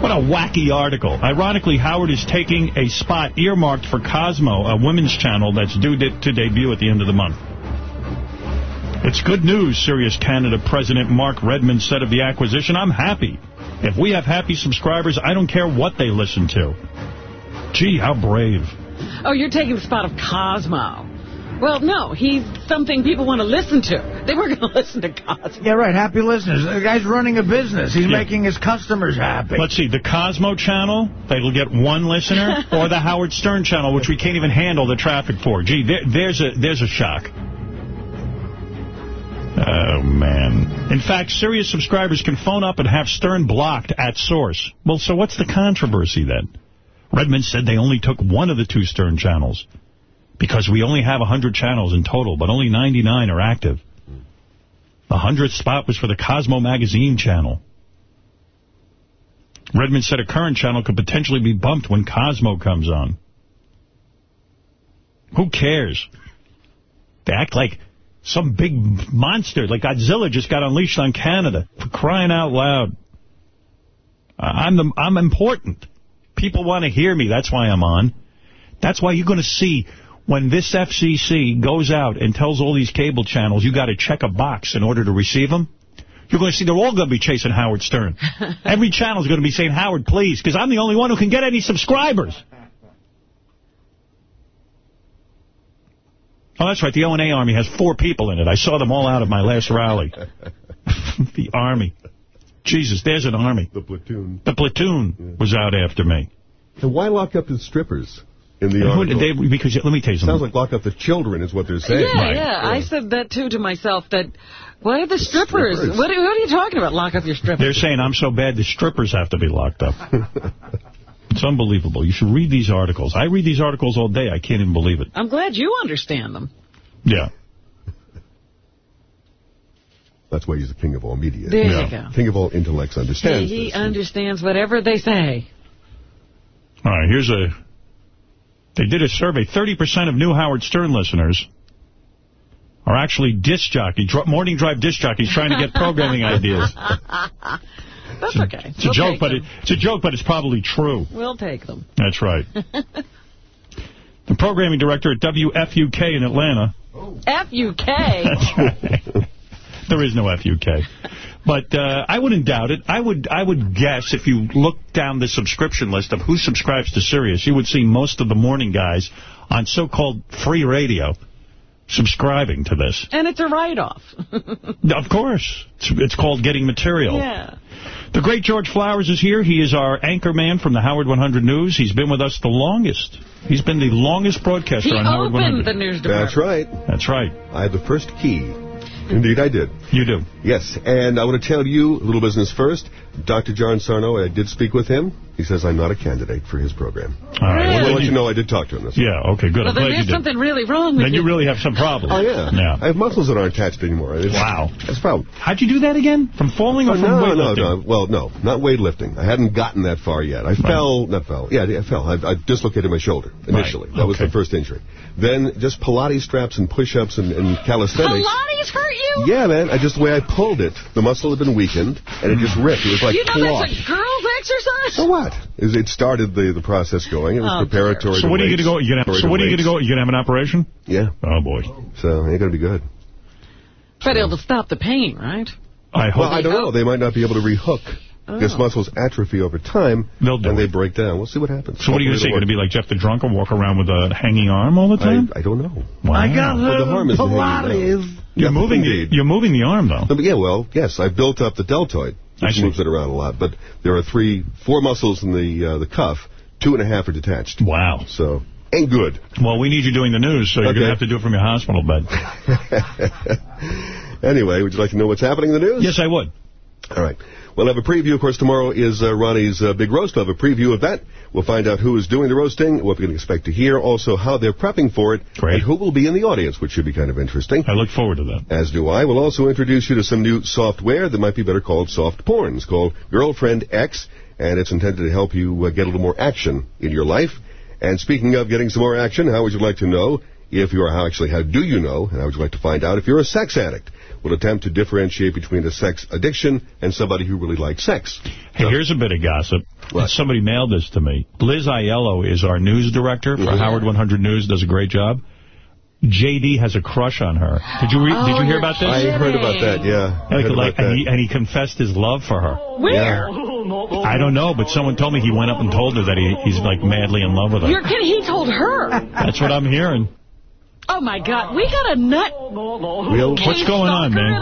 What a wacky article. Ironically, Howard is taking a spot earmarked for Cosmo, a women's channel that's due to debut at the end of the month. It's good news, Sirius Canada President Mark Redmond said of the acquisition. I'm happy. If we have happy subscribers, I don't care what they listen to. Gee, how brave. Oh, you're taking the spot of Cosmo. Well, no, he's something people want to listen to. They weren't going to listen to Cosmo. Yeah, right. Happy listeners. The guy's running a business. He's Yeah. making his customers happy. Let's see, the Cosmo channel, they'll get one listener, or the Howard Stern channel, which we can't even handle the traffic for. Gee, there, there's a there's a shock. Oh, man. In fact, Sirius subscribers can phone up and have Stern blocked at source. Well, so what's the controversy then? Redmond said they only took one of the two Stern channels because we only have 100 channels in total, but only 99 are active. The 100th spot was for the Cosmo Magazine channel. Redmond said a current channel could potentially be bumped when Cosmo comes on. Who cares? They act like some big monster, like Godzilla just got unleashed on Canada. For crying out loud. I'm the, I'm important. People want to hear me. That's why I'm on. That's why you're going to see when this FCC goes out and tells all these cable channels you got to check a box in order to receive them. You're going to see they're all going to be chasing Howard Stern. Every channel is going to be saying, Howard, please, because I'm the only one who can get any subscribers. Oh, that's right. The O&A Army has four people in it. I saw them all out at my last rally. the Army. Jesus, there's an Army. The platoon. The platoon was out after me. And why lock up the strippers in the article? they- because, let me tell you something. Sounds like lock up the children is what they're saying. Yeah, yeah. I said that, too, to myself, that, why are the strippers? strippers. What, are, what are you talking about, lock up your strippers? They're saying I'm so bad the strippers have to be locked up. it's unbelievable. You should read these articles. I read these articles all day. I can't even believe it. I'm glad you understand them. Yeah. That's why he's the king of all media. There you go. King of all intellects understands he this. understands whatever they say. All right, here's a... They did a survey. 30% of new Howard Stern listeners are actually disc jockey, morning drive disc jockeys trying to get programming ideas. That's okay. It's a We'll joke, but it, it's a joke, but it's probably true. We'll take them. That's right. the programming director at WFUK in Atlanta F-U-K. That's right. There is no FUK. But uh, I wouldn't doubt it. I would I would guess if you look down the subscription list of who subscribes to Sirius, you would see most of the morning guys on so-called free radio subscribing to this. And it's a write-off. Of course. It's, it's called getting material. yeah. The great George Flowers is here. He is our anchor man from the Howard 100 News. He's been with us the longest. He's been the longest broadcaster He on Howard 100. He opened the news department. That's right. That's right. I have the first key. Indeed, I did. You do. Yes, and I want to tell you a little business first. Dr. John Sarno, I did speak with him. He says I'm not a candidate for his program. All right. I want to Well, let you- you know I did talk to him. This Yeah, okay, good. Well, I'm then glad you there's did. something really wrong with Then you really have some problems. Oh, yeah. Yeah. I have muscles that aren't attached anymore. It's- Wow. That's a problem. How'd you do that again? From falling or Oh, from no, no, weightlifting? no. Well, no, not weightlifting. I hadn't gotten that far yet. I fell, not fell. Yeah, I fell. I, I dislocated my shoulder initially. That was okay. the first injury. Then just Pilates straps and push-ups and, and calisthenics. Pilates hurt you? Yeah, man. I just the way I pulled it, the muscle had been weakened, and it just ripped. It was like you know cloth. that's a girl's exercise? So what? Is It started the, the process going. It was Oh, preparatory. So what are you going to go? You're gonna have, so what are you going to go? You're going to have an operation? Yeah. Oh boy. So ain't going to be good. But it'll stop the pain, right? I hope. Well, I don't know. Oh. They might not be able to rehook. Oh. Because muscles atrophy over time, They'll do and they break down. We'll see what happens. So what are you going to say? You're going to be like Jeff the Drunk and walk around with a hanging arm all the time? I, I don't know. Wow. I got Well, the harm is the hanging Pilates. You're Yeah, moving the you're moving the arm though. But yeah, well, yes, I built up the deltoid, I which moves it around a lot. But there are three, four muscles in the uh, the cuff. Two and a half are detached. Wow. So ain't good. Well, we need you doing the news, so you're going to have to do it from your hospital bed. anyway, would you like to know what's happening in the news? yes, I would. All right. We'll have a preview. Of course, tomorrow is uh, Ronnie's uh, big roast. We'll have a preview of that. We'll find out who is doing the roasting, what we can expect to hear, also how they're prepping for it, Great. and who will be in the audience, which should be kind of interesting. I look forward to that. As do I. We'll also introduce you to some new software that might be better called soft porn. It's called Girlfriend X, and it's intended to help you uh, get a little more action in your life. And speaking of getting some more action, how would you like to know if you are, how actually, how do you know, and how would you like to find out if you're a sex addict? We'll attempt to differentiate between a sex addiction and somebody who really likes sex. Hey, here's a bit of gossip. What? Somebody mailed this to me. Liz Aiello is our news director for Mhm. Howard 100 News, does a great job. JD has a crush on her. Did you re Oh, did you hear about this? I heard about that, yeah. I Like, like, about and, that. he, and he confessed his love for her. Where? I don't know, but someone told me he went up and told her that he, he's like madly in love with her. You're kidding. He told her. That's what I'm hearing. Oh, my God. We got a nut Real, what's going on, man?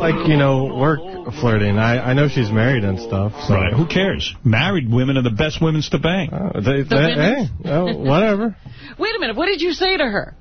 Like, you know, work flirting. I, I know she's married and stuff. So. Right. Who cares? Married women are the best women to bang. Uh, they, The they, hey, women's? oh, whatever. Wait a minute. What did you say to her?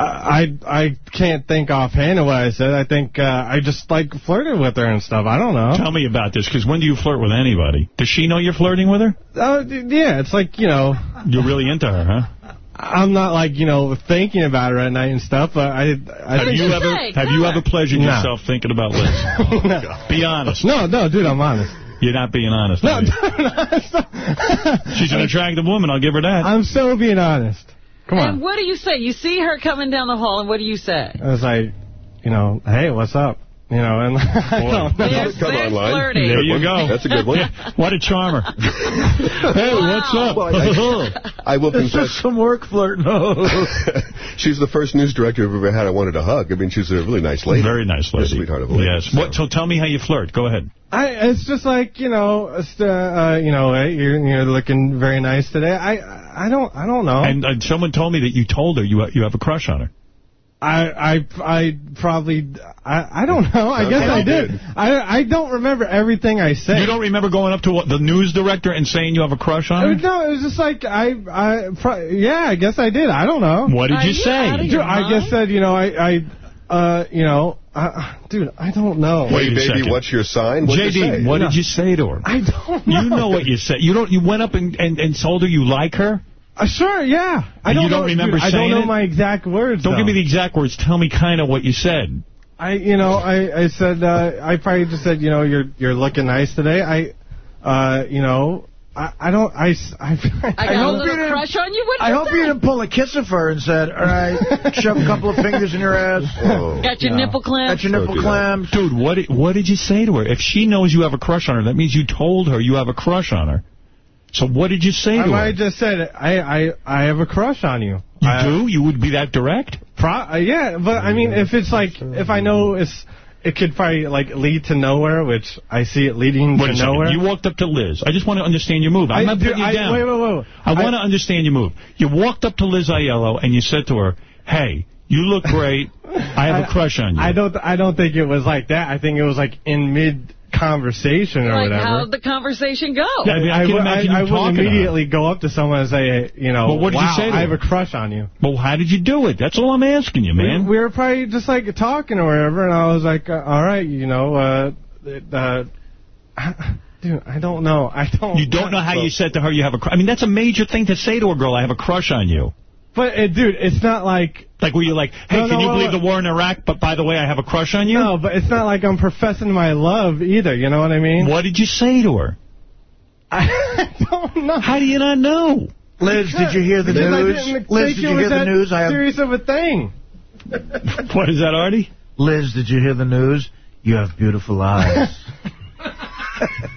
I I can't think offhand of what I said. I think uh, I just like flirted with her and stuff. I don't know. Tell me about this, because when do you flirt with anybody? Does she know you're flirting with her? Oh, yeah, it's like, you know, You're really into her, huh? I'm not like, you know, thinking about her at night and stuff, but I, I Have think you ever have you ever pleasured No. yourself thinking about Liz? no. Oh, Be honest. No, no, dude, I'm honest. You're not being honest. No. She's an attractive woman, I'll give her that. I'm so being honest. Come on. And what do you say? You see her coming down the hall, and what do you say? I was like, you know, hey, what's up? You know, and I don't know. There's- Come there's online. flirting. There you go. That's a good one. what a charmer. hey, what's up? Well, I, I will It's confess, just some work flirt. No. she's the first news director I've ever had I wanted to hug. I mean, she's a really nice lady. Very nice lady. A sweetheart of a lady. Yes. What, so tell me how you flirt. Go ahead. I, it's just like you know, uh, uh, you know, you're, you're looking very nice today. I I don't I don't know. And uh, someone told me that you told her you you have a crush on her. I I I probably I I don't know. I guess I did. I I don't remember everything I said. You don't remember going up to what, the news director and saying you have a crush on her? No, it was just like I I pro- yeah, I guess I did. I don't know. What did Are you you say? out of Dude, your I just said you know I I uh you know uh, dude I don't know. Hey, a baby, second. what's your sign? What'd you JD, say? what did you say to her? I don't know. You know what you said. You don't. You went up and, and, and told her you like her? Uh, sure, yeah. I don't you don't know, remember dude, I don't know it? my exact words. Don't though. give me the exact words. Tell me kind of what you said. I, you know, I, I said, uh, I probably just said, you know, you're, you're looking nice today. I, uh, you know, I, I don't, I, I, a hope little you didn't- crush on you. What I you hope say? you didn't pull a kiss of her and said, all right, shove a couple of fingers in your ass. Oh. Got your No. nipple clamp. Got your nipple do that. clams. Dude, what what did you say to her? If she knows you have a crush on her, that means you told her you have a crush on her. So what did you say I to might her? have just said, I, I, I have a crush on you. You I- do? You would be that direct? Pro, uh, yeah, but I mean, if it's like, if I know it's, it could probably like lead to nowhere, which I see it leading Wait to a nowhere. You walked up to Liz. I just want to understand your move. I'm I- not dude, putting you I- down. Wait, wait, wait. I want to understand your move. You walked up to Liz Aiello and you said to her, hey, you look great. I have a crush on you. I don't, I don't think it was like that. I think it was like in mid conversation or Like, whatever. how'd the conversation go? Yeah, I mean, I can would- imagine I, you I talking would immediately go up to someone and say, you know, Well, what did you wow, say I have a crush on you. Well, how did you do it? That's all I'm asking you, man. We, we were probably just like talking or whatever, and I was like, uh, all right, you know, uh, uh, dude, I don't know. I don't. You don't know how you said to her you have a crush. I mean, that's a major thing to say to a girl, I have a crush on you. But, uh, dude, it's not like... Like, were you like, hey, No, can no, you wait, believe the war in Iraq, but by the way, I have a crush on you? No, but it's not like I'm professing my love either, you know what I mean? What did you say to her? I don't know. How do you not know? Liz, did you hear the news? Liz, did you hear the news? I have serious of a thing. What is that, Artie? Liz, did you hear the news? You have beautiful eyes.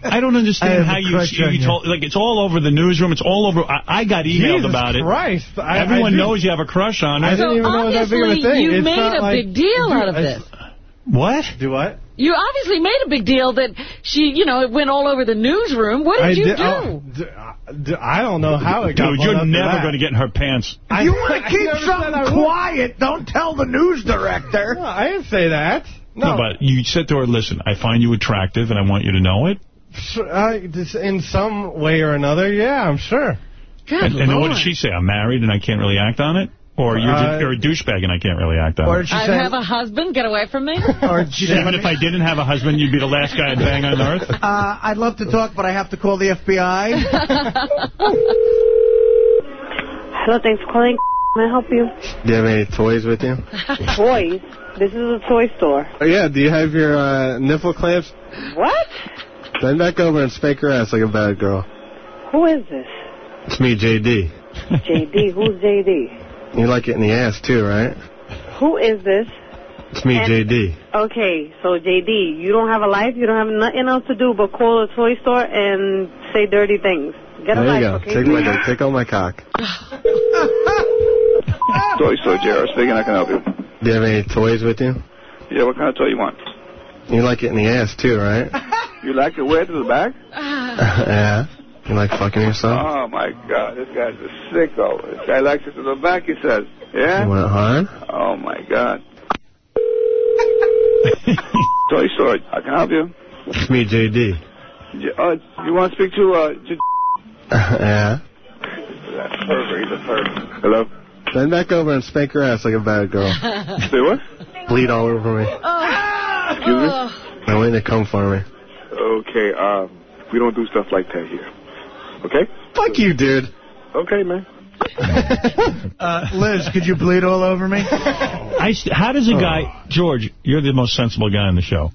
I don't understand have how you, crush you, you you. told, like, it's all over the newsroom. It's all over. I, I got emailed Jesus about it. Christ. I, Everyone I knows you have a crush on her. I didn't So even know it was that big of a obviously thing. you It's made not a like- big deal Dude, out of this. What? Do what? You obviously made a big deal that she, you know, it went all over the newsroom. What did I you did- do? oh, d- d- I don't know how it got Dude, you're never going to get in her pants. I- you want to keep never said I something quiet, don't tell the news director. No, I didn't say that. No. No, but you said to her, listen, I find you attractive and I want you to know it. Sure, in some way or another, yeah, I'm sure. Good And, and then what Lord. did she say? I'm married and I can't really act on it? Or you're, Uh, you're a douchebag and I can't really act on Or it? did she I have a husband. Get away from me. or she say, Even if I didn't have a husband, you'd be the last guy I'd bang on earth? uh, I'd love to talk, but I have to call the FBI? Hello, thanks for calling. Can I help you? Do you have any toys with you? Toys? This is a toy store. Oh, yeah, do you have your uh, nipple clamps? What? Bend back over and spank her ass like a bad girl. Who is this? It's me, JD. JD. Who's JD? You like it in the ass, too, right? Who is this? It's me, And- JD. Okay, so JD, you don't have a life. You don't have nothing else to do but call a toy store and say dirty things. Get a There you life, go. okay? Take my dick. Take all my cock. Toy store, Jared. Speaking, I can help you. Do you have any toys with you? Yeah, what kind of toy you want? You like it in the ass, too, right? You like to wear it to the back? yeah. You like fucking yourself? Oh, my God. This guy's a sicko. This guy likes it to the back, he says. Yeah? You want it hard? Oh, my God. Toy Store, I can help you? It's me, J.D. J- Uh, you want to speak to, uh, J- yeah. That's pervert. He's a pervert. Hello? Bend back over and spank her ass like a bad girl. Say what? Bleed all over me. Excuse me? I want you to come for me. Okay, um, we don't do stuff like that here. Okay? Fuck you, dude. Okay, man. Uh, Liz, could you bleed all over me? I st- how does a guy, George, you're the most sensible guy on the show.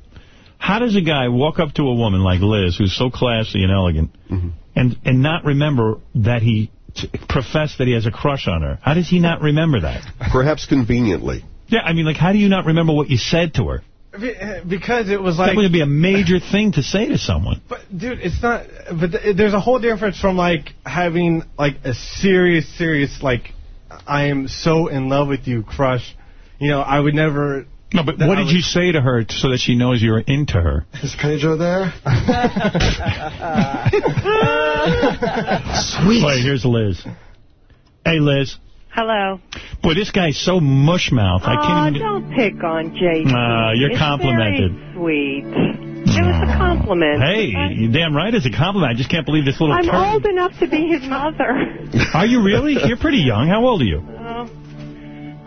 How does a guy walk up to a woman like Liz, who's so classy and elegant, and and not remember that he t- professed that he has a crush on her? How does he not remember that? Perhaps conveniently. Yeah, I mean, like, how do you not remember what you said to her? Eh, because it was like... that would be a major thing to say to someone. But, dude, it's not... But th there's a whole difference from, like, having, like, a serious, serious, like, I am so in love with you crush. You know, I would never... No, but what did you say to her so that she knows you're into her? Is Pedro there? Sweet. Wait, here's Liz. Hey, Liz. Hello. Boy, this guy's so mushmouth. I oh, can't even... don't pick on Jason. Ah, you're it's complimented. Sweet. It was a compliment. Hey, you're damn right it's a compliment. I just can't believe this little I'm turd. old enough to be his mother. Are you really? You're pretty young. How old are you? Uh,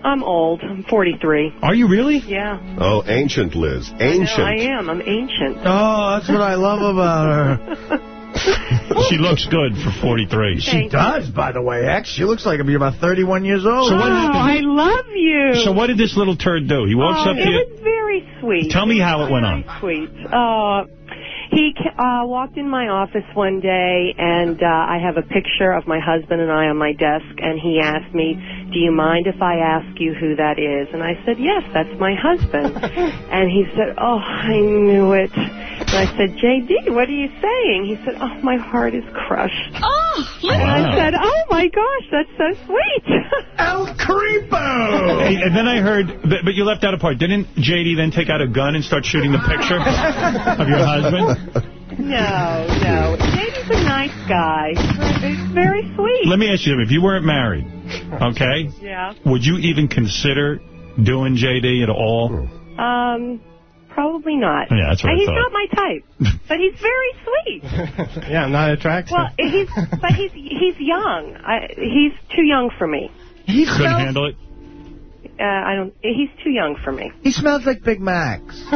I'm old. I'm 43. Are you really? Yeah. Oh, ancient, Liz. Ancient. No, I am. I'm ancient. Oh, that's what I love about her. she looks good for 43. She does, by the way, X. She looks like to be about 31 years old. So what oh, I love you. So what did this little turd do? He walks oh, up to it you. was very sweet. Tell me how it went on. Sweet. Uh, he uh, walked in my office one day, and uh, I have a picture of my husband and I on my desk, and he asked me, do you mind if I ask you who that is? And I said, yes, that's my husband. and he said, oh, I knew it. And I said, J.D., what are you saying? He said, oh, my heart is crushed. Oh, and I said, oh, my gosh, that's so sweet. El Creepo! Hey, and then I heard, but, but you left out a part. Didn't J.D. then take out a gun and start shooting the picture of your husband? No, no. J.D.'s a nice guy. He's very sweet. Let me ask you, if you weren't married, okay, Yeah. would you even consider doing J.D. at all? Um, probably not. Yeah, that's what I And he's thought. not my type, but he's very sweet. yeah, I'm not attractive. Well, he's but he's he's young. I, he's too young for me. He Couldn't smells, handle it? Uh, I don't. He's too young for me. he smells like Big Macs.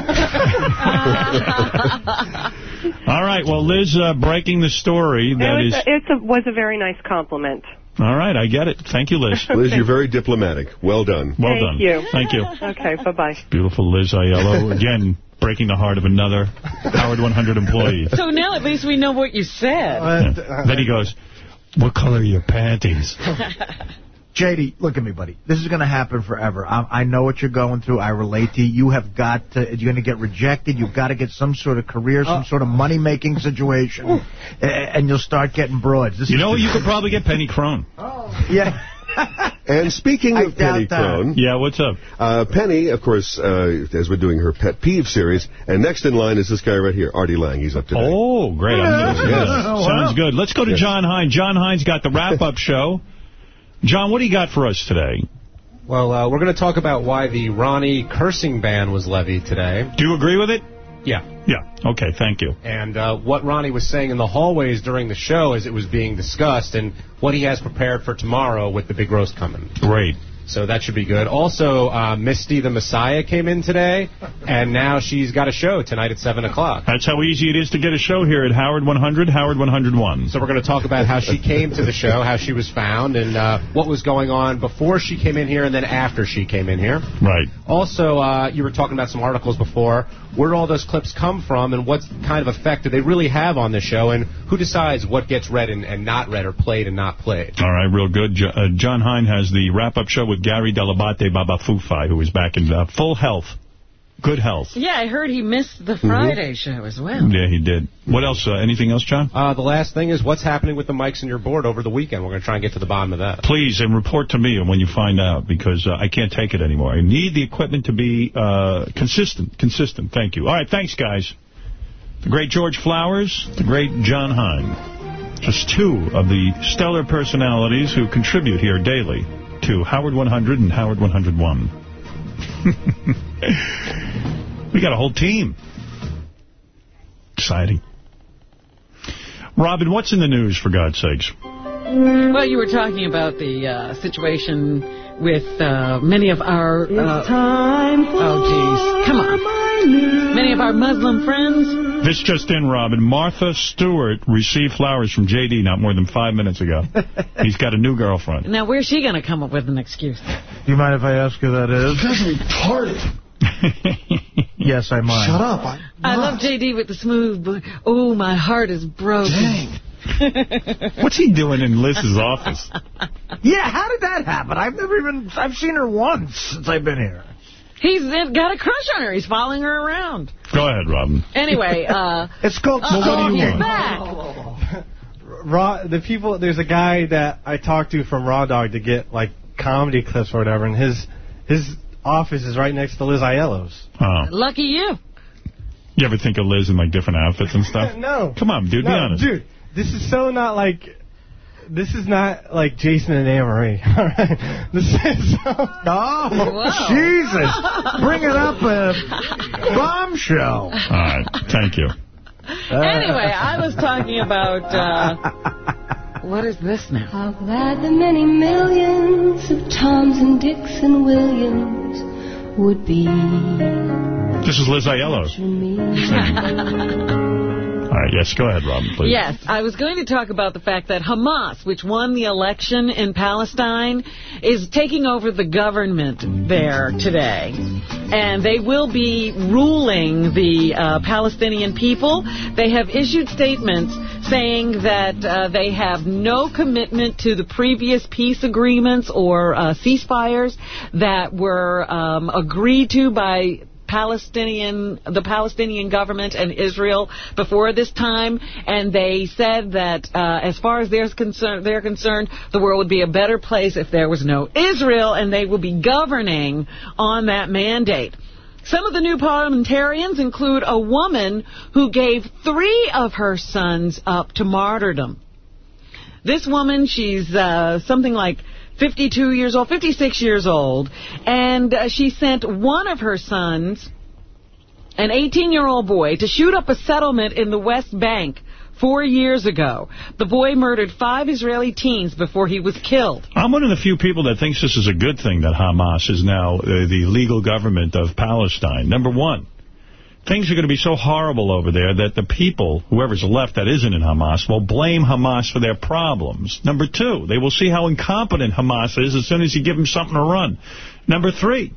All right, well, Liz, uh, breaking the story. That it is. was, a, it's a, was a very nice compliment. All right, I get it. Thank you, Liz. Liz, you're very diplomatic. Well done. Well Thank done. you. Thank you. Okay, bye-bye. Beautiful Liz Aiello. Again, breaking the heart of another Howard 100 employee. So now at least we know what you said. Yeah. Then he goes, what color are your panties? JD, look at me, buddy. This is going to happen forever. I, I know what you're going through. I relate to you. You have got to, you're going to get rejected. You've got to get some sort of career, some sort of money-making situation, a- and you'll start getting broads. This You know, you could probably get Penny Crone. Yeah. And speaking of Penny doubt that. Crone, Yeah, what's up? uh, Penny, of course, uh, has been doing her Pet Peeve series, and next in line is this guy right here, Artie Lange. He's up today. Oh, great. I'm. Yes. Sounds good. Let's go to Yes. Jon Hein. Jon Hein's got the wrap-up show. John, what do you got for us today? Well, uh, we're going to talk about why the Ronnie cursing ban was levied today. Do you agree with it? Yeah. Yeah. Okay, thank you. And uh, what Ronnie was saying in the hallways during the show as it was being discussed and what he has prepared for tomorrow with the big roast coming. Great. So that should be good. Also, uh, Misty the Messiah came in today, and now she's got a show tonight at 7 o'clock. That's how easy it is to get a show here at Howard 100, Howard 101. So we're going to talk about how she came to the show, how she was found, and uh, what was going on before she came in here and then after she came in here. Right. Also, uh, you were talking about some articles before. Where all those clips come from, and what kind of effect do they really have on the show, and who decides what gets read and, and not read, or played and not played? All right, real good. Jo- uh, Jon Hein has the wrap-up show with Gary Dell'Abate Baba Fufai, who is back in uh, full health. Good health. Yeah, I heard he missed the Friday show as well. Yeah, he did. What else? Uh, anything else, John? Uh, the last thing is what's happening with the mics in your board over the weekend. We're going to try and get to the bottom of that. Please, and report to me when you find out, because uh, I can't take it anymore. I need the equipment to be uh, consistent. Consistent. Thank you. All right, thanks, guys. the great George Flowers, the great Jon Hein. Just two of the stellar personalities who contribute here daily to Howard 100 and Howard 101. we got a whole team. Exciting. Robin, what's in the news, for God's sakes? Well, you were talking about the uh, situation with uh, many of our... Uh, oh, geez. Come on. Many of our Muslim friends. This just in, Robin. Martha Stewart received flowers from J.D. not more than five minutes ago. He's got a new girlfriend. Now, where's she going to come up with an excuse? Do you mind if I ask who that is? retarded. yes, I mind. Shut up. I, I love J.D. with the smooth... Bo- oh, my heart is broken. Dang. What's he doing in Liz's office? Yeah, how did that happen? I've never even... I've seen her once since I've been here. He's got a crush on her. He's following her around. Go ahead, Robin. Anyway, uh... it's called uh, what do you he's want? back. Raw, the people, there's a guy that I talked to from Raw Dog to get, like, comedy clips or whatever, and his his office is right next to Liz Aiello's. Oh. Lucky you. You ever think of Liz in, like, different outfits and stuff? no. Come on, dude, no, be honest. Dude, this is so not like... This is not like Jason and Anne-Marie. All right? This is so... Oh, Jesus. Bring it up a bombshell. All right, thank you. Anyway, I was talking about... Uh, what is this now? How glad the many millions of Toms and Dicks and Williams would be. This is Liz Aiello. All right, yes, go ahead, Robin, please. Yes, I was going to talk about the fact that Hamas, which won the election in Palestine, is taking over the government there today. And they will be ruling the uh, Palestinian people. They have issued statements saying that uh, they have no commitment to the previous peace agreements or uh, ceasefires that were um, agreed to by Palestinian, the Palestinian government and Israel before this time, and they said that uh, as far as they're concerned, they're concerned, the world would be a better place if there was no Israel, and they will be governing on that mandate. Some of the new parliamentarians include a woman who gave three of her sons up to martyrdom. This woman, she's uh, something like 52 years old, 56 years old, and uh, she sent one of her sons, an 18-year-old boy, to shoot up a settlement in the West Bank four years ago. The boy murdered five Israeli teens before he was killed. I'm one of the few people that thinks this is a good thing that Hamas is now uh, the legal government of Palestine. Number one, things are going to be so horrible over there that the people, whoever's left that isn't in Hamas, will blame Hamas for their problems. Number two, they will see how incompetent Hamas is as soon as you give them something to run. Number three,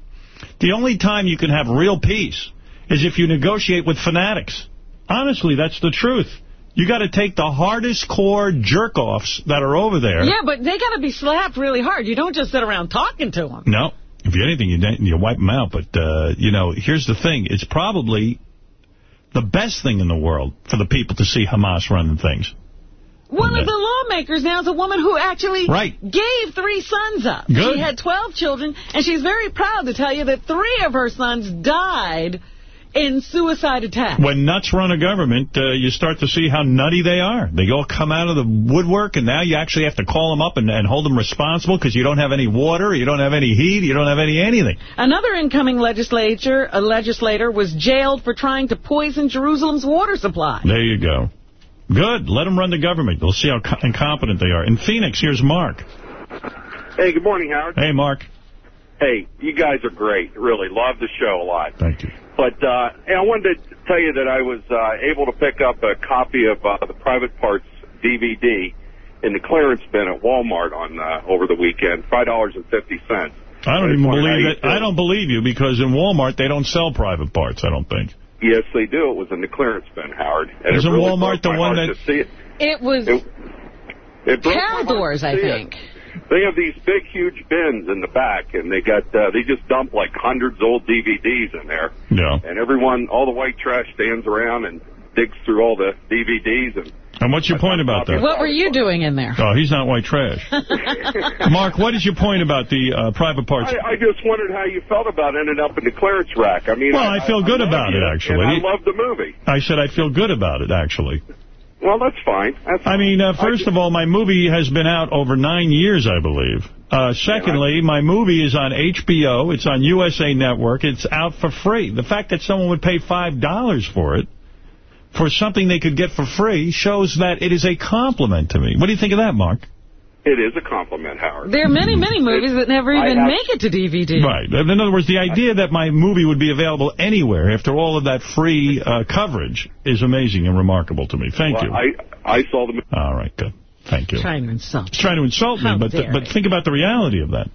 the only time you can have real peace is if you negotiate with fanatics. Honestly, that's the truth. You got to take the hardest core jerk-offs that are over there. Yeah, but they got to be slapped really hard. You don't just sit around talking to them. No. If you anything, you, you wipe them out. But, uh, you know, here's the thing. It's probably the best thing in the world for the people to see Hamas running things. One of the lawmakers now is a woman who actually right. gave three sons up. Good. She had 12 children, and she's very proud to tell you that three of her sons died in suicide attacks. When nuts run a government, uh, you start to see how nutty they are. They all come out of the woodwork, and now you actually have to call them up and, and hold them responsible because you don't have any water, you don't have any heat, you don't have any anything. Another incoming legislature, a legislator was jailed for trying to poison Jerusalem's water supply. There you go. Good. Let them run the government. We'll see how incompetent they are. In Phoenix, here's Mark. Hey, good morning, Howard. Hey, Mark. Hey, you guys are great. Really, love the show a lot. Thank you. But uh, hey, I wanted to tell you that I was uh, able to pick up a copy of uh, the Private Parts DVD in the clearance bin at Walmart on uh, over the weekend, five dollars and fifty cents. I don't even believe it. I don't believe you because in Walmart they don't sell private parts. I don't think. Yes, they do. It was in the clearance bin, Howard. And Isn't really Walmart the one that- to see it? It was It, it broke my heart Caldors, to I see it. Think. They have these big, huge bins in the back, and they got uh, they just dump like hundreds of old DVDs in there. Yeah. And everyone, all the white trash stands around and digs through all the DVDs, and And what's your point about that? What were you doing in there? Oh, he's not white trash. Mark, what is your point about the uh, private parts? I, I just wondered how you felt about ending up in the clearance rack. I mean, Well, I feel good about it, actually. I love the movie. I said I feel good about it, actually. Well, that's fine. That's I mean, uh, first of all, my movie has been out over nine years, I believe. Uh, secondly, my movie is on HBO. It's on USA Network. It's out for free. The fact that someone would pay $5 for it, for something they could get for free, shows that it is a compliment to me. What do you think of that, Mark? It is a compliment, Howard. There are many, many movies that never even have- make it to DVD. Right. In other words, the idea that my movie would be available anywhere after all of that free uh, coverage is amazing and remarkable to me. Thank Well, you. I, I saw the movie. All right, good. Thank you. Trying to insult. He's trying to insult me, How but dare but think about the reality of that.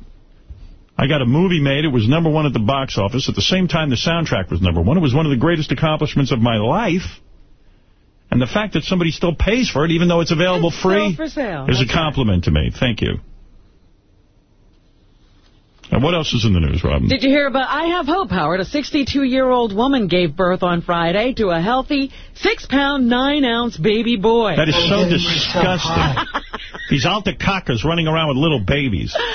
I got a movie made. It was number one at the box office. At the same time, the soundtrack was number one. It was one of the greatest accomplishments of my life. And the fact that somebody still pays for it, even though it's available It's free, for sale. is a That's compliment to me. Thank you. And what else is in the news, Robin? Did you hear about I Have Hope, Howard? A 62-year-old woman gave birth on Friday to a healthy six-pound, nine-ounce baby boy. That is so oh, disgusting. These altacacas running around with little babies.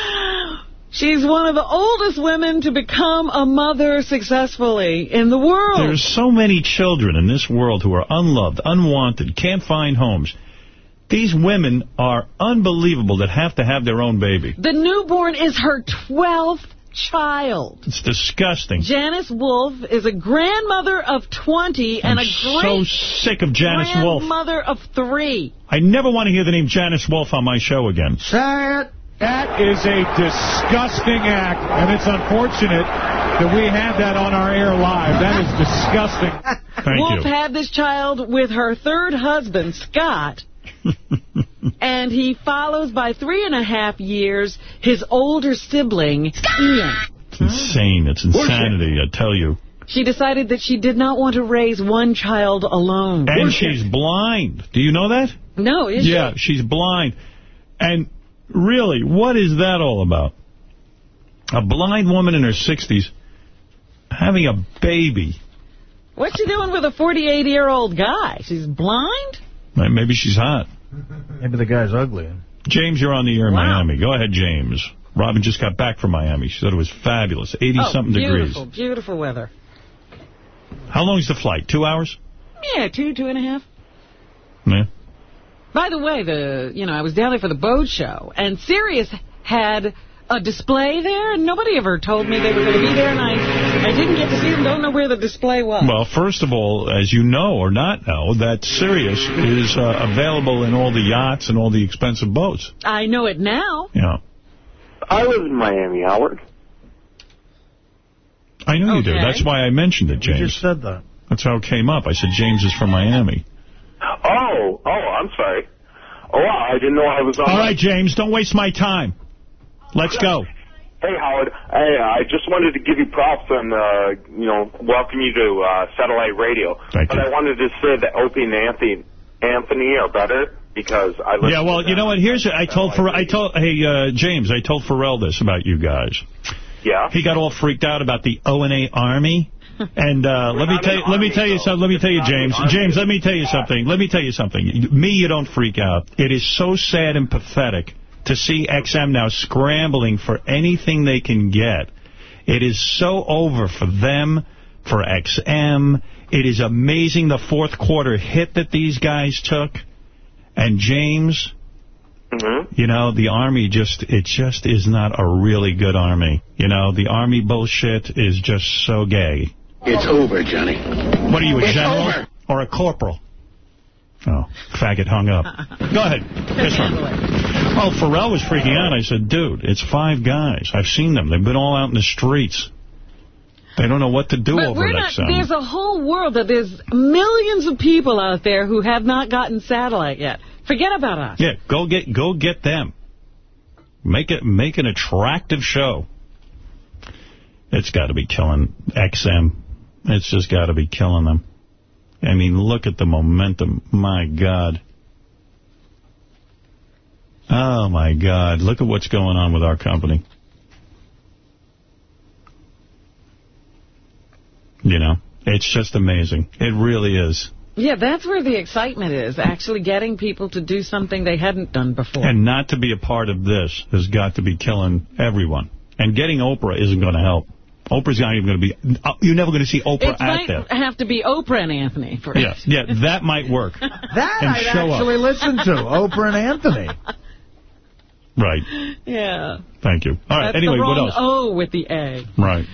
She's one of the oldest women to become a mother successfully in the world. There's so many children in this world who are unloved, unwanted, can't find homes. These women are unbelievable that have to have their own baby. The newborn is her 12th child. It's disgusting. Janice Wolf is a grandmother of 20 and I'm a so great sick of Janice Wolf. grandmother of three. I never want to hear the name Janice Wolf on my show again. Say it. That is a disgusting act, and it's unfortunate that we have that on our air live. That is disgusting. Thank Wolf you. had this child with her third husband, Scott, and he follows by three and a half years his older sibling, Ian. It's insane. It's insanity, I tell you. She decided that she did not want to raise one child alone. And she's blind. Do you know that? No, is yeah, she? she's blind. And really, what is that all about? A blind woman in her 60s having a baby. What's she doing with a 48-year-old guy? She's blind? Maybe she's hot. Maybe the guy's ugly. James, you're on the air in Wow. Miami. Go ahead, James. Robin just got back from Miami. She said it was fabulous. 80-something oh, degrees. beautiful, beautiful weather. How long is the flight? Two hours? Yeah, two, two and a half. Yeah. By the way, the you know I was down there for the boat show, and Sirius had a display there, and nobody ever told me they were going to be there, and I I didn't get to see them. Don't know where the display was. Well, first of all, as you know or not know, that Sirius is uh, available in all the yachts and all the expensive boats. I know it now. Yeah. I live in Miami, Howard. I know you do. That's why I mentioned it, You James. just said that. That's how it came up. I said James is from Miami. Oh, oh, I'm sorry. Oh, wow, I didn't know I was on. All right, James, don't waste my time. Let's go. Hey, Howard. Hey, I just wanted to give you props and, uh, you know, welcome you to uh, satellite radio. Thank but you. I wanted to say that Opie and Anthony, Anthony are better because I listen Yeah, well, you know what? Here's I told Pharrell, I told hey uh, James, I told Pharrell this about you guys. Yeah. He got all freaked out about the O and A Army. And uh, let me tell you, let me tell you though. something. Let me tell you, James. James, let me tell you something. Let me tell you something. Me, you don't freak out. It is so sad and pathetic to see XM now scrambling for anything they can get. It is so over for them, for XM. It is amazing the fourth quarter hit that these guys took. And James, Mm-hmm. you know, the Army just, it just is not a really good Army. You know, the Army bullshit is just so gay. It's over, Johnny. What are you, a It's general over. or a corporal? Oh, faggot hung up. Go ahead. Yes, sir. Oh, Pharrell was freaking out. I said, dude, it's five guys. I've seen them. They've been all out in the streets. They don't know what to do But over we're not, XM. there's a whole world that there's millions of people out there who have not gotten satellite yet. Forget about us. Yeah, go get go get them. Make it make an attractive show. It's got to be killing XM. It's just got to be killing them. I mean, look at the momentum. My God. Oh, my God. Look at what's going on with our company. You know, it's just amazing. It really is. Yeah, that's where the excitement is, actually getting people to do something they hadn't done before. And not to be a part of this has got to be killing everyone. And getting Oprah isn't going to help. Oprah's not even going to be... uh, You're never going to see Oprah it out might there. have to be Oprah and Anthony for Yeah, yeah, that might work. That And I'd show up. actually listen to, Oprah and Anthony. Right. Yeah. Thank you. All right, That's anyway, what else? O with the A. Right.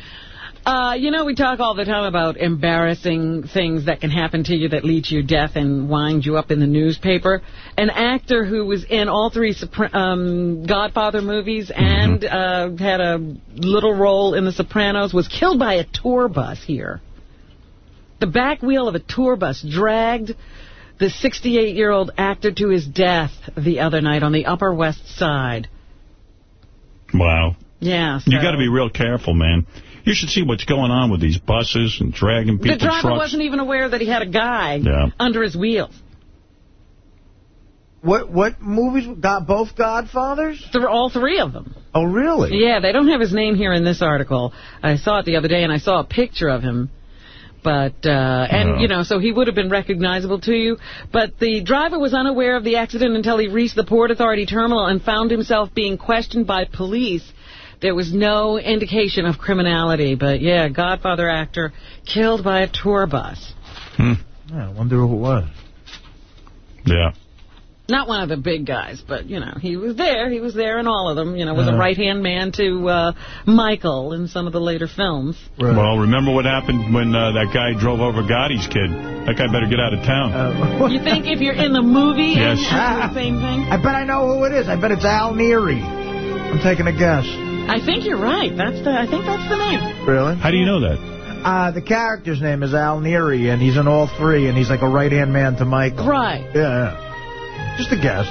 Uh, you know, we talk all the time about embarrassing things that can happen to you that lead to your death and wind you up in the newspaper. An actor who was in all three um, Godfather movies and uh, had a little role in The Sopranos was killed by a tour bus here. The back wheel of a tour bus dragged the 68-year-old actor to his death the other night on the Upper West Side. Wow. Yeah. You so- got to be real careful, man. You should see what's going on with these buses and dragging people The driver trucks. wasn't even aware that he had a guy Yeah. under his wheels. What what movies got both Godfathers? Th all three of them. Oh, really? Yeah, they don't have his name here in this article. I saw it the other day, and I saw a picture of him. But, uh, and, Oh. you know, so he would have been recognizable to you. But the driver was unaware of the accident until he reached the Port Authority terminal and found himself being questioned by police. There was no indication of criminality. But, yeah, Godfather actor killed by a tour bus. Hmm. Yeah, I wonder who it was. Yeah. Not one of the big guys, but, you know, he was there. He was there in all of them. You know, was a Uh. right-hand man to uh, Michael in some of the later films. Well, remember what happened when uh, that guy drove over Gotti's kid? That guy better get out of town. You think if you're in the movie Yes. and you do the same thing? I bet I know who it is. I bet it's Al Neri. I'm taking a guess. I think you're right. That's the. I think that's the name. Really? How do you know that? Uh, the character's name is Al Neri, and he's in all three, and he's like a right-hand man to Michael. Right. Yeah, yeah. Just a guess.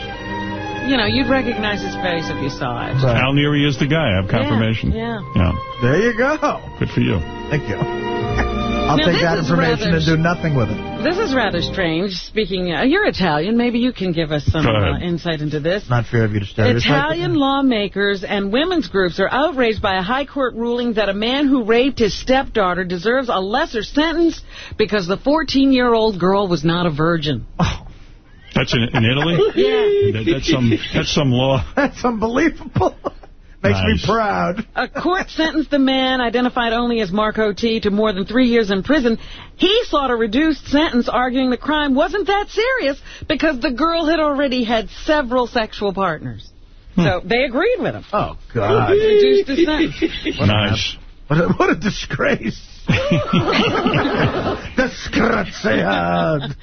You know, you'd recognize his face if you saw it. Al Neri is the guy. I have confirmation. Yeah. Yeah. There you go. Good for you. Thank you. I'll Now, take that information rather and do nothing with it. This is rather strange. Speaking, uh, you're Italian. Maybe you can give us some uh, insight into this. Not fair of you to stereotype. Italian lawmakers and women's groups are outraged by a high court ruling that a man who raped his stepdaughter deserves a lesser sentence because the 14-year-old girl was not a virgin. Oh. That's in, in Italy? Yeah. That, that's some that's some law. That's unbelievable. Makes Nice. me proud. A court sentenced the man, identified only as Marco T., to more than three years in prison. He sought a reduced sentence, arguing the crime wasn't that serious because the girl had already had several sexual partners. Hmm. So they agreed with him. Oh, God. Reduced the sentence. Nice. What a, what a disgrace. Disgraziad.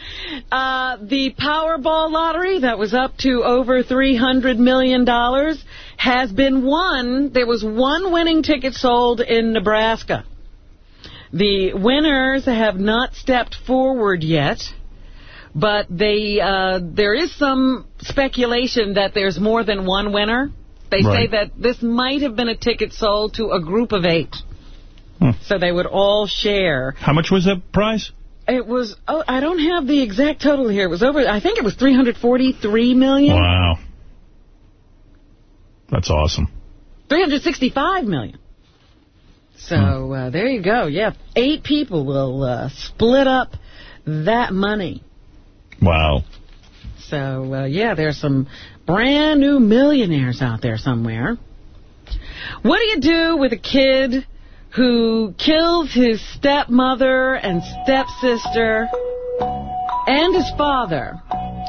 Uh, the Powerball lottery that was up to over $300 million has been won. There was one winning ticket sold in Nebraska. The winners have not stepped forward yet, but they uh, there is some speculation that there's more than one winner. They say that this might have been a ticket sold to a group of eight. So they would all share. How much was the prize? It was, oh, I don't have the exact total here. It was over, I think it was 343 million. Wow. That's awesome. 365 million. So uh, there you go. Yeah, eight people will uh, split up that money. Wow. So, uh, yeah, there's some brand new millionaires out there somewhere. What do you do with a kid who kills his stepmother and stepsister and his father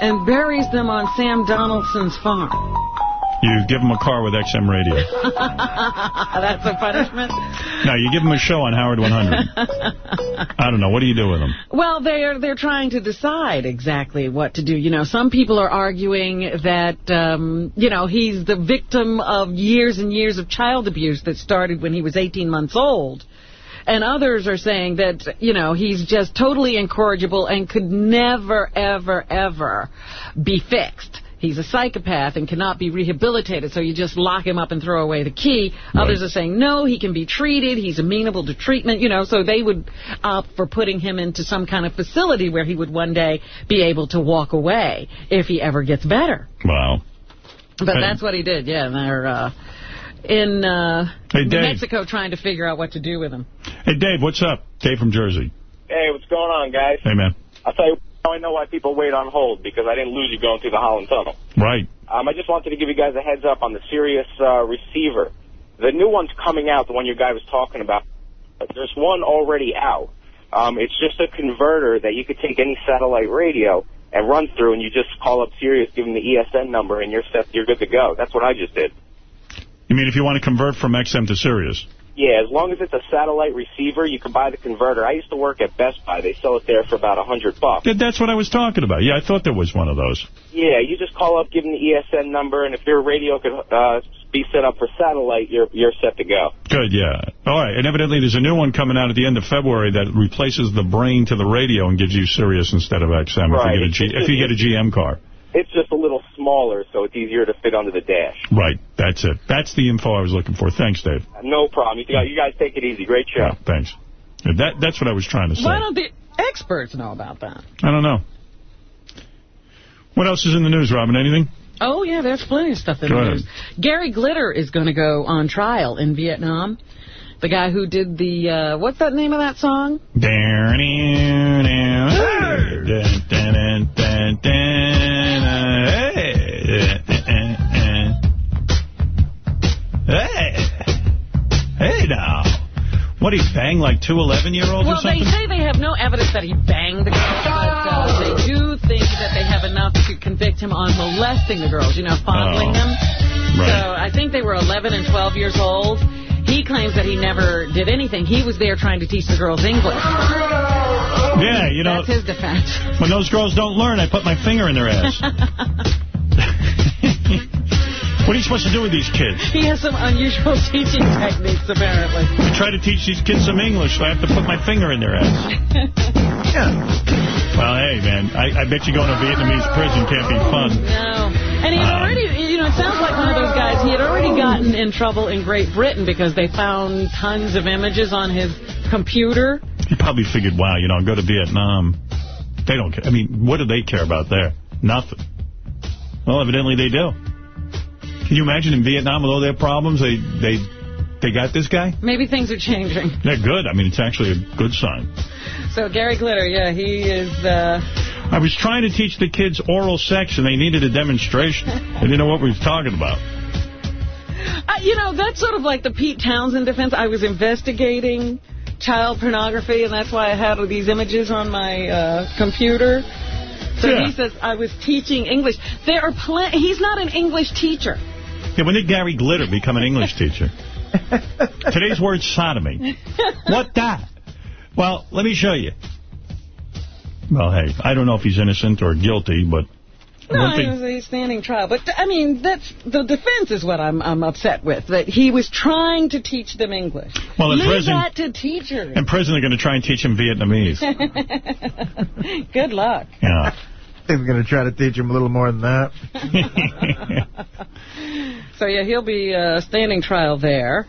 and buries them on Sam Donaldson's farm? You give him a car with XM radio. That's a punishment? No, you give him a show on Howard 100. I don't know. What do you do with him? Well, they're they're trying to decide exactly what to do. You know, some people are arguing that um, you know he's the victim of years and years of child abuse that started when he was 18 months old. And others are saying that, you know, he's just totally incorrigible and could never, ever, ever be fixed. He's a psychopath and cannot be rehabilitated, so you just lock him up and throw away the key. Others are saying, no, he can be treated, he's amenable to treatment, you know, so they would opt for putting him into some kind of facility where he would one day be able to walk away if he ever gets better. Wow. But Hey. that's what he did, yeah. They're uh, in uh, Hey, New Mexico trying to figure out what to do with him. Hey, Dave, what's up? Dave from Jersey. Hey, what's going on, guys? Hey, man. I'll tell you, Now I know why people wait on hold, because I didn't lose you going through the Holland Tunnel. Right. Um, I just wanted to give you guys a heads up on the Sirius uh, receiver. The new one's coming out, the one your guy was talking about. There's one already out. Um, it's just a converter that you could take any satellite radio and run through, and you just call up Sirius, give them the ESN number, and you're set. You're good to go. That's what I just did. You mean if you want to convert from XM to Sirius? Yeah, as long as it's a satellite receiver, you can buy the converter. I used to work at Best Buy. They sell it there for about a hundred bucks. Yeah, That's what I was talking about. Yeah, I thought there was one of those. Yeah, you just call up, give them the ESN number, and if your radio could uh, be set up for satellite, you're you're set to go. Good, yeah. All right, and evidently there's a new one coming out at the end of February that replaces the brain to the radio and gives you Sirius instead of XM Right. if, you get a G, if you get a GM car. It's just a little smaller, so it's easier to fit under the dash. Right, that's it. That's the info I was looking for. Thanks, Dave. No problem. You guys, you guys take it easy. Great show. Thanks. That That's what I was trying to say. Why don't the experts know about that? I don't know. What else is in the news, Robin? Anything? Oh, yeah, there's plenty of stuff in Go the ahead. news. Gary Glitter is going to go on trial in Vietnam. The guy who did the, uh, what's that name of that song? Hey, hey now. What, he banged like two 11-year-olds or Well, they say they have no evidence that he banged the girls, but uh, they do think that they have enough to convict him on molesting the girls, you know, fondling Oh. them. Right. So I think they were 11 and 12 years old. He claims that he never did anything. He was there trying to teach the girls English. Yeah, you know, That's his defense. when those girls don't learn, I put my finger in their ass. what are you supposed to do with these kids? He has some unusual teaching techniques, apparently. I try to teach these kids some English, so I have to put my finger in their ass. yeah. Well, hey, man, I, I bet you going to a Vietnamese prison can't be fun. No. And he had Um, already, you know, it sounds like one of those guys, he had already gotten in trouble in Great Britain because they found tons of images on his computer. He probably figured, wow, you know, I'll go to Vietnam. They don't care. I mean, what do they care about there? Nothing. Well, evidently they do. Can you imagine in Vietnam with all their problems, they they they got this guy? Maybe things are changing. They're good. I mean, it's actually a good sign. So Gary Glitter, yeah, he is, uh, I was trying to teach the kids oral sex, and they needed a demonstration. they didn't know what we was talking about. uh, you know, that's sort of like the Pete Townshend defense. I was investigating child pornography, and that's why I had all these images on my uh, computer. So Yeah. he says I was teaching English. There are plenty. He's not an English teacher. Yeah, when did Gary Glitter become an English teacher? Today's word sodomy. What that? Well, let me show you. Well, hey, I don't know if he's innocent or guilty, but No, it was a standing trial. But, I mean, that's the defense is what I'm I'm upset with, that he was trying to teach them English. Well, in Leave prison- that to teachers. In prison, they're going to try and teach him Vietnamese. Good luck. Yeah. They're going to try to teach him a little more than that. So, yeah, he'll be uh, standing trial there.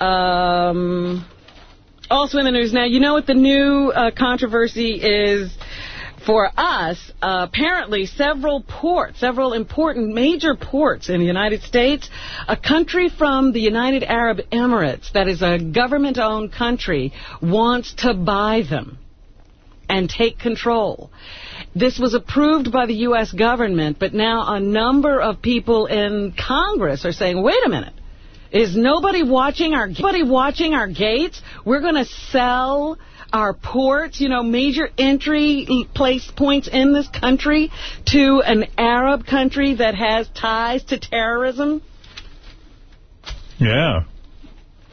Um, also in the news now, you know what the new uh, controversy is for us? Uh, apparently, several ports, several important major ports in the United States, a country from the United Arab Emirates that is a government-owned country wants to buy them and take control. This was approved by the U.S. government, but now a number of people in Congress are saying, wait a minute, is nobody watching our nobody watching our gates? We're going to sell our ports, you know, major entry place points in this country to an Arab country that has ties to terrorism? Yeah.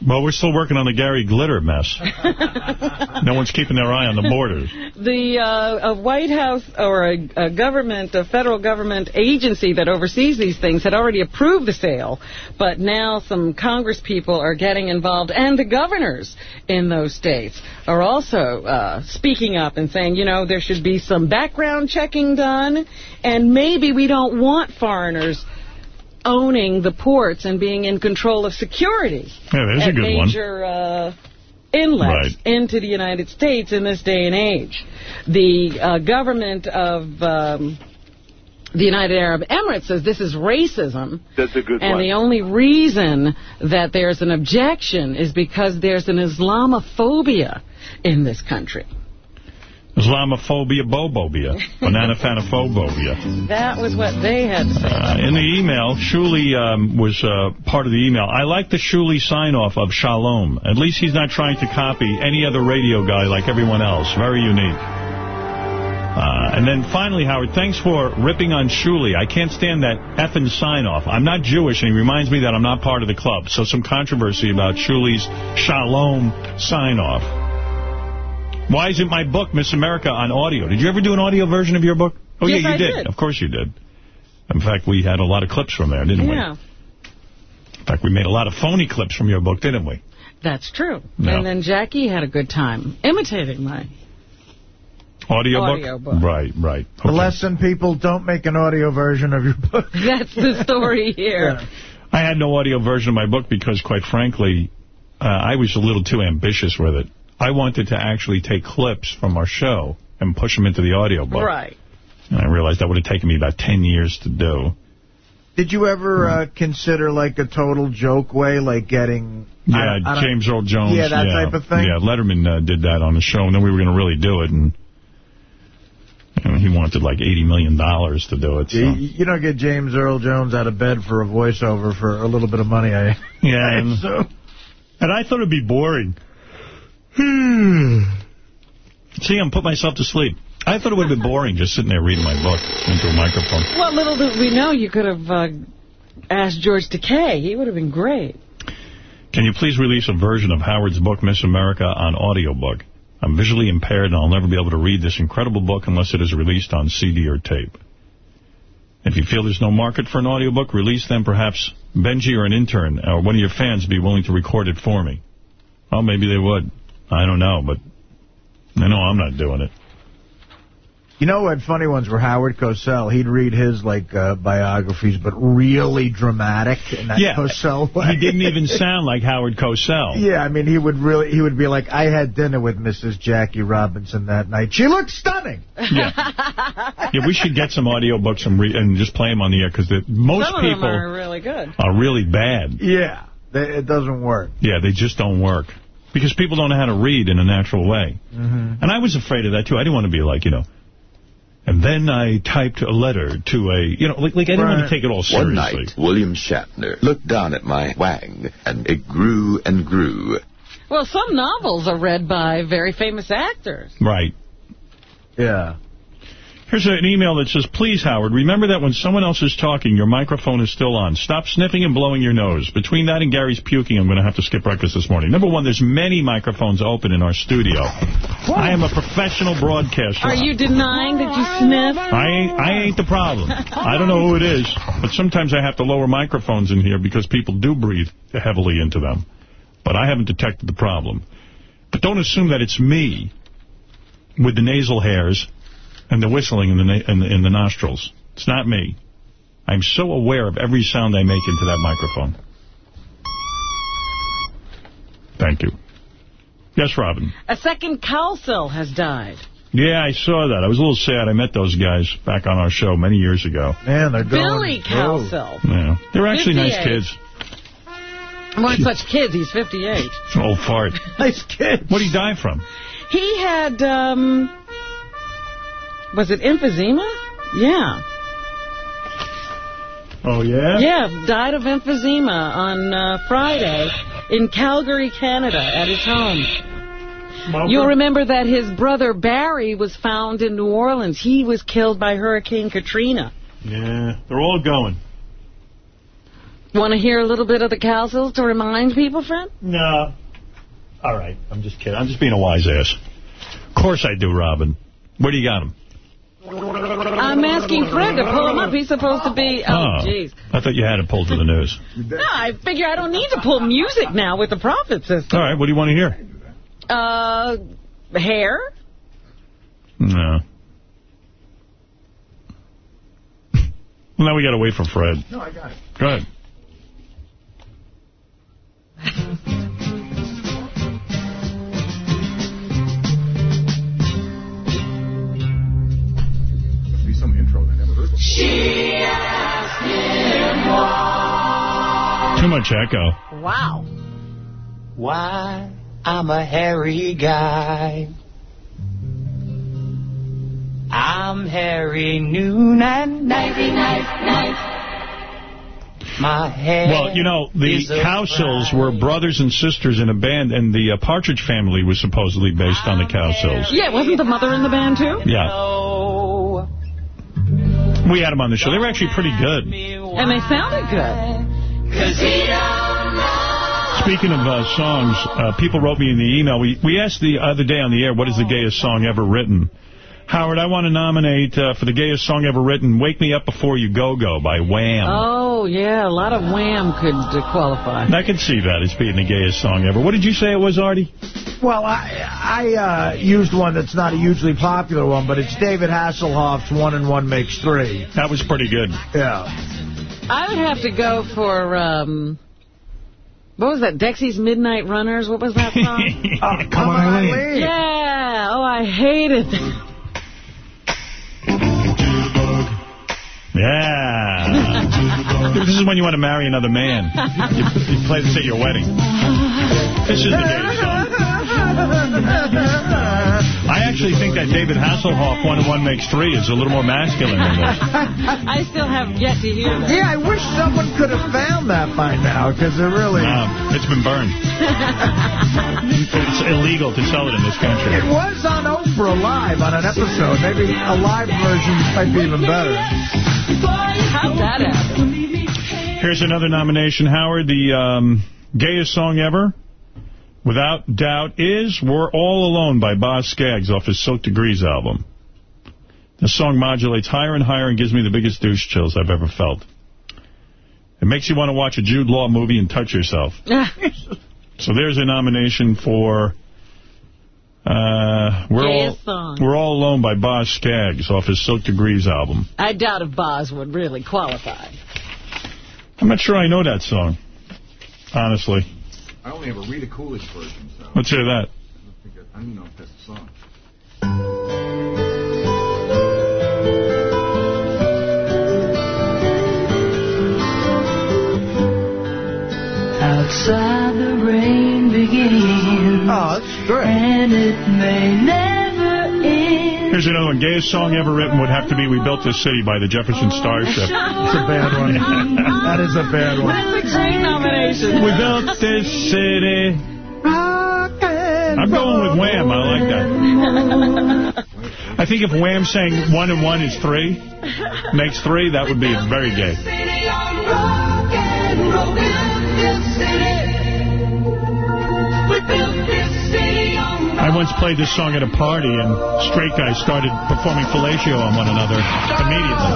Well, we're still working on the Gary Glitter mess. no one's keeping their eye on the borders. The uh, a White House or a, a government, a federal government agency that oversees these things had already approved the sale, but now some Congress people are getting involved, and the governors in those states are also uh, speaking up and saying, you know, there should be some background checking done, and maybe we don't want foreigners owning the ports and being in control of security Yeah, there's a at good one. major uh, inlets Right. into the United States in this day and age. The uh, government of um, the United Arab Emirates says this is racism. That's a good And one. the only reason that there's an objection is because there's an Islamophobia in this country. Islamophobia, bobobia, banana fanophobia. That was what they had to say. Uh, in the email, Shuli um, was uh, part of the email. I like the Shuli sign-off of Shalom. At least he's not trying to copy any other radio guy like everyone else. Very unique. Uh, and then finally, Howard, thanks for ripping on Shuli. I can't stand that effing sign-off. I'm not Jewish, and he reminds me that I'm not part of the club. So some controversy about Shuli's Shalom sign-off. Why isn't my book, Miss America, on audio? Did you ever do an audio version of your book? Oh, Yes, yeah, you I did. did. Of course you did. In fact, we had a lot of clips from there, didn't Yeah, we? In fact, we made a lot of phony clips from your book, didn't we? that's true. No. And then Jackie had a good time imitating my... Audio, Audio book? book. Right, right. The lesson, people, don't make an audio version of your book. That's the story here. I had no audio version of my book because, quite frankly, uh, I was a little too ambitious with it. I wanted to actually take clips from our show and push them into the audio book. Right. And I realized that would have taken me about 10 years to do. Did you ever uh, consider, like, a total joke way, like getting... Yeah, I don't- I don't- James Earl Jones. Yeah, that type of thing? Yeah, Letterman uh, did that on the show, and then we were going to really do it, and you know, he wanted like $80 million to do it. So. You, you don't get James Earl Jones out of bed for a voiceover for a little bit of money. I Yeah, and, so. and I thought it'd be boring. See, I'm put myself to sleep. I thought it would have been boring just sitting there reading my book into a microphone. Well, little did we know you could have uh, asked George Takei. He would have been great. Can you please release a version of Howard's book, Miss America, on audiobook? I'm visually impaired and I'll never be able to read this incredible book unless it is released on CD or tape. If you feel there's no market for an audiobook, release then perhaps Benji or an intern or one of your fans be willing to record it for me. Well, maybe they would. I don't know, but I know I'm not doing it. You know what funny ones were Howard Cosell. He'd read his, like, uh, biographies, but really dramatic in that Yeah, Cosell way. He didn't even sound like Howard Cosell. Yeah, I mean, he would really, he would be like, I had dinner with Mrs. Jackie Robinson that night. She looked stunning. Yeah, yeah, we should get some audiobooks and, re and just play them on the air because most Some people are really good. are really bad. Yeah, they- it doesn't work. Yeah, they just don't work. Because people don't know how to read in a natural way. Mm-hmm. And I was afraid of that, too. I didn't want to be like, you know, and then I typed a letter to a, you know, like, like I didn't want to take it all seriously. One night, William Shatner looked down at my wang, and it grew and grew. Well, some novels are read by very famous actors. Right. Yeah. Here's an email that says, Please, Howard, remember that when someone else is talking, your microphone is still on. Stop sniffing and blowing your nose. Between that and Gary's puking, I'm going to have to skip breakfast this morning. Number one, there's many microphones open in our studio. I am a professional broadcaster. Are you denying that you sniff? I ain't, I ain't the problem. I don't know who it is, but sometimes I have to lower microphones in here because people do breathe heavily into them. But I haven't detected the problem. But don't assume that it's me with the nasal hairs and the whistling in the, in the, in the nostrils. It's not me. I'm so aware of every sound I make into that microphone. Thank you. Yes, Robin. A second Cowsill has died. Yeah, I saw that. I was a little sad. I met those guys back on our show many years ago. Man, they're Billy Cowsill. Yeah. They're actually nice 58. kids. Weren't such kids. He's 58. It's an old fart. nice kids. What did he die from? He had, um, was it emphysema? Yeah. Oh, yeah? Yeah, died of emphysema on uh, Friday in Calgary, Canada, at his home. You'll remember that his brother Barry was found in New Orleans. He was killed by Hurricane Katrina. Yeah, they're all going. Want to hear a little bit of the Cowsills to remind people, friend? No. All right, I'm just kidding. I'm just being a wise ass. Of course I do, Robin. Where do you got him? I'm asking Fred to pull him up. He's supposed to be... Oh, jeez. I thought you had it pulled to the news. No, I figure I don't need to pull music now with the Prophet system. All right, what do you want to hear? Uh, hair? No. Well, now we got to wait for Fred. No, I got it. Go ahead. Too much echo. Wow. Why I'm a hairy guy. I'm Harry noon and nighty night night. My head Well, you know, the is a Cowsills were brothers and sisters in a band, and the uh, Partridge Family was supposedly based on the Cowsills. Yeah, wasn't the mother in the band, too? Yeah. We had them on the show. They were actually pretty good. And they sounded good. Cause he don't Speaking of uh, songs, uh, people wrote me in the email. We we asked the other day on the air, what is the gayest song ever written? Howard, I want to nominate uh, for the gayest song ever written, Wake Me Up Before You Go Go by Wham. Oh, yeah, a lot of Wham could uh, qualify. I can see that as being the gayest song ever. What did you say it was, Artie? Well, I I uh, used one that's not a hugely popular one, but it's David Hasselhoff's One and One Makes Three. That was pretty good. Yeah. I would have to go for, um, what was that, Dexy's Midnight Runners? What was that song? Oh, come on, Eileen. yeah, oh, I hated that. Yeah. this is when you want to marry another man. You, you play this at your wedding. This is the song. I actually think that David Hasselhoff, One and One Makes Three, is a little more masculine than this. I still have yet to hear that. Yeah, I wish someone could have found that by now, because it really... Um, it's been burned. It's illegal to sell it in this country. It was on Oprah Live on an episode. Maybe a live version might be even better. How'd that happen? Here's another nomination, Howard. The um, gayest song ever, without doubt, is We're All Alone by Boz Scaggs off his Silk Degrees album. The song modulates higher and higher and gives me the biggest douche chills I've ever felt. It makes you want to watch a Jude Law movie and touch yourself. So there's a nomination for uh, We're All song. We're All Alone by Boz Scaggs off his Silk Degrees album. I doubt if Boz would really qualify. I'm not sure I know that song, honestly. I only have a Rita Coolidge version, so Let's hear that. I don't, think I, I don't know if that's the song. Outside the rain begins. Oh, that's great. And it may never end. Here's another one. Gayest song ever written would have to be We Built This City by the Jefferson Starship. It's a bad one. that is a bad one. That's a great nomination. We built this city. I'm going with Wham. I like that. I think if Wham sang one and one is three, makes three, that would be very gay. I once played this song at a party, and straight guys started performing fellatio on one another immediately.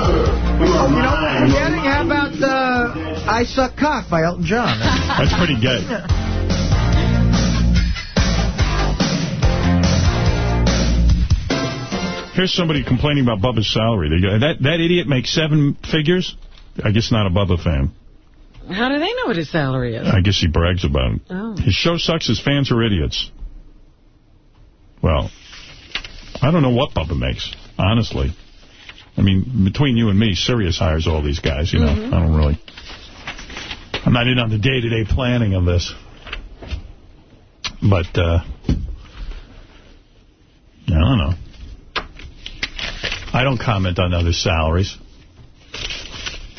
You know what we're forgetting? How about uh, I Suck Cock by Elton John? That's pretty gay. Here's somebody complaining about Bubba's salary. They go, that, that idiot makes seven figures? I guess not a Bubba fan. How do they know what his salary is? I guess he brags about it. Oh. His show sucks. His fans are idiots. Well, I don't know what Bubba makes, honestly. I mean, between you and me, Sirius hires all these guys, you know. Mhm. I don't really... I'm not in on the day-to-day planning of this. But, uh... I don't know. I don't comment on other salaries.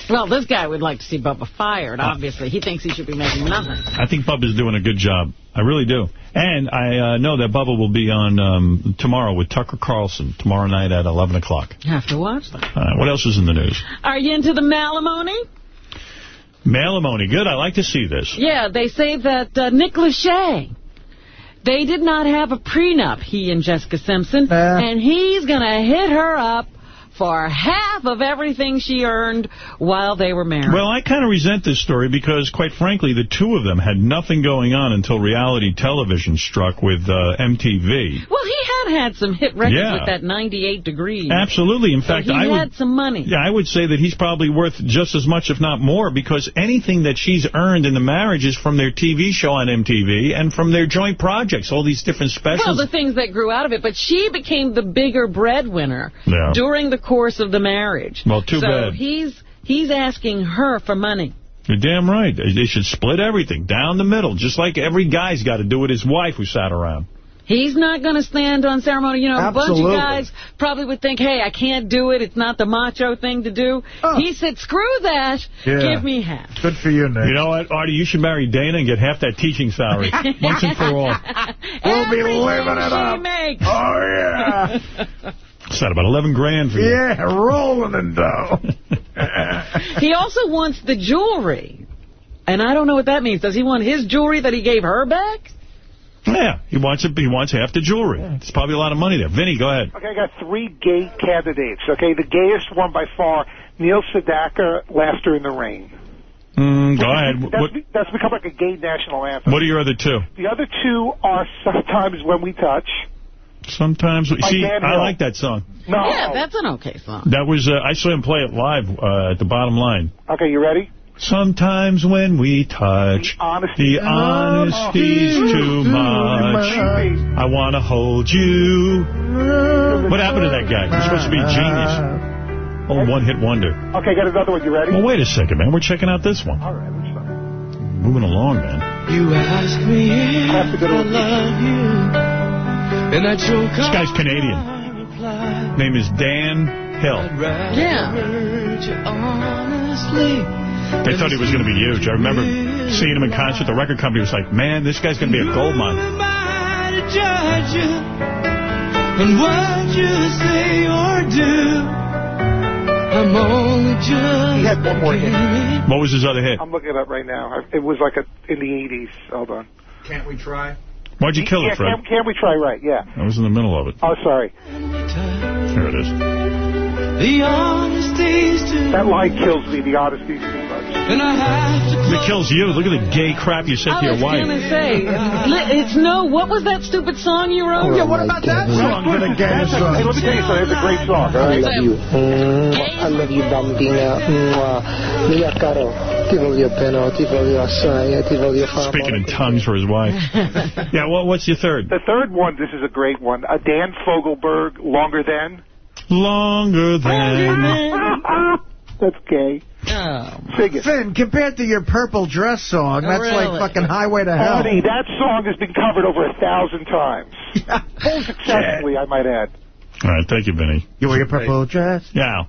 Well, this guy would like to see Bubba fired, obviously. He thinks he should be making nothing. I think Bubba's doing a good job. I really do. And I uh, know that Bubba will be on um, tomorrow with Tucker Carlson, tomorrow night at 11 o'clock. Have to watch that. Uh, what else is in the news? Are you into the malimony? Malimony. Good. I like to see this. Yeah, they say that uh, Nick Lachey, they did not have a prenup, he and Jessica Simpson, and he's going to hit her up for half of everything she earned while they were married. Well, I kind of resent this story because, quite frankly, the two of them had nothing going on until reality television struck with uh, MTV. Well, he had had some hit records Yeah. with that 98 degrees. Absolutely. In So fact, he I had would... some money. Yeah, I would say that he's probably worth just as much, if not more, because anything that she's earned in the marriage is from their TV show on MTV and from their joint projects, all these different specials. Well, the things that grew out of it, but she became the bigger breadwinner Yeah. during the course of the marriage. Well, too so bad. he's he's asking her for money. You're damn right. They they should split everything down the middle, just like every guy's got to do with his wife who sat around. He's not going to stand on ceremony. You know, a bunch of guys probably would think, hey, I can't do it. It's not the macho thing to do. Oh. He said, screw that. Yeah. Give me half. Good for you, Nick. You know what, Artie? You should marry Dana and get half that teaching salary once and for all. We'll be living it up. makes. Oh, yeah. Is that about 11 grand for you? Yeah, rolling in dough. He also wants the jewelry. And I don't know what that means. Does he want his jewelry that he gave her back? Yeah, he wants it. He wants half the jewelry. It's probably a lot of money there. Vinny, go ahead. Okay, I got three gay candidates. Okay, the gayest one by far, Neil Sedaka, Laughter in the Rain. Mm, go ahead. That's, What, that's become like a gay national anthem. what are your other two? The other two are Sometimes When We Touch. Sometimes. By See, Dan I Hill. like that song. No. Yeah, that's an okay song. That was, uh, I saw him play it live uh, at the bottom line. Okay, you ready? Sometimes when we touch, the honesty honesty's too much. I want to hold you. What happened to that guy? He's supposed to be a genius. Oh, one-hit wonder. Okay, got another one. You ready? Well, wait a second, man. We're checking out this one. All right, let's start. Moving along, man. You ask me if I love you, and I joke This guy's Canadian. Name is Dan Hill. Yeah. honestly. They thought he was going to be huge. I remember seeing him in concert. The record company was like, man, this guy's going to be a gold mine. to judge you and what you say or do. I'm only just He had one more hit. What was his other hit? I'm looking it up right now. It was like a in the 80s. Hold on. Can't we try? Why'd you kill yeah, it, Fred? Can, can we try right? Yeah. I was in the middle of it. Oh, sorry. There it is. The honesty's too That line kills me. The honesty's too much. And I have to It kills you. Look at the gay crap you said to I your was wife. going to say, it's no, what was that stupid song you wrote? Yeah, what about that song? Been a gay Hey, song. let me tell you something. It's a great song. All I love you. Mwah. I love you, bambina. Mia caro, ti voglio bene, ti voglio assai, ti voglio fare Speaking in tongues for his wife. yeah, well, what's your third? The third one, this is a great one. Uh, Dan Fogelberg, Longer Than. Longer than... That's gay. Oh. Sing it. Finn, compared to your purple dress song, that's Really? like fucking Highway to Hell. Artie, that song has been covered over a thousand times. Very successfully, I might add. All right, thank you, Vinny. You wear your purple dress? Yeah.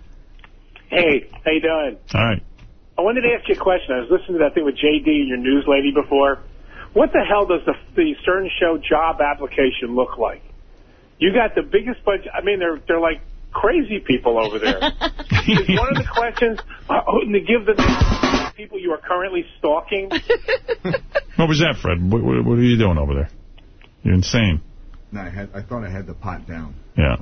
Hey, how you doing? All right. I wanted to ask you a question. I was listening to that thing with JD and your news lady before. What the hell does the the Stern Show job application look like? You got the biggest bunch. I mean, they're they're like crazy people over there. Is one of the questions uh, oh, to give the people you are currently stalking? What was that, Fred? What, what, what are you doing over there? You're insane. No, I, had, I thought I had the pot down. Yeah.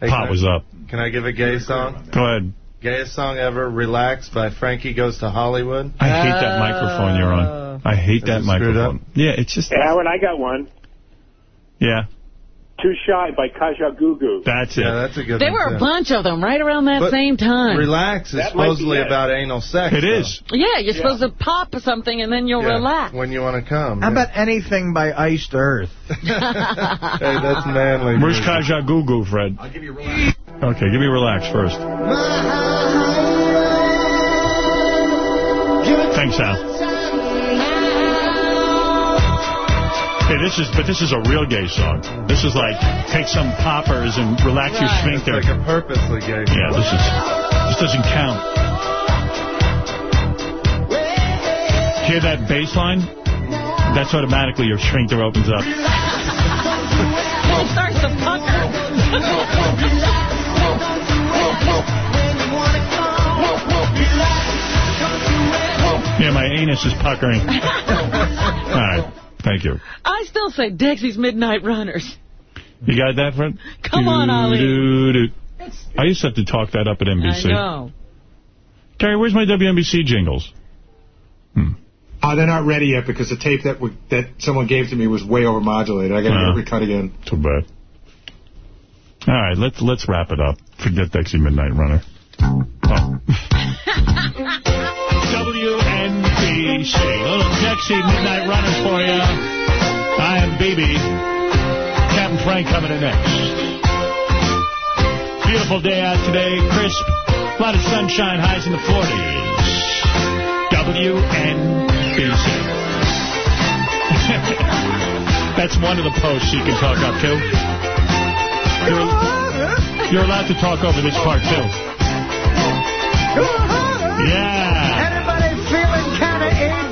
Hey, Pot can was up. Can I give a gay song? Go ahead. Gayest song ever, Relax by Frankie Goes to Hollywood. I hate that microphone you're on. I hate that Is it screwed microphone. Yeah, it's just... Yeah, Howard, I got one. Yeah, Too Shy by Kajagoogoo. that's it. Yeah, that's a good There one. were a too. bunch of them right around that But same time. Relax is That supposedly it. about anal sex. It is. yeah, you're supposed to pop something and then you'll Yeah, relax. When you want to come. How yeah. about anything by Iced Earth? Hey, that's manly. Where's music. Kajagoogoo, Fred? I'll give you relax. Okay, give me relax first. Thanks, Al. Hey, this is, but this is a real gay song. This is like, take some poppers and relax your It's sphincter. like a purposely gay song. Yeah, this is, this doesn't count. Hear that bass line? That's automatically your sphincter opens up. It starts to pucker. Yeah, my anus is puckering. All right, thank you. I still say Dexy's Midnight Runners. You got that, Fred? Come on, Ali. Doo-doo-doo. I used to have to talk that up at NBC. I know. Gary, where's my WNBC jingles? Uh, they're not ready yet because the tape that we, that someone gave to me was way overmodulated. I got to Oh. get it recut again. Too bad. All right, let's let's wrap it up. Forget Dexy Midnight Runner. Oh. Little Dexy Midnight Runner for you. I am BB. Captain Frank coming in next. Beautiful day out today, crisp, a lot of sunshine, highs in the 40s. WNBC. That's one of the posts you can talk up to. You're, you're allowed to talk over this part, too. Yeah.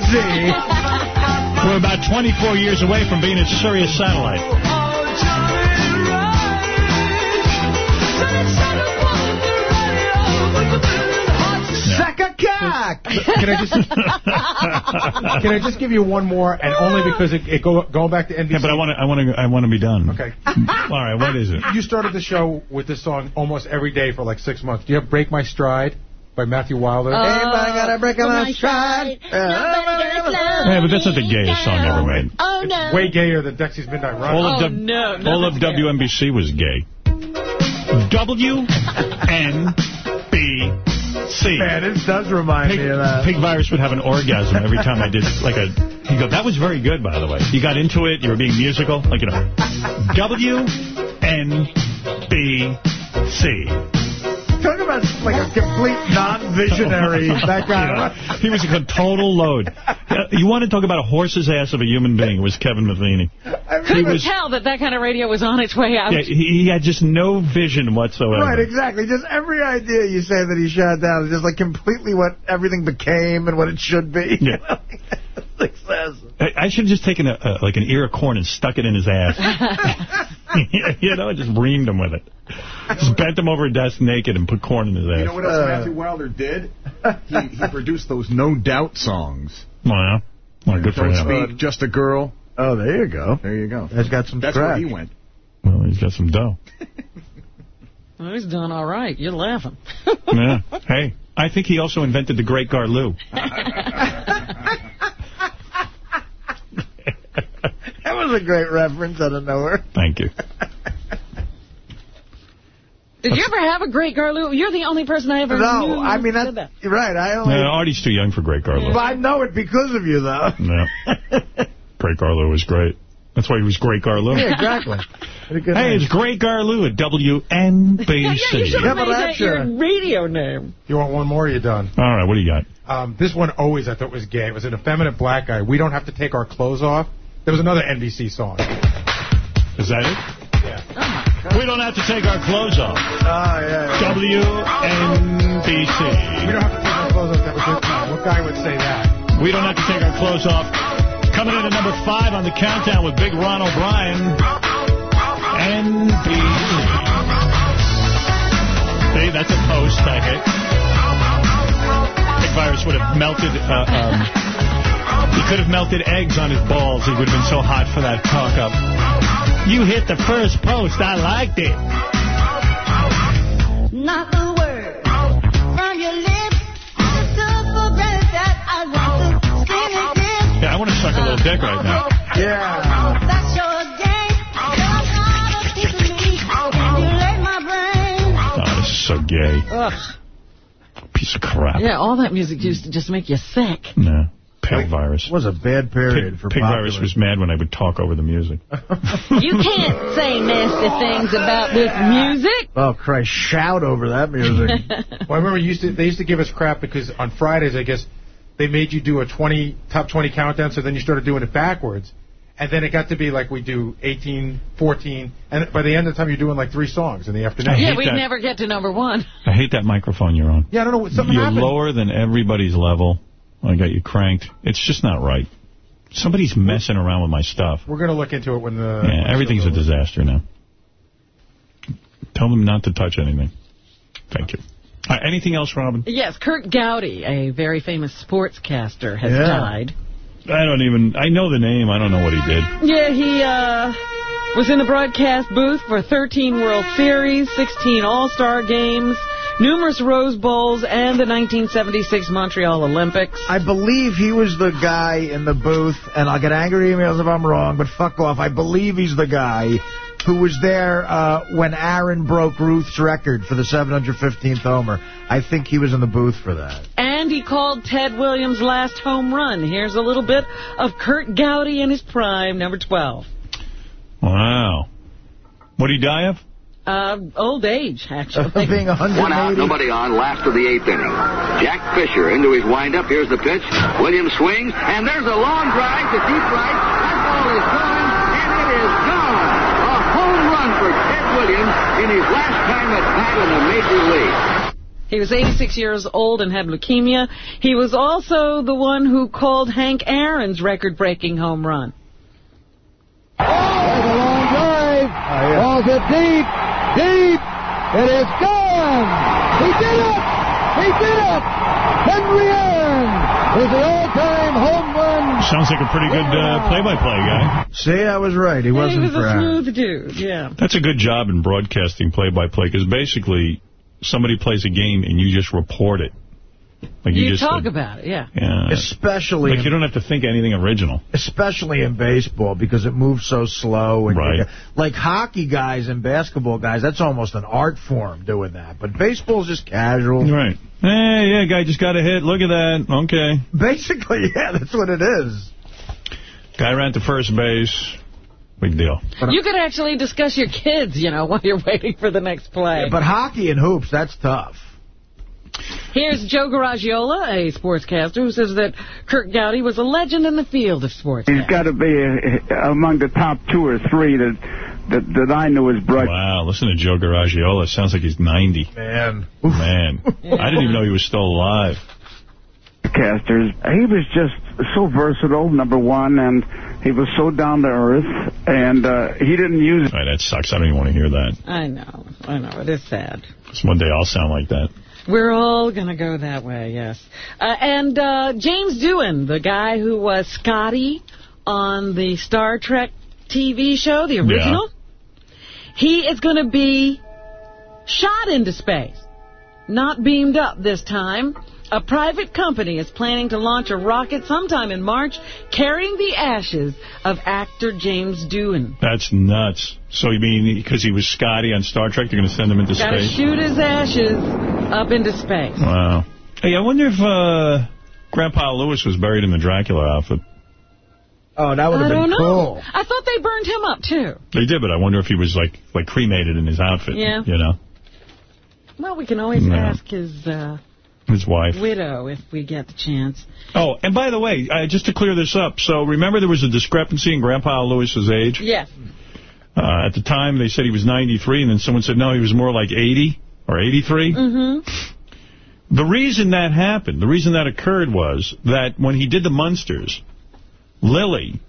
Anybody feeling kind of AIDS? We're about 24 years away from being a Sirius satellite. Suck a cock! Can I just can I just give you one more, and only because it, it go, going back to NBC. Yeah, but I want to. I want to. I want to be done. Okay. All right. What is it? You started the show with this song almost every day for like six months. Do you have "Break My Stride" by Matthew Wilder? Anybody got a break on my stride? Yeah, but that's not the gayest song ever made. Oh, no. Way gayer than Dexy's Midnight Run. All of, Oh, no, all of nothing's. WNBC was gay. W N B C. Man, this does remind Pig, me of that. Pig Virus would have an orgasm every time I did like a. He'd go, "That was very good, by the way. You got into it. You were being musical, like you know." W N B C. Talk about like a complete non-visionary, that guy. He was a total load. You want to talk about a horse's ass of a human being? Was Kevin Metheny? He Couldn't was. tell that that kind of radio was on its way out. Yeah, he, he had just no vision whatsoever. Right, exactly. Just every idea you say that he shot down is just like completely what everything became and what it should be. Yeah. Success. I, I should have just taken a, a like an ear of corn and stuck it in his ass. you know, I just reamed him with it. Just bent him over a desk naked and put corn in his ass. You know what else uh, Matthew Wilder did? He, he produced those No Doubt songs. Wow. Well, good for Don't him. Speak, Just a Girl. Oh, there you go. There you go. That's got some That's where he went. Well, he's got some dough. Well, he's doing all right. You're laughing. Yeah. Hey, I think he also invented the Great Garloo. That was a great reference out of nowhere. Thank you. Did you ever have a great Garloo? You're the only person I ever knew. No, I mean, said that's, you're right. I only... No, Artie's too young for Great Garloo. But I know it because of you, though. No. Great Garloo was great. That's why he was Great Garloo. Yeah, exactly. What a good Hey, name. it's Great Garloo at WNBC. Yeah, you should Yeah, have but made that your radio name. You want one more? Or you done? All right, what do you got? Um, this one always I thought was gay. It was an effeminate black guy. We don't have to take our clothes off. There was another NBC song. Is that it? Yeah. We don't have to take our clothes off. Oh, yeah. WNBC. We don't have to take our clothes off. That was it. What guy would say that? We don't have to take our clothes off. Coming in at number five on the countdown with Big Ron O'Brien. NBC. See, that's a post I hit. Big Virus would have melted, uh, um, he could have melted eggs on his balls. He would have been so hot for that talk up. You hit the first post. I liked it. Not a word from your lips. I took for granted that I want to sing again. Yeah, I want to suck a little dick right now. Yeah. That's your game. You're not a piece of me. Manipulate my brain. Oh, this is so gay. Ugh. Piece of crap. Yeah, all that music used to just make you sick. No. Pale virus. It was a bad period Pig, for Pig popular. virus was mad when I would talk over the music. You can't say nasty things about this music. Oh, Christ, shout over that music. Well, I remember used to, they used to give us crap because on Fridays, I guess, they made you do a 20 top 20 countdown, so then you started doing it backwards. And then it got to be like we do 18, 14, and by the end of the time you're doing like three songs in the afternoon. Yeah, we'd that. never get to number one. I hate that microphone you're on. Yeah, I don't know. what- Something You're happened. lower than everybody's level. I got you cranked. It's just not right. Somebody's messing around with my stuff. We're going to look into it when the... Yeah, everything's a disaster now. Tell them not to touch anything. Thank you. Uh, anything else, Robin? Yes, Curt Gowdy, a very famous sportscaster, has Yeah. died. I don't even... I know the name. I don't know what he did. Yeah, he uh, was in the broadcast booth for 13 World Series, 16 All-Star games, numerous Rose Bowls, and the 1976 Montreal Olympics. I believe he was the guy in the booth, and I'll get angry emails if I'm wrong, but fuck off. I believe he's the guy who was there uh, when Aaron broke Ruth's record for the 715th homer. I think he was in the booth for that. And he called Ted Williams' last home run. Here's a little bit of Curt Gowdy in his prime, number 12. Wow. What did he die of? Uh, old age, actually. Being One out, nobody on, last of the eighth inning. Jack Fisher into his windup. Here's the pitch. Williams swings, and there's a long drive to deep right. That ball is gone, and it It is gone. A home run for Ted Williams in his last time at bat in the major league. He was 86 years old and had leukemia. He was also the one who called Hank Aaron's record-breaking home run. There's a long drive. Balls it deep, deep. It is gone. He did it. He did it. Henry Aaron is the all-time home run. Sounds like a pretty good uh, play-by-play guy. See, I was right. He he wasn't He was a smooth dude, yeah. That's a good job in broadcasting play-by-play because basically somebody plays a game and you just report it. Like You, just talk like, about it, yeah. yeah. Especially like you don't have to think anything original. especially in baseball because it moves so slow. And Right. like hockey guys and basketball guys, that's almost an art form doing that. But baseball's just casual. Right. Hey, yeah, guy just got a hit. Look at that. Okay. Basically, yeah, that's what it is. Guy ran to first base. Big deal. You could actually discuss your kids, you know, while you're waiting for the next play. But hockey and hoops, that's tough. Here's Joe Garagiola, a sportscaster, who says that Curt Gowdy was a legend in the field of sports. He's got to be uh, among the top two or three that that, that I knew as bright. Wow, listen to Joe Garagiola. Sounds like he's 90. Man. Man. I didn't even know he was still alive. Casters. He was just so versatile, number one, and he was so down to earth, and uh, he didn't use. All right, that sucks. I don't even want to hear that. I know, I know, it is sad. 'Cause one day I'll sound like that. We're all going to go that way, yes. Uh, and uh, James Doohan, the guy who was Scotty on the Star Trek TV show, the original, he is going to be shot into space, not beamed up this time. A private company is planning to launch a rocket sometime in March carrying the ashes of actor James Doohan. That's nuts. So you mean because he was Scotty on Star Trek, they're going to send him into Got to space? shoot his ashes up into space. Wow. Hey, I wonder if uh, Grandpa Lewis was buried in the Dracula outfit. Oh, that would have been know. cool. I thought they burned him up, too. They did, but I wonder if he was like like cremated in his outfit. Yeah. You know, Well, we can always No. ask his uh, his wife. widow if we get the chance. Oh, and by the way, uh, just to clear this up, so remember there was a discrepancy in Grandpa Lewis's age? Yes. Uh, at the time, they said he was 93, and then someone said, no, he was more like 80 or 83. Mm-hmm. The reason that happened, the reason that occurred was that when he did the Munsters, Lily,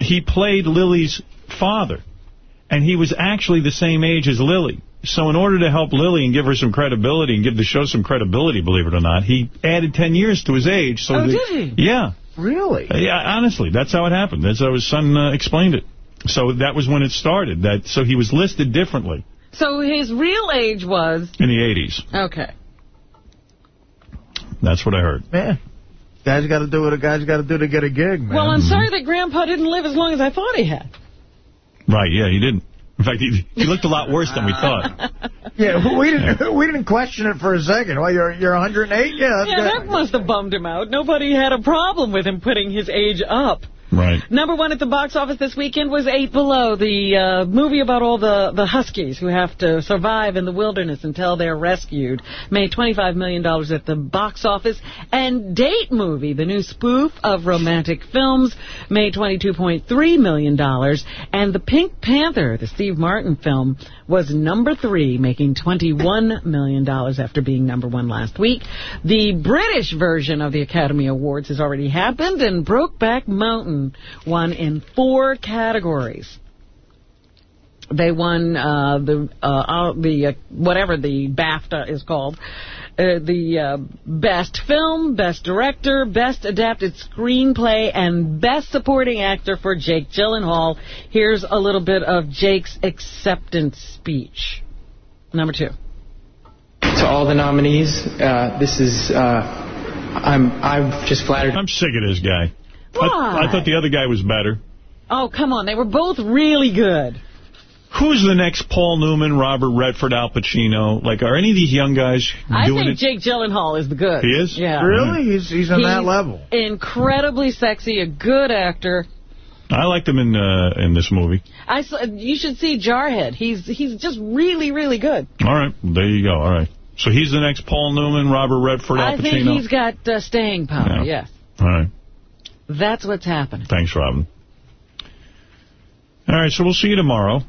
he played Lily's father, and he was actually the same age as Lily. So in order to help Lily and give her some credibility and give the show some credibility, believe it or not, he added 10 years to his age. So Oh, the- did he? Yeah. Really? Uh, Yeah, honestly, that's how it happened. That's how his son uh, explained it. So that was when it started. That So he was listed differently So his real age was... in the 80s. Okay. That's what I heard. Man. Guys got to do what a guy's got to do to get a gig, man. Well, I'm sorry that Grandpa didn't live as long as I thought he had. Right, yeah, he didn't. In fact, he, he looked a lot worse than we thought. Yeah, we didn't we didn't question it for a second. Well, you're you're 108. Yeah, yeah, good. that must have bummed him out. Nobody had a problem with him putting his age up. Right. Number one at the box office this weekend was Eight Below, the uh, movie about all the, the huskies who have to survive in the wilderness until they're rescued. Made $25 million at the box office. And Date Movie, the new spoof of romantic films, made $22.3 million. And The Pink Panther, the Steve Martin film, was number three, making $21 million after being number one last week. The British version of the Academy Awards has already happened, and Brokeback Mountain won in four categories. They won uh, the uh, the uh, whatever the BAFTA is called, uh, the uh, best film, best director, best adapted screenplay, and best supporting actor for Jake Gyllenhaal. Here's a little bit of Jake's acceptance speech. Number two. to all the nominees. Uh, this is, uh, I'm, I'm just flattered. I'm sick of this guy. I, Why? I thought the other guy was better. Oh, come on. They were both really good. Who's the next Paul Newman, Robert Redford, Al Pacino? Like, are any of these young guys I doing think it? Jake Gyllenhaal is the good. He is? Yeah. Really? He's he's on that level. Incredibly sexy, a good actor. I liked him in uh, in this movie. I saw, you should see Jarhead. He's he's just really really good. All right, there you go. All right. So he's the next Paul Newman, Robert Redford, Al I think he's got uh, staying power. Yeah. Yes, All right. that's what's happening. Thanks, Robin. All right, so we'll see you tomorrow.